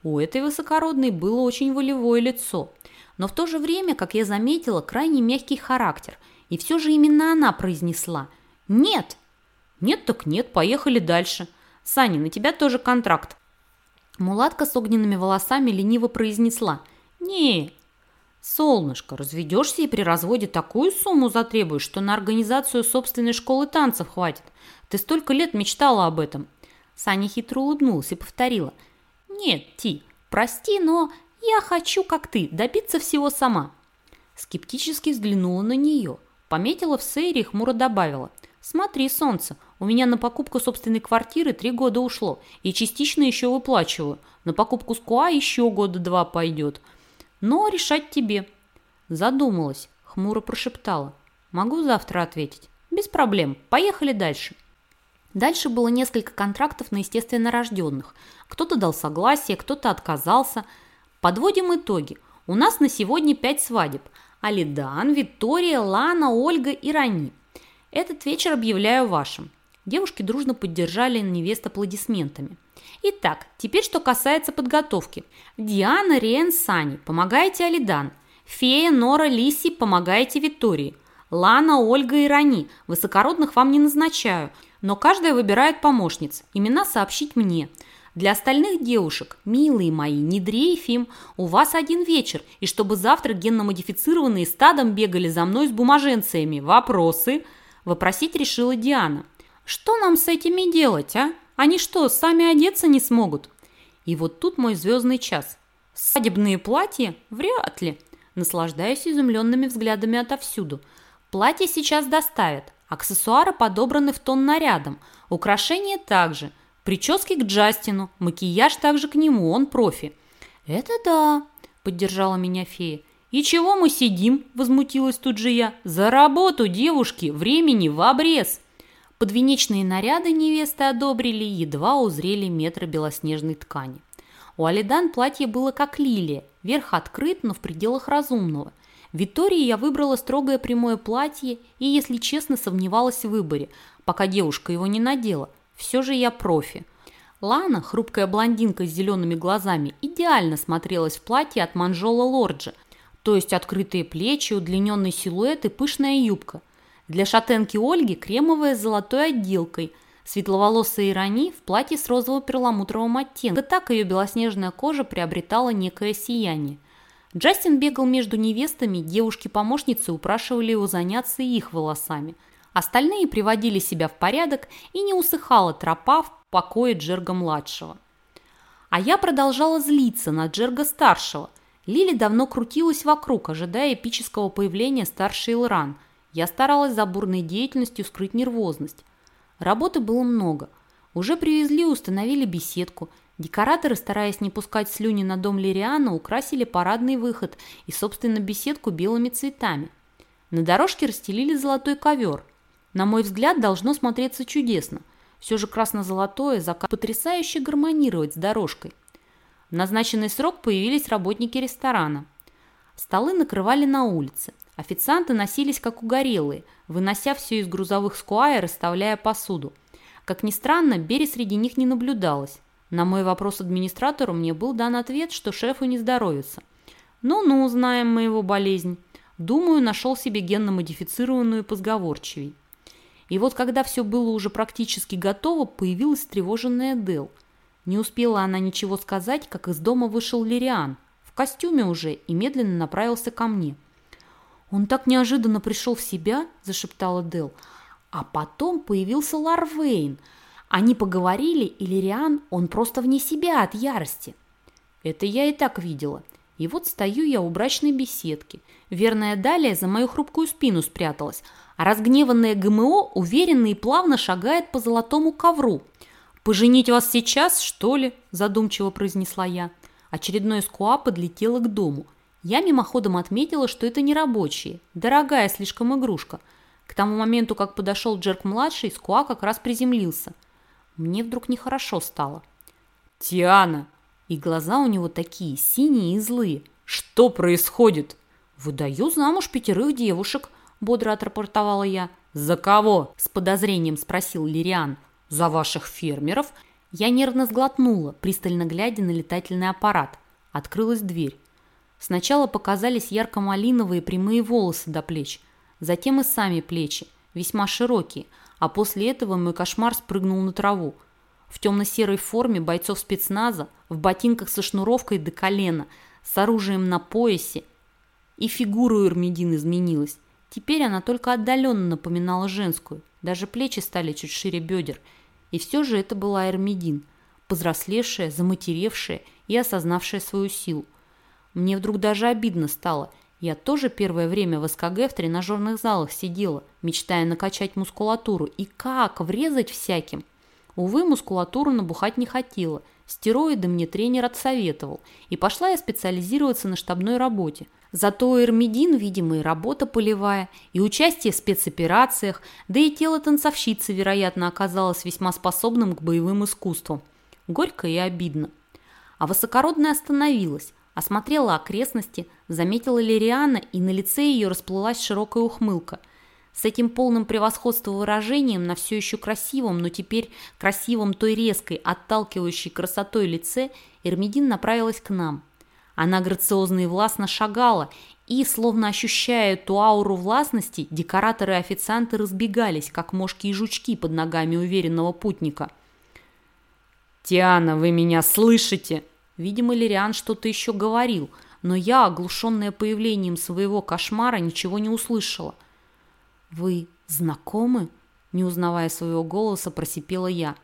У этой высокородной было очень волевое лицо. Но в то же время, как я заметила, крайне мягкий характер. И все же именно она произнесла «Нет». «Нет так нет, поехали дальше». «Саня, на тебя тоже контракт». Мулатка с огненными волосами лениво произнесла «Не, солнышко, разведешься и при разводе такую сумму затребуешь, что на организацию собственной школы танцев хватит. Ты столько лет мечтала об этом». Саня хитро улыбнулась и повторила «Нет, Ти, прости, но я хочу, как ты, добиться всего сама». Скептически взглянула на нее, пометила в сейре и хмуро добавила «Смотри, солнце, у меня на покупку собственной квартиры три года ушло, и частично еще выплачиваю. На покупку скуа еще года два пойдет. Но решать тебе». Задумалась, хмуро прошептала. «Могу завтра ответить?» «Без проблем. Поехали дальше». Дальше было несколько контрактов на естественно рожденных. Кто-то дал согласие, кто-то отказался. Подводим итоги. У нас на сегодня пять свадеб. Алидан, Виктория, Лана, Ольга и Рани. Этот вечер объявляю вашим. Девушки дружно поддержали невест аплодисментами. Итак, теперь что касается подготовки. Диана, Риэн, Сани, помогаете Алидан. Фея, Нора, Лиси, помогаете Виктории. Лана, Ольга и Рани, высокородных вам не назначаю, но каждая выбирает помощниц. Имена сообщить мне. Для остальных девушек, милые мои, не дрейфим, у вас один вечер, и чтобы завтра генно-модифицированные стадом бегали за мной с бумаженциями. Вопросы? Вопросить решила Диана. Что нам с этими делать, а? Они что, сами одеться не смогут? И вот тут мой звездный час. Свадебные платья? Вряд ли. Наслаждаюсь изумленными взглядами отовсюду. Платья сейчас доставят. Аксессуары подобраны в тон нарядом. Украшения также. Прически к Джастину. Макияж также к нему, он профи. «Это да», – поддержала меня фея. «И чего мы сидим?» – возмутилась тут же я. «За работу, девушки! Времени в обрез!» Подвенечные наряды невесты одобрили, едва узрели метры белоснежной ткани. У Алидан платье было как лилия, верх открыт, но в пределах разумного. В Витории я выбрала строгое прямое платье и, если честно, сомневалась в выборе, пока девушка его не надела. Все же я профи. Лана, хрупкая блондинка с зелеными глазами, идеально смотрелась в платье от манжола Лорджи, то есть открытые плечи, удлиненный силуэт и пышная юбка. Для шатенки Ольги кремовая с золотой отделкой, светловолосая Ирани в платье с розово-перламутровым оттенком. Так ее белоснежная кожа приобретала некое сияние. Джастин бегал между невестами, девушки-помощницы упрашивали его заняться их волосами. Остальные приводили себя в порядок, и не усыхала тропа в покое Джерга-младшего. А я продолжала злиться на Джерга-старшего. Лили давно крутилась вокруг, ожидая эпического появления старшей Илран – я старалась за бурной деятельностью скрыть нервозность. Работы было много. Уже привезли и установили беседку. Декораторы, стараясь не пускать слюни на дом Лириана, украсили парадный выход и, собственно, беседку белыми цветами. На дорожке расстелили золотой ковер. На мой взгляд, должно смотреться чудесно. Все же красно-золотое закат потрясающе гармонировать с дорожкой. В назначенный срок появились работники ресторана. Столы накрывали на улице – Официанты носились как угорелые, вынося все из грузовых скуа и расставляя посуду. Как ни странно, Бери среди них не наблюдалось. На мой вопрос администратору мне был дан ответ, что шефу не здоровится. Ну-ну, знаем мы его болезнь. Думаю, нашел себе генно-модифицированную позговорчивей. И вот когда все было уже практически готово, появилась встревоженная Дел. Не успела она ничего сказать, как из дома вышел Лириан. В костюме уже и медленно направился ко мне – «Он так неожиданно пришел в себя», – зашептала Дел. А потом появился Ларвейн. Они поговорили, и Лириан, он просто вне себя от ярости. Это я и так видела. И вот стою я у брачной беседки. Верная Далия за мою хрупкую спину спряталась, а разгневанная ГМО уверенно и плавно шагает по золотому ковру. «Поженить вас сейчас, что ли?» – задумчиво произнесла я. Очередной скуа подлетела к дому. Я мимоходом отметила, что это не рабочие, дорогая слишком игрушка. К тому моменту, как подошел Джерк-младший, скуа как раз приземлился. Мне вдруг нехорошо стало. «Тиана!» И глаза у него такие синие и злые. «Что происходит?» «Выдаю замуж пятерых девушек», – бодро отрапортовала я. «За кого?» – с подозрением спросил Лириан. «За ваших фермеров». Я нервно сглотнула, пристально глядя на летательный аппарат. Открылась дверь. Сначала показались ярко-малиновые прямые волосы до плеч, затем и сами плечи, весьма широкие, а после этого мой кошмар спрыгнул на траву. В темно-серой форме бойцов спецназа, в ботинках со шнуровкой до колена, с оружием на поясе. И фигура у Эрмидин изменилась. Теперь она только отдаленно напоминала женскую, даже плечи стали чуть шире бедер. И все же это была Эрмидин, повзрослевшая, заматеревшая и осознавшая свою силу. Мне вдруг даже обидно стало. Я тоже первое время в СКГ в тренажерных залах сидела, мечтая накачать мускулатуру. И как врезать всяким? Увы, мускулатуру набухать не хотела. Стероиды мне тренер отсоветовал. И пошла я специализироваться на штабной работе. Зато Эрмидин, видимо, и работа полевая, и участие в спецоперациях, да и тело танцовщицы, вероятно, оказалось весьма способным к боевым искусствам. Горько и обидно. А высокородная остановилась, Осмотрела окрестности, заметила Лириана, и на лице ее расплылась широкая ухмылка. С этим полным превосходства выражением на все еще красивом, но теперь красивом той резкой, отталкивающей красотой лице, Эрмидин направилась к нам. Она грациозно и властно шагала, и, словно ощущая эту ауру властности, декораторы и официанты разбегались, как мошки и жучки под ногами уверенного путника. «Тиана, вы меня слышите?» Видимо, Лириан что-то еще говорил, но я, оглушенная появлением своего кошмара, ничего не услышала. «Вы знакомы?» Не узнавая своего голоса, просипела я.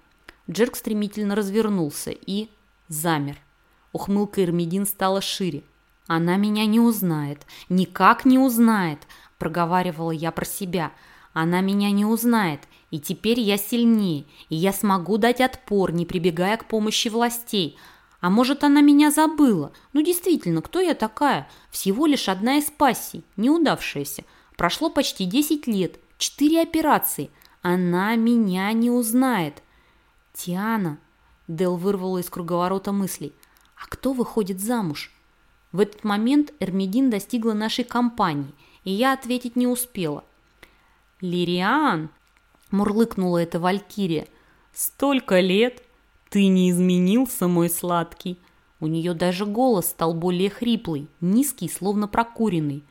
Джерк стремительно развернулся и замер. Ухмылка Эрмидин стала шире. «Она меня не узнает, никак не узнает», – проговаривала я про себя. «Она меня не узнает, и теперь я сильнее, и я смогу дать отпор, не прибегая к помощи властей. А может, она меня забыла? Ну, действительно, кто я такая? Всего лишь одна из пассий, неудавшаяся. Прошло почти 10 лет, четыре операции. Она меня не узнает. Тиана, Дел вырвала из круговорота мыслей. А кто выходит замуж? В этот момент Эрмидин достигла нашей компании, и я ответить не успела. «Лириан!» – мурлыкнула эта валькирия. «Столько лет! «Ты не изменился, мой сладкий!» У нее даже голос стал более хриплый, низкий, словно прокуренный.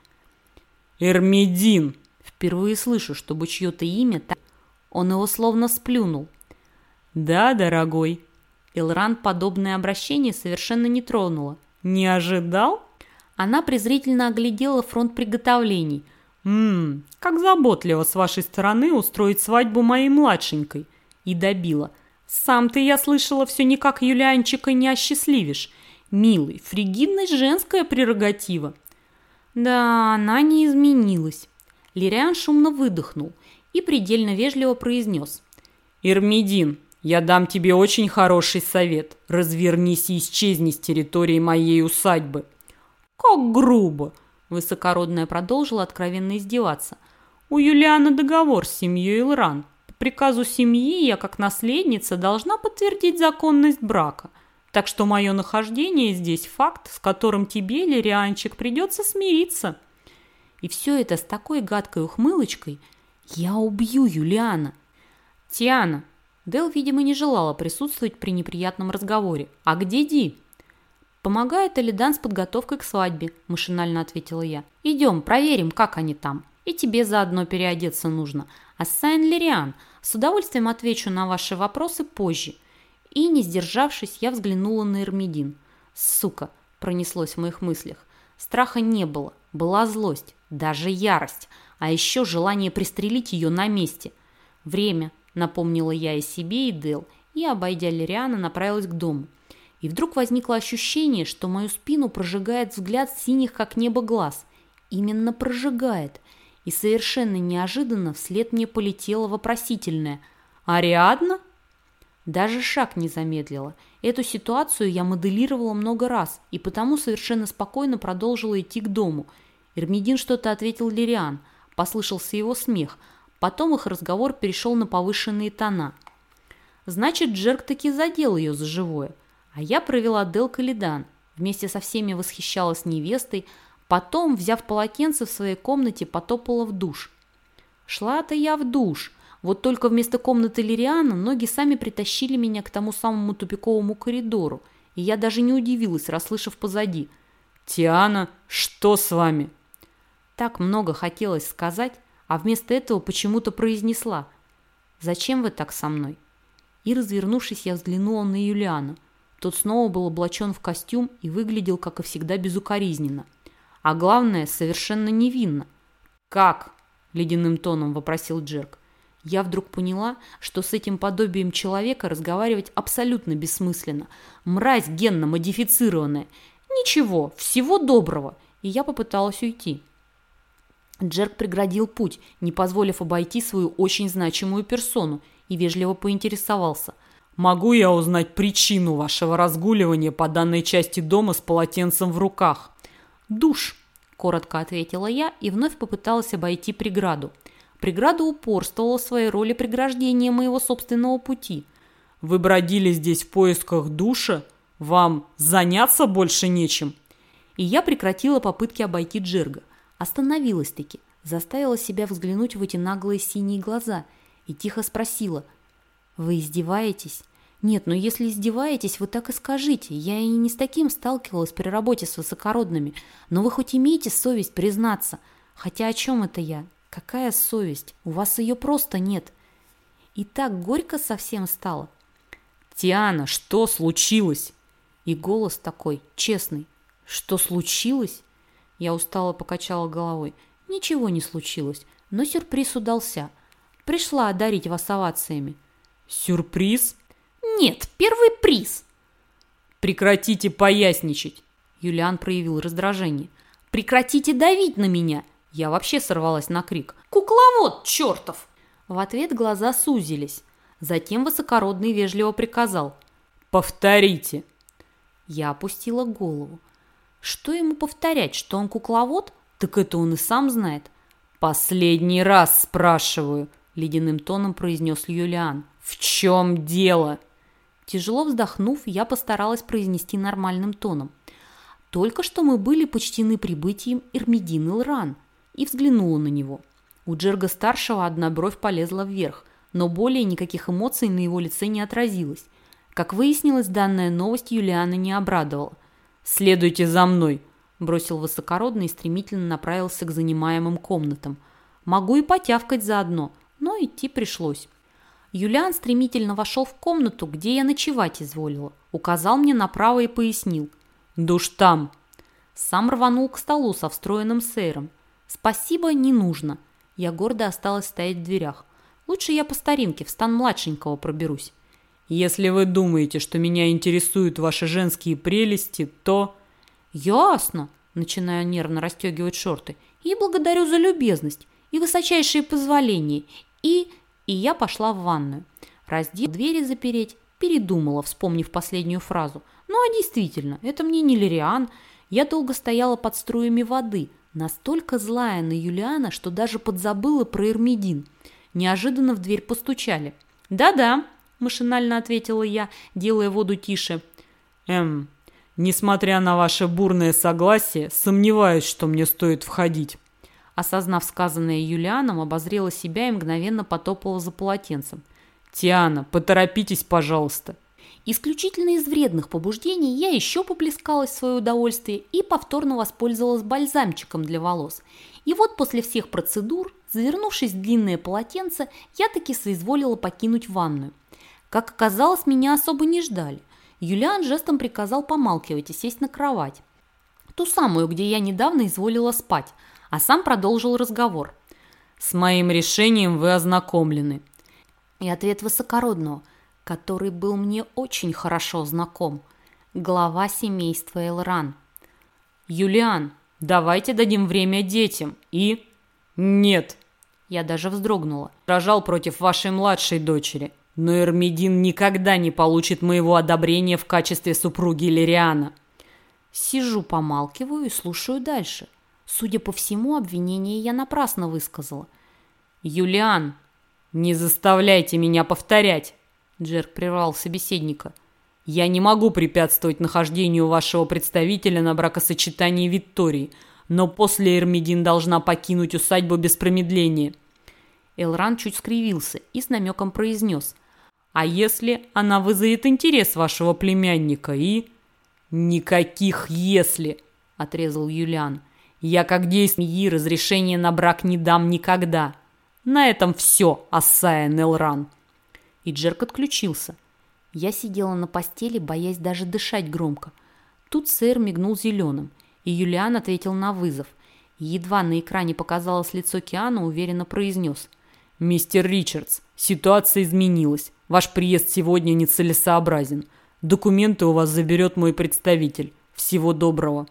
«Эрмидин!» Впервые слышу, чтобы чье-то имя так... Он его словно сплюнул. «Да, дорогой». Элран подобное обращение совершенно не тронуло. «Не ожидал?» Она презрительно оглядела фронт приготовлений. «Ммм, как заботливо с вашей стороны устроить свадьбу моей младшенькой!» И добила. Сам ты, я слышала, все никак Юлианчика не осчастливишь. Милый, фригидность женская прерогатива. Да, она не изменилась. Лириан шумно выдохнул и предельно вежливо произнес. «Ирмидин, я дам тебе очень хороший совет. Развернись и исчезни с территории моей усадьбы». «Как грубо!» – высокородная продолжила откровенно издеваться. «У Юлиана договор с семьей Илран приказу семьи я, как наследница, должна подтвердить законность брака. Так что мое нахождение здесь факт, с которым тебе, Лирианчик, придется смириться. И все это с такой гадкой ухмылочкой. Я убью Юлиана. Тиана. Дел, видимо, не желала присутствовать при неприятном разговоре. А где Ди? «Помогает Элидан с подготовкой к свадьбе», – машинально ответила я. «Идем, проверим, как они там. И тебе заодно переодеться нужно. Асайн Лириан – с удовольствием отвечу на ваши вопросы позже. И, не сдержавшись, я взглянула на Эрмидин. «Сука!» – пронеслось в моих мыслях. Страха не было, была злость, даже ярость, а еще желание пристрелить ее на месте. Время, напомнила я и себе, и Дел, и, обойдя Лириана, направилась к дому. И вдруг возникло ощущение, что мою спину прожигает взгляд синих, как небо, глаз. Именно прожигает. И совершенно неожиданно вслед мне полетело вопросительное. «Ариадна?» Даже шаг не замедлила. Эту ситуацию я моделировала много раз, и потому совершенно спокойно продолжила идти к дому. Эрмидин что-то ответил Лириан. Послышался его смех. Потом их разговор перешел на повышенные тона. Значит, Джерк таки задел ее за живое. А я провела Дел Калидан. Вместе со всеми восхищалась невестой. Потом, взяв полотенце в своей комнате, потопала в душ. Шла-то я в душ – вот только вместо комнаты Лириана ноги сами притащили меня к тому самому тупиковому коридору, и я даже не удивилась, расслышав позади. «Тиана, что с вами?» Так много хотелось сказать, а вместо этого почему-то произнесла. «Зачем вы так со мной?» И, развернувшись, я взглянула на Юлиана. Тот снова был облачен в костюм и выглядел, как и всегда, безукоризненно. А главное, совершенно невинно. «Как?» – ледяным тоном вопросил Джерк. Я вдруг поняла, что с этим подобием человека разговаривать абсолютно бессмысленно. Мразь генно модифицированная. Ничего, всего доброго. И я попыталась уйти. Джерк преградил путь, не позволив обойти свою очень значимую персону, и вежливо поинтересовался. «Могу я узнать причину вашего разгуливания по данной части дома с полотенцем в руках?» «Душ», – коротко ответила я и вновь попыталась обойти преграду. Преграда упорствовала в своей роли преграждения моего собственного пути. «Вы бродили здесь в поисках душа? Вам заняться больше нечем?» И я прекратила попытки обойти Джерга. Остановилась-таки, заставила себя взглянуть в эти наглые синие глаза и тихо спросила. «Вы издеваетесь?» «Нет, но если издеваетесь, вы так и скажите. Я и не с таким сталкивалась при работе с высокородными. Но вы хоть имеете совесть признаться. Хотя о чем это я? Какая совесть? У вас ее просто нет. И так горько совсем стало. Тиана, что случилось? И голос такой, честный. Что случилось? Я устало покачала головой. Ничего не случилось, но сюрприз удался. Пришла одарить вас овациями. Сюрприз? Нет, первый приз. Прекратите поясничать. Юлиан проявил раздражение. Прекратите давить на меня. Я вообще сорвалась на крик. «Кукловод, чертов!» В ответ глаза сузились. Затем высокородный вежливо приказал. «Повторите!» Я опустила голову. Что ему повторять, что он кукловод? Так это он и сам знает. «Последний раз спрашиваю», — ледяным тоном произнес Юлиан. «В чем дело?» Тяжело вздохнув, я постаралась произнести нормальным тоном. Только что мы были почтены прибытием Эрмидин Илран и взглянула на него. У Джерга-старшего одна бровь полезла вверх, но более никаких эмоций на его лице не отразилось. Как выяснилось, данная новость Юлиана не обрадовала. «Следуйте за мной», – бросил высокородный и стремительно направился к занимаемым комнатам. «Могу и потявкать заодно, но идти пришлось». Юлиан стремительно вошел в комнату, где я ночевать изволила. Указал мне направо и пояснил. «Душ там». Сам рванул к столу со встроенным сейром. «Спасибо, не нужно». Я гордо осталась стоять в дверях. «Лучше я по старинке в стан младшенького проберусь». «Если вы думаете, что меня интересуют ваши женские прелести, то...» «Ясно», – начинаю нервно расстегивать шорты. «И благодарю за любезность, и высочайшие позволения, и...» И я пошла в ванную. Раздел двери запереть, передумала, вспомнив последнюю фразу. «Ну а действительно, это мне не Лириан. Я долго стояла под струями воды – Настолько злая на Юлиана, что даже подзабыла про Эрмидин. Неожиданно в дверь постучали. «Да-да», – машинально ответила я, делая воду тише. «Эм, несмотря на ваше бурное согласие, сомневаюсь, что мне стоит входить». Осознав сказанное Юлианом, обозрела себя и мгновенно потопала за полотенцем. «Тиана, поторопитесь, пожалуйста». Исключительно из вредных побуждений я еще поплескалась в свое удовольствие и повторно воспользовалась бальзамчиком для волос. И вот после всех процедур, завернувшись в длинное полотенце, я таки соизволила покинуть ванную. Как оказалось, меня особо не ждали. Юлиан жестом приказал помалкивать и сесть на кровать. Ту самую, где я недавно изволила спать, а сам продолжил разговор. «С моим решением вы ознакомлены. И ответ высокородного, который был мне очень хорошо знаком. Глава семейства Элран. «Юлиан, давайте дадим время детям и...» «Нет!» Я даже вздрогнула. «Рожал против вашей младшей дочери, но Эрмидин никогда не получит моего одобрения в качестве супруги Лириана». Сижу, помалкиваю и слушаю дальше. Судя по всему, обвинение я напрасно высказала. «Юлиан, не заставляйте меня повторять!» Джерк прервал собеседника. «Я не могу препятствовать нахождению вашего представителя на бракосочетании Виктории, но после Эрмидин должна покинуть усадьбу без промедления». Элран чуть скривился и с намеком произнес. «А если она вызовет интерес вашего племянника и...» «Никаких «если», — отрезал Юлиан. «Я как действие разрешения на брак не дам никогда. На этом все, Ассая Нелран». И Джерк отключился. Я сидела на постели, боясь даже дышать громко. Тут сэр мигнул зеленым, и Юлиан ответил на вызов. едва на экране показалось лицо Киана, уверенно произнес. «Мистер Ричардс, ситуация изменилась. Ваш приезд сегодня нецелесообразен. Документы у вас заберет мой представитель. Всего доброго».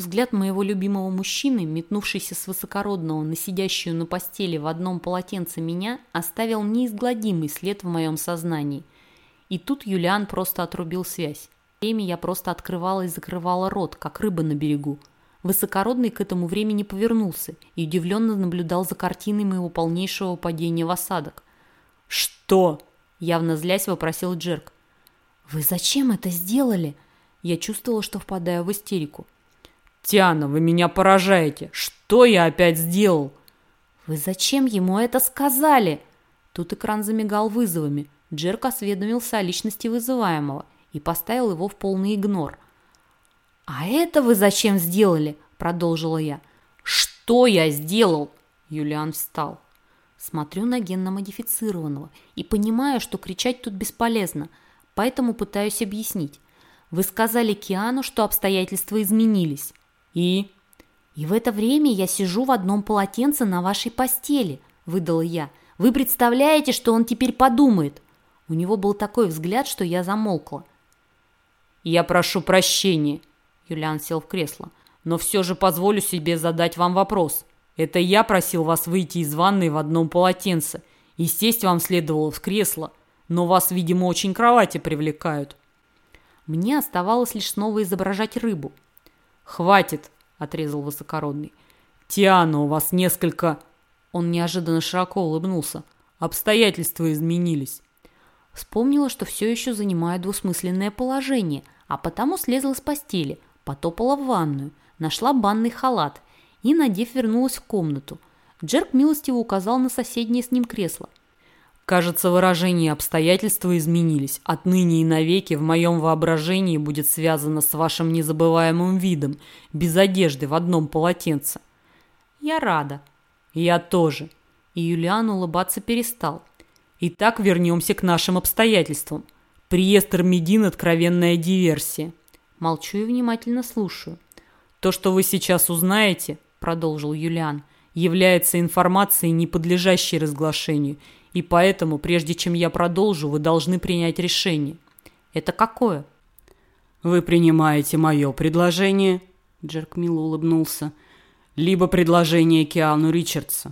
Взгляд моего любимого мужчины, метнувшийся с высокородного на сидящую на постели в одном полотенце меня, оставил неизгладимый след в моем сознании. И тут Юлиан просто отрубил связь. Время я просто открывала и закрывала рот, как рыба на берегу. Высокородный к этому времени повернулся и удивленно наблюдал за картиной моего полнейшего падения в осадок. «Что?» – явно злясь вопросил Джерк. «Вы зачем это сделали?» Я чувствовала, что впадаю в истерику. «Тиана, вы меня поражаете! Что я опять сделал?» «Вы зачем ему это сказали?» Тут экран замигал вызовами. Джерк осведомился о личности вызываемого и поставил его в полный игнор. «А это вы зачем сделали?» – продолжила я. «Что я сделал?» Юлиан встал. Смотрю на генно-модифицированного и понимаю, что кричать тут бесполезно, поэтому пытаюсь объяснить. Вы сказали Киану, что обстоятельства изменились. И? И в это время я сижу в одном полотенце на вашей постели, выдала я. Вы представляете, что он теперь подумает? У него был такой взгляд, что я замолкла. Я прошу прощения, Юлиан сел в кресло, но все же позволю себе задать вам вопрос. Это я просил вас выйти из ванной в одном полотенце, и сесть вам следовало в кресло, но вас, видимо, очень кровати привлекают. Мне оставалось лишь снова изображать рыбу, «Хватит!» – отрезал высокородный. «Тиана, у вас несколько...» Он неожиданно широко улыбнулся. «Обстоятельства изменились». Вспомнила, что все еще занимаю двусмысленное положение, а потому слезла с постели, потопала в ванную, нашла банный халат и, надев, вернулась в комнату. Джерк милостиво указал на соседнее с ним кресло. Кажется, выражение обстоятельства изменились. Отныне и навеки в моем воображении будет связано с вашим незабываемым видом, без одежды, в одном полотенце. Я рада. Я тоже. И Юлиан улыбаться перестал. Итак, вернемся к нашим обстоятельствам. Приезд Армедин – откровенная диверсия. Молчу и внимательно слушаю. То, что вы сейчас узнаете, продолжил Юлиан, является информацией, не подлежащей разглашению – и поэтому, прежде чем я продолжу, вы должны принять решение. Это какое? Вы принимаете мое предложение, Джерк мило улыбнулся, либо предложение Киану Ричардса.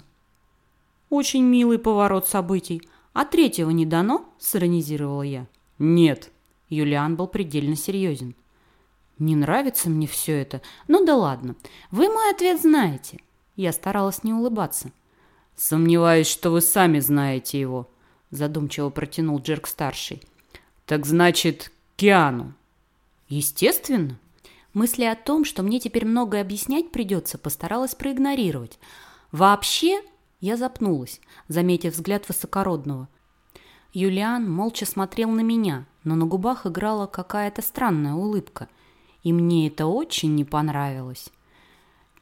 Очень милый поворот событий. А третьего не дано? Сиронизировала я. Нет. Юлиан был предельно серьезен. Не нравится мне все это. Ну да ладно. Вы мой ответ знаете. Я старалась не улыбаться. «Сомневаюсь, что вы сами знаете его», – задумчиво протянул Джерк-старший. «Так значит, Киану?» «Естественно». Мысли о том, что мне теперь многое объяснять придется, постаралась проигнорировать. Вообще, я запнулась, заметив взгляд высокородного. Юлиан молча смотрел на меня, но на губах играла какая-то странная улыбка, и мне это очень не понравилось.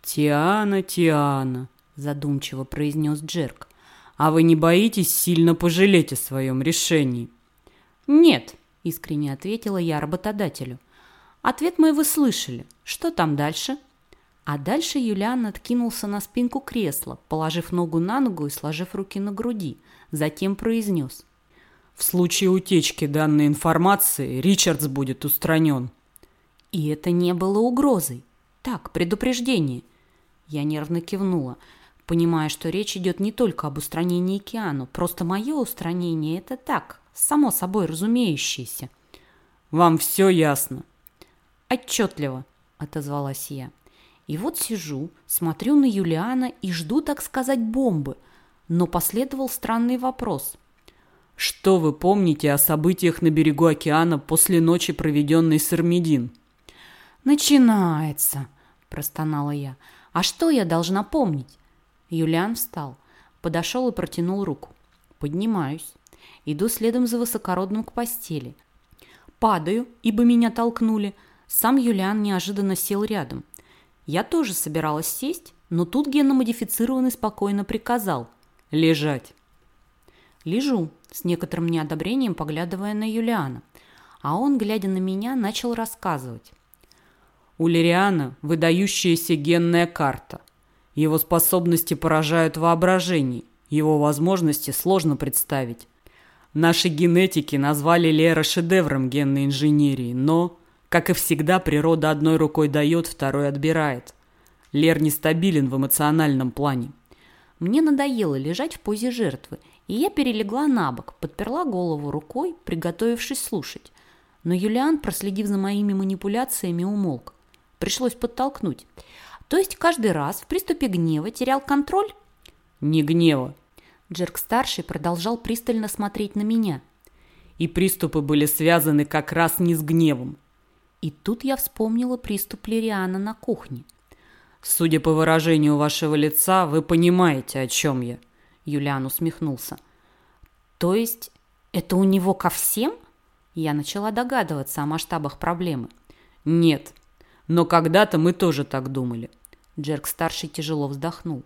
«Тиана, Тиана», задумчиво произнес Джерк. «А вы не боитесь сильно пожалеть о своем решении?» «Нет», – искренне ответила я работодателю. «Ответ мой вы слышали. Что там дальше?» А дальше Юлиан откинулся на спинку кресла, положив ногу на ногу и сложив руки на груди. Затем произнес. В случае утечки данной информации Ричардс будет устранен. И это не было угрозой. Так, предупреждение. Я нервно кивнула, понимая, что речь идет не только об устранении Киану, просто мое устранение – это так, само собой разумеющееся. «Вам все ясно?» «Отчетливо», – отозвалась я. И вот сижу, смотрю на Юлиана и жду, так сказать, бомбы. Но последовал странный вопрос. «Что вы помните о событиях на берегу океана после ночи, проведенной с Эрмидин?» «Начинается», – простонала я. «А что я должна помнить?» Юлиан встал, подошел и протянул руку. Поднимаюсь. Иду следом за высокородным к постели. Падаю, ибо меня толкнули. Сам Юлиан неожиданно сел рядом. Я тоже собиралась сесть, но тут генно-модифицированный спокойно приказал. «Лежать». Лежу, с некоторым неодобрением поглядывая на Юлиана. А он, глядя на меня, начал рассказывать. У Лириана выдающаяся генная карта. Его способности поражают воображение, его возможности сложно представить. Наши генетики назвали Лера шедевром генной инженерии, но, как и всегда, природа одной рукой дает, второй отбирает. Лер нестабилен в эмоциональном плане. Мне надоело лежать в позе жертвы, и я перелегла на бок, подперла голову рукой, приготовившись слушать. Но Юлиан, проследив за моими манипуляциями, умолк. Пришлось подтолкнуть. То есть каждый раз в приступе гнева терял контроль? Не гнева. Джерк-старший продолжал пристально смотреть на меня. И приступы были связаны как раз не с гневом. И тут я вспомнила приступ Лириана на кухне. Судя по выражению вашего лица, вы понимаете, о чем я. Юлиан усмехнулся. То есть это у него ко всем? Я начала догадываться о масштабах проблемы. Нет, но когда-то мы тоже так думали. Джерк-старший тяжело вздохнул.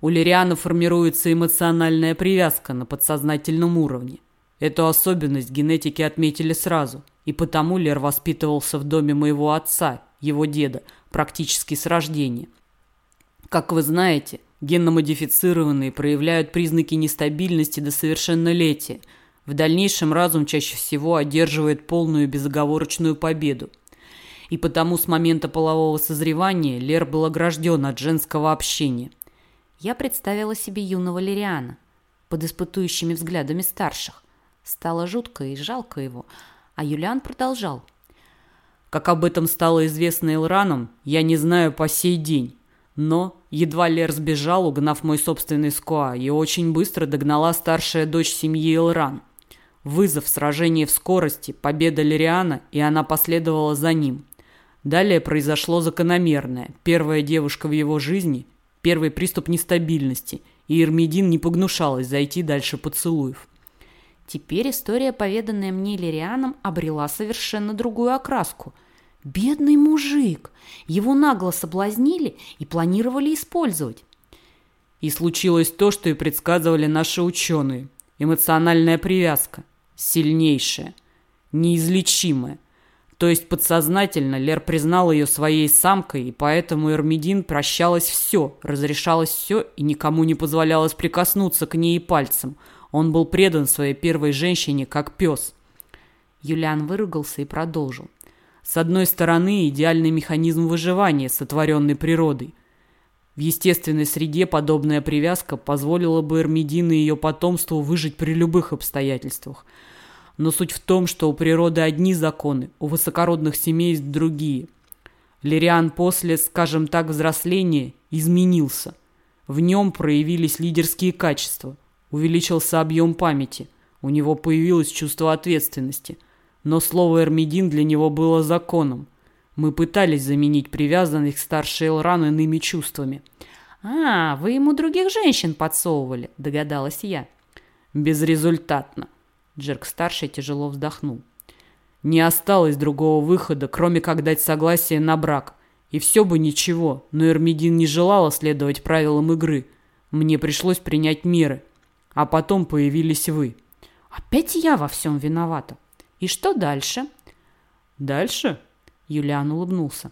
У Лириана формируется эмоциональная привязка на подсознательном уровне. Эту особенность генетики отметили сразу, и потому Лер воспитывался в доме моего отца, его деда, практически с рождения. Как вы знаете, генно-модифицированные проявляют признаки нестабильности до совершеннолетия. В дальнейшем разум чаще всего одерживает полную безоговорочную победу – и потому с момента полового созревания Лер был огражден от женского общения. Я представила себе юного Лириана под испытующими взглядами старших. Стало жутко и жалко его, а Юлиан продолжал. Как об этом стало известно Элранам, я не знаю по сей день. Но едва Лер сбежал, угнав мой собственный скуа, и очень быстро догнала старшая дочь семьи Элран. Вызов, сражение в скорости, победа Лириана, и она последовала за ним. Далее произошло закономерное. Первая девушка в его жизни, первый приступ нестабильности, и Эрмидин не погнушалась зайти дальше поцелуев. Теперь история, поведанная мне Лирианом, обрела совершенно другую окраску. Бедный мужик! Его нагло соблазнили и планировали использовать. И случилось то, что и предсказывали наши ученые. Эмоциональная привязка. Сильнейшая. Неизлечимая. То есть подсознательно Лер признал ее своей самкой, и поэтому Эрмидин прощалось все, разрешалось все, и никому не позволялось прикоснуться к ней пальцем. Он был предан своей первой женщине, как пес. Юлиан выругался и продолжил. С одной стороны, идеальный механизм выживания, сотворенный природой. В естественной среде подобная привязка позволила бы Эрмидин и ее потомству выжить при любых обстоятельствах – но суть в том, что у природы одни законы, у высокородных семейств другие. Лириан после, скажем так, взросления изменился. В нем проявились лидерские качества, увеличился объем памяти, у него появилось чувство ответственности. Но слово «Эрмидин» для него было законом. Мы пытались заменить привязанных к старшей Элран иными чувствами. «А, вы ему других женщин подсовывали», – догадалась я. Безрезультатно. Джерк-старший тяжело вздохнул. Не осталось другого выхода, кроме как дать согласие на брак. И все бы ничего, но Эрмидин не желала следовать правилам игры. Мне пришлось принять меры. А потом появились вы. Опять я во всем виновата. И что дальше? Дальше? Юлиан улыбнулся.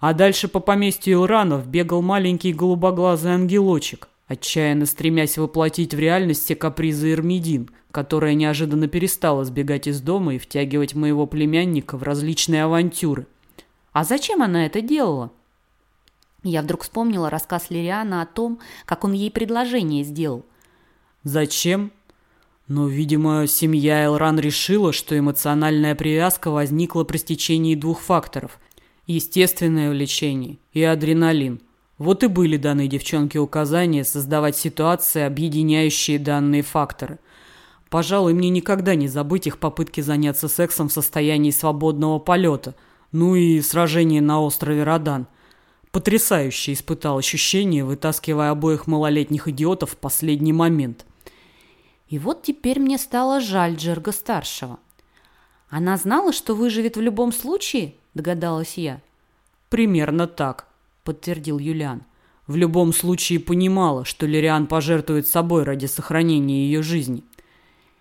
А дальше по поместью Илранов бегал маленький голубоглазый ангелочек, отчаянно стремясь воплотить в реальность все капризы Эрмидин, которая неожиданно перестала сбегать из дома и втягивать моего племянника в различные авантюры. А зачем она это делала? Я вдруг вспомнила рассказ Лириана о том, как он ей предложение сделал. Зачем? Но, видимо, семья Элран решила, что эмоциональная привязка возникла при стечении двух факторов – естественное влечение и адреналин. Вот и были даны девчонке указания создавать ситуации, объединяющие данные факторы. Пожалуй, мне никогда не забыть их попытки заняться сексом в состоянии свободного полета, ну и сражение на острове Родан. Потрясающе испытал ощущение, вытаскивая обоих малолетних идиотов в последний момент. И вот теперь мне стало жаль Джерга-старшего. Она знала, что выживет в любом случае, догадалась я. Примерно так, подтвердил Юлиан. В любом случае понимала, что Лириан пожертвует собой ради сохранения ее жизни.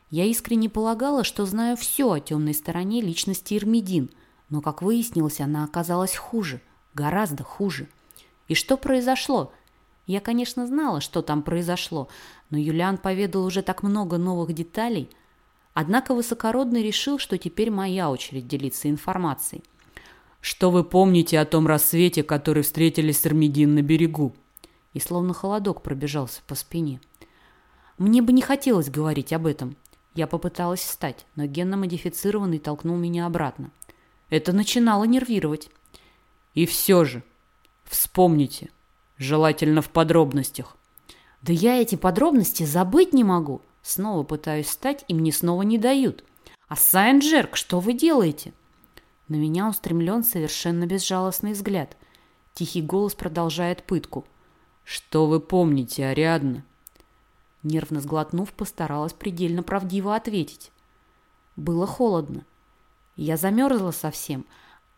Я искренне полагала, что знаю все о темной стороне личности Ирмидин, но, как выяснилось, она оказалась хуже, гораздо хуже. И что произошло? Я, конечно, знала, что там произошло, но Юлиан поведал уже так много новых деталей. Однако Высокородный решил, что теперь моя очередь делиться информацией. «Что вы помните о том рассвете, который встретили с на берегу?» И словно холодок пробежался по спине. Мне бы не хотелось говорить об этом. Я попыталась встать, но генно-модифицированный толкнул меня обратно. Это начинало нервировать. И все же, вспомните, желательно в подробностях. Да я эти подробности забыть не могу. Снова пытаюсь встать, и мне снова не дают. А Сайнджерк, что вы делаете? На меня устремлен совершенно безжалостный взгляд. Тихий голос продолжает пытку. Что вы помните, Ариадна? Нервно сглотнув, постаралась предельно правдиво ответить. Было холодно. Я замерзла совсем,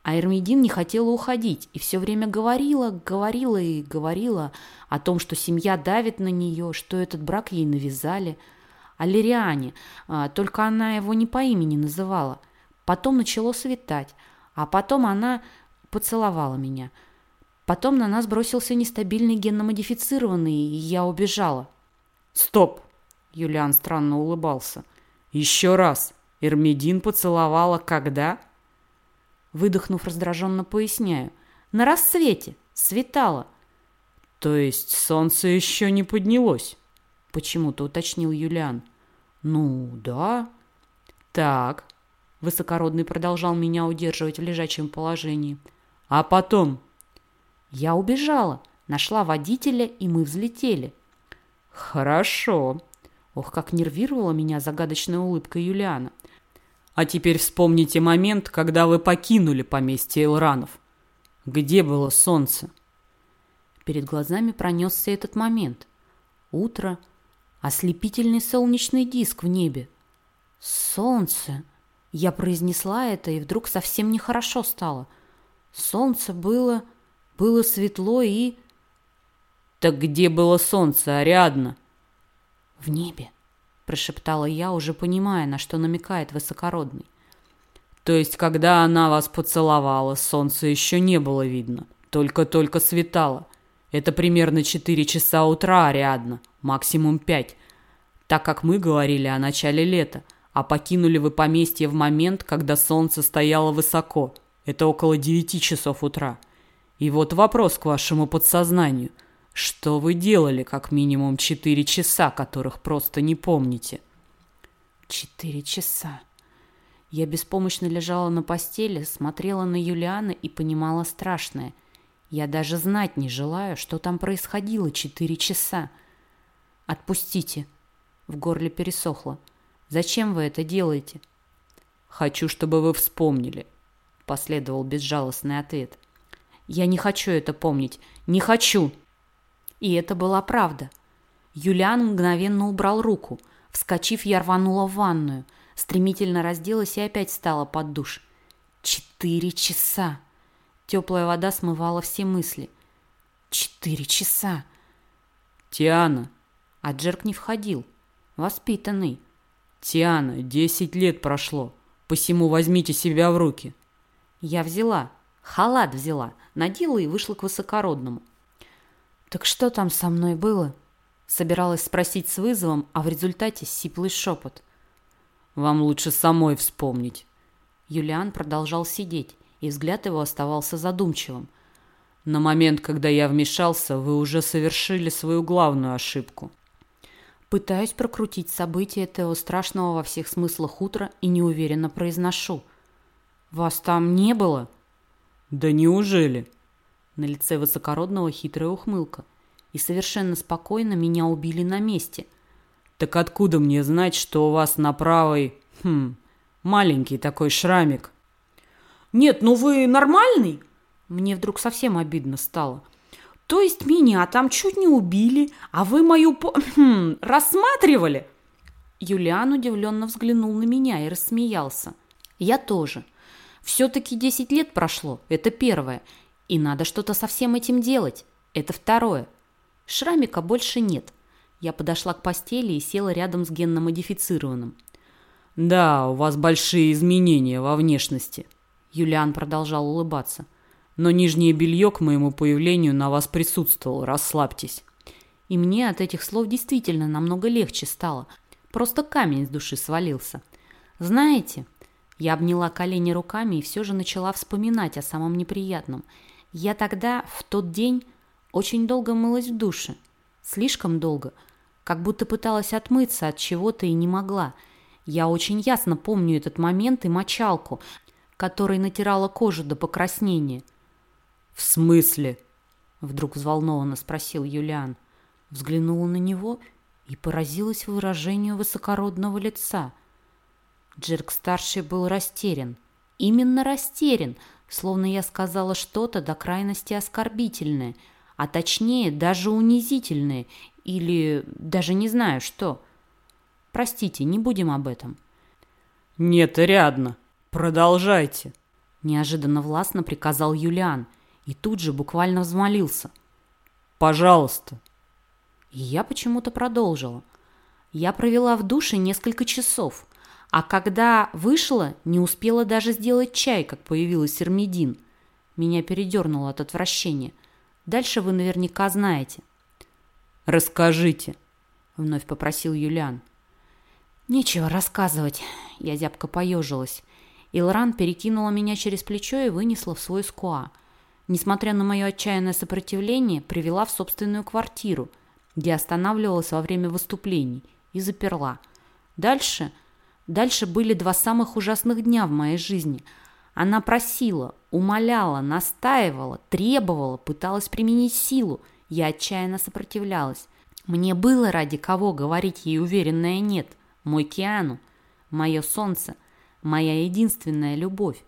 а Эрмидин не хотела уходить и все время говорила, говорила и говорила о том, что семья давит на нее, что этот брак ей навязали. О Лириане, а, только она его не по имени называла. Потом начало светать, а потом она поцеловала меня. Потом на нас бросился нестабильный генно-модифицированный, и я убежала. «Стоп!» – Юлиан странно улыбался. «Еще раз. Эрмидин поцеловала когда?» Выдохнув раздраженно, поясняю. «На рассвете. Светало». «То есть солнце еще не поднялось?» Почему-то уточнил Юлиан. «Ну, да». «Так». Высокородный продолжал меня удерживать в лежачем положении. «А потом?» «Я убежала. Нашла водителя, и мы взлетели». «Хорошо». Ох, как нервировала меня загадочная улыбка Юлиана. А теперь вспомните момент, когда вы покинули поместье Элранов. Где было солнце? Перед глазами пронесся этот момент. Утро, ослепительный солнечный диск в небе. Солнце. Я произнесла это, и вдруг совсем нехорошо стало. Солнце было... было светло и... Так где было солнце, Ариадна? В небе прошептала я, уже понимая, на что намекает высокородный. То есть, когда она вас поцеловала, солнца еще не было видно, только-только светало. Это примерно четыре часа утра, Ариадна, максимум пять, так как мы говорили о начале лета, а покинули вы поместье в момент, когда солнце стояло высоко. Это около девяти часов утра. И вот вопрос к вашему подсознанию – что вы делали как минимум четыре часа, которых просто не помните? Четыре часа. Я беспомощно лежала на постели, смотрела на Юлиана и понимала страшное. Я даже знать не желаю, что там происходило четыре часа. Отпустите. В горле пересохло. Зачем вы это делаете? Хочу, чтобы вы вспомнили. Последовал безжалостный ответ. Я не хочу это помнить. Не хочу. И это была правда. Юлиан мгновенно убрал руку. Вскочив, я рванула в ванную. Стремительно разделась и опять встала под душ. Четыре часа. Теплая вода смывала все мысли. Четыре часа. Тиана. А Джерк не входил. Воспитанный. Тиана, десять лет прошло. Посему возьмите себя в руки. Я взяла. Халат взяла, надела и вышла к высокородному. «Так что там со мной было?» Собиралась спросить с вызовом, а в результате сиплый шепот. «Вам лучше самой вспомнить». Юлиан продолжал сидеть, и взгляд его оставался задумчивым. «На момент, когда я вмешался, вы уже совершили свою главную ошибку». Пытаюсь прокрутить события этого страшного во всех смыслах утра и неуверенно произношу. «Вас там не было?» «Да неужели?» На лице высокородного хитрая ухмылка. И совершенно спокойно меня убили на месте. «Так откуда мне знать, что у вас на правой... Хм... Маленький такой шрамик?» «Нет, ну вы нормальный?» Мне вдруг совсем обидно стало. «То есть меня там чуть не убили, а вы мою... По... Хм, рассматривали?» Юлиан удивленно взглянул на меня и рассмеялся. «Я тоже. Все-таки 10 лет прошло, это первое. И надо что-то со всем этим делать, это второе. Шрамика больше нет. Я подошла к постели и села рядом с генно-модифицированным. «Да, у вас большие изменения во внешности», — Юлиан продолжал улыбаться. «Но нижнее белье к моему появлению на вас присутствовало, расслабьтесь». И мне от этих слов действительно намного легче стало. Просто камень с души свалился. Знаете, я обняла колени руками и все же начала вспоминать о самом неприятном. Я тогда, в тот день, очень долго мылась в душе. Слишком долго. Как будто пыталась отмыться от чего-то и не могла. Я очень ясно помню этот момент и мочалку, которой натирала кожу до покраснения. «В смысле?» — вдруг взволнованно спросил Юлиан. Взглянула на него и поразилась выражению высокородного лица. Джерк-старший был растерян. Именно растерян, словно я сказала что-то до крайности оскорбительное, а точнее даже унизительное, или даже не знаю что. Простите, не будем об этом. Нет, рядно. Продолжайте. Неожиданно властно приказал Юлиан и тут же буквально взмолился. Пожалуйста. И я почему-то продолжила. Я провела в душе несколько часов. А когда вышла, не успела даже сделать чай, как появилась Эрмидин. Меня передернуло от отвращения. Дальше вы наверняка знаете. «Расскажите», — вновь попросил Юлиан. «Нечего рассказывать», — я зябко поежилась. Илран перекинула меня через плечо и вынесла в свой скуа. Несмотря на мое отчаянное сопротивление, привела в собственную квартиру, где останавливалась во время выступлений, и заперла. Дальше Дальше были два самых ужасных дня в моей жизни. Она просила, умоляла, настаивала, требовала, пыталась применить силу. Я отчаянно сопротивлялась. Мне было ради кого говорить ей уверенное «нет». Мой Киану, мое солнце, моя единственная любовь.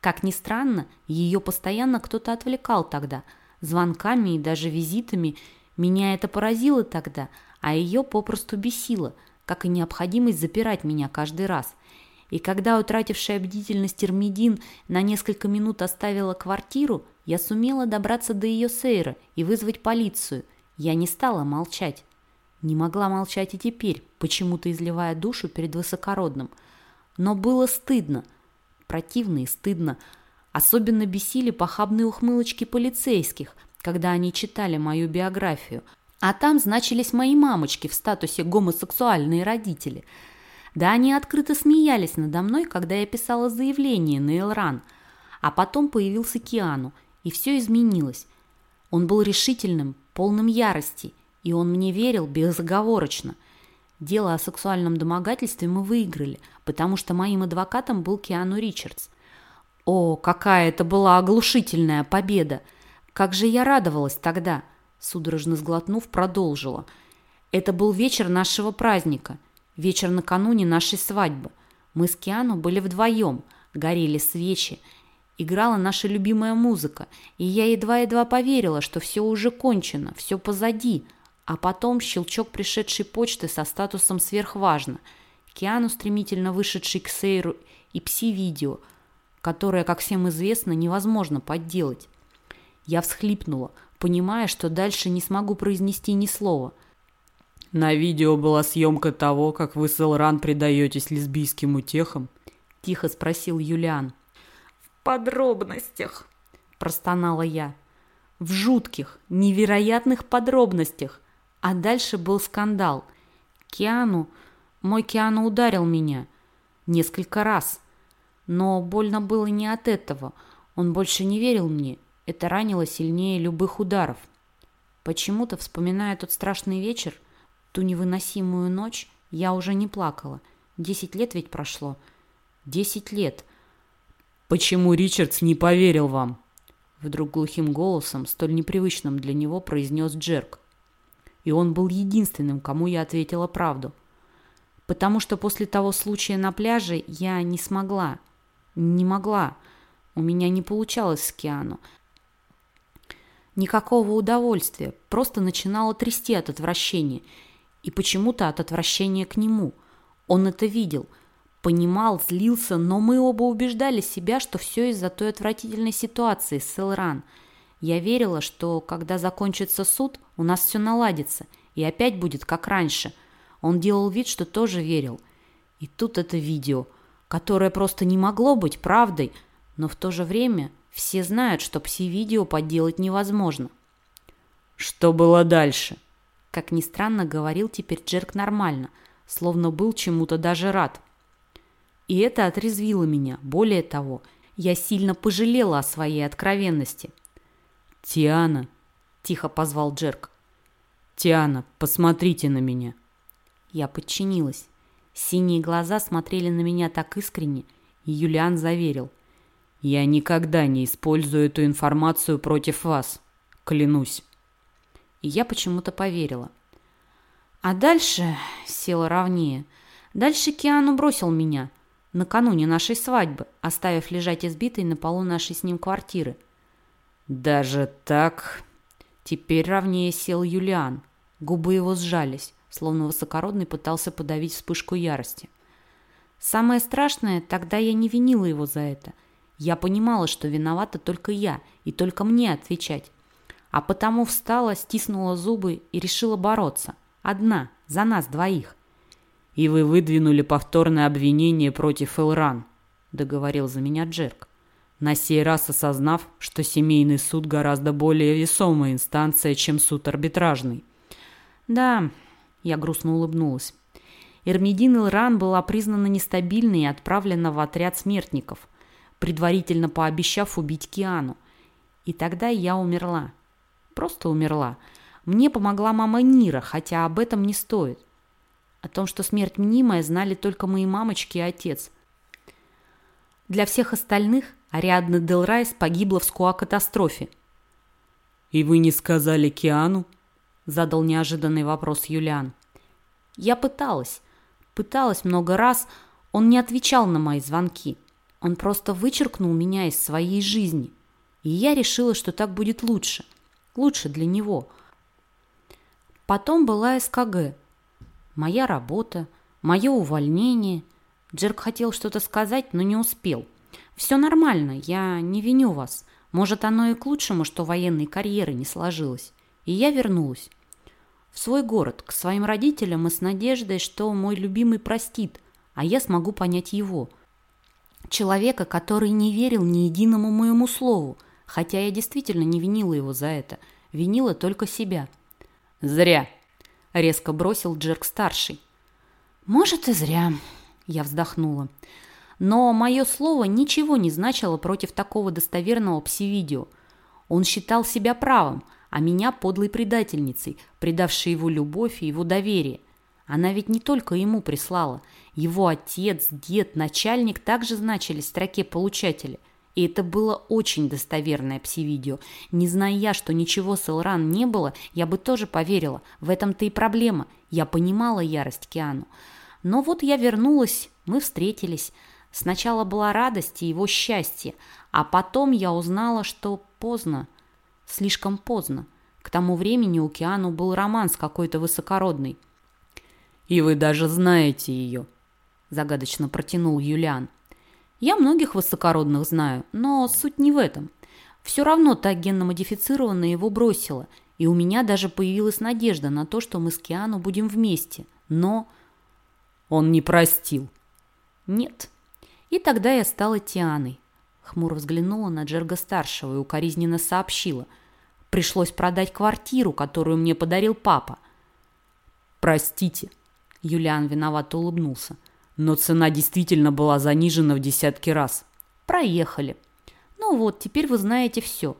Как ни странно, ее постоянно кто-то отвлекал тогда. Звонками и даже визитами. Меня это поразило тогда, а ее попросту бесило – как и необходимость запирать меня каждый раз. И когда утратившая бдительность Термидин на несколько минут оставила квартиру, я сумела добраться до ее сейра и вызвать полицию. Я не стала молчать. Не могла молчать и теперь, почему-то изливая душу перед высокородным. Но было стыдно. Противно и стыдно. Особенно бесили похабные ухмылочки полицейских, когда они читали мою биографию, а там значились мои мамочки в статусе гомосексуальные родители. Да они открыто смеялись надо мной, когда я писала заявление на Элран. А потом появился Киану, и все изменилось. Он был решительным, полным ярости, и он мне верил безоговорочно. Дело о сексуальном домогательстве мы выиграли, потому что моим адвокатом был Киану Ричардс. О, какая это была оглушительная победа! Как же я радовалась тогда! — судорожно сглотнув, продолжила. «Это был вечер нашего праздника, вечер накануне нашей свадьбы. Мы с Киану были вдвоем, горели свечи, играла наша любимая музыка, и я едва-едва поверила, что все уже кончено, все позади, а потом щелчок пришедшей почты со статусом «сверхважно», Киану, стремительно вышедший к Сейру, и пси-видео, которое, как всем известно, невозможно подделать. Я всхлипнула, понимая, что дальше не смогу произнести ни слова. «На видео была съемка того, как вы с Элран предаетесь лесбийским утехам?» – тихо спросил Юлиан. «В подробностях», – простонала я. «В жутких, невероятных подробностях. А дальше был скандал. Киану, мой Киану ударил меня. Несколько раз. Но больно было не от этого. Он больше не верил мне. Это ранило сильнее любых ударов. Почему-то, вспоминая тот страшный вечер, ту невыносимую ночь, я уже не плакала. Десять лет ведь прошло. Десять лет. Почему Ричардс не поверил вам? Вдруг глухим голосом, столь непривычным для него, произнес Джерк. И он был единственным, кому я ответила правду. Потому что после того случая на пляже я не смогла. Не могла. У меня не получалось с Киану. Никакого удовольствия, просто начинало трясти от отвращения. И почему-то от отвращения к нему. Он это видел, понимал, злился, но мы оба убеждали себя, что все из-за той отвратительной ситуации с Элран. Я верила, что когда закончится суд, у нас все наладится, и опять будет как раньше. Он делал вид, что тоже верил. И тут это видео, которое просто не могло быть правдой, но в то же время все знают, что пси-видео подделать невозможно. Что было дальше? Как ни странно, говорил теперь Джерк нормально, словно был чему-то даже рад. И это отрезвило меня. Более того, я сильно пожалела о своей откровенности. «Тиана!» – тихо позвал Джерк. «Тиана, посмотрите на меня!» Я подчинилась. Синие глаза смотрели на меня так искренне, и Юлиан заверил. Я никогда не использую эту информацию против вас. Клянусь. И я почему-то поверила. А дальше села ровнее. Дальше Киану бросил меня накануне нашей свадьбы, оставив лежать избитой на полу нашей с ним квартиры. Даже так? Теперь ровнее сел Юлиан. Губы его сжались, словно высокородный пытался подавить вспышку ярости. Самое страшное, тогда я не винила его за это – я понимала, что виновата только я, и только мне отвечать. А потому встала, стиснула зубы и решила бороться. Одна, за нас двоих. «И вы выдвинули повторное обвинение против Элран», — договорил за меня Джерк. На сей раз осознав, что семейный суд гораздо более весомая инстанция, чем суд арбитражный. «Да», — я грустно улыбнулась. Эрмидин Элран была признана нестабильной и отправлена в отряд смертников — предварительно пообещав убить Киану. И тогда я умерла. Просто умерла. Мне помогла мама Нира, хотя об этом не стоит. О том, что смерть мнимая, знали только мои мамочки и отец. Для всех остальных Ариадна Делрайс погибла в скуа-катастрофе. «И вы не сказали Киану?» Задал неожиданный вопрос Юлиан. Я пыталась. Пыталась много раз. Он не отвечал на мои звонки. Он просто вычеркнул меня из своей жизни. И я решила, что так будет лучше. Лучше для него. Потом была СКГ. Моя работа, мое увольнение. Джерк хотел что-то сказать, но не успел. Все нормально, я не виню вас. Может, оно и к лучшему, что военной карьеры не сложилось. И я вернулась. В свой город, к своим родителям и с надеждой, что мой любимый простит, а я смогу понять его – Человека, который не верил ни единому моему слову, хотя я действительно не винила его за это, винила только себя. «Зря!» – резко бросил Джерк-старший. «Может, и зря», – я вздохнула. Но мое слово ничего не значило против такого достоверного пси-видео. Он считал себя правым, а меня подлой предательницей, предавшей его любовь и его доверие. Она ведь не только ему прислала. Его отец, дед, начальник также значились в строке получателя. И это было очень достоверное пси-видео. Не зная я, что ничего с Элран не было, я бы тоже поверила. В этом-то и проблема. Я понимала ярость Киану. Но вот я вернулась, мы встретились. Сначала была радость и его счастье, а потом я узнала, что поздно. Слишком поздно. К тому времени у Киану был роман с какой-то высокородной. «И вы даже знаете ее», – загадочно протянул Юлиан. «Я многих высокородных знаю, но суть не в этом. Все равно та генно-модифицированная его бросила, и у меня даже появилась надежда на то, что мы с Киану будем вместе. Но...» «Он не простил». «Нет». И тогда я стала Тианой. Хмуро взглянула на Джерга-старшего и укоризненно сообщила. Пришлось продать квартиру, которую мне подарил папа. «Простите», — Юлиан виновато улыбнулся, «но цена действительно была занижена в десятки раз». «Проехали. Ну вот, теперь вы знаете все.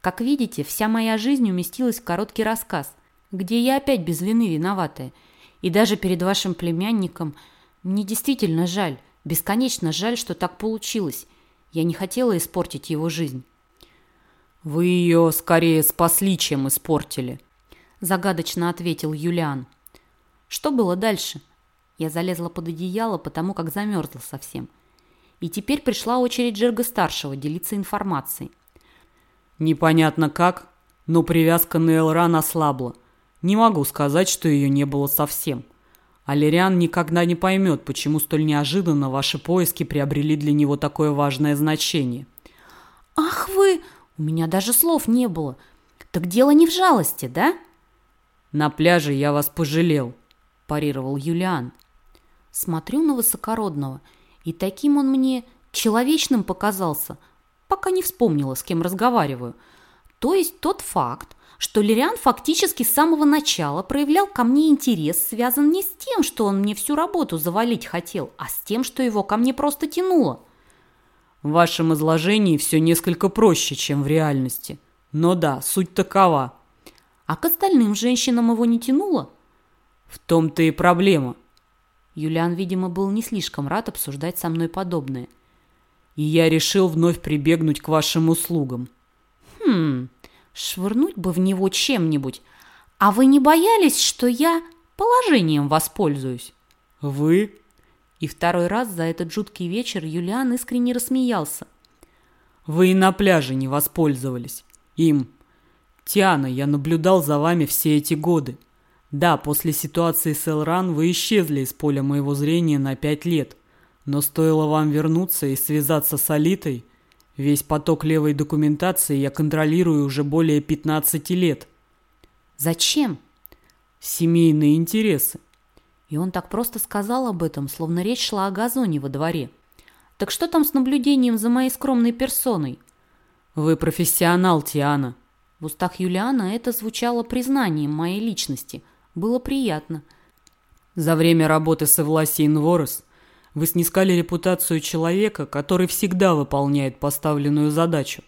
Как видите, вся моя жизнь уместилась в короткий рассказ, где я опять без вины виноватая. И даже перед вашим племянником мне действительно жаль, бесконечно жаль, что так получилось. Я не хотела испортить его жизнь». «Вы ее скорее спасли, чем испортили», – загадочно ответил Юлиан. Что было дальше? Я залезла под одеяло, потому как замерзла совсем. И теперь пришла очередь Джерга-старшего делиться информацией. Непонятно как, но привязка на Элран ослабла. Не могу сказать, что ее не было совсем. Алериан никогда не поймет, почему столь неожиданно ваши поиски приобрели для него такое важное значение. «Ах вы! У меня даже слов не было. Так дело не в жалости, да?» «На пляже я вас пожалел», – парировал Юлиан. Смотрю на высокородного, и таким он мне человечным показался, пока не вспомнила, с кем разговариваю. То есть тот факт, что Лириан фактически с самого начала проявлял ко мне интерес, связан не с тем, что он мне всю работу завалить хотел, а с тем, что его ко мне просто тянуло. В вашем изложении все несколько проще, чем в реальности. Но да, суть такова. А к остальным женщинам его не тянуло? В том-то и проблема. Юлиан, видимо, был не слишком рад обсуждать со мной подобное. И я решил вновь прибегнуть к вашим услугам. Хм, Швырнуть бы в него чем-нибудь. А вы не боялись, что я положением воспользуюсь? Вы? И второй раз за этот жуткий вечер Юлиан искренне рассмеялся. Вы и на пляже не воспользовались. Им. Тиана, я наблюдал за вами все эти годы. Да, после ситуации с Элран вы исчезли из поля моего зрения на пять лет. Но стоило вам вернуться и связаться с Алитой, Весь поток левой документации я контролирую уже более 15 лет. Зачем? Семейные интересы. И он так просто сказал об этом, словно речь шла о газоне во дворе. Так что там с наблюдением за моей скромной персоной? Вы профессионал, Тиана. В устах Юлиана это звучало признанием моей личности. Было приятно. За время работы с Эвласией Инворос вы снискали репутацию человека, который всегда выполняет поставленную задачу.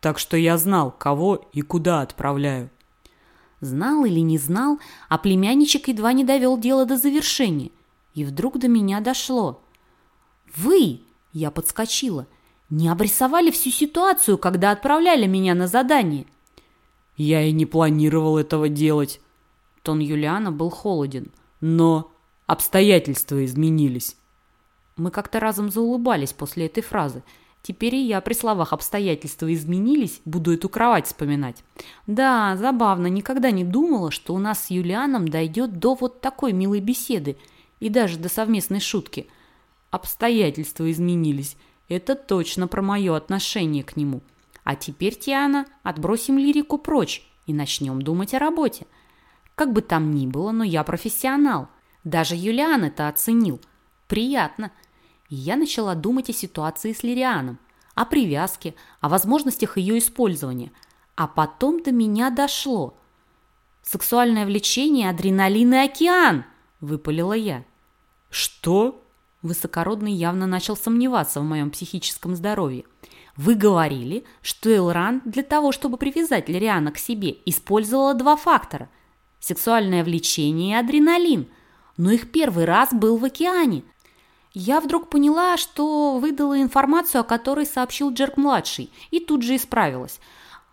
Так что я знал, кого и куда отправляю. Знал или не знал, а племянничек едва не довел дело до завершения. И вдруг до меня дошло. «Вы!» – я подскочила. «Не обрисовали всю ситуацию, когда отправляли меня на задание?» «Я и не планировал этого делать». Тон Юлиана был холоден. «Но обстоятельства изменились». Мы как-то разом заулыбались после этой фразы. Теперь и я при словах обстоятельства изменились, буду эту кровать вспоминать. Да, забавно, никогда не думала, что у нас с Юлианом дойдет до вот такой милой беседы и даже до совместной шутки. Обстоятельства изменились. Это точно про мое отношение к нему. А теперь, Тиана, отбросим лирику прочь и начнем думать о работе. Как бы там ни было, но я профессионал. Даже Юлиан это оценил. Приятно и я начала думать о ситуации с Лирианом, о привязке, о возможностях ее использования. А потом до меня дошло. «Сексуальное влечение, адреналин и океан!» – выпалила я. «Что?» Высокородный явно начал сомневаться в моем психическом здоровье. «Вы говорили, что Элран для того, чтобы привязать Лириана к себе, использовала два фактора – сексуальное влечение и адреналин. Но их первый раз был в океане – я вдруг поняла, что выдала информацию, о которой сообщил Джерк-младший, и тут же исправилась.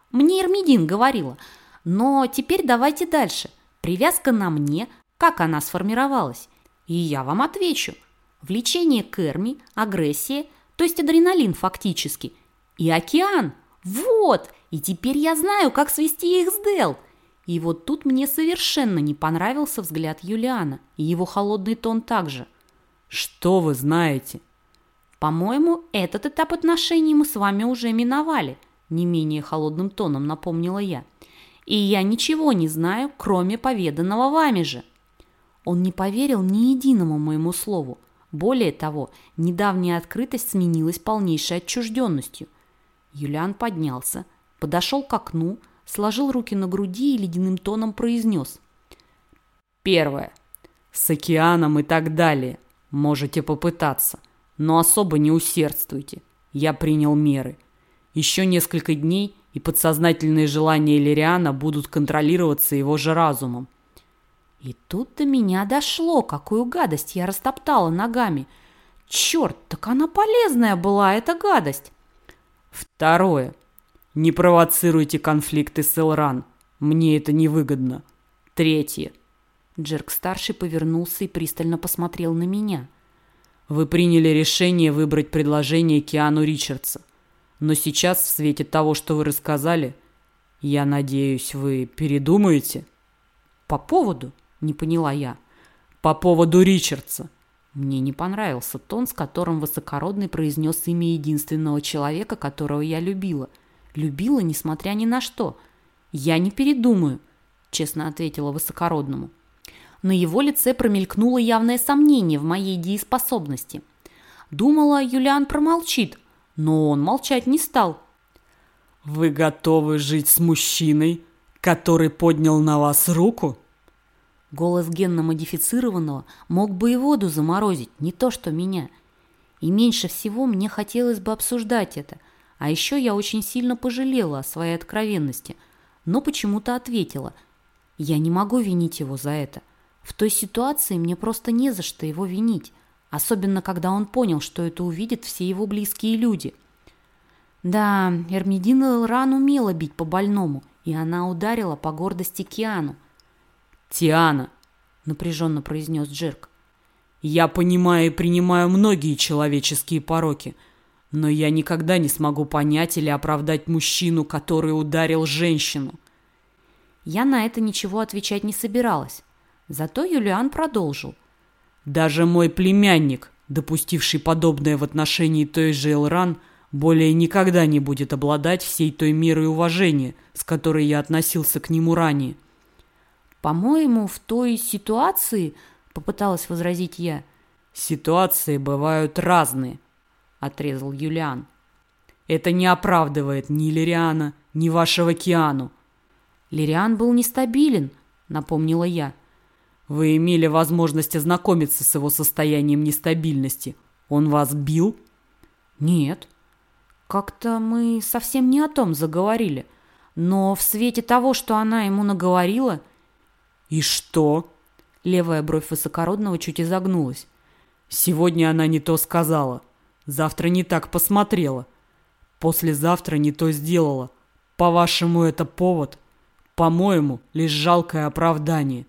Мне Эрмидин говорила. Но теперь давайте дальше. Привязка на мне, как она сформировалась? И я вам отвечу. Влечение к Эрми, агрессия, то есть адреналин фактически, и океан. Вот! И теперь я знаю, как свести их с Дел. И вот тут мне совершенно не понравился взгляд Юлиана, и его холодный тон также. Что вы знаете? По-моему, этот этап отношений мы с вами уже миновали, не менее холодным тоном напомнила я. И я ничего не знаю, кроме поведанного вами же. Он не поверил ни единому моему слову. Более того, недавняя открытость сменилась полнейшей отчужденностью – Юлиан поднялся, подошел к окну, сложил руки на груди и ледяным тоном произнес. Первое. С океаном и так далее. Можете попытаться, но особо не усердствуйте. Я принял меры. Еще несколько дней, и подсознательные желания Лириана будут контролироваться его же разумом. И тут до меня дошло, какую гадость я растоптала ногами. Черт, так она полезная была, эта гадость. Второе. Не провоцируйте конфликты с Элран. Мне это невыгодно. Третье. Джерк-старший повернулся и пристально посмотрел на меня. Вы приняли решение выбрать предложение Киану Ричардса. Но сейчас, в свете того, что вы рассказали, я надеюсь, вы передумаете? По поводу? Не поняла я. По поводу Ричардса. Мне не понравился тон, с которым высокородный произнес имя единственного человека, которого я любила. Любила, несмотря ни на что. Я не передумаю, честно ответила высокородному. На его лице промелькнуло явное сомнение в моей дееспособности. Думала, Юлиан промолчит, но он молчать не стал. «Вы готовы жить с мужчиной, который поднял на вас руку?» Голос генно-модифицированного мог бы и воду заморозить, не то что меня. И меньше всего мне хотелось бы обсуждать это. А еще я очень сильно пожалела о своей откровенности, но почему-то ответила. Я не могу винить его за это. В той ситуации мне просто не за что его винить, особенно когда он понял, что это увидят все его близкие люди. Да, Эрмидина Элран умела бить по больному, и она ударила по гордости Киану. «Тиана», — напряженно произнес Джерк, — «я понимаю и принимаю многие человеческие пороки, но я никогда не смогу понять или оправдать мужчину, который ударил женщину». Я на это ничего отвечать не собиралась. Зато Юлиан продолжил. «Даже мой племянник, допустивший подобное в отношении той же Элран, более никогда не будет обладать всей той мерой уважения, с которой я относился к нему ранее. «По-моему, в той ситуации...» — попыталась возразить я. «Ситуации бывают разные», — отрезал Юлиан. «Это не оправдывает ни Лириана, ни вашего Киану». «Лириан был нестабилен», — напомнила я. «Вы имели возможность ознакомиться с его состоянием нестабильности. Он вас бил?» «Нет. Как-то мы совсем не о том заговорили. Но в свете того, что она ему наговорила...» «И что?» Левая бровь высокородного чуть изогнулась. «Сегодня она не то сказала. Завтра не так посмотрела. Послезавтра не то сделала. По-вашему, это повод? По-моему, лишь жалкое оправдание».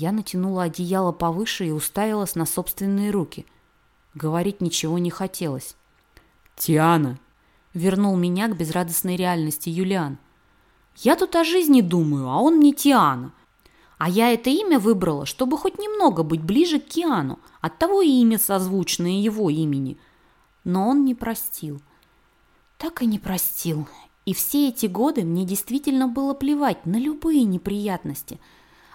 Я натянула одеяло повыше и уставилась на собственные руки. Говорить ничего не хотелось. «Тиана!» — вернул меня к безрадостной реальности Юлиан. «Я тут о жизни думаю, а он не Тиана. А я это имя выбрала, чтобы хоть немного быть ближе к Киану, оттого и имя созвучное его имени. Но он не простил. Так и не простил. И все эти годы мне действительно было плевать на любые неприятности,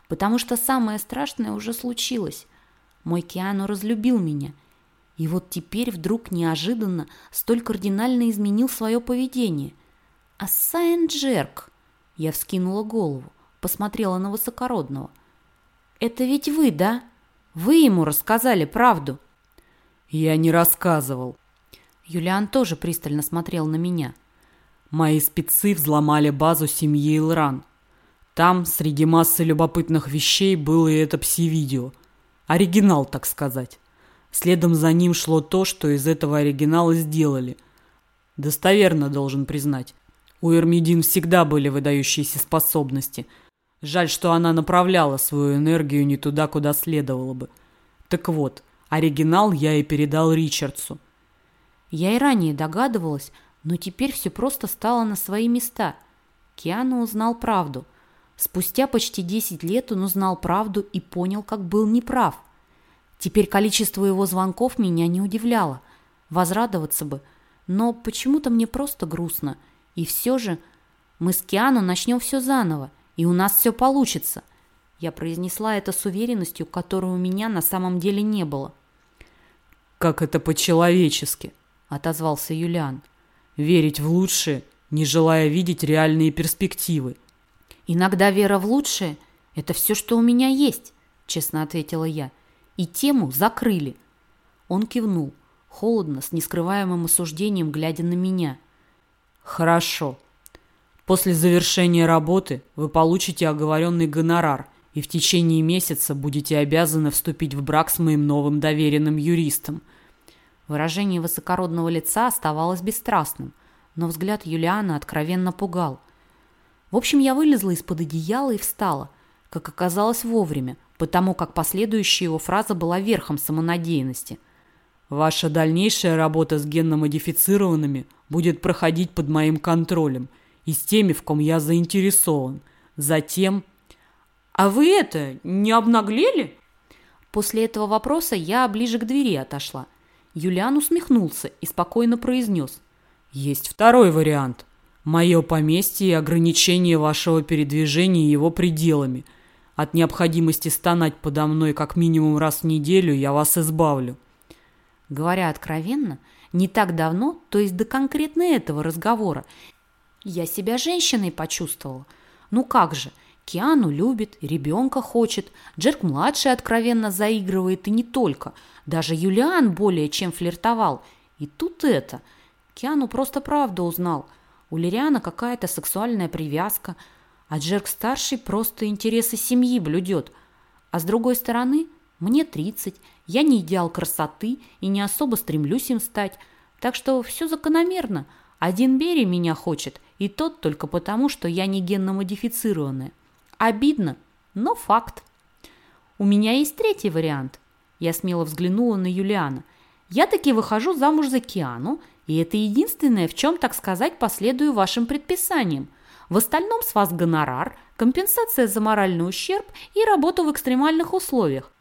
потому что самое страшное уже случилось. Мой Киану разлюбил меня. И вот теперь вдруг неожиданно столь кардинально изменил свое поведение. А Джерк... Я вскинула голову посмотрела на высокородного. «Это ведь вы, да? Вы ему рассказали правду?» «Я не рассказывал». Юлиан тоже пристально смотрел на меня. «Мои спецы взломали базу семьи Илран. Там, среди массы любопытных вещей, было и это пси-видео. Оригинал, так сказать. Следом за ним шло то, что из этого оригинала сделали. Достоверно должен признать. У Эрмидин всегда были выдающиеся способности – Жаль, что она направляла свою энергию не туда, куда следовало бы. Так вот, оригинал я и передал Ричардсу. Я и ранее догадывалась, но теперь все просто стало на свои места. Киану узнал правду. Спустя почти 10 лет он узнал правду и понял, как был неправ. Теперь количество его звонков меня не удивляло. Возрадоваться бы. Но почему-то мне просто грустно. И все же мы с Киану начнем все заново – и у нас все получится. Я произнесла это с уверенностью, которой у меня на самом деле не было. «Как это по-человечески?» – отозвался Юлиан. верить в лучшее, не желая видеть реальные перспективы. «Иногда вера в лучшее – это все, что у меня есть», – честно ответила я. «И тему закрыли». Он кивнул, холодно, с нескрываемым осуждением, глядя на меня. «Хорошо. После завершения работы вы получите оговоренный гонорар и в течение месяца будете обязаны вступить в брак с моим новым доверенным юристом». Выражение высокородного лица оставалось бесстрастным, но взгляд Юлиана откровенно пугал. В общем, я вылезла из-под одеяла и встала, как оказалось вовремя, потому как последующая его фраза была верхом самонадеянности. «Ваша дальнейшая работа с генно-модифицированными будет проходить под моим контролем и с теми, в ком я заинтересован. Затем...» «А вы это, не обнаглели?» После этого вопроса я ближе к двери отошла. Юлиан усмехнулся и спокойно произнес. Есть второй вариант. Мое поместье и ограничение вашего передвижения его пределами. От необходимости стонать подо мной как минимум раз в неделю я вас избавлю. Говоря откровенно, не так давно, то есть до конкретно этого разговора, я себя женщиной почувствовала. Ну как же, Киану любит, ребенка хочет, Джерк-младший откровенно заигрывает и не только. Даже Юлиан более чем флиртовал. И тут это – Киану просто правду узнал. У Лириана какая-то сексуальная привязка, а Джерк-старший просто интересы семьи блюдет. А с другой стороны, мне 30, я не идеал красоты и не особо стремлюсь им стать, так что все закономерно. Один Бери меня хочет, и тот только потому, что я не генно-модифицированная. Обидно, но факт. У меня есть третий вариант. Я смело взглянула на Юлиана. Я таки выхожу замуж за Киану – и это единственное, в чем, так сказать, последую вашим предписаниям. В остальном с вас гонорар, компенсация за моральный ущерб и работа в экстремальных условиях.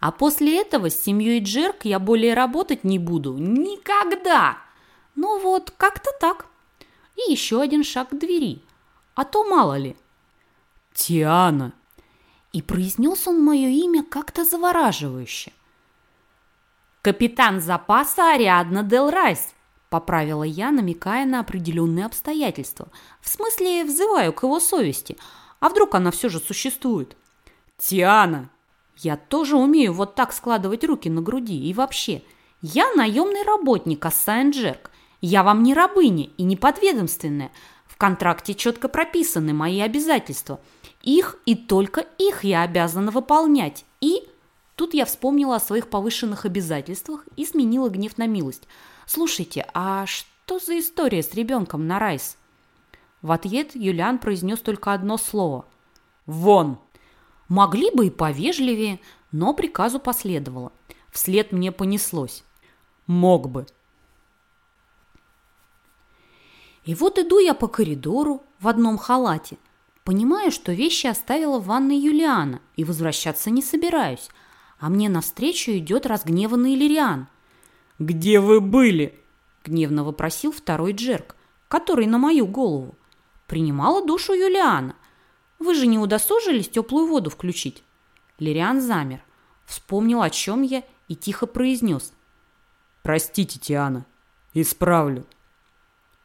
А после этого с семьей Джерк я более работать не буду. Никогда! Ну вот, как-то так. И еще один шаг к двери. А то мало ли. Тиана. И произнес он мое имя как-то завораживающе. Капитан запаса Ариадна Дел Райс, Поправила я, намекая на определенные обстоятельства. В смысле, взываю к его совести. А вдруг она все же существует? Тиана! Я тоже умею вот так складывать руки на груди. И вообще, я наемный работник Ассайн Джерк. Я вам не рабыня и не подведомственная. В контракте четко прописаны мои обязательства. Их и только их я обязана выполнять. И... Тут я вспомнила о своих повышенных обязательствах и сменила гнев на милость – «Слушайте, а что за история с ребенком на Райс?» В ответ Юлиан произнес только одно слово. «Вон!» Могли бы и повежливее, но приказу последовало. Вслед мне понеслось. «Мог бы!» И вот иду я по коридору в одном халате. Понимаю, что вещи оставила в ванной Юлиана и возвращаться не собираюсь. А мне навстречу идет разгневанный Лириан – «Где вы были?» – гневно вопросил второй Джерк, который на мою голову. Принимала душу Юлиана. Вы же не удосужились теплую воду включить? Лириан замер, вспомнил, о чем я, и тихо произнес. «Простите, Тиана, исправлю».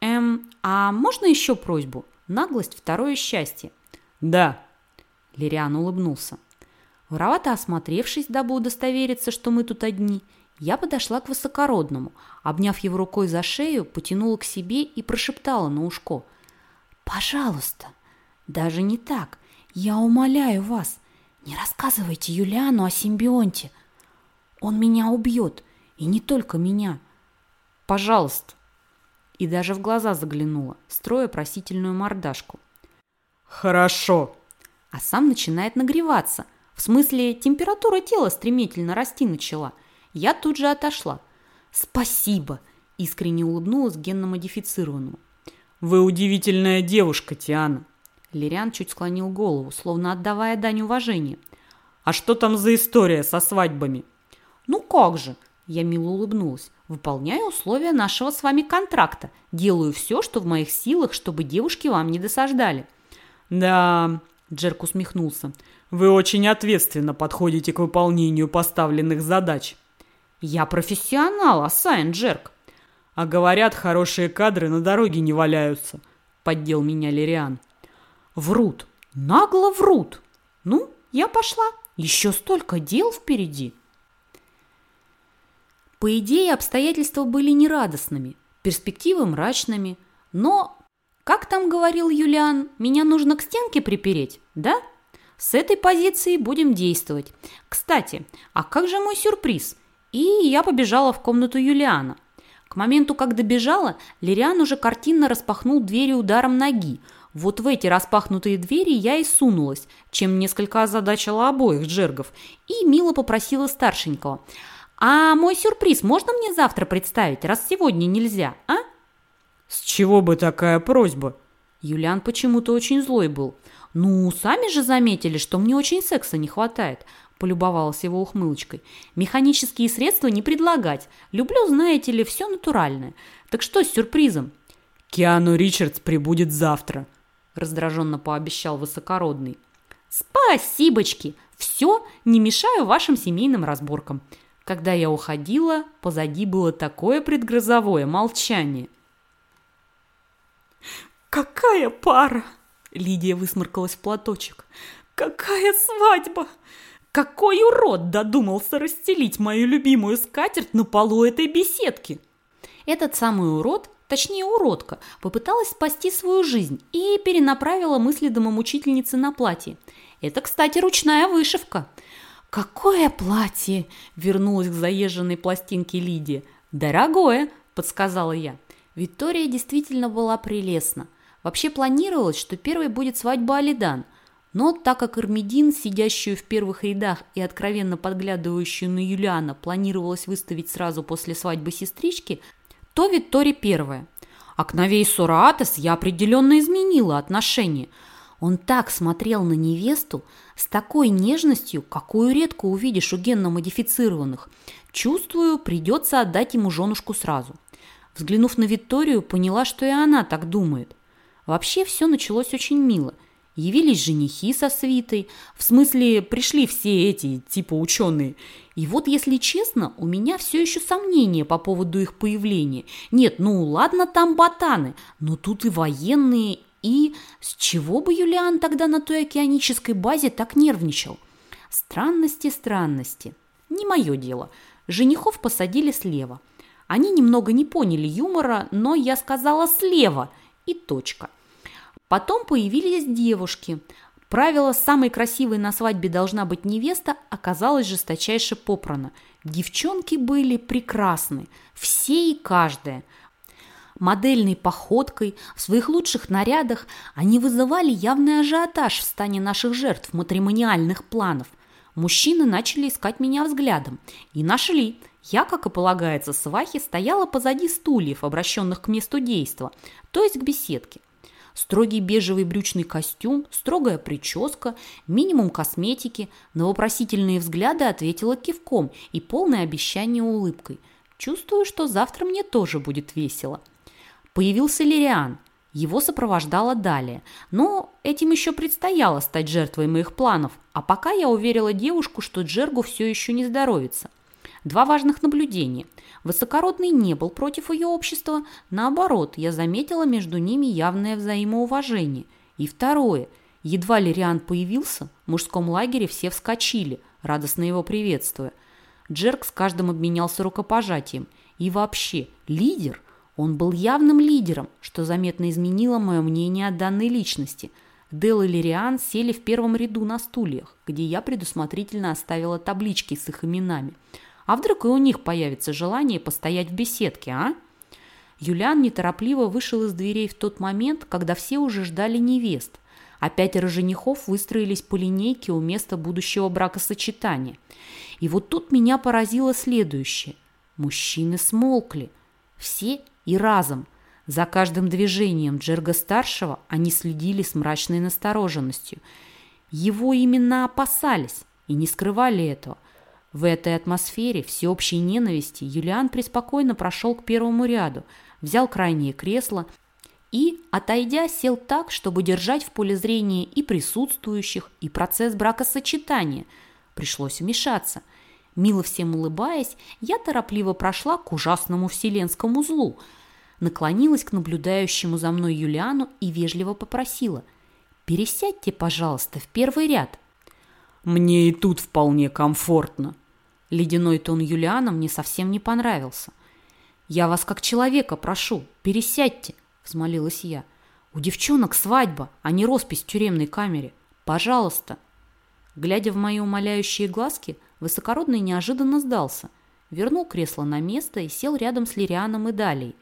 «Эм, а можно еще просьбу? Наглость – второе счастье». «Да». Лириан улыбнулся. Воровато осмотревшись, дабы удостовериться, что мы тут одни, я подошла к высокородному, обняв его рукой за шею, потянула к себе и прошептала на ушко. «Пожалуйста, даже не так. Я умоляю вас, не рассказывайте Юлиану о симбионте. Он меня убьет, и не только меня. Пожалуйста». И даже в глаза заглянула, строя просительную мордашку. «Хорошо». А сам начинает нагреваться. В смысле, температура тела стремительно расти начала – я тут же отошла. «Спасибо!» – искренне улыбнулась генно-модифицированному. «Вы удивительная девушка, Тиана!» Лириан чуть склонил голову, словно отдавая дань уважения. «А что там за история со свадьбами?» «Ну как же!» – я мило улыбнулась. «Выполняю условия нашего с вами контракта. Делаю все, что в моих силах, чтобы девушки вам не досаждали». «Да...» – Джерк усмехнулся. «Вы очень ответственно подходите к выполнению поставленных задач». Я профессионал, Асайн Джерк. А говорят, хорошие кадры на дороге не валяются, поддел меня Лириан. Врут, нагло врут. Ну, я пошла, еще столько дел впереди. По идее, обстоятельства были нерадостными, перспективы мрачными, но, как там говорил Юлиан, меня нужно к стенке припереть, да? С этой позиции будем действовать. Кстати, а как же мой сюрприз? И я побежала в комнату Юлиана. К моменту, как добежала, Лириан уже картинно распахнул двери ударом ноги. Вот в эти распахнутые двери я и сунулась, чем несколько озадачила обоих джергов, и мило попросила старшенького – а мой сюрприз можно мне завтра представить, раз сегодня нельзя, а? С чего бы такая просьба? Юлиан почему-то очень злой был. Ну, сами же заметили, что мне очень секса не хватает, полюбовалась его ухмылочкой. Механические средства не предлагать. Люблю, знаете ли, все натуральное. Так что с сюрпризом? Киану Ричардс прибудет завтра, раздраженно пообещал высокородный. Спасибочки, все, не мешаю вашим семейным разборкам. Когда я уходила, позади было такое предгрозовое молчание. «Какая пара!» Лидия высморкалась в платочек. «Какая свадьба! Какой урод додумался расстелить мою любимую скатерть на полу этой беседки!» Этот самый урод, точнее уродка, попыталась спасти свою жизнь и перенаправила мысли домомучительницы на платье. Это, кстати, ручная вышивка – «Какое платье?» – вернулась к заезженной пластинке Лидия. «Дорогое», – подсказала я. Виктория действительно была прелестна. Вообще планировалось, что первой будет свадьба Алидан. Но так как Эрмидин, сидящую в первых рядах и откровенно подглядывающую на Юлиана, планировалось выставить сразу после свадьбы сестрички, то Виктория первая. А к Новейсу Раатес я определенно изменила отношение – он так смотрел на невесту с такой нежностью, какую редко увидишь у генно-модифицированных. Чувствую, придется отдать ему женушку сразу. Взглянув на Викторию, поняла, что и она так думает. Вообще все началось очень мило. Явились женихи со свитой, в смысле пришли все эти, типа ученые. И вот, если честно, у меня все еще сомнения по поводу их появления. Нет, ну ладно там ботаны, но тут и военные, и с чего бы Юлиан тогда на той океанической базе так нервничал? Странности, странности. Не мое дело. Женихов посадили слева. Они немного не поняли юмора, но я сказала слева и точка. Потом появились девушки. Правило «самой красивой на свадьбе должна быть невеста» оказалось жесточайше попрано. Девчонки были прекрасны, все и каждая – модельной походкой, в своих лучших нарядах, они вызывали явный ажиотаж в стане наших жертв матримониальных планов. Мужчины начали искать меня взглядом. И нашли. Я, как и полагается, свахи стояла позади стульев, обращенных к месту действа, то есть к беседке. Строгий бежевый брючный костюм, строгая прическа, минимум косметики, на вопросительные взгляды ответила кивком и полное обещание улыбкой. Чувствую, что завтра мне тоже будет весело. Появился Лириан. Его сопровождала далее. Но этим еще предстояло стать жертвой моих планов. А пока я уверила девушку, что Джергу все еще не здоровится. Два важных наблюдения. Высокородный не был против ее общества. Наоборот, я заметила между ними явное взаимоуважение. И второе. Едва Лириан появился, в мужском лагере все вскочили, радостно его приветствуя. Джерк с каждым обменялся рукопожатием. И вообще, лидер он был явным лидером, что заметно изменило мое мнение о данной личности. Дел и Лириан сели в первом ряду на стульях, где я предусмотрительно оставила таблички с их именами. А вдруг и у них появится желание постоять в беседке, а? Юлиан неторопливо вышел из дверей в тот момент, когда все уже ждали невест, а пятеро женихов выстроились по линейке у места будущего бракосочетания. И вот тут меня поразило следующее. Мужчины смолкли. Все и разом. За каждым движением Джерга-старшего они следили с мрачной настороженностью. Его именно опасались и не скрывали этого. В этой атмосфере всеобщей ненависти Юлиан преспокойно прошел к первому ряду, взял крайнее кресло и, отойдя, сел так, чтобы держать в поле зрения и присутствующих, и процесс бракосочетания. Пришлось вмешаться – Мило всем улыбаясь, я торопливо прошла к ужасному вселенскому злу, наклонилась к наблюдающему за мной Юлиану и вежливо попросила «Пересядьте, пожалуйста, в первый ряд». «Мне и тут вполне комфортно». Ледяной тон Юлиана мне совсем не понравился. «Я вас как человека прошу, пересядьте», – взмолилась я. «У девчонок свадьба, а не роспись в тюремной камере. Пожалуйста». Глядя в мои умоляющие глазки, высокородный неожиданно сдался, вернул кресло на место и сел рядом с Лирианом и Далей.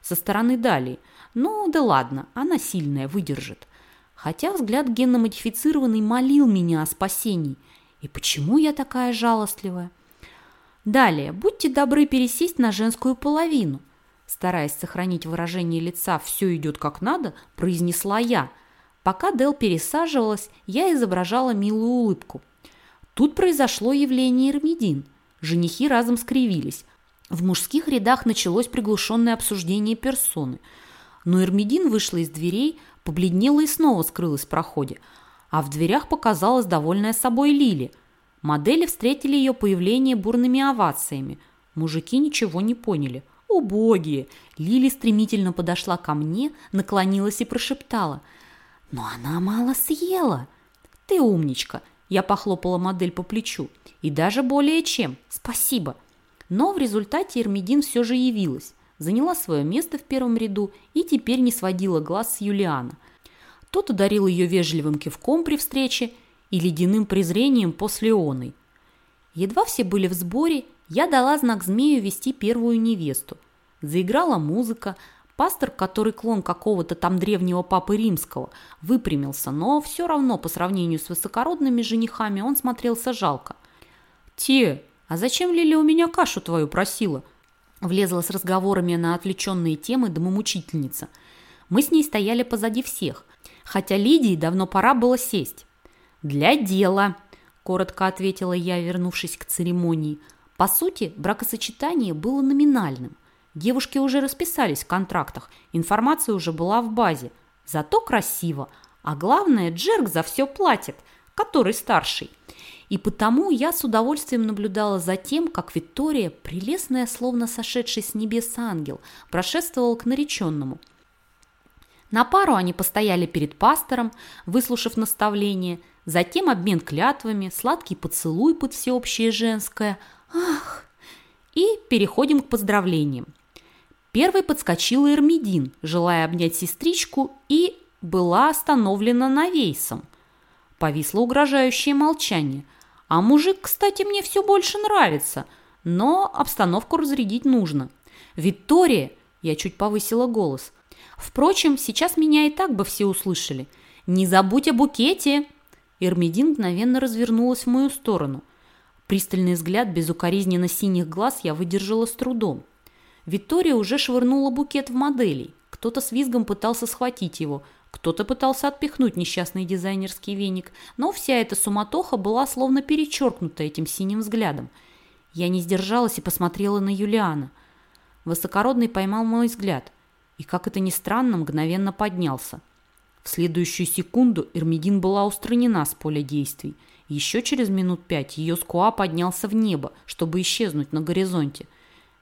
Со стороны Далии. Ну, да ладно, она сильная, выдержит. Хотя взгляд генно-модифицированный молил меня о спасении. И почему я такая жалостливая? Далее, будьте добры пересесть на женскую половину. Стараясь сохранить выражение лица «все идет как надо», произнесла я – Пока Дел пересаживалась, я изображала милую улыбку. Тут произошло явление Эрмидин. Женихи разом скривились. В мужских рядах началось приглушенное обсуждение персоны. Но Эрмидин вышла из дверей, побледнела и снова скрылась в проходе. А в дверях показалась довольная собой Лили. Модели встретили ее появление бурными овациями. Мужики ничего не поняли. Убогие! Лили стремительно подошла ко мне, наклонилась и прошептала – но она мало съела. Ты умничка. Я похлопала модель по плечу. И даже более чем. Спасибо. Но в результате Эрмидин все же явилась. Заняла свое место в первом ряду и теперь не сводила глаз с Юлиана. Тот ударил ее вежливым кивком при встрече и ледяным презрением после оной. Едва все были в сборе, я дала знак змею вести первую невесту. Заиграла музыка, Пастор, который клон какого-то там древнего папы римского, выпрямился, но все равно по сравнению с высокородными женихами он смотрелся жалко. «Те, а зачем Лили у меня кашу твою просила?» Влезла с разговорами на отвлеченные темы домомучительница. Мы с ней стояли позади всех, хотя Лидии давно пора было сесть. «Для дела», – коротко ответила я, вернувшись к церемонии. По сути, бракосочетание было номинальным. Девушки уже расписались в контрактах, информация уже была в базе. Зато красиво. А главное, Джерк за все платит, который старший. И потому я с удовольствием наблюдала за тем, как Виктория, прелестная, словно сошедший с небес ангел, прошествовала к нареченному. На пару они постояли перед пастором, выслушав наставление, затем обмен клятвами, сладкий поцелуй под всеобщее женское. Ах! И переходим к поздравлениям. Первой подскочила Эрмидин, желая обнять сестричку, и была остановлена навейсом. Повисло угрожающее молчание. А мужик, кстати, мне все больше нравится, но обстановку разрядить нужно. «Виктория!» – я чуть повысила голос. «Впрочем, сейчас меня и так бы все услышали. Не забудь о букете!» Эрмидин мгновенно развернулась в мою сторону. Пристальный взгляд безукоризненно синих глаз я выдержала с трудом. Виктория уже швырнула букет в моделей. Кто-то с визгом пытался схватить его, кто-то пытался отпихнуть несчастный дизайнерский веник, но вся эта суматоха была словно перечеркнута этим синим взглядом. Я не сдержалась и посмотрела на Юлиана. Высокородный поймал мой взгляд и, как это ни странно, мгновенно поднялся. В следующую секунду Эрмидин была устранена с поля действий. Еще через минут пять ее скуа поднялся в небо, чтобы исчезнуть на горизонте.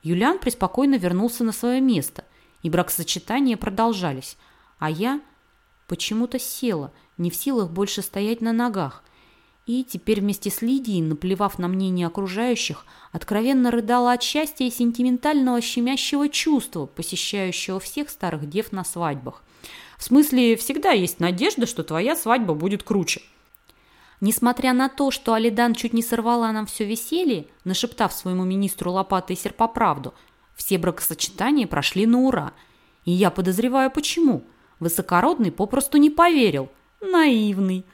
Юлиан преспокойно вернулся на свое место, и бракосочетания продолжались, а я почему-то села, не в силах больше стоять на ногах, и теперь вместе с Лидией, наплевав на мнение окружающих, откровенно рыдала от счастья и сентиментального щемящего чувства, посещающего всех старых дев на свадьбах. В смысле, всегда есть надежда, что твоя свадьба будет круче. Несмотря на то, что Алидан чуть не сорвала нам все веселье, нашептав своему министру лопатой серпоправду, все бракосочетания прошли на ура. И я подозреваю, почему. Высокородный попросту не поверил. Наивный.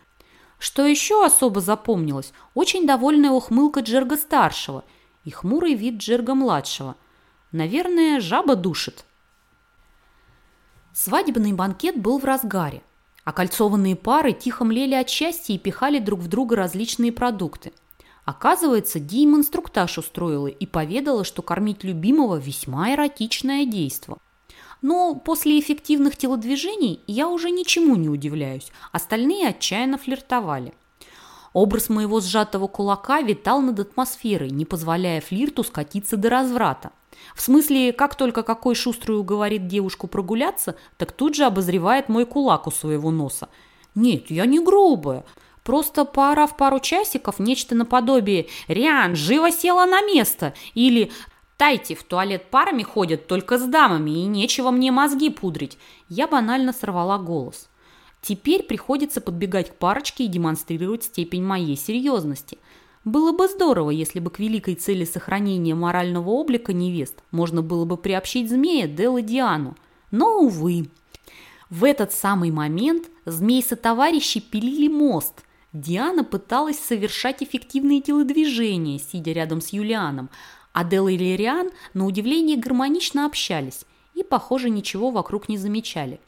Что еще особо запомнилось? Очень довольная ухмылка Джерга-старшего и хмурый вид Джерга-младшего. Наверное, жаба душит. Свадебный банкет был в разгаре. Окольцованные пары тихо млели от счастья и пихали друг в друга различные продукты. Оказывается, Ди им инструктаж устроила и поведала, что кормить любимого – весьма эротичное действо. Но после эффективных телодвижений я уже ничему не удивляюсь, остальные отчаянно флиртовали. Образ моего сжатого кулака витал над атмосферой, не позволяя флирту скатиться до разврата. В смысле, как только какой шустрый уговорит девушку прогуляться, так тут же обозревает мой кулак у своего носа. Нет, я не грубая. Просто поорав пару часиков, нечто наподобие «Риан, живо села на место!» или «Тайте, в туалет парами ходят только с дамами, и нечего мне мозги пудрить!» Я банально сорвала голос. Теперь приходится подбегать к парочке и демонстрировать степень моей серьезности. Было бы здорово, если бы к великой цели сохранения морального облика невест можно было бы приобщить змея Дел Диану. Но, увы. В этот самый момент змей-сотоварищи пилили мост. Диана пыталась совершать эффективные телодвижения, сидя рядом с Юлианом, а Дел и Лириан, на удивление, гармонично общались и, похоже, ничего вокруг не замечали.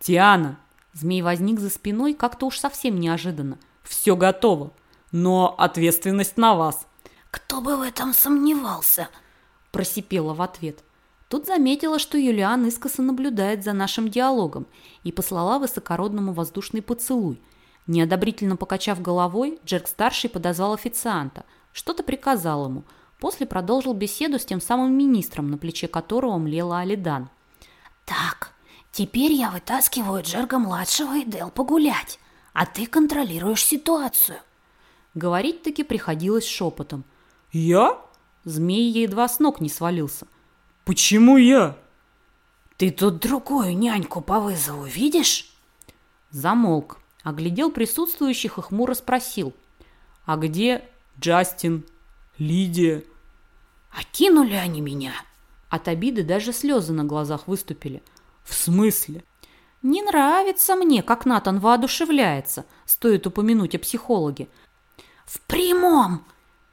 «Диана!» Змей возник за спиной как-то уж совсем неожиданно. «Все готово, но ответственность на вас». «Кто бы в этом сомневался?» – просипела в ответ. Тут заметила, что Юлиан искоса наблюдает за нашим диалогом и послала высокородному воздушный поцелуй. Неодобрительно покачав головой, Джерк-старший подозвал официанта, что-то приказал ему, после продолжил беседу с тем самым министром, на плече которого млела Алидан. «Так, Теперь я вытаскиваю Джерга-младшего и Дел погулять, а ты контролируешь ситуацию. Говорить таки приходилось шепотом. «Я?» Змей едва с ног не свалился. «Почему я?» «Ты тут другую няньку по вызову видишь?» Замолк, оглядел присутствующих и хмуро спросил. «А где Джастин? Лидия?» «А кинули они меня?» От обиды даже слезы на глазах выступили – «В смысле?» «Не нравится мне, как Натан воодушевляется», стоит упомянуть о психологе. «В прямом!»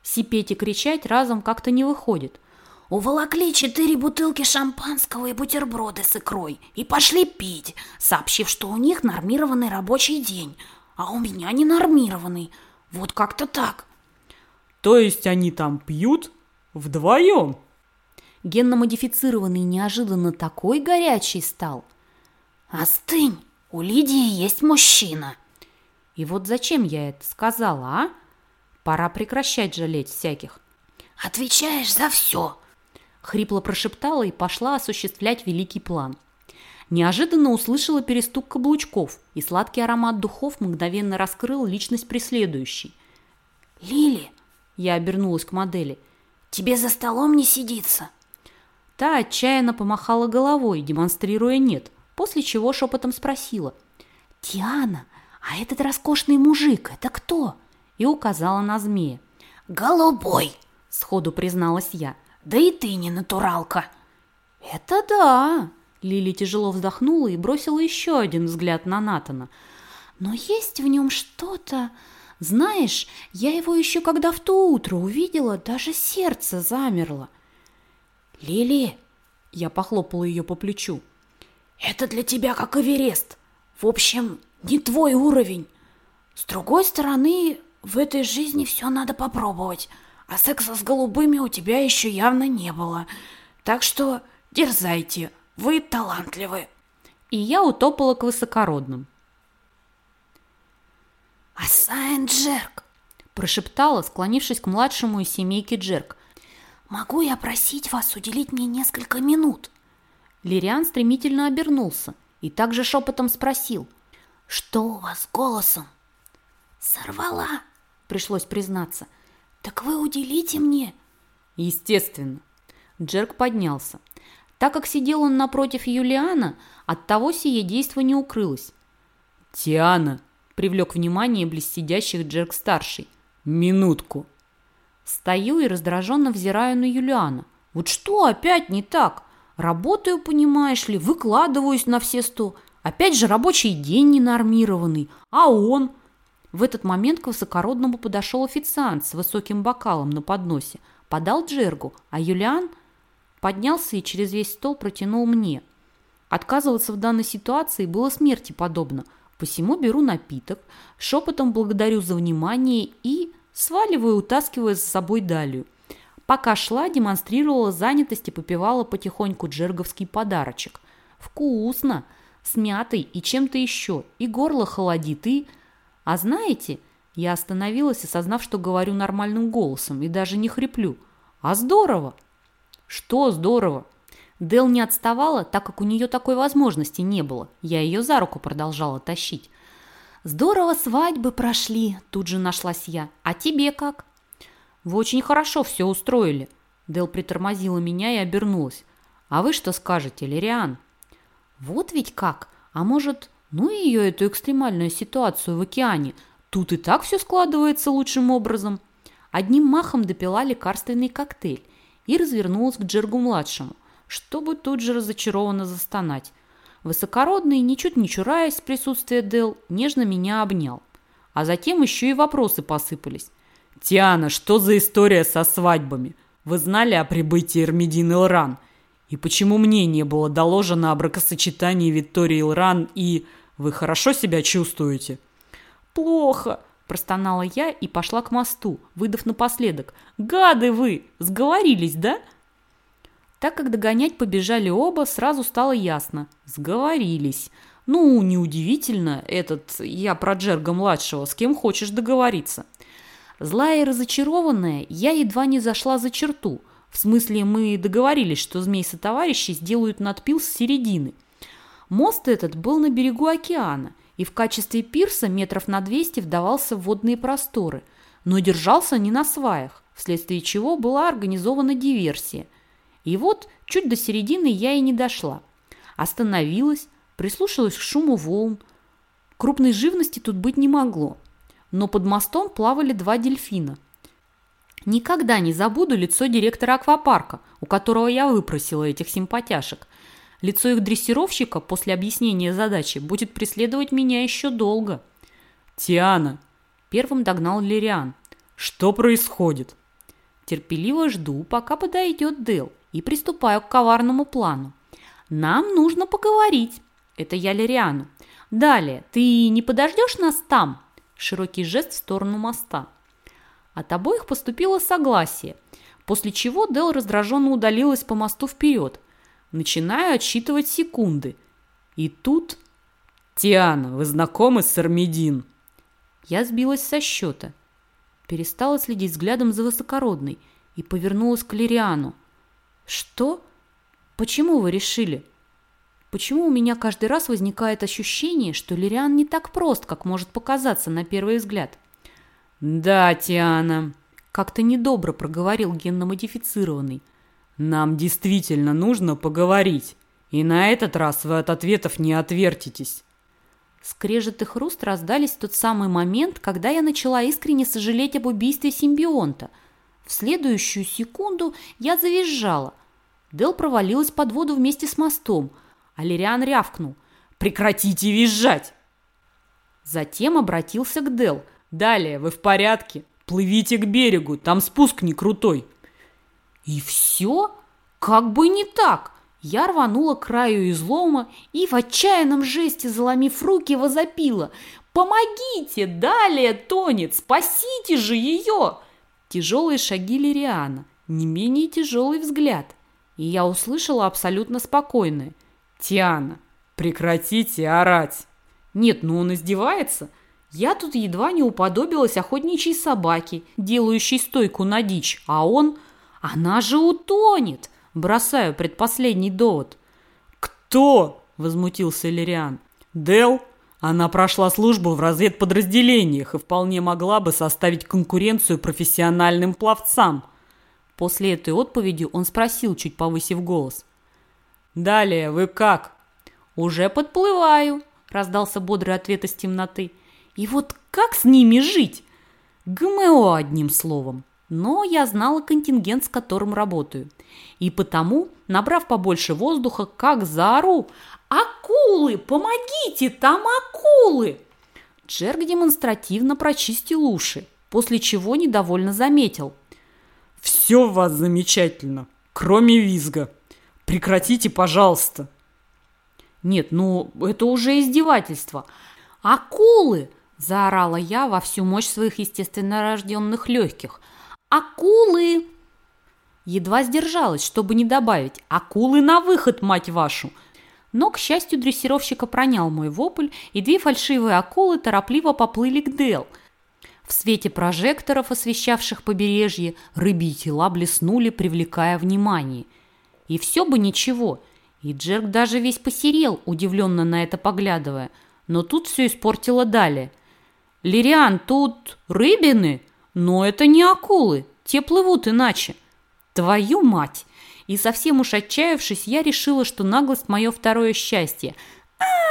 Сипеть и кричать разом как-то не выходит. Уволокли четыре бутылки шампанского и бутерброды с икрой и пошли пить, сообщив, что у них нормированный рабочий день, а у меня не нормированный. Вот как-то так. То есть они там пьют вдвоем? Генно-модифицированный неожиданно такой горячий стал. «Остынь! У Лидии есть мужчина!» И вот зачем я это сказала, а? Пора прекращать жалеть всяких. «Отвечаешь за все!» Хрипло прошептала и пошла осуществлять великий план. Неожиданно услышала перестук каблучков, и сладкий аромат духов мгновенно раскрыл личность преследующей. «Лили!» Я обернулась к модели. «Тебе за столом не сидится!» Та отчаянно помахала головой, демонстрируя «нет», после чего шепотом спросила. «Диана, а этот роскошный мужик, это кто?» и указала на змея. «Голубой!» – сходу призналась я. «Да и ты не натуралка!» «Это да!» Лили тяжело вздохнула и бросила еще один взгляд на Натана. «Но есть в нем что-то...» Знаешь, я его еще когда в то утро увидела, даже сердце замерло. «Лили!» Я похлопала ее по плечу. «Это для тебя как Эверест. В общем, не твой уровень. С другой стороны, в этой жизни все надо попробовать, а секса с голубыми у тебя еще явно не было. Так что дерзайте, вы талантливы». И я утопала к высокородным. «Асайн Джерк!» – прошептала, склонившись к младшему из семейки Джерк, Могу я просить вас уделить мне несколько минут?» Лириан стремительно обернулся и также шепотом спросил. «Что у вас с голосом?» «Сорвала», — пришлось признаться. «Так вы уделите мне?» «Естественно». Джерк поднялся. Так как сидел он напротив Юлиана, от того сие действо не укрылось. «Тиана!» — привлек внимание блестящих Джерк-старший. «Минутку!» Стою и раздраженно взираю на Юлиана. Вот что опять не так? Работаю, понимаешь ли, выкладываюсь на все сто. Опять же рабочий день ненормированный. А он? В этот момент к высокородному подошел официант с высоким бокалом на подносе. Подал Джергу, а Юлиан поднялся и через весь стол протянул мне. Отказываться в данной ситуации было смерти подобно. Посему беру напиток, шепотом благодарю за внимание и сваливаю, утаскивая за собой далью. Пока шла, демонстрировала занятость и попивала потихоньку джерговский подарочек. Вкусно, с мятой и чем-то еще, и горло холодит, и... А знаете, Я остановилась, осознав, что говорю нормальным голосом и даже не хриплю. А здорово! Что здорово? Дел не отставала, так как у нее такой возможности не было. Я ее за руку продолжала тащить. «Здорово свадьбы прошли», – тут же нашлась я. «А тебе как?» «Вы очень хорошо все устроили». Дел притормозила меня и обернулась. «А вы что скажете, Лириан?» «Вот ведь как! А может, ну ее эту экстремальную ситуацию в океане. Тут и так все складывается лучшим образом». Одним махом допила лекарственный коктейль и развернулась к Джергу-младшему, чтобы тут же разочарованно застонать. Высокородный, ничуть не чураясь присутствия Дел, нежно меня обнял. А затем еще и вопросы посыпались. «Тиана, что за история со свадьбами? Вы знали о прибытии Эрмидин Илран? И почему мне не было доложено о бракосочетании Виктории Илран и... Вы хорошо себя чувствуете?» «Плохо», – простонала я и пошла к мосту, выдав напоследок. «Гады вы! Сговорились, да?» Так как догонять побежали оба, сразу стало ясно. Сговорились. Ну, неудивительно, этот, я про Джерга-младшего, с кем хочешь договориться. Злая и разочарованная, я едва не зашла за черту. В смысле, мы договорились, что змей-сотоварищи сделают надпил с середины. Мост этот был на берегу океана, и в качестве пирса метров на 200 вдавался в водные просторы, но держался не на сваях, вследствие чего была организована диверсия – и вот чуть до середины я и не дошла. Остановилась, прислушалась к шуму волн. Крупной живности тут быть не могло. Но под мостом плавали два дельфина. Никогда не забуду лицо директора аквапарка, у которого я выпросила этих симпатяшек. Лицо их дрессировщика после объяснения задачи будет преследовать меня еще долго. «Тиана!» Первым догнал Лириан. «Что происходит?» Терпеливо жду, пока подойдет Дел и приступаю к коварному плану. Нам нужно поговорить. Это я Лириану. Далее, ты не подождешь нас там? Широкий жест в сторону моста. От обоих поступило согласие, после чего Дел раздраженно удалилась по мосту вперед. Начинаю отсчитывать секунды. И тут... «Тиана, вы знакомы с Армедин?» Я сбилась со счета. Перестала следить взглядом за высокородной и повернулась к Лириану. Что? Почему вы решили? Почему у меня каждый раз возникает ощущение, что Лириан не так прост, как может показаться на первый взгляд? Да, Тиана, как-то недобро проговорил генно-модифицированный. Нам действительно нужно поговорить. И на этот раз вы от ответов не отвертитесь. Скрежет и хруст раздались в тот самый момент, когда я начала искренне сожалеть об убийстве симбионта. В следующую секунду я завизжала. Дел провалилась под воду вместе с мостом, а Лириан рявкнул. «Прекратите визжать!» Затем обратился к Дел. «Далее, вы в порядке? Плывите к берегу, там спуск не крутой». «И все? Как бы не так!» Я рванула к краю излома и в отчаянном жесте, заломив руки, возопила. «Помогите! Далее тонет! Спасите же ее!» Тяжелые шаги Лириана, не менее тяжелый взгляд – и я услышала абсолютно спокойное. «Тиана, прекратите орать!» «Нет, ну он издевается!» Я тут едва не уподобилась охотничьей собаке, делающей стойку на дичь, а он... Она же утонет! Бросаю предпоследний довод. «Кто?» – возмутился Лириан. «Дел? Она прошла службу в разведподразделениях и вполне могла бы составить конкуренцию профессиональным пловцам. После этой отповеди он спросил, чуть повысив голос. «Далее, вы как?» «Уже подплываю», – раздался бодрый ответ из темноты. «И вот как с ними жить?» ГМО, одним словом. Но я знала контингент, с которым работаю. И потому, набрав побольше воздуха, как заору «Акулы! Помогите! Там акулы!» Джерк демонстративно прочистил уши, после чего недовольно заметил – все у вас замечательно, кроме визга. Прекратите, пожалуйста. Нет, ну это уже издевательство. Акулы! Заорала я во всю мощь своих естественно рожденных легких. Акулы! Едва сдержалась, чтобы не добавить. Акулы на выход, мать вашу! Но, к счастью, дрессировщика пронял мой вопль, и две фальшивые акулы торопливо поплыли к Дел – В свете прожекторов, освещавших побережье, рыбьи тела блеснули, привлекая внимание. И все бы ничего. И Джерк даже весь посерел, удивленно на это поглядывая. Но тут все испортило далее. «Лириан, тут рыбины? Но это не акулы, те плывут иначе». «Твою мать!» И совсем уж отчаявшись, я решила, что наглость – мое второе счастье – а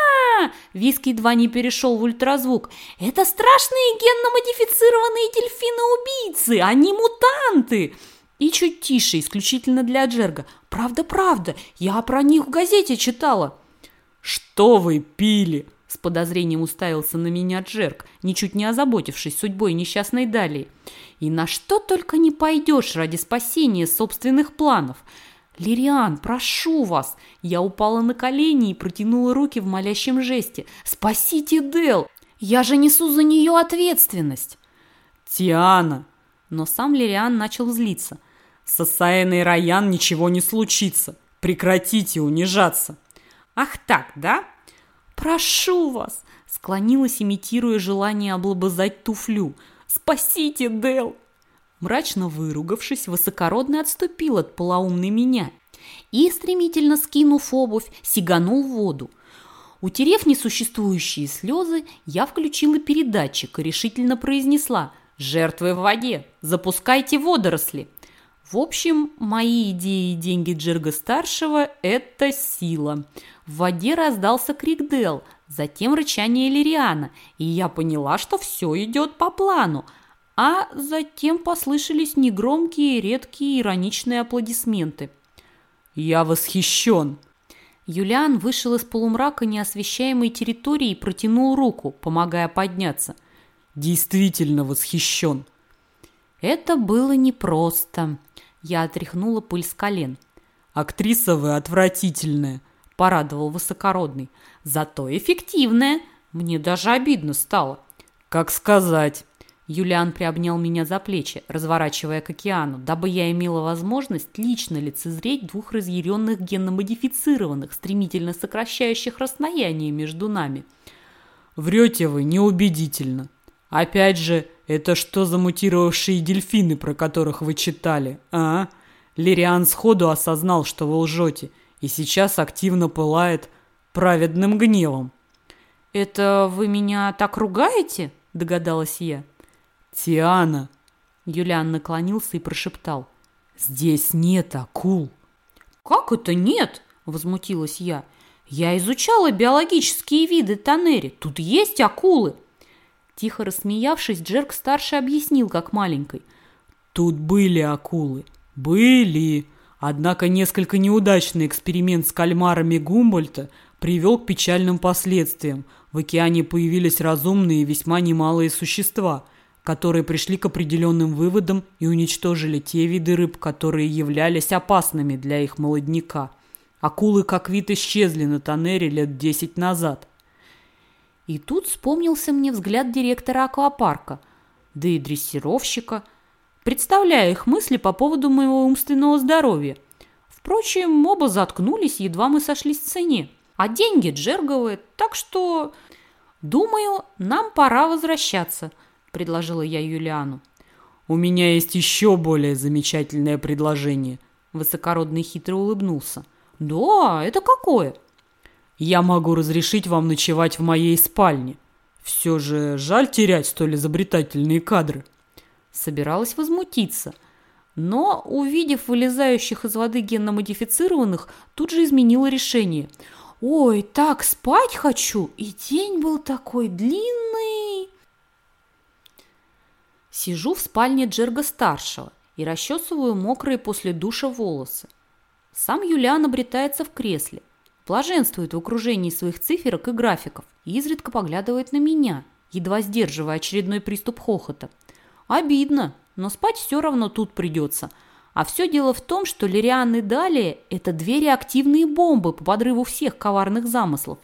Виск едва не перешел в ультразвук. «Это страшные генно-модифицированные дельфины-убийцы! Они мутанты!» И чуть тише, исключительно для Джерга. «Правда, правда, я про них в газете читала». «Что вы пили?» С подозрением уставился на меня Джерк, ничуть не озаботившись судьбой несчастной Далии. «И на что только не пойдешь ради спасения собственных планов!» «Лириан, прошу вас!» Я упала на колени и протянула руки в молящем жесте. «Спасите Дел! Я же несу за нее ответственность!» «Тиана!» Но сам Лириан начал злиться. «С Асаэной Раян ничего не случится. Прекратите унижаться!» «Ах так, да?» «Прошу вас!» Склонилась, имитируя желание облобызать туфлю. «Спасите Дел!» Мрачно выругавшись, высокородный отступил от полоумной меня и, стремительно скинув обувь, сиганул в воду. Утерев несуществующие слезы, я включила передатчик и решительно произнесла «Жертвы в воде! Запускайте водоросли!» В общем, мои идеи и деньги Джерга-старшего – это сила. В воде раздался крик Дел, затем рычание Лириана, и я поняла, что все идет по плану – а затем послышались негромкие, редкие, ироничные аплодисменты. «Я восхищен!» Юлиан вышел из полумрака неосвещаемой территории и протянул руку, помогая подняться. «Действительно восхищен!» Это было непросто. Я отряхнула пыль с колен. «Актриса вы отвратительная!» – порадовал высокородный. «Зато эффективная!» Мне даже обидно стало. «Как сказать!» Юлиан приобнял меня за плечи, разворачивая к океану, дабы я имела возможность лично лицезреть двух разъяренных генно-модифицированных, стремительно сокращающих расстояние между нами. «Врете вы неубедительно. Опять же, это что за мутировавшие дельфины, про которых вы читали, а?» Лириан сходу осознал, что вы лжете, и сейчас активно пылает праведным гневом. «Это вы меня так ругаете?» – догадалась я. «Тиана!» Юлиан наклонился и прошептал. «Здесь нет акул!» «Как это нет?» – возмутилась я. «Я изучала биологические виды Танери. Тут есть акулы!» Тихо рассмеявшись, Джерк-старший объяснил, как маленькой. «Тут были акулы. Были!» Однако несколько неудачный эксперимент с кальмарами Гумбольта привел к печальным последствиям. В океане появились разумные и весьма немалые существа – которые пришли к определенным выводам и уничтожили те виды рыб, которые являлись опасными для их молодняка. Акулы как вид исчезли на Танере лет десять назад. И тут вспомнился мне взгляд директора аквапарка, да и дрессировщика, представляя их мысли по поводу моего умственного здоровья. Впрочем, оба заткнулись, едва мы сошлись в цене. А деньги джерговые, так что... Думаю, нам пора возвращаться –– предложила я Юлиану. «У меня есть еще более замечательное предложение», – высокородный хитро улыбнулся. «Да, это какое?» «Я могу разрешить вам ночевать в моей спальне. Все же жаль терять столь изобретательные кадры». Собиралась возмутиться, но, увидев вылезающих из воды генно-модифицированных, тут же изменила решение. «Ой, так спать хочу, и день был такой длинный!» Сижу в спальне Джерга-старшего и расчесываю мокрые после душа волосы. Сам Юлиан обретается в кресле, блаженствует в окружении своих циферок и графиков и изредка поглядывает на меня, едва сдерживая очередной приступ хохота. Обидно, но спать все равно тут придется. А все дело в том, что Лириан и Далее – это две реактивные бомбы по подрыву всех коварных замыслов.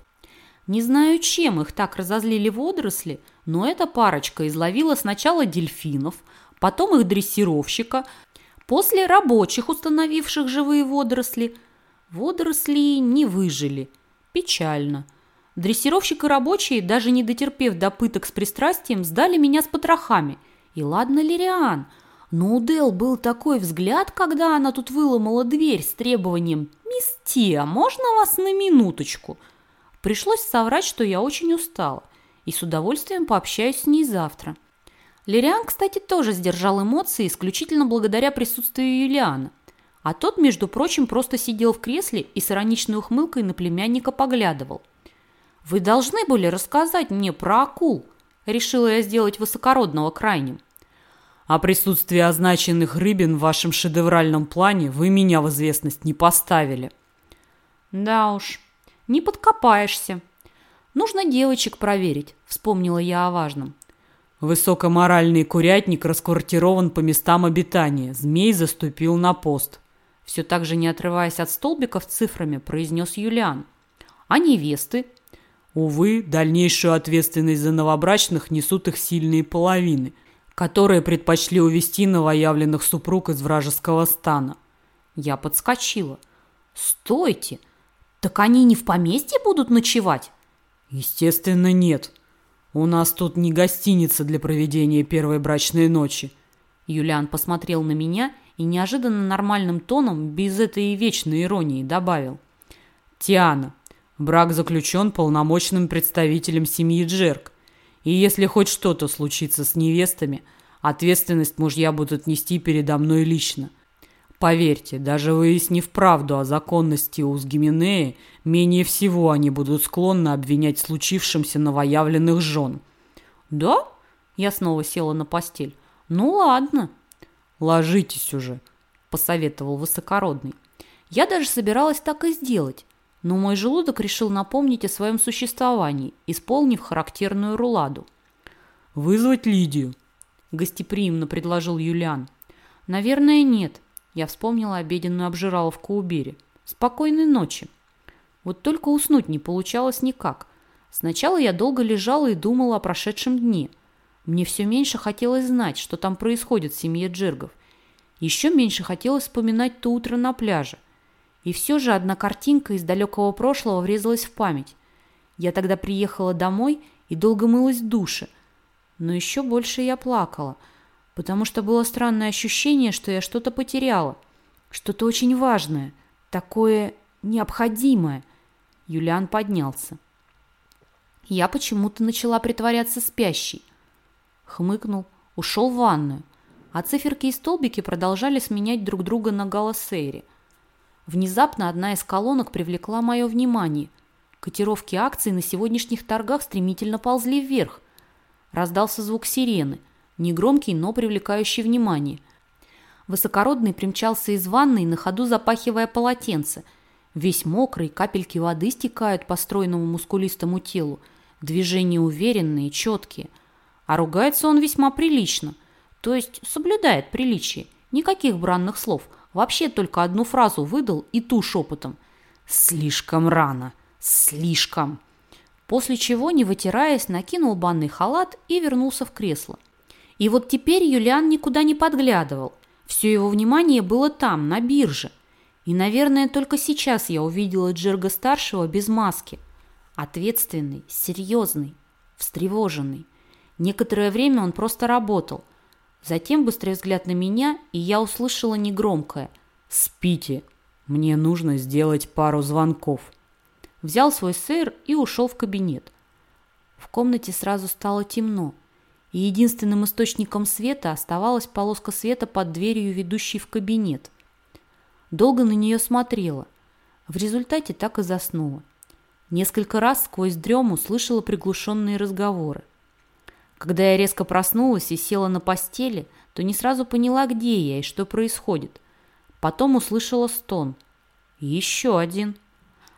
Не знаю, чем их так разозлили водоросли, но эта парочка изловила сначала дельфинов, потом их дрессировщика, после рабочих, установивших живые водоросли. Водоросли не выжили. Печально. Дрессировщик и рабочие, даже не дотерпев до пыток с пристрастием, сдали меня с потрохами. И ладно Лириан, но у Дел был такой взгляд, когда она тут выломала дверь с требованием «Мисс Тиа, можно вас на минуточку?» Пришлось соврать, что я очень устала, и с удовольствием пообщаюсь с ней завтра. Лириан, кстати, тоже сдержал эмоции исключительно благодаря присутствию Юлиана. А тот, между прочим, просто сидел в кресле и с ироничной ухмылкой на племянника поглядывал – «Вы должны были рассказать мне про акул», – решила я сделать высокородного крайним. «О присутствии означенных рыбин в вашем шедевральном плане вы меня в известность не поставили». «Да уж, не подкопаешься. Нужно девочек проверить», – вспомнила я о важном. Высокоморальный курятник расквартирован по местам обитания. Змей заступил на пост. Все так же не отрываясь от столбиков цифрами, произнес Юлиан. А невесты? Увы, дальнейшую ответственность за новобрачных несут их сильные половины, которые предпочли увести новоявленных супруг из вражеского стана. Я подскочила. «Стойте! Так они не в поместье будут ночевать?» «Естественно, нет. У нас тут не гостиница для проведения первой брачной ночи». Юлиан посмотрел на меня и неожиданно нормальным тоном, без этой вечной иронии, добавил. «Тиана, Брак заключен полномочным представителем семьи Джерк. И если хоть что-то случится с невестами, ответственность мужья будут нести передо мной лично. Поверьте, даже выяснив правду о законности Узгименеи, менее всего они будут склонны обвинять случившимся новоявленных жен. «Да?» – я снова села на постель. «Ну ладно». «Ложитесь уже», – посоветовал высокородный. Я даже собиралась так и сделать, но мой желудок решил напомнить о своем существовании, исполнив характерную руладу. «Вызвать Лидию?» – гостеприимно предложил Юлиан. «Наверное, нет». Я вспомнила обеденную обжираловку у Бери. «Спокойной ночи». Вот только уснуть не получалось никак. Сначала я долго лежала и думала о прошедшем дне. Мне все меньше хотелось знать, что там происходит в семье Джергов. Еще меньше хотелось вспоминать то утро на пляже. И все же одна картинка из далекого прошлого врезалась в память. Я тогда приехала домой и долго мылась в душе. Но еще больше я плакала, потому что было странное ощущение, что я что-то потеряла. Что-то очень важное, такое необходимое. Юлиан поднялся. Я почему-то начала притворяться спящей. Хмыкнул, ушел в ванную, а циферки и столбики продолжали сменять друг друга на галасейре – Внезапно одна из колонок привлекла мое внимание. Котировки акций на сегодняшних торгах стремительно ползли вверх. Раздался звук сирены, негромкий, но привлекающий внимание. Высокородный примчался из ванной, на ходу запахивая полотенце. Весь мокрый, капельки воды стекают по стройному мускулистому телу. Движения уверенные, четкие. А ругается он весьма прилично. То есть соблюдает приличие. Никаких бранных слов – Вообще только одну фразу выдал и ту шепотом. «Слишком рано. Слишком». После чего, не вытираясь, накинул банный халат и вернулся в кресло. И вот теперь Юлиан никуда не подглядывал. Все его внимание было там, на бирже. И, наверное, только сейчас я увидела Джерга-старшего без маски. Ответственный, серьезный, встревоженный. Некоторое время он просто работал – Затем быстрый взгляд на меня, и я услышала негромкое «Спите, мне нужно сделать пару звонков». Взял свой сыр и ушел в кабинет. В комнате сразу стало темно, и единственным источником света оставалась полоска света под дверью, ведущей в кабинет. Долго на нее смотрела. В результате так и заснула. Несколько раз сквозь дрему слышала приглушенные разговоры. Когда я резко проснулась и села на постели, то не сразу поняла, где я и что происходит. Потом услышала стон. Еще один.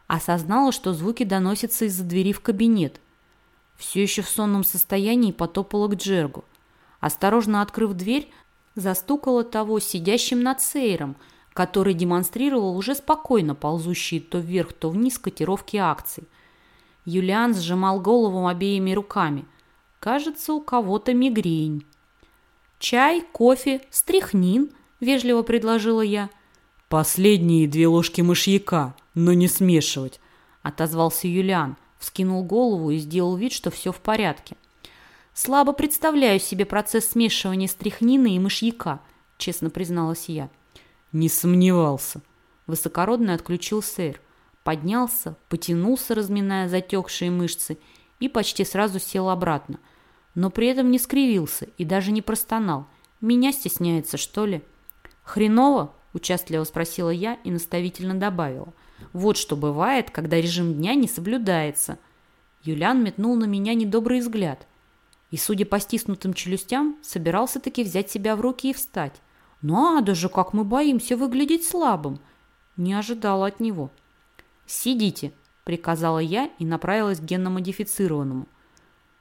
Осознала, что звуки доносятся из-за двери в кабинет. Все еще в сонном состоянии потопала к Джергу. Осторожно открыв дверь, застукала того сидящим над сейром, который демонстрировал уже спокойно ползущие то вверх, то вниз котировки акций. Юлиан сжимал голову обеими руками – Кажется, у кого-то мигрень. «Чай, кофе, стряхнин», – вежливо предложила я. «Последние две ложки мышьяка, но не смешивать», – отозвался Юлиан. Вскинул голову и сделал вид, что все в порядке. «Слабо представляю себе процесс смешивания стряхнины и мышьяка», — честно призналась я. «Не сомневался». Высокородный отключил сэр, поднялся, потянулся, разминая затекшие мышцы, и почти сразу сел обратно. Но при этом не скривился и даже не простонал. «Меня стесняется, что ли?» «Хреново?» – участливо спросила я и наставительно добавила. «Вот что бывает, когда режим дня не соблюдается». Юлиан метнул на меня недобрый взгляд. И, судя по стиснутым челюстям, собирался таки взять себя в руки и встать. «Надо же, как мы боимся выглядеть слабым!» Не ожидала от него. «Сидите», – приказала я и направилась к генно-модифицированному.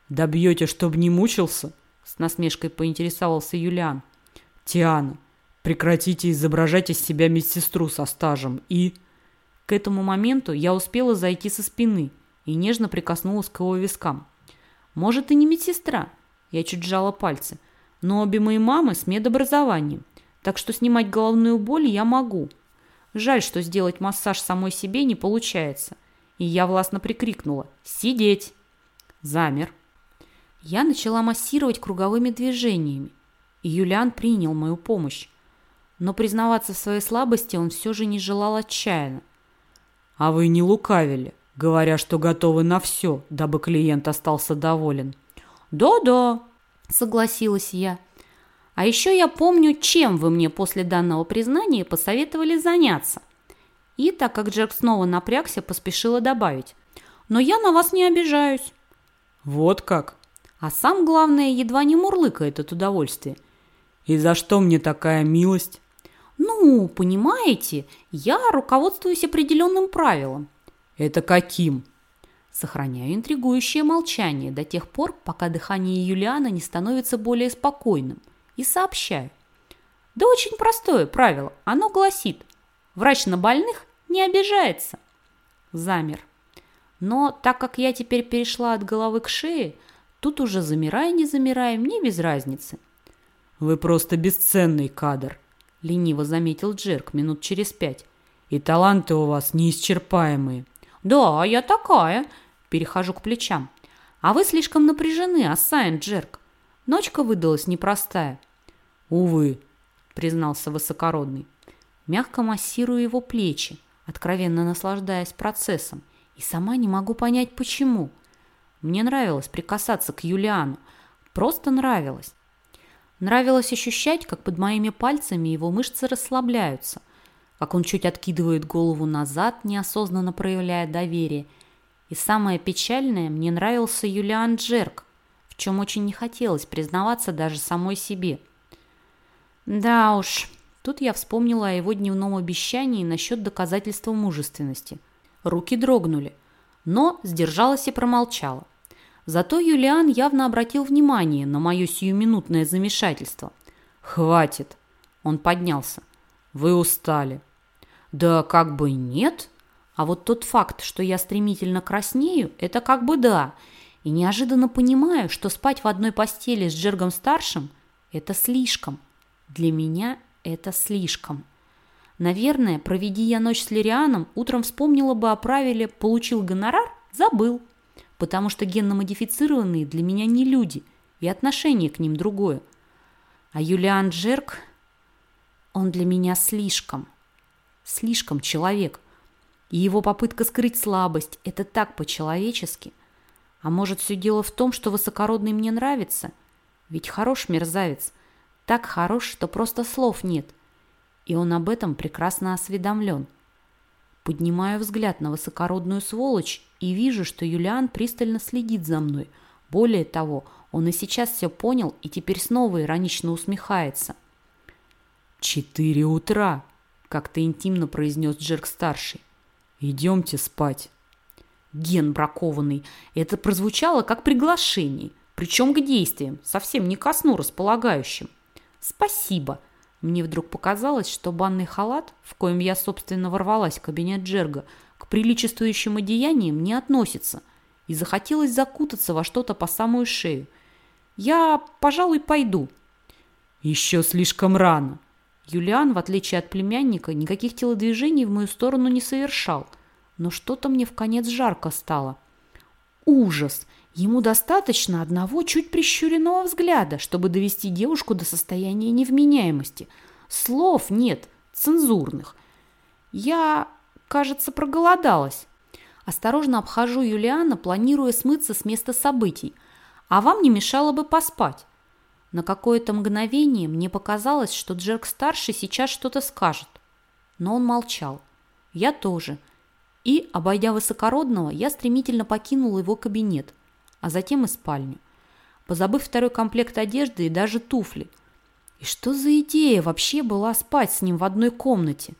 «Добьете, чтобы не мучился?» – с насмешкой поинтересовался Юлиан. «Тиана, Прекратите изображать из себя медсестру со стажем и... К этому моменту я успела зайти со спины и нежно прикоснулась к его вискам. Может, и не медсестра, я чуть сжала пальцы, но обе мои мамы с медобразованием, так что снимать головную боль я могу. Жаль, что сделать массаж самой себе не получается. И я властно прикрикнула «Сидеть!» Замер. Я начала массировать круговыми движениями, и Юлиан принял мою помощь но признаваться в своей слабости он все же не желал отчаянно. «А вы не лукавили, говоря, что готовы на все, дабы клиент остался доволен?» «Да-да», — согласилась я. «А еще я помню, чем вы мне после данного признания посоветовали заняться». И, так как Джек снова напрягся, поспешила добавить. «Но я на вас не обижаюсь». «Вот как?» А сам, главное, едва не мурлыкает от удовольствия. «И за что мне такая милость?» Ну, понимаете, я руководствуюсь определенным правилом. Это каким? Сохраняю интригующее молчание до тех пор, пока дыхание Юлиана не становится более спокойным. И сообщаю. Да очень простое правило. Оно гласит, врач на больных не обижается. Замер. Но так как я теперь перешла от головы к шее, тут уже замирая, не замирая, мне без разницы. Вы просто бесценный кадр, – лениво заметил Джерк минут через пять. «И таланты у вас неисчерпаемые». «Да, я такая», – перехожу к плечам. «А вы слишком напряжены, Ассайн Джерк. Ночка выдалась непростая». «Увы», – признался высокородный. Мягко массирую его плечи, откровенно наслаждаясь процессом, и сама не могу понять, почему. Мне нравилось прикасаться к Юлиану, просто нравилось. Нравилось ощущать, как под моими пальцами его мышцы расслабляются, как он чуть откидывает голову назад, неосознанно проявляя доверие. И самое печальное, мне нравился Юлиан Джерк, в чем очень не хотелось признаваться даже самой себе. Да уж, тут я вспомнила о его дневном обещании насчет доказательства мужественности. Руки дрогнули, но сдержалась и промолчала. Зато Юлиан явно обратил внимание на мое сиюминутное замешательство. «Хватит!» Он поднялся. «Вы устали». «Да как бы нет. А вот тот факт, что я стремительно краснею, это как бы да. И неожиданно понимаю, что спать в одной постели с Джергом-старшим – это слишком. Для меня это слишком». Наверное, проведи я ночь с Лирианом, утром вспомнила бы о правиле «получил гонорар, забыл» потому что генно-модифицированные для меня не люди, и отношение к ним другое. А Юлиан Джерк, он для меня слишком, слишком человек. И его попытка скрыть слабость – это так по-человечески. А может, все дело в том, что высокородный мне нравится? Ведь хорош мерзавец, так хорош, что просто слов нет. И он об этом прекрасно осведомлен – Поднимаю взгляд на высокородную сволочь и вижу, что Юлиан пристально следит за мной. Более того, он и сейчас все понял и теперь снова иронично усмехается. «Четыре утра», — как-то интимно произнес Джерк-старший. «Идемте спать». Ген бракованный. Это прозвучало как приглашение, причем к действиям, совсем не ко сну располагающим. «Спасибо», мне вдруг показалось, что банный халат, в коем я, собственно, ворвалась в кабинет Джерга, к приличествующим одеяниям не относится, и захотелось закутаться во что-то по самую шею. Я, пожалуй, пойду. Еще слишком рано. Юлиан, в отличие от племянника, никаких телодвижений в мою сторону не совершал, но что-то мне в конец жарко стало. ужас. Ему достаточно одного чуть прищуренного взгляда, чтобы довести девушку до состояния невменяемости. Слов нет, цензурных. Я, кажется, проголодалась. Осторожно обхожу Юлиана, планируя смыться с места событий. А вам не мешало бы поспать. На какое-то мгновение мне показалось, что Джерк-старший сейчас что-то скажет. Но он молчал. Я тоже. И, обойдя высокородного, я стремительно покинула его кабинет, а затем и спальню, позабыв второй комплект одежды и даже туфли. И что за идея вообще была спать с ним в одной комнате?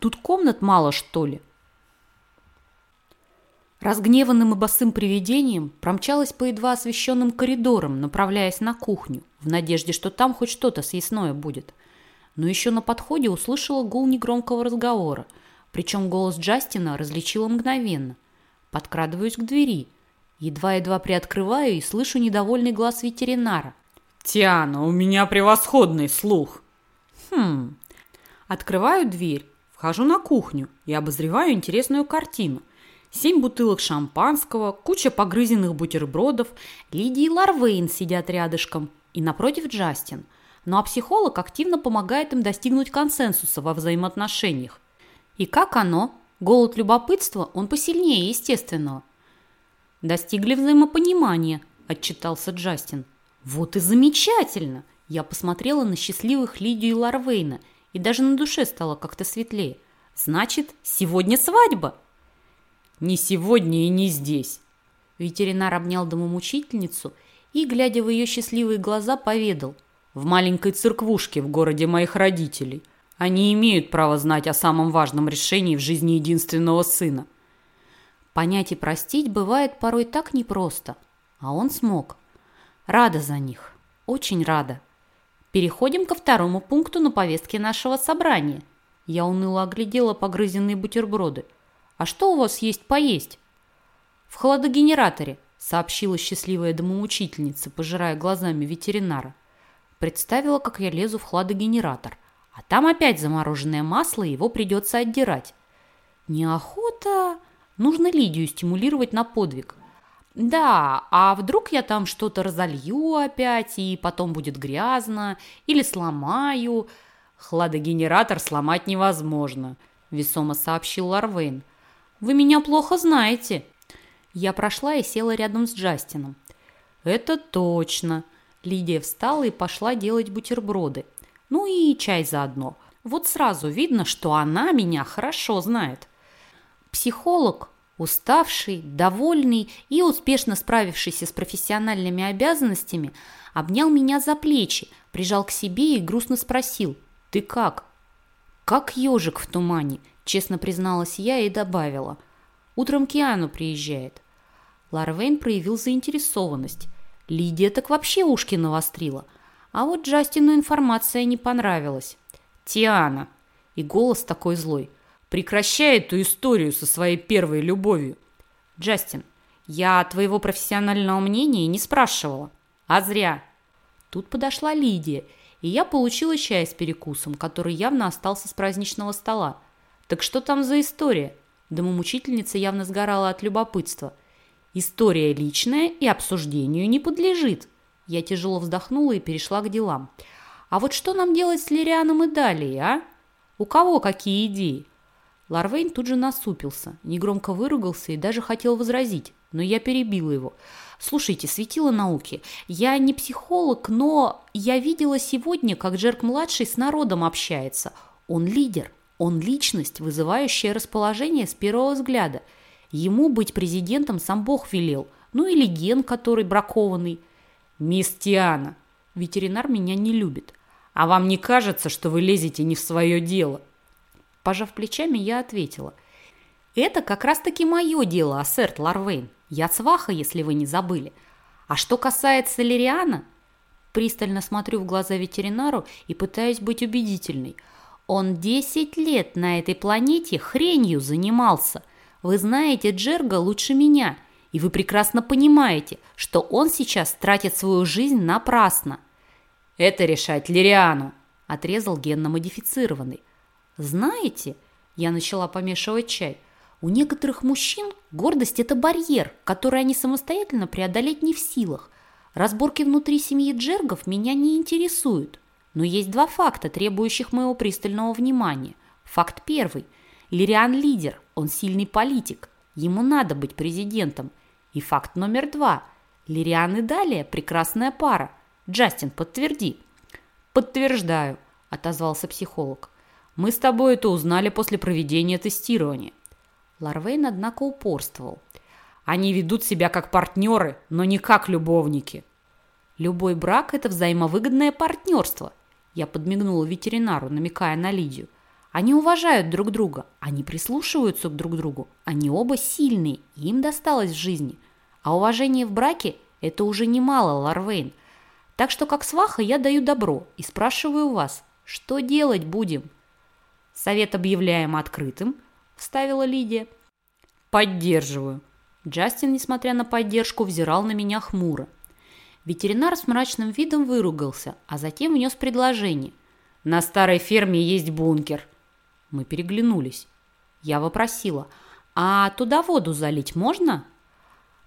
Тут комнат мало, что ли? Разгневанным и босым привидением промчалась по едва освещенным коридорам, направляясь на кухню, в надежде, что там хоть что-то съестное будет. Но еще на подходе услышала гул негромкого разговора – причем голос Джастина различила мгновенно. Подкрадываюсь к двери. Едва-едва приоткрываю и слышу недовольный глаз ветеринара. «Тиана, у меня превосходный слух!» «Хм...» Открываю дверь, вхожу на кухню и обозреваю интересную картину. Семь бутылок шампанского, куча погрызенных бутербродов, Лидия и Ларвейн сидят рядышком, и напротив Джастин. Ну а психолог активно помогает им достигнуть консенсуса во взаимоотношениях. И как оно? Голод любопытства, он посильнее естественного. Достигли взаимопонимания, отчитался Джастин. Вот и замечательно! Я посмотрела на счастливых Лидию и Ларвейна, и даже на душе стало как-то светлее. Значит, сегодня свадьба? Не сегодня и не здесь. Ветеринар обнял домомучительницу и, глядя в ее счастливые глаза, поведал. В маленькой церквушке в городе моих родителей – они имеют право знать о самом важном решении в жизни единственного сына. Понять и простить бывает порой так непросто, а он смог. Рада за них, очень рада. Переходим ко второму пункту на повестке нашего собрания. Я уныло оглядела погрызенные бутерброды. А что у вас есть поесть? В холодогенераторе, сообщила счастливая домоучительница, пожирая глазами ветеринара. Представила, как я лезу в хладогенератор. А там опять замороженное масло, его придется отдирать. Неохота. Нужно Лидию стимулировать на подвиг. Да, а вдруг я там что-то разолью опять, и потом будет грязно, или сломаю. Хладогенератор сломать невозможно, весомо сообщил Ларвейн. Вы меня плохо знаете. Я прошла и села рядом с Джастином. Это точно. Лидия встала и пошла делать бутерброды. Ну и чай заодно. Вот сразу видно, что она меня хорошо знает. Психолог, уставший, довольный и успешно справившийся с профессиональными обязанностями, обнял меня за плечи, прижал к себе и грустно спросил «Ты как?» «Как ежик в тумане», честно призналась я и добавила. «Утром Киану приезжает». Ларвейн проявил заинтересованность. Лидия так вообще ушки навострила – а вот Джастину информация не понравилась. «Тиана!» И голос такой злой. «Прекращай эту историю со своей первой любовью!» «Джастин, я твоего профессионального мнения не спрашивала. А зря!» Тут подошла Лидия, и я получила чай с перекусом, который явно остался с праздничного стола. «Так что там за история?» Домомучительница явно сгорала от любопытства. «История личная и обсуждению не подлежит», я тяжело вздохнула и перешла к делам. А вот что нам делать с Лирианом и далее, а? У кого какие идеи? Ларвейн тут же насупился, негромко выругался и даже хотел возразить, но я перебила его. «Слушайте, светило науки, я не психолог, но я видела сегодня, как Джерк-младший с народом общается. Он лидер, он личность, вызывающая расположение с первого взгляда. Ему быть президентом сам Бог велел, ну или ген, который бракованный». «Мисс Тиана, ветеринар меня не любит. А вам не кажется, что вы лезете не в свое дело?» Пожав плечами, я ответила. «Это как раз-таки мое дело, ассерт Ларвейн. Я сваха, если вы не забыли. А что касается Лириана...» Пристально смотрю в глаза ветеринару и пытаюсь быть убедительной. «Он десять лет на этой планете хренью занимался. Вы знаете Джерга лучше меня». И вы прекрасно понимаете, что он сейчас тратит свою жизнь напрасно. Это решать Лириану, отрезал генно-модифицированный. Знаете, я начала помешивать чай. У некоторых мужчин гордость – это барьер, который они самостоятельно преодолеть не в силах. Разборки внутри семьи Джергов меня не интересуют. Но есть два факта, требующих моего пристального внимания. Факт первый. Лириан – лидер, он сильный политик. Ему надо быть президентом. И факт номер два. Лириан и Далия – прекрасная пара. Джастин, подтверди. Подтверждаю, отозвался психолог. Мы с тобой это узнали после проведения тестирования. Ларвейн, однако, упорствовал. Они ведут себя как партнеры, но не как любовники. Любой брак – это взаимовыгодное партнерство. Я подмигнула ветеринару, намекая на Лидию. Они уважают друг друга, они прислушиваются к друг другу, они оба сильные, им досталось в жизни. А уважение в браке – это уже немало, Ларвейн. Так что как сваха я даю добро и спрашиваю вас, что делать будем? Совет объявляем открытым, вставила Лидия. Поддерживаю. Джастин, несмотря на поддержку, взирал на меня хмуро. Ветеринар с мрачным видом выругался, а затем внес предложение. «На старой ферме есть бункер. Мы переглянулись. Я вопросила, а туда воду залить можно?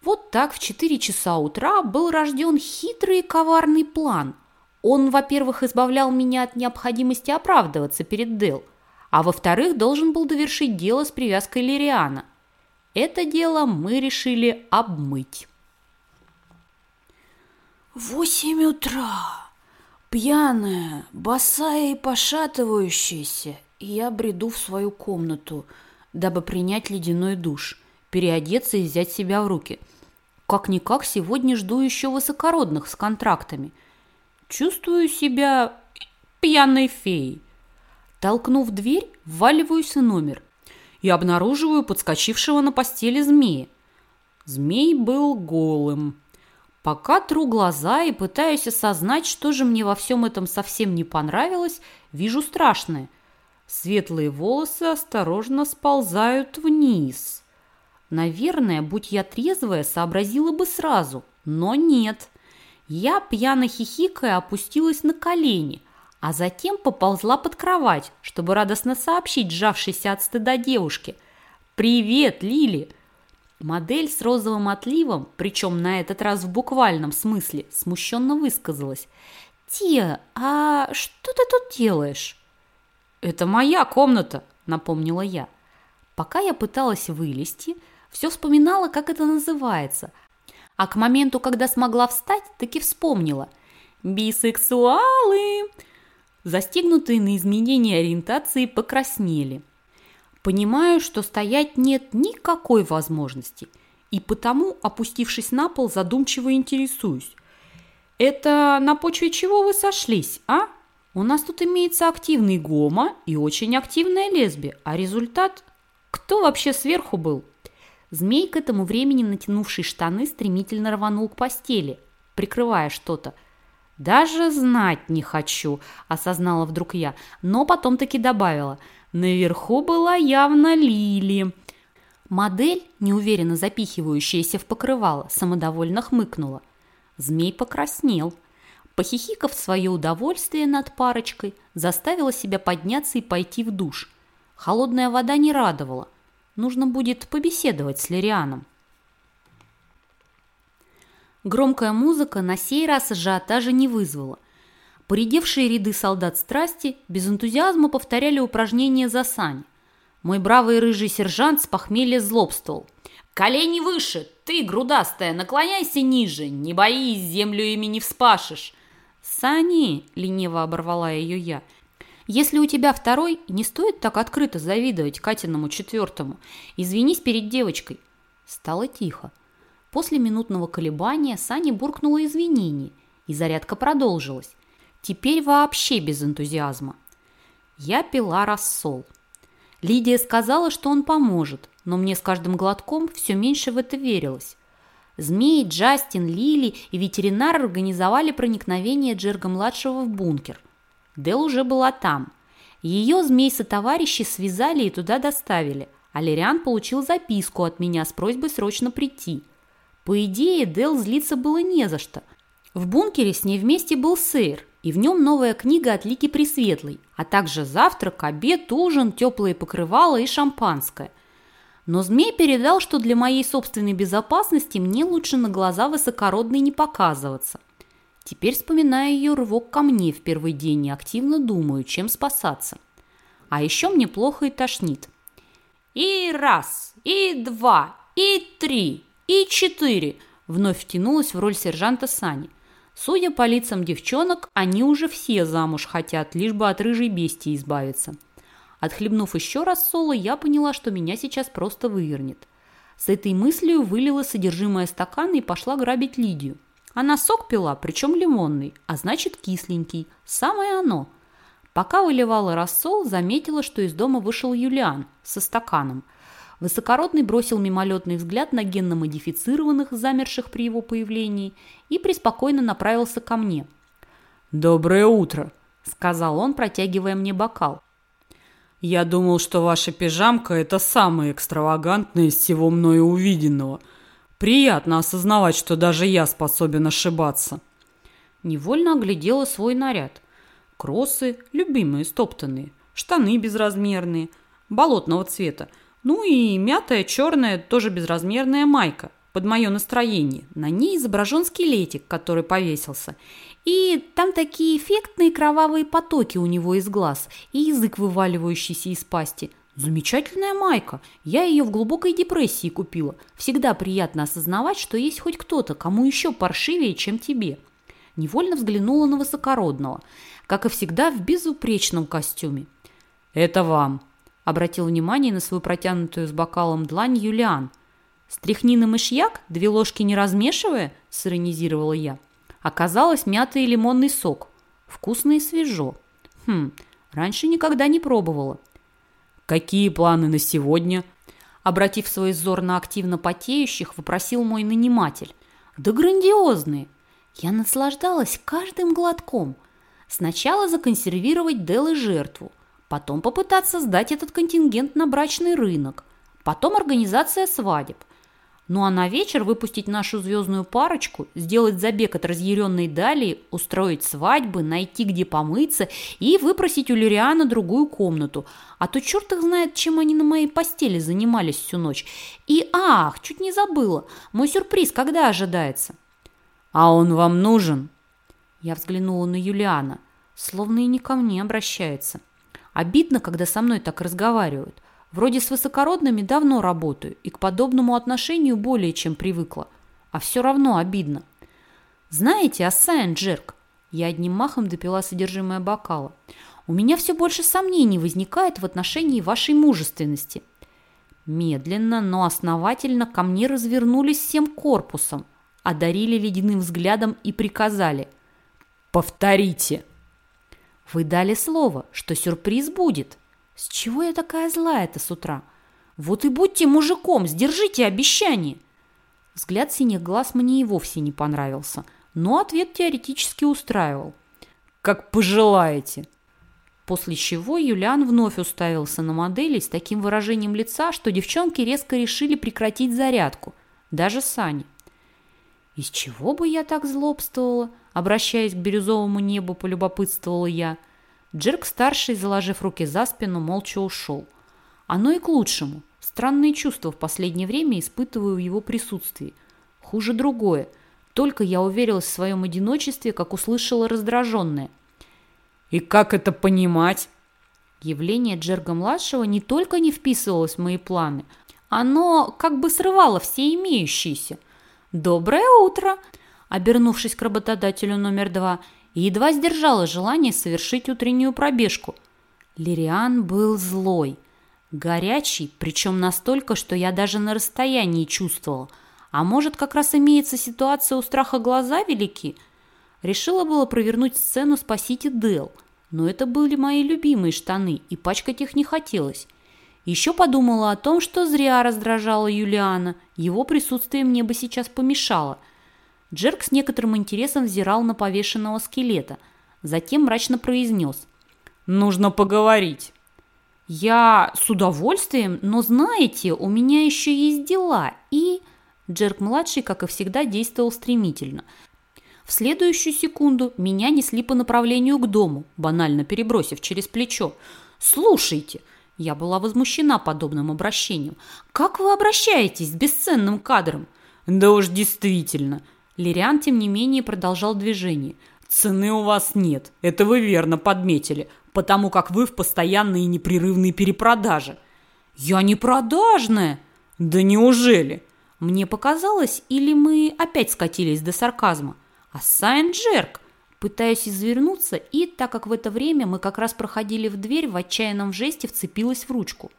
Вот так в 4 часа утра был рожден хитрый и коварный план. Он, во-первых, избавлял меня от необходимости оправдываться перед Дел, а во-вторых, должен был довершить дело с привязкой Лириана. Это дело мы решили обмыть. Восемь утра. Пьяная, босая и пошатывающаяся, я бреду в свою комнату, дабы принять ледяной душ, переодеться и взять себя в руки. Как-никак сегодня жду еще высокородных с контрактами. Чувствую себя пьяной феей. Толкнув дверь, вваливаюсь в номер и обнаруживаю подскочившего на постели змея. Змей был голым. Пока тру глаза и пытаюсь осознать, что же мне во всем этом совсем не понравилось, вижу страшное. Светлые волосы осторожно сползают вниз. Наверное, будь я трезвая, сообразила бы сразу, но нет. Я, пьяно хихикая, опустилась на колени, а затем поползла под кровать, чтобы радостно сообщить сжавшейся от стыда девушке. «Привет, Лили!» Модель с розовым отливом, причем на этот раз в буквальном смысле, смущенно высказалась. «Тия, а что ты тут делаешь?» «Это моя комната», — напомнила я. Пока я пыталась вылезти, все вспоминала, как это называется. А к моменту, когда смогла встать, таки вспомнила. «Бисексуалы!» Застигнутые на изменение ориентации покраснели. Понимаю, что стоять нет никакой возможности, и потому, опустившись на пол, задумчиво интересуюсь. «Это на почве чего вы сошлись, а?» У нас тут имеется активный гомо и очень активная лесби, а результат... Кто вообще сверху был? Змей к этому времени, натянувший штаны, стремительно рванул к постели, прикрывая что-то. «Даже знать не хочу», – осознала вдруг я, но потом таки добавила. Наверху была явно Лили. Модель, неуверенно запихивающаяся в покрывало, самодовольно хмыкнула. Змей покраснел – Похихикав свое удовольствие над парочкой, заставила себя подняться и пойти в душ. Холодная вода не радовала. Нужно будет побеседовать с Лирианом. Громкая музыка на сей раз ажиотажа не вызвала. Поредевшие ряды солдат страсти без энтузиазма повторяли упражнения за сань. Мой бравый рыжий сержант с похмелья злобствовал. «Колени выше! Ты, грудастая, наклоняйся ниже! Не боись, землю ими не вспашешь! «Сани!» – лениво оборвала ее я. «Если у тебя второй, не стоит так открыто завидовать Катиному четвертому. Извинись перед девочкой». Стало тихо. После минутного колебания Сани буркнула извинения, и зарядка продолжилась. Теперь вообще без энтузиазма. Я пила рассол. Лидия сказала, что он поможет, но мне с каждым глотком все меньше в это верилось. Змей, Джастин, Лили и ветеринар организовали проникновение Джерга-младшего в бункер. Дел уже была там. Ее змей-сотоварищи связали и туда доставили, а Лириан получил записку от меня с просьбой срочно прийти. По идее, Дел злиться было не за что. В бункере с ней вместе был Сейр, и в нем новая книга от Лики Пресветлой, а также завтрак, обед, ужин, теплые покрывала и шампанское. Но змей передал, что для моей собственной безопасности мне лучше на глаза высокородной не показываться. Теперь, вспоминая ее рывок ко мне в первый день, и активно думаю, чем спасаться. А еще мне плохо и тошнит. И раз, и два, и три, и четыре. Вновь втянулась в роль сержанта Сани. Судя по лицам девчонок, они уже все замуж хотят, лишь бы от рыжей бестии избавиться. Отхлебнув еще раз соло, я поняла, что меня сейчас просто вывернет. С этой мыслью вылила содержимое стакана и пошла грабить Лидию. Она сок пила, причем лимонный, а значит кисленький. Самое оно. Пока выливала рассол, заметила, что из дома вышел Юлиан со стаканом. Высокородный бросил мимолетный взгляд на генно-модифицированных, замерших при его появлении, и преспокойно направился ко мне. «Доброе утро», — сказал он, протягивая мне бокал. «Я думал, что ваша пижамка – это самое экстравагантное из всего мною увиденного – Приятно осознавать, что даже я способен ошибаться. Невольно оглядела свой наряд. Кроссы, любимые, стоптанные, штаны безразмерные, болотного цвета, ну и мятая черная, тоже безразмерная майка под мое настроение. На ней изображен скелетик, который повесился. И там такие эффектные кровавые потоки у него из глаз и язык, вываливающийся из пасти. Замечательная майка. Я ее в глубокой депрессии купила. Всегда приятно осознавать, что есть хоть кто-то, кому еще паршивее, чем тебе. Невольно взглянула на высокородного, как и всегда в безупречном костюме. «Это вам», – обратил внимание на свою протянутую с бокалом длань Юлиан. «Стряхни на мышьяк, две ложки не размешивая?» – сиронизировала я. Оказалось, мятый и лимонный сок. Вкусно и свежо. Хм, раньше никогда не пробовала. «Какие планы на сегодня?» Обратив свой взор на активно потеющих, вопросил мой наниматель. «Да грандиозные!» Я наслаждалась каждым глотком. Сначала законсервировать Дел и жертву, потом попытаться сдать этот контингент на брачный рынок, потом организация свадеб – ну а на вечер выпустить нашу звездную парочку, сделать забег от разъяренной Далии, устроить свадьбы, найти где помыться и выпросить у Лириана другую комнату. А то черт их знает, чем они на моей постели занимались всю ночь. И ах, чуть не забыла, мой сюрприз когда ожидается? А он вам нужен? Я взглянула на Юлиана, словно и не ко мне обращается. Обидно, когда со мной так разговаривают. Вроде с высокородными давно работаю и к подобному отношению более чем привыкла. А все равно обидно. Знаете, Ассайн Джерк, я одним махом допила содержимое бокала. У меня все больше сомнений возникает в отношении вашей мужественности. Медленно, но основательно ко мне развернулись всем корпусом, одарили ледяным взглядом и приказали «Повторите!» Вы дали слово, что сюрприз будет. С чего я такая злая-то с утра? Вот и будьте мужиком, сдержите обещание. Взгляд синих глаз мне и вовсе не понравился, но ответ теоретически устраивал. Как пожелаете. После чего Юлиан вновь уставился на модели с таким выражением лица, что девчонки резко решили прекратить зарядку, даже Сани. «Из чего бы я так злобствовала?» Обращаясь к бирюзовому небу, полюбопытствовала я. Джерк-старший, заложив руки за спину, молча ушел. Оно и к лучшему. Странные чувства в последнее время испытываю в его присутствии. Хуже другое. Только я уверилась в своем одиночестве, как услышала раздраженное. «И как это понимать?» Явление Джерга-младшего не только не вписывалось в мои планы, оно как бы срывало все имеющиеся. «Доброе утро!» Обернувшись к работодателю номер два – едва сдержала желание совершить утреннюю пробежку. Лириан был злой, горячий, причем настолько, что я даже на расстоянии чувствовала. А может, как раз имеется ситуация у страха глаза велики? Решила было провернуть сцену «Спасите Дел», но это были мои любимые штаны, и пачкать их не хотелось. Еще подумала о том, что зря раздражала Юлиана, его присутствие мне бы сейчас помешало – Джерк с некоторым интересом взирал на повешенного скелета, затем мрачно произнес. «Нужно поговорить». «Я с удовольствием, но знаете, у меня еще есть дела, и...» Джерк-младший, как и всегда, действовал стремительно. В следующую секунду меня несли по направлению к дому, банально перебросив через плечо. «Слушайте, Я была возмущена подобным обращением. «Как вы обращаетесь с бесценным кадром?» «Да уж действительно». Лириан, тем не менее, продолжал движение. «Цены у вас нет, это вы верно подметили, потому как вы в постоянной и непрерывной перепродаже». «Я не продажная!» «Да неужели?» Мне показалось, или мы опять скатились до сарказма. Ассайн Джерк! Пытаюсь извернуться, и, так как в это время мы как раз проходили в дверь, в отчаянном жесте вцепилась в ручку.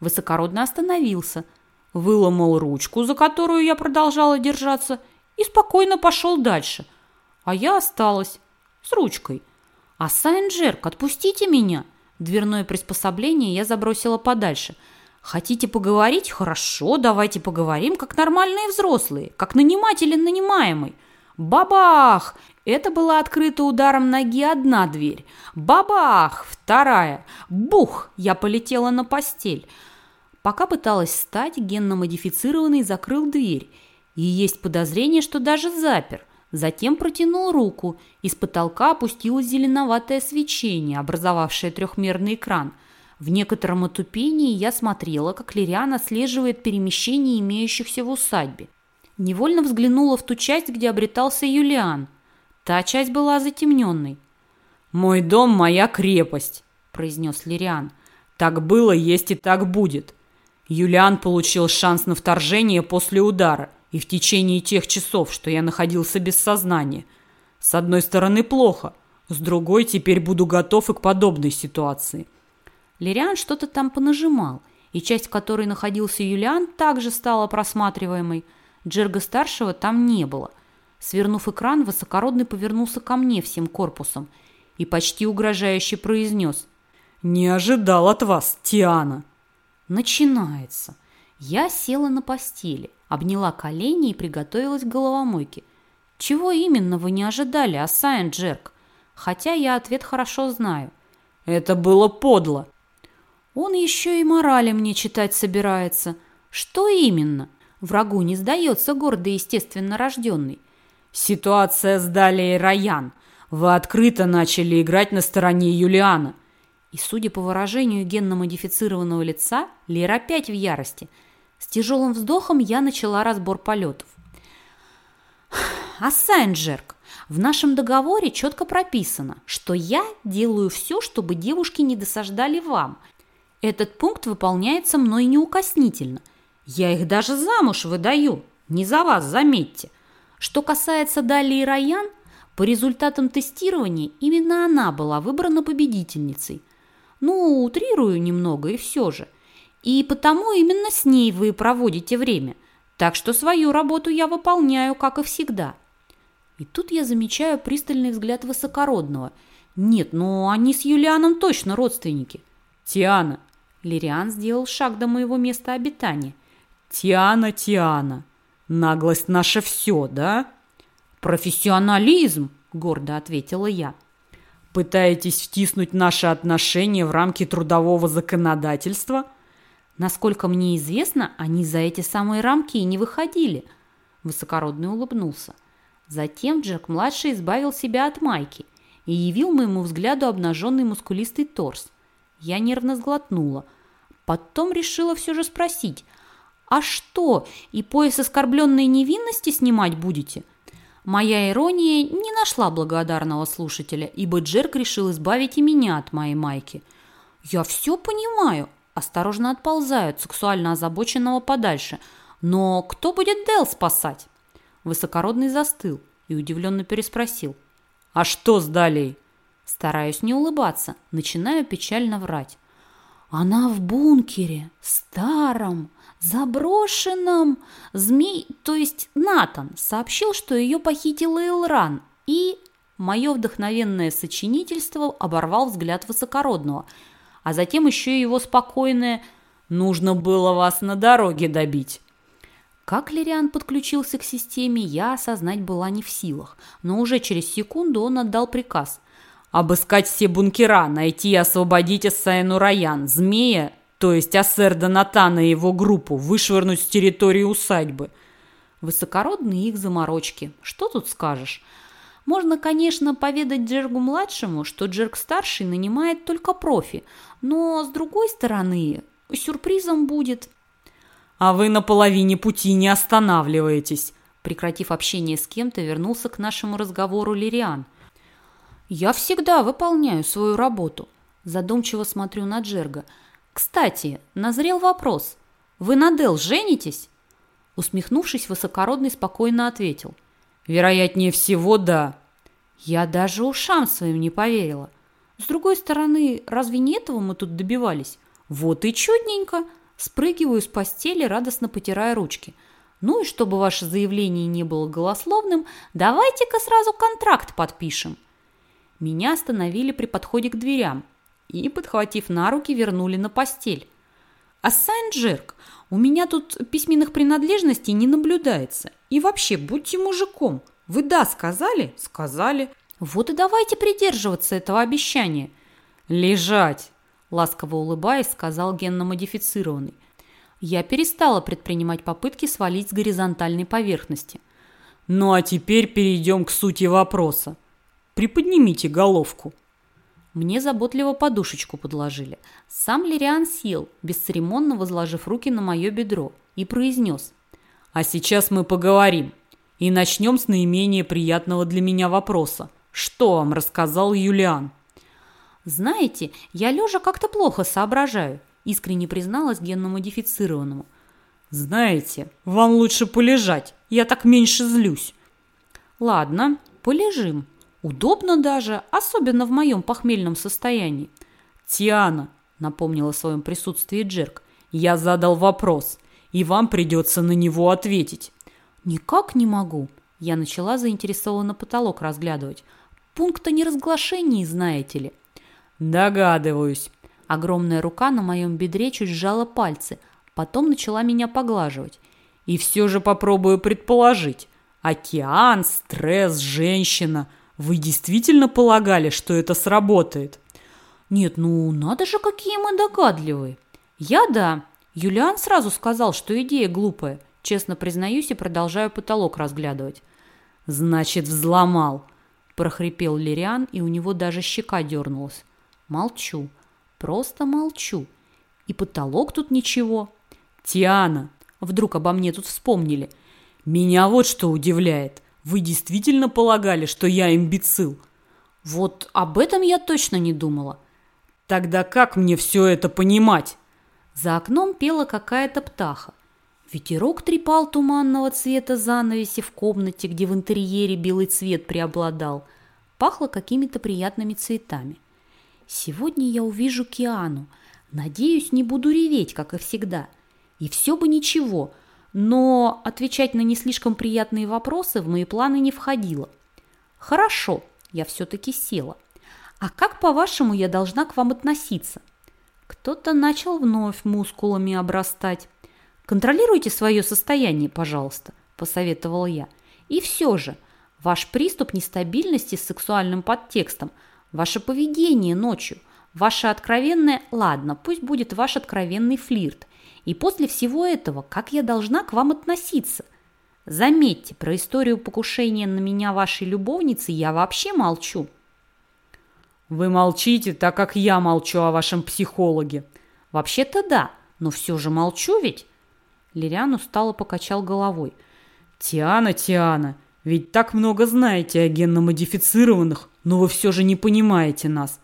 Высокородно остановился, выломал ручку, за которую я продолжала держаться, и спокойно пошел дальше. А я осталась с ручкой. Ассайн Джерк, отпустите меня! Дверное приспособление я забросила подальше – Хотите поговорить? Хорошо, давайте поговорим, как нормальные взрослые, как наниматель и нанимаемый. Бабах! Это была открыта ударом ноги одна дверь. Бабах! Вторая. Бух! Я полетела на постель. Пока пыталась встать, генно-модифицированный закрыл дверь. И есть подозрение, что даже запер. Затем протянул руку. Из потолка опустилось зеленоватое свечение, образовавшее трехмерный экран – в некотором отупении я смотрела, как Лириан отслеживает перемещения, имеющихся в усадьбе. Невольно взглянула в ту часть, где обретался Юлиан. Та часть была затемненной. «Мой дом – моя крепость», – произнес Лириан. «Так было, есть и так будет». Юлиан получил шанс на вторжение после удара и в течение тех часов, что я находился без сознания. С одной стороны, плохо, с другой, теперь буду готов и к подобной ситуации – Лириан что-то там понажимал, и часть, в которой находился Юлиан, также стала просматриваемой. Джерга-старшего там не было. Свернув экран, высокородный повернулся ко мне всем корпусом и почти угрожающе произнес. «Не ожидал от вас, Тиана!» Начинается. Я села на постели, обняла колени и приготовилась к головомойке. Чего именно вы не ожидали, Асайн Джерк? Хотя я ответ хорошо знаю. Это было подло. Он еще и морали мне читать собирается. Что именно? Врагу не сдается гордый естественно рожденный. Ситуация с Далией Раян. Вы открыто начали играть на стороне Юлиана. И, судя по выражению генно-модифицированного лица, Лера опять в ярости. С тяжелым вздохом я начала разбор полетов. Ассайнджерк, в нашем договоре четко прописано, что я делаю все, чтобы девушки не досаждали вам – этот пункт выполняется мной неукоснительно. Я их даже замуж выдаю. Не за вас, заметьте. Что касается Дали и Раян, по результатам тестирования именно она была выбрана победительницей. Ну, утрирую немного и все же. И потому именно с ней вы проводите время. Так что свою работу я выполняю, как и всегда. И тут я замечаю пристальный взгляд высокородного. Нет, ну они с Юлианом точно родственники. Тиана, Лириан сделал шаг до моего места обитания. «Тиана, Тиана, наглость наша все, да?» «Профессионализм», — гордо ответила я. «Пытаетесь втиснуть наши отношения в рамки трудового законодательства?» «Насколько мне известно, они за эти самые рамки и не выходили», — высокородный улыбнулся. Затем Джек-младший избавил себя от майки и явил моему взгляду обнаженный мускулистый торс — я нервно сглотнула. Потом решила все же спросить. «А что, и пояс оскорбленной невинности снимать будете?» Моя ирония не нашла благодарного слушателя, ибо Джерк решил избавить и меня от моей майки. «Я все понимаю», – осторожно отползают сексуально озабоченного подальше. «Но кто будет Дел спасать?» Высокородный застыл и удивленно переспросил. «А что с Далей?» Стараюсь не улыбаться, начинаю печально врать. Она в бункере, старом, заброшенном. Змей, то есть Натан, сообщил, что ее похитил Элран. И мое вдохновенное сочинительство оборвал взгляд высокородного. А затем еще его спокойное «нужно было вас на дороге добить». Как Лириан подключился к системе, я осознать была не в силах, но уже через секунду он отдал приказ – Обыскать все бункера, найти и освободить Ассайну Раян, змея, то есть Ассерда Натана и его группу, вышвырнуть с территории усадьбы. Высокородные их заморочки. Что тут скажешь? Можно, конечно, поведать Джергу-младшему, что Джерг-старший нанимает только профи, но, с другой стороны, сюрпризом будет... А вы на половине пути не останавливаетесь. Прекратив общение с кем-то, вернулся к нашему разговору Лириан. Я всегда выполняю свою работу. Задумчиво смотрю на Джерга. Кстати, назрел вопрос. Вы на Дел женитесь? Усмехнувшись, высокородный спокойно ответил. Вероятнее всего, да. Я даже ушам своим не поверила. С другой стороны, разве не этого мы тут добивались? Вот и чудненько. Спрыгиваю с постели, радостно потирая ручки. Ну и чтобы ваше заявление не было голословным, давайте-ка сразу контракт подпишем. Меня остановили при подходе к дверям и, подхватив на руки, вернули на постель. «Ассайн Джерк, у меня тут письменных принадлежностей не наблюдается. И вообще, будьте мужиком. Вы «да» сказали? Сказали. Вот и давайте придерживаться этого обещания». «Лежать!» ласково улыбаясь, сказал генно-модифицированный. Я перестала предпринимать попытки свалить с горизонтальной поверхности. Ну а теперь перейдем к сути вопроса. Приподнимите головку. Мне заботливо подушечку подложили. Сам Лириан сел, бесцеремонно возложив руки на мое бедро, и произнес. «А сейчас мы поговорим. И начнем с наименее приятного для меня вопроса. Что вам рассказал Юлиан?» «Знаете, я лежа как-то плохо соображаю», – искренне призналась генно-модифицированному. «Знаете, вам лучше полежать, я так меньше злюсь». «Ладно, полежим. Удобно даже, особенно в моем похмельном состоянии». «Тиана», – напомнила о своем присутствии Джерк, – «я задал вопрос, и вам придется на него ответить». «Никак не могу». Я начала заинтересованно потолок разглядывать. «Пункта неразглашений, знаете ли». «Догадываюсь». Огромная рука на моем бедре чуть сжала пальцы, потом начала меня поглаживать. «И все же попробую предположить. Океан, стресс, женщина. Вы действительно полагали, что это сработает?» «Нет, ну надо же, какие мы догадливые!» «Я да. Юлиан сразу сказал, что идея глупая. Честно признаюсь и продолжаю потолок разглядывать». «Значит, взломал!» – прохрипел Лириан, и у него даже щека дернулась. Молчу. Просто молчу. И потолок тут ничего. Тиана, вдруг обо мне тут вспомнили. Меня вот что удивляет. Вы действительно полагали, что я имбецил? Вот об этом я точно не думала. Тогда как мне все это понимать? За окном пела какая-то птаха. Ветерок трепал туманного цвета занавеси в комнате, где в интерьере белый цвет преобладал. Пахло какими-то приятными цветами. Сегодня я увижу Киану. Надеюсь, не буду реветь, как и всегда. И все бы ничего, но отвечать на не слишком приятные вопросы в мои планы не входило. Хорошо, я все-таки села. А как, по-вашему, я должна к вам относиться? Кто-то начал вновь мускулами обрастать. Контролируйте свое состояние, пожалуйста, посоветовала я. И все же, ваш приступ нестабильности с сексуальным подтекстом – Ваше поведение ночью, ваше откровенное... Ладно, пусть будет ваш откровенный флирт. И после всего этого, как я должна к вам относиться? Заметьте, про историю покушения на меня вашей любовницы я вообще молчу. Вы молчите, так как я молчу о вашем психологе. Вообще-то да, но все же молчу ведь. Лириан устало покачал головой. Тиана, Тиана, ведь так много знаете о генно-модифицированных, но вы все же не понимаете нас.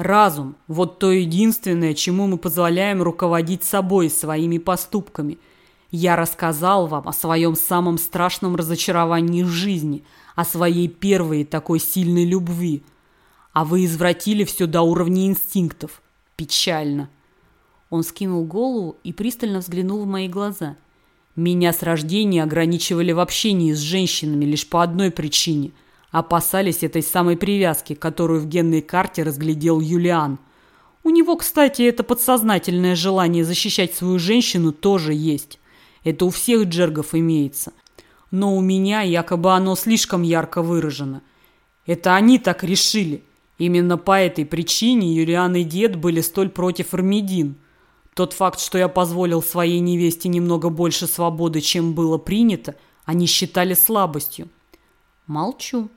Разум – вот то единственное, чему мы позволяем руководить собой и своими поступками. Я рассказал вам о своем самом страшном разочаровании в жизни, о своей первой такой сильной любви. А вы извратили все до уровня инстинктов. Печально. Он скинул голову и пристально взглянул в мои глаза – меня с рождения ограничивали в общении с женщинами лишь по одной причине. Опасались этой самой привязки, которую в генной карте разглядел Юлиан. У него, кстати, это подсознательное желание защищать свою женщину тоже есть. Это у всех джергов имеется. Но у меня якобы оно слишком ярко выражено. Это они так решили. Именно по этой причине Юлиан и дед были столь против Армедин – тот факт, что я позволил своей невесте немного больше свободы, чем было принято, они считали слабостью. Молчу.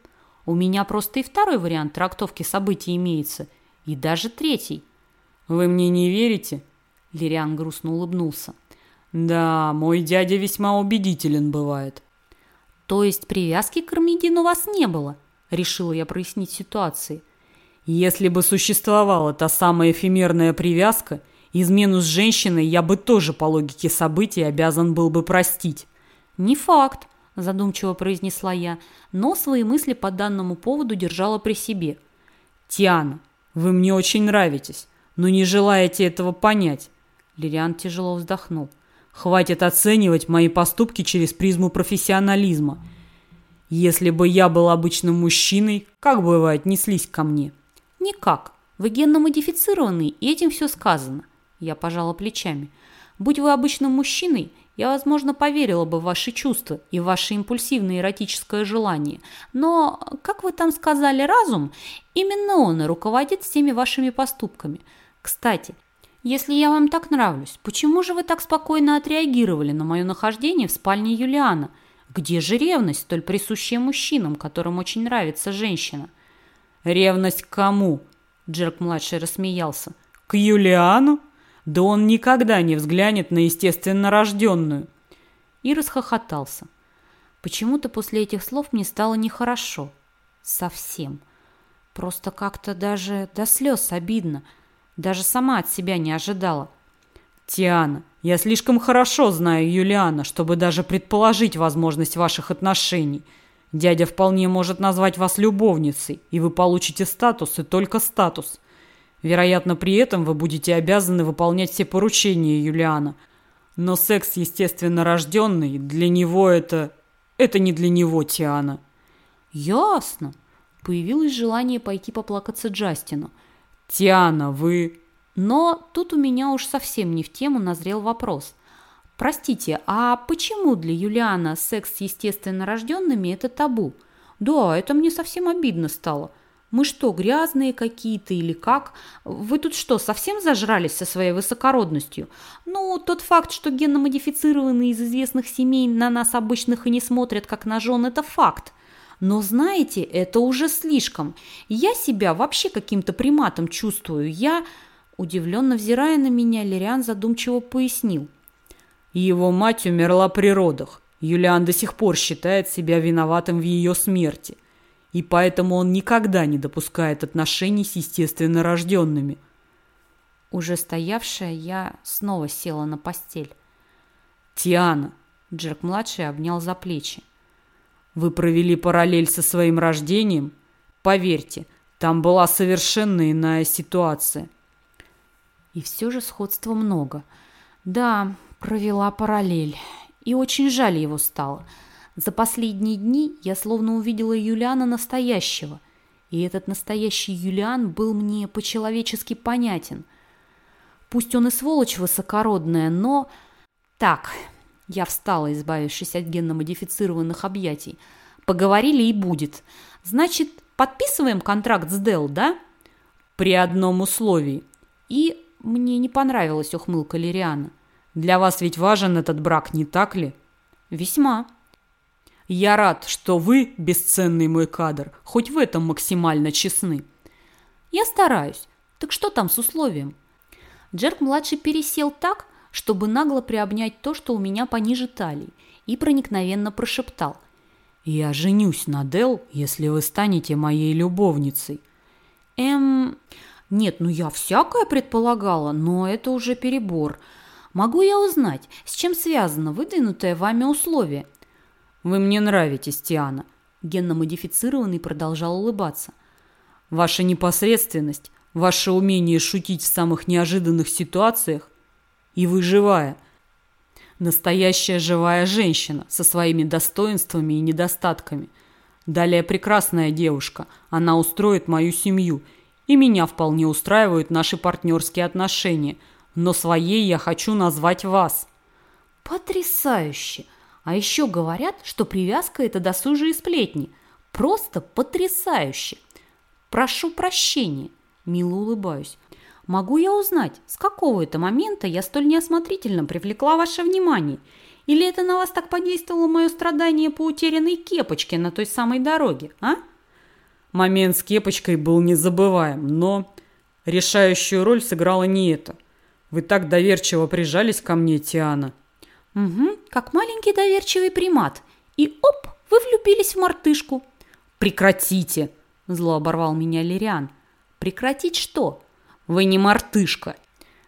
У меня просто и второй вариант трактовки событий имеется, и даже третий. Вы мне не верите? Лириан грустно улыбнулся. Да, мой дядя весьма убедителен бывает. То есть привязки к Армедину у вас не было? Решила я прояснить ситуацию. Если бы существовала та самая эфемерная привязка, измену с женщиной я бы тоже по логике событий обязан был бы простить. Не факт, задумчиво произнесла я, но свои мысли по данному поводу держала при себе. Тиана, вы мне очень нравитесь, но не желаете этого понять. Лириан тяжело вздохнул. Хватит оценивать мои поступки через призму профессионализма. Если бы я был обычным мужчиной, как бы вы отнеслись ко мне? Никак. Вы генно модифицированный, и этим все сказано. Я пожала плечами. Будь вы обычным мужчиной, я, возможно, поверила бы в ваши чувства и в ваше импульсивное эротическое желание. Но, как вы там сказали, разум, именно он и руководит всеми вашими поступками. Кстати, если я вам так нравлюсь, почему же вы так спокойно отреагировали на мое нахождение в спальне Юлиана? Где же ревность, столь присущая мужчинам, которым очень нравится женщина? «Ревность к кому?» Джерк-младший рассмеялся. «К Юлиану? Да он никогда не взглянет на естественно рожденную!» И расхохотался. Почему-то после этих слов мне стало нехорошо. Совсем. Просто как-то даже до слез обидно. Даже сама от себя не ожидала. «Тиана, я слишком хорошо знаю Юлиана, чтобы даже предположить возможность ваших отношений. Дядя вполне может назвать вас любовницей, и вы получите статус и только статус. Вероятно, при этом вы будете обязаны выполнять все поручения Юлиана. Но секс, естественно, рожденный, для него это... Это не для него, Тиана. Ясно. Появилось желание пойти поплакаться Джастину. Тиана, вы... Но тут у меня уж совсем не в тему назрел вопрос – Простите, а почему для Юлиана секс с естественно рожденными – это табу? Да, это мне совсем обидно стало. Мы что, грязные какие-то или как? Вы тут что, совсем зажрались со своей высокородностью? Ну, тот факт, что генно-модифицированные из известных семей на нас обычных и не смотрят как на жен – это факт. Но знаете, это уже слишком. Я себя вообще каким-то приматом чувствую. Я, удивленно взирая на меня, Лириан задумчиво пояснил – его мать умерла при родах. Юлиан до сих пор считает себя виноватым в ее смерти. И поэтому он никогда не допускает отношений с естественно рожденными. Уже стоявшая, я снова села на постель. «Тиана!» – Джерк-младший обнял за плечи. «Вы провели параллель со своим рождением? Поверьте, там была совершенно иная ситуация». И все же сходства много. Да, Провела параллель. И очень жаль его стало. За последние дни я словно увидела Юлиана настоящего. И этот настоящий Юлиан был мне по-человечески понятен. Пусть он и сволочь высокородная, но... Так, я встала, избавившись от генно-модифицированных объятий. Поговорили и будет. Значит, подписываем контракт с Дел, да? При одном условии. И мне не понравилась ухмылка Лириана. Для вас ведь важен этот брак, не так ли? Весьма. Я рад, что вы, бесценный мой кадр, хоть в этом максимально честны. Я стараюсь. Так что там с условием? Джерк-младший пересел так, чтобы нагло приобнять то, что у меня пониже талии, и проникновенно прошептал. «Я женюсь на Дел, если вы станете моей любовницей». «Эм... Нет, ну я всякое предполагала, но это уже перебор. Могу я узнать, с чем связано выдвинутое вами условие? Вы мне нравитесь, Тиана. Генно-модифицированный продолжал улыбаться. Ваша непосредственность, ваше умение шутить в самых неожиданных ситуациях. И вы живая. Настоящая живая женщина со своими достоинствами и недостатками. Далее прекрасная девушка. Она устроит мою семью. И меня вполне устраивают наши партнерские отношения – но своей я хочу назвать вас». «Потрясающе! А еще говорят, что привязка – это досужие сплетни. Просто потрясающе! Прошу прощения!» Мило улыбаюсь. «Могу я узнать, с какого это момента я столь неосмотрительно привлекла ваше внимание? Или это на вас так подействовало мое страдание по утерянной кепочке на той самой дороге, а? Момент с кепочкой был незабываем, но решающую роль сыграло не это. Вы так доверчиво прижались ко мне, Тиана. Угу, как маленький доверчивый примат. И оп, вы влюбились в мартышку. Прекратите, зло оборвал меня Лириан. Прекратить что? Вы не мартышка.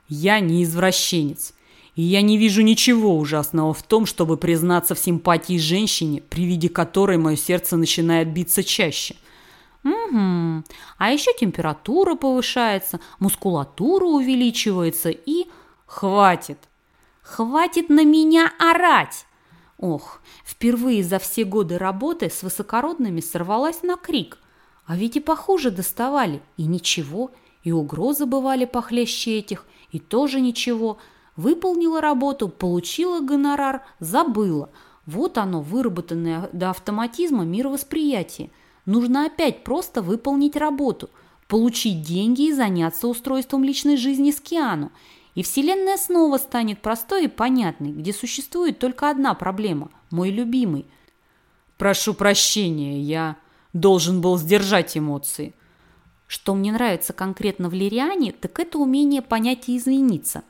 Я не извращенец. И я не вижу ничего ужасного в том, чтобы признаться в симпатии женщине, при виде которой мое сердце начинает биться чаще. Угу. А еще температура повышается, мускулатура увеличивается и... Хватит. Хватит на меня орать. Ох, впервые за все годы работы с высокородными сорвалась на крик. А ведь и похуже доставали, и ничего, и угрозы бывали похлеще этих, и тоже ничего. Выполнила работу, получила гонорар, забыла. Вот оно, выработанное до автоматизма мировосприятие. Нужно опять просто выполнить работу, получить деньги и заняться устройством личной жизни с Киану. И Вселенная снова станет простой и понятной, где существует только одна проблема – мой любимый. Прошу прощения, я должен был сдержать эмоции. Что мне нравится конкретно в Лириане, так это умение понять и извиниться.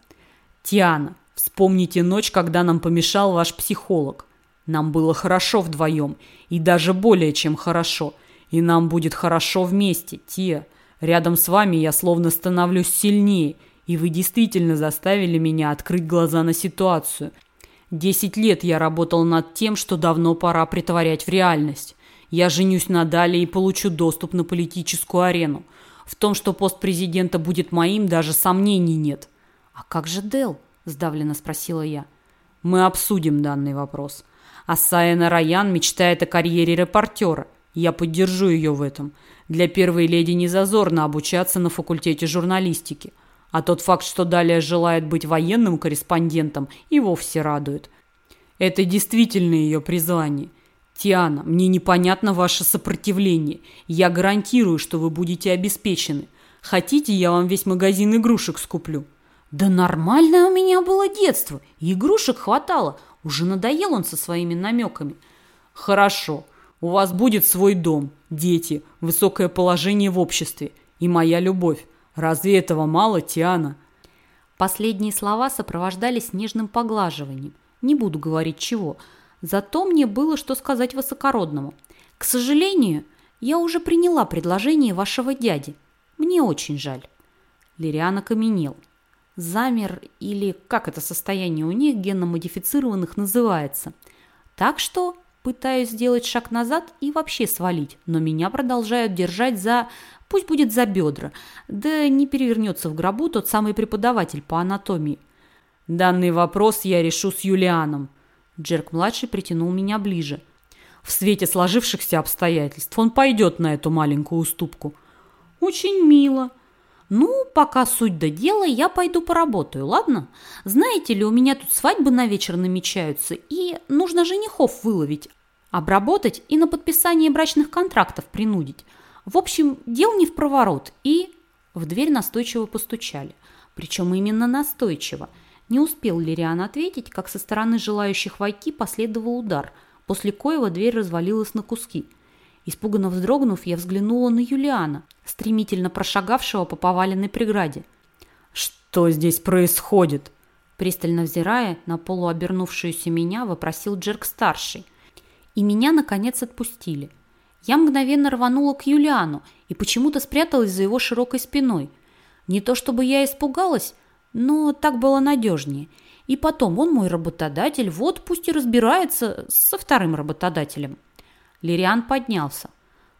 Тиана, вспомните ночь, когда нам помешал ваш психолог. Нам было хорошо вдвоем, и даже более чем хорошо. И нам будет хорошо вместе, Тия. Рядом с вами я словно становлюсь сильнее, и вы действительно заставили меня открыть глаза на ситуацию. Десять лет я работал над тем, что давно пора притворять в реальность. Я женюсь на Дале и получу доступ на политическую арену. В том, что пост президента будет моим, даже сомнений нет. «А как же Дел?» – сдавленно спросила я. «Мы обсудим данный вопрос. А Саяна Раян мечтает о карьере репортера. Я поддержу ее в этом. Для первой леди не зазорно обучаться на факультете журналистики. А тот факт, что Далия желает быть военным корреспондентом, и вовсе радует. Это действительно ее призвание. Тиана, мне непонятно ваше сопротивление. Я гарантирую, что вы будете обеспечены. Хотите, я вам весь магазин игрушек скуплю? Да нормальное у меня было детство. игрушек хватало. Уже надоел он со своими намеками. Хорошо. У вас будет свой дом, дети, высокое положение в обществе и моя любовь. Разве этого мало, Тиана? Последние слова сопровождались нежным поглаживанием. Не буду говорить чего – Зато мне было что сказать высокородному. К сожалению, я уже приняла предложение вашего дяди. Мне очень жаль. Лириан окаменел. Замер или как это состояние у них генно-модифицированных называется. Так что пытаюсь сделать шаг назад и вообще свалить, но меня продолжают держать за... Пусть будет за бедра. Да не перевернется в гробу тот самый преподаватель по анатомии. Данный вопрос я решу с Юлианом. Джерк-младший притянул меня ближе. В свете сложившихся обстоятельств он пойдет на эту маленькую уступку. Очень мило. Ну, пока суть до дела, я пойду поработаю, ладно? Знаете ли, у меня тут свадьбы на вечер намечаются, и нужно женихов выловить, обработать и на подписание брачных контрактов принудить. В общем, дел не в проворот. И в дверь настойчиво постучали. Причем именно настойчиво – не успел Лириан ответить, как со стороны желающих войти последовал удар, после коего дверь развалилась на куски. Испуганно вздрогнув, я взглянула на Юлиана, стремительно прошагавшего по поваленной преграде. «Что здесь происходит?» Пристально взирая на полуобернувшуюся меня, вопросил Джерк-старший. И меня, наконец, отпустили. Я мгновенно рванула к Юлиану и почему-то спряталась за его широкой спиной. Не то чтобы я испугалась, но так было надежнее. И потом, он мой работодатель, вот пусть и разбирается со вторым работодателем. Лириан поднялся.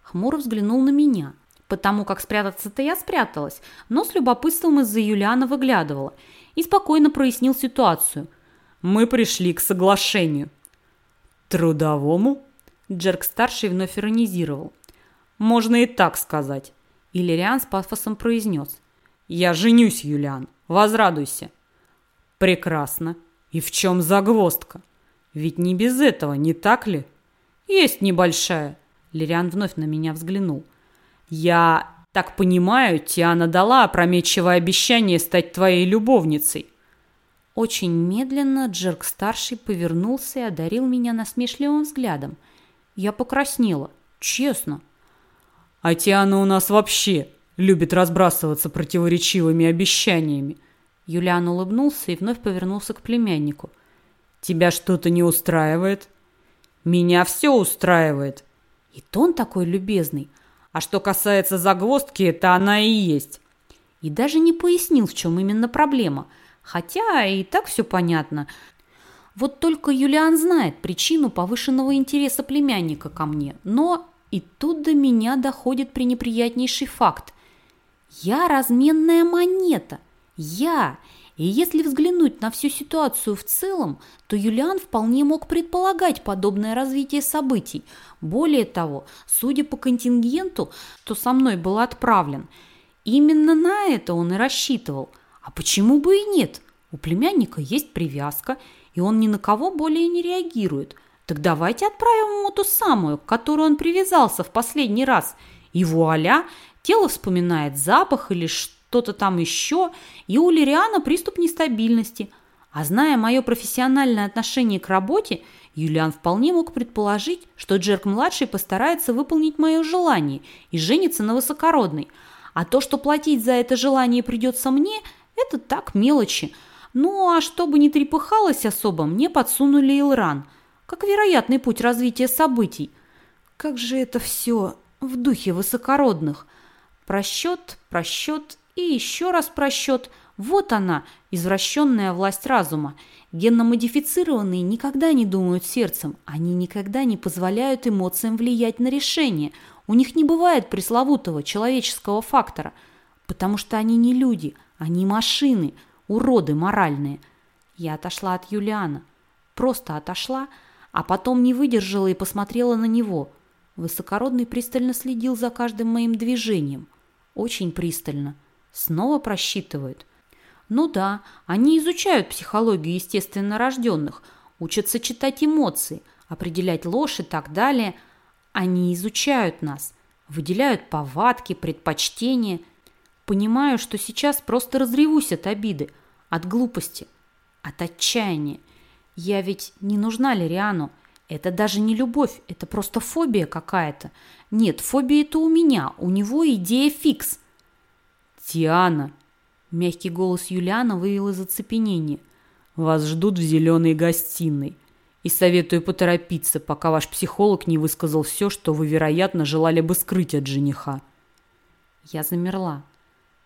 Хмуро взглянул на меня. Потому как спрятаться-то я спряталась, но с любопытством из-за Юлиана выглядывала. И спокойно прояснил ситуацию. «Мы пришли к соглашению». «Трудовому?» Джерк-старший вновь иронизировал. «Можно и так сказать». И Лириан с пафосом произнес. «Я женюсь, Юлиан. Возрадуйся. Прекрасно. И в чем загвоздка? Ведь не без этого, не так ли? Есть небольшая. Лириан вновь на меня взглянул. Я так понимаю, Тиана дала опрометчивое обещание стать твоей любовницей. Очень медленно Джерк-старший повернулся и одарил меня насмешливым взглядом. Я покраснела, честно. А Тиана у нас вообще любит разбрасываться противоречивыми обещаниями. Юлиан улыбнулся и вновь повернулся к племяннику. Тебя что-то не устраивает? Меня все устраивает. И тон такой любезный. А что касается загвоздки, это она и есть. И даже не пояснил, в чем именно проблема. Хотя и так все понятно. Вот только Юлиан знает причину повышенного интереса племянника ко мне. Но и тут до меня доходит пренеприятнейший факт. Я разменная монета. Я. И если взглянуть на всю ситуацию в целом, то Юлиан вполне мог предполагать подобное развитие событий. Более того, судя по контингенту, что со мной был отправлен, именно на это он и рассчитывал. А почему бы и нет? У племянника есть привязка, и он ни на кого более не реагирует. Так давайте отправим ему ту самую, к которой он привязался в последний раз. И вуаля, тело вспоминает запах или что что-то там еще, и у Лириана приступ нестабильности. А зная мое профессиональное отношение к работе, Юлиан вполне мог предположить, что Джерк-младший постарается выполнить мое желание и женится на высокородной. А то, что платить за это желание придется мне, это так мелочи. Ну, а чтобы не трепыхалось особо, мне подсунули Илран, как вероятный путь развития событий. Как же это все в духе высокородных. Просчет, просчет и еще раз просчет. Вот она, извращенная власть разума. Генно-модифицированные никогда не думают сердцем. Они никогда не позволяют эмоциям влиять на решение. У них не бывает пресловутого человеческого фактора. Потому что они не люди, они машины, уроды моральные. Я отошла от Юлиана. Просто отошла, а потом не выдержала и посмотрела на него. Высокородный пристально следил за каждым моим движением. Очень пристально. Снова просчитывают. Ну да, они изучают психологию естественно рожденных, учатся читать эмоции, определять ложь и так далее. Они изучают нас, выделяют повадки, предпочтения. Понимаю, что сейчас просто разревусь от обиды, от глупости, от отчаяния. Я ведь не нужна Лириану. Это даже не любовь, это просто фобия какая-то. Нет, фобия это у меня, у него идея фикс – «Тиана!» Мягкий голос Юлиана вывел из оцепенения. «Вас ждут в зеленой гостиной. И советую поторопиться, пока ваш психолог не высказал все, что вы, вероятно, желали бы скрыть от жениха». Я замерла.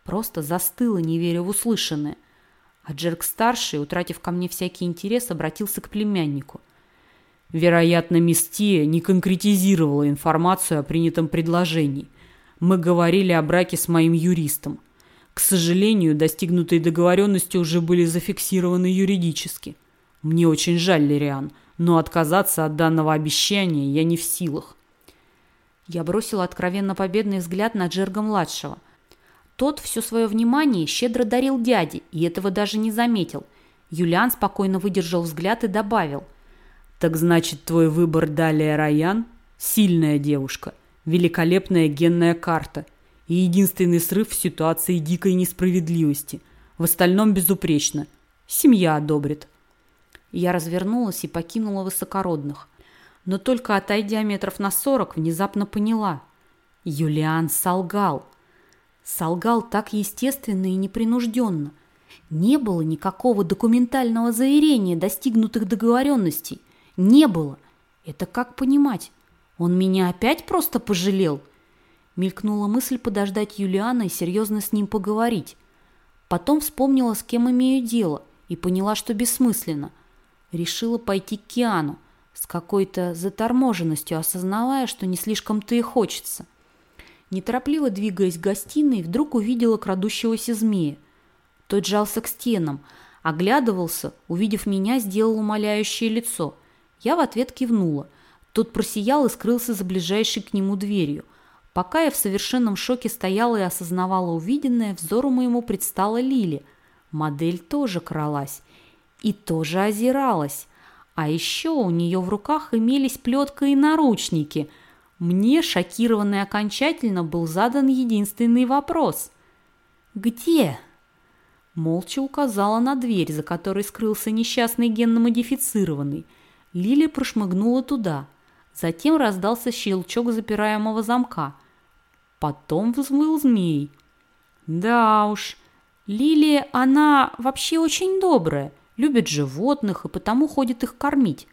Просто застыла, не веря в услышанное. А Джерк-старший, утратив ко мне всякий интерес, обратился к племяннику. Вероятно, Мистия не конкретизировала информацию о принятом предложении. Мы говорили о браке с моим юристом. К сожалению, достигнутые договоренности уже были зафиксированы юридически. Мне очень жаль, Лириан, но отказаться от данного обещания я не в силах. Я бросила откровенно победный взгляд на Джерга-младшего. Тот все свое внимание щедро дарил дяде, и этого даже не заметил. Юлиан спокойно выдержал взгляд и добавил. «Так значит, твой выбор далее Раян? Сильная девушка, великолепная генная карта – и единственный срыв в ситуации дикой несправедливости. В остальном безупречно. Семья одобрит. Я развернулась и покинула высокородных. Но только отойдя метров на сорок, внезапно поняла. Юлиан солгал. Солгал так естественно и непринужденно. Не было никакого документального заверения достигнутых договоренностей. Не было. Это как понимать? Он меня опять просто пожалел? Мелькнула мысль подождать Юлиана и серьезно с ним поговорить. Потом вспомнила, с кем имею дело, и поняла, что бессмысленно. Решила пойти к Киану, с какой-то заторможенностью, осознавая, что не слишком-то и хочется. Неторопливо двигаясь к гостиной, вдруг увидела крадущегося змея. Тот жался к стенам, оглядывался, увидев меня, сделал умоляющее лицо. Я в ответ кивнула. Тот просиял и скрылся за ближайшей к нему дверью – Пока я в совершенном шоке стояла и осознавала увиденное, взору моему предстала Лили. Модель тоже кралась и тоже озиралась. А еще у нее в руках имелись плетка и наручники. Мне, шокированный окончательно, был задан единственный вопрос. «Где?» молча указала на дверь, за которой скрылся несчастный генно-модифицированный. Лилия прошмыгнула туда. Затем раздался щелчок запираемого замка. Потом взмыл змей. Да уж, Лилия, она вообще очень добрая, любит животных и потому ходит их кормить.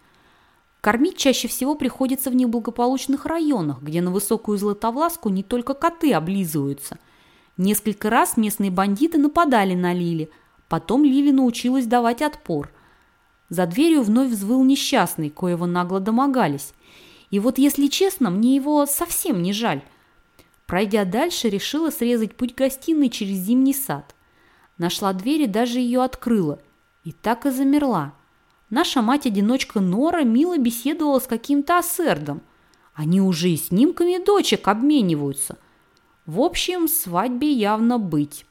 Кормить чаще всего приходится в неблагополучных районах, где на высокую златовласку не только коты облизываются. Несколько раз местные бандиты нападали на Лили, потом Лили научилась давать отпор. За дверью вновь взвыл несчастный, коего нагло домогались. И вот, если честно, мне его совсем не жаль. Пройдя дальше, решила срезать путь гостиной через зимний сад. Нашла дверь и даже ее открыла. И так и замерла. Наша мать-одиночка Нора мило беседовала с каким-то ассердом. Они уже и снимками дочек обмениваются. В общем, свадьбе явно быть.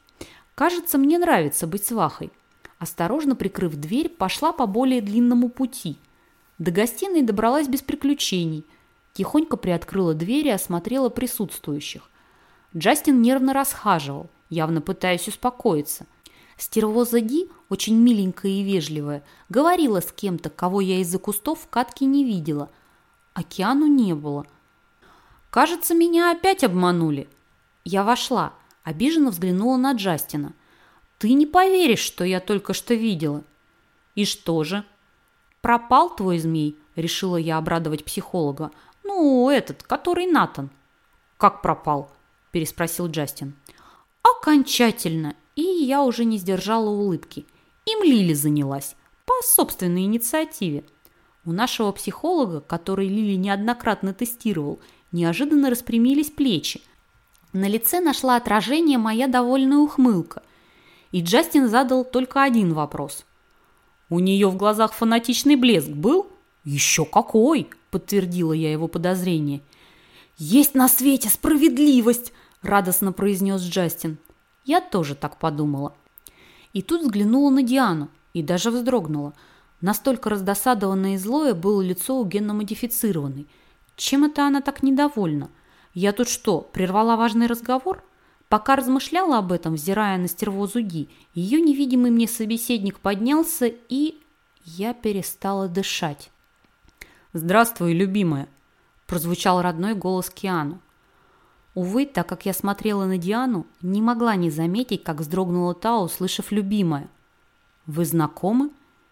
Кажется, мне нравится быть свахой. Осторожно прикрыв дверь, пошла по более длинному пути. До гостиной добралась без приключений. Тихонько приоткрыла дверь и осмотрела присутствующих. Джастин нервно расхаживал, явно пытаясь успокоиться. Стервоза Ди, очень миленькая и вежливая, говорила с кем-то, кого я из-за кустов в катке не видела. Океану не было. Кажется, меня опять обманули. Я вошла, обиженно взглянула на Джастина. Ты не поверишь, что я только что видела. И что же? Пропал твой змей, решила я обрадовать психолога. Ну, этот, который Натан. Как пропал? переспросил Джастин. Окончательно и я уже не сдержала улыбки. Им Лили занялась, по собственной инициативе. У нашего психолога, который Лили неоднократно тестировал, неожиданно распрямились плечи. На лице нашла отражение моя довольная ухмылка. И Джастин задал только один вопрос. «У нее в глазах фанатичный блеск был?» «Еще какой!» – подтвердила я его подозрение. «Есть на свете справедливость!» – радостно произнес Джастин. Я тоже так подумала. И тут взглянула на Диану и даже вздрогнула. Настолько раздосадованное и злое было лицо у генно-модифицированной. Чем это она так недовольна? Я тут что, прервала важный разговор? Пока размышляла об этом, взирая на стервозу Ди, ее невидимый мне собеседник поднялся и... Я перестала дышать. «Здравствуй, любимая!» – прозвучал родной голос Киану. Увы, так как я смотрела на Диану, не могла не заметить, как вздрогнула та, услышав любимое. «Вы знакомы?»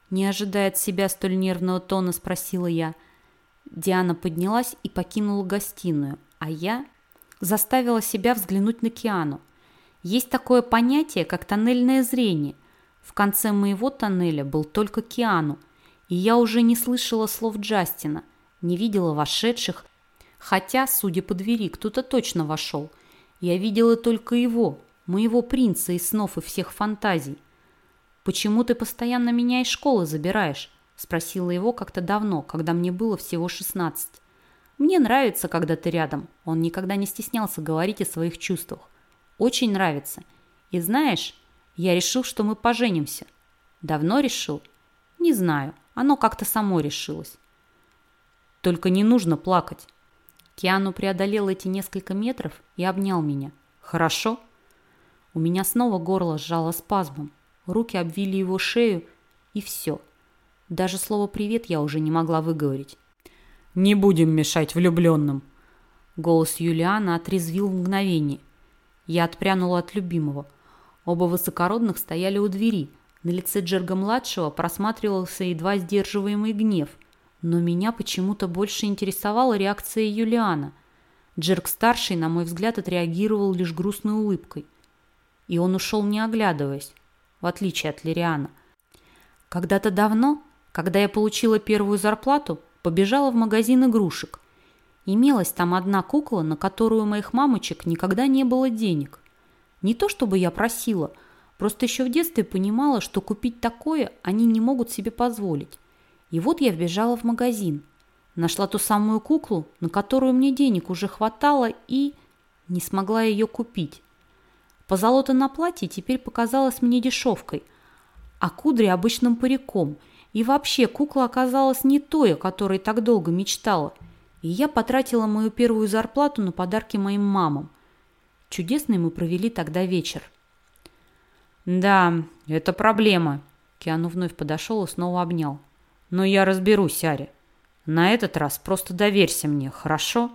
Не ожидая от себя столь нервного тона, спросила я. Диана поднялась и покинула гостиную, а я заставила себя взглянуть на Киану. Есть такое понятие, как тоннельное зрение. В конце моего тоннеля был только Киану, и я уже не слышала слов Джастина, не видела вошедших, Хотя, судя по двери, кто-то точно вошел. Я видела только его, моего принца из снов и всех фантазий. «Почему ты постоянно меня из школы забираешь?» – спросила его как-то давно, когда мне было всего шестнадцать. «Мне нравится, когда ты рядом». Он никогда не стеснялся говорить о своих чувствах. «Очень нравится. И знаешь, я решил, что мы поженимся». «Давно решил?» «Не знаю. Оно как-то само решилось». «Только не нужно плакать. Киану преодолел эти несколько метров и обнял меня. «Хорошо?» У меня снова горло сжало спазмом. Руки обвили его шею, и все. Даже слово «привет» я уже не могла выговорить. «Не будем мешать влюбленным!» Голос Юлиана отрезвил мгновение. Я отпрянула от любимого. Оба высокородных стояли у двери. На лице Джерга-младшего просматривался едва сдерживаемый гнев – но меня почему-то больше интересовала реакция Юлиана. Джерк-старший, на мой взгляд, отреагировал лишь грустной улыбкой. И он ушел не оглядываясь, в отличие от Лириана. Когда-то давно, когда я получила первую зарплату, побежала в магазин игрушек. Имелась там одна кукла, на которую у моих мамочек никогда не было денег. Не то чтобы я просила, просто еще в детстве понимала, что купить такое они не могут себе позволить. И вот я вбежала в магазин. Нашла ту самую куклу, на которую мне денег уже хватало, и не смогла ее купить. Позолота на платье теперь показалась мне дешевкой, а кудри обычным париком. И вообще кукла оказалась не той, о которой так долго мечтала. И я потратила мою первую зарплату на подарки моим мамам. Чудесный мы провели тогда вечер. Да, это проблема. Киану вновь подошел и снова обнял. Но я разберусь, Ари. На этот раз просто доверься мне, хорошо?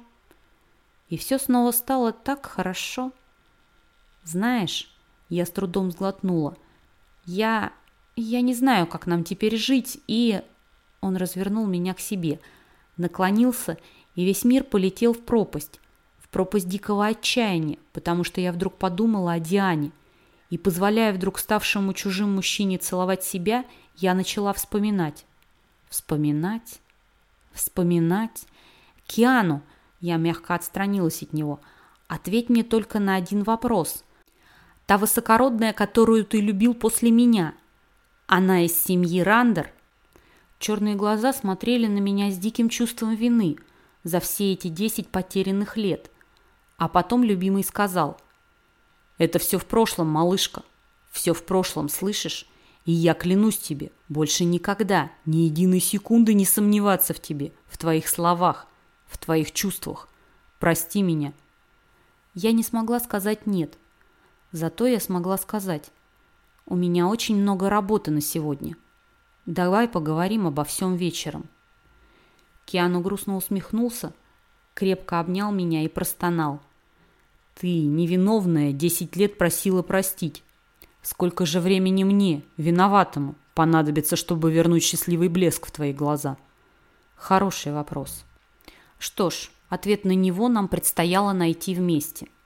И все снова стало так хорошо. Знаешь, я с трудом сглотнула. Я... я не знаю, как нам теперь жить, и... Он развернул меня к себе, наклонился, и весь мир полетел в пропасть. В пропасть дикого отчаяния, потому что я вдруг подумала о Диане. И, позволяя вдруг ставшему чужим мужчине целовать себя, я начала вспоминать. Вспоминать? Вспоминать? Киану! Я мягко отстранилась от него. Ответь мне только на один вопрос. Та высокородная, которую ты любил после меня, она из семьи Рандер? Черные глаза смотрели на меня с диким чувством вины за все эти десять потерянных лет. А потом любимый сказал, «Это все в прошлом, малышка, все в прошлом, слышишь? И я клянусь тебе, больше никогда, ни единой секунды не сомневаться в тебе, в твоих словах, в твоих чувствах. Прости меня. Я не смогла сказать «нет». Зато я смогла сказать «У меня очень много работы на сегодня. Давай поговорим обо всем вечером». Киану грустно усмехнулся, крепко обнял меня и простонал. «Ты, невиновная, десять лет просила простить. Сколько же времени мне, виноватому, понадобится, чтобы вернуть счастливый блеск в твои глаза?» Хороший вопрос. Что ж, ответ на него нам предстояло найти вместе –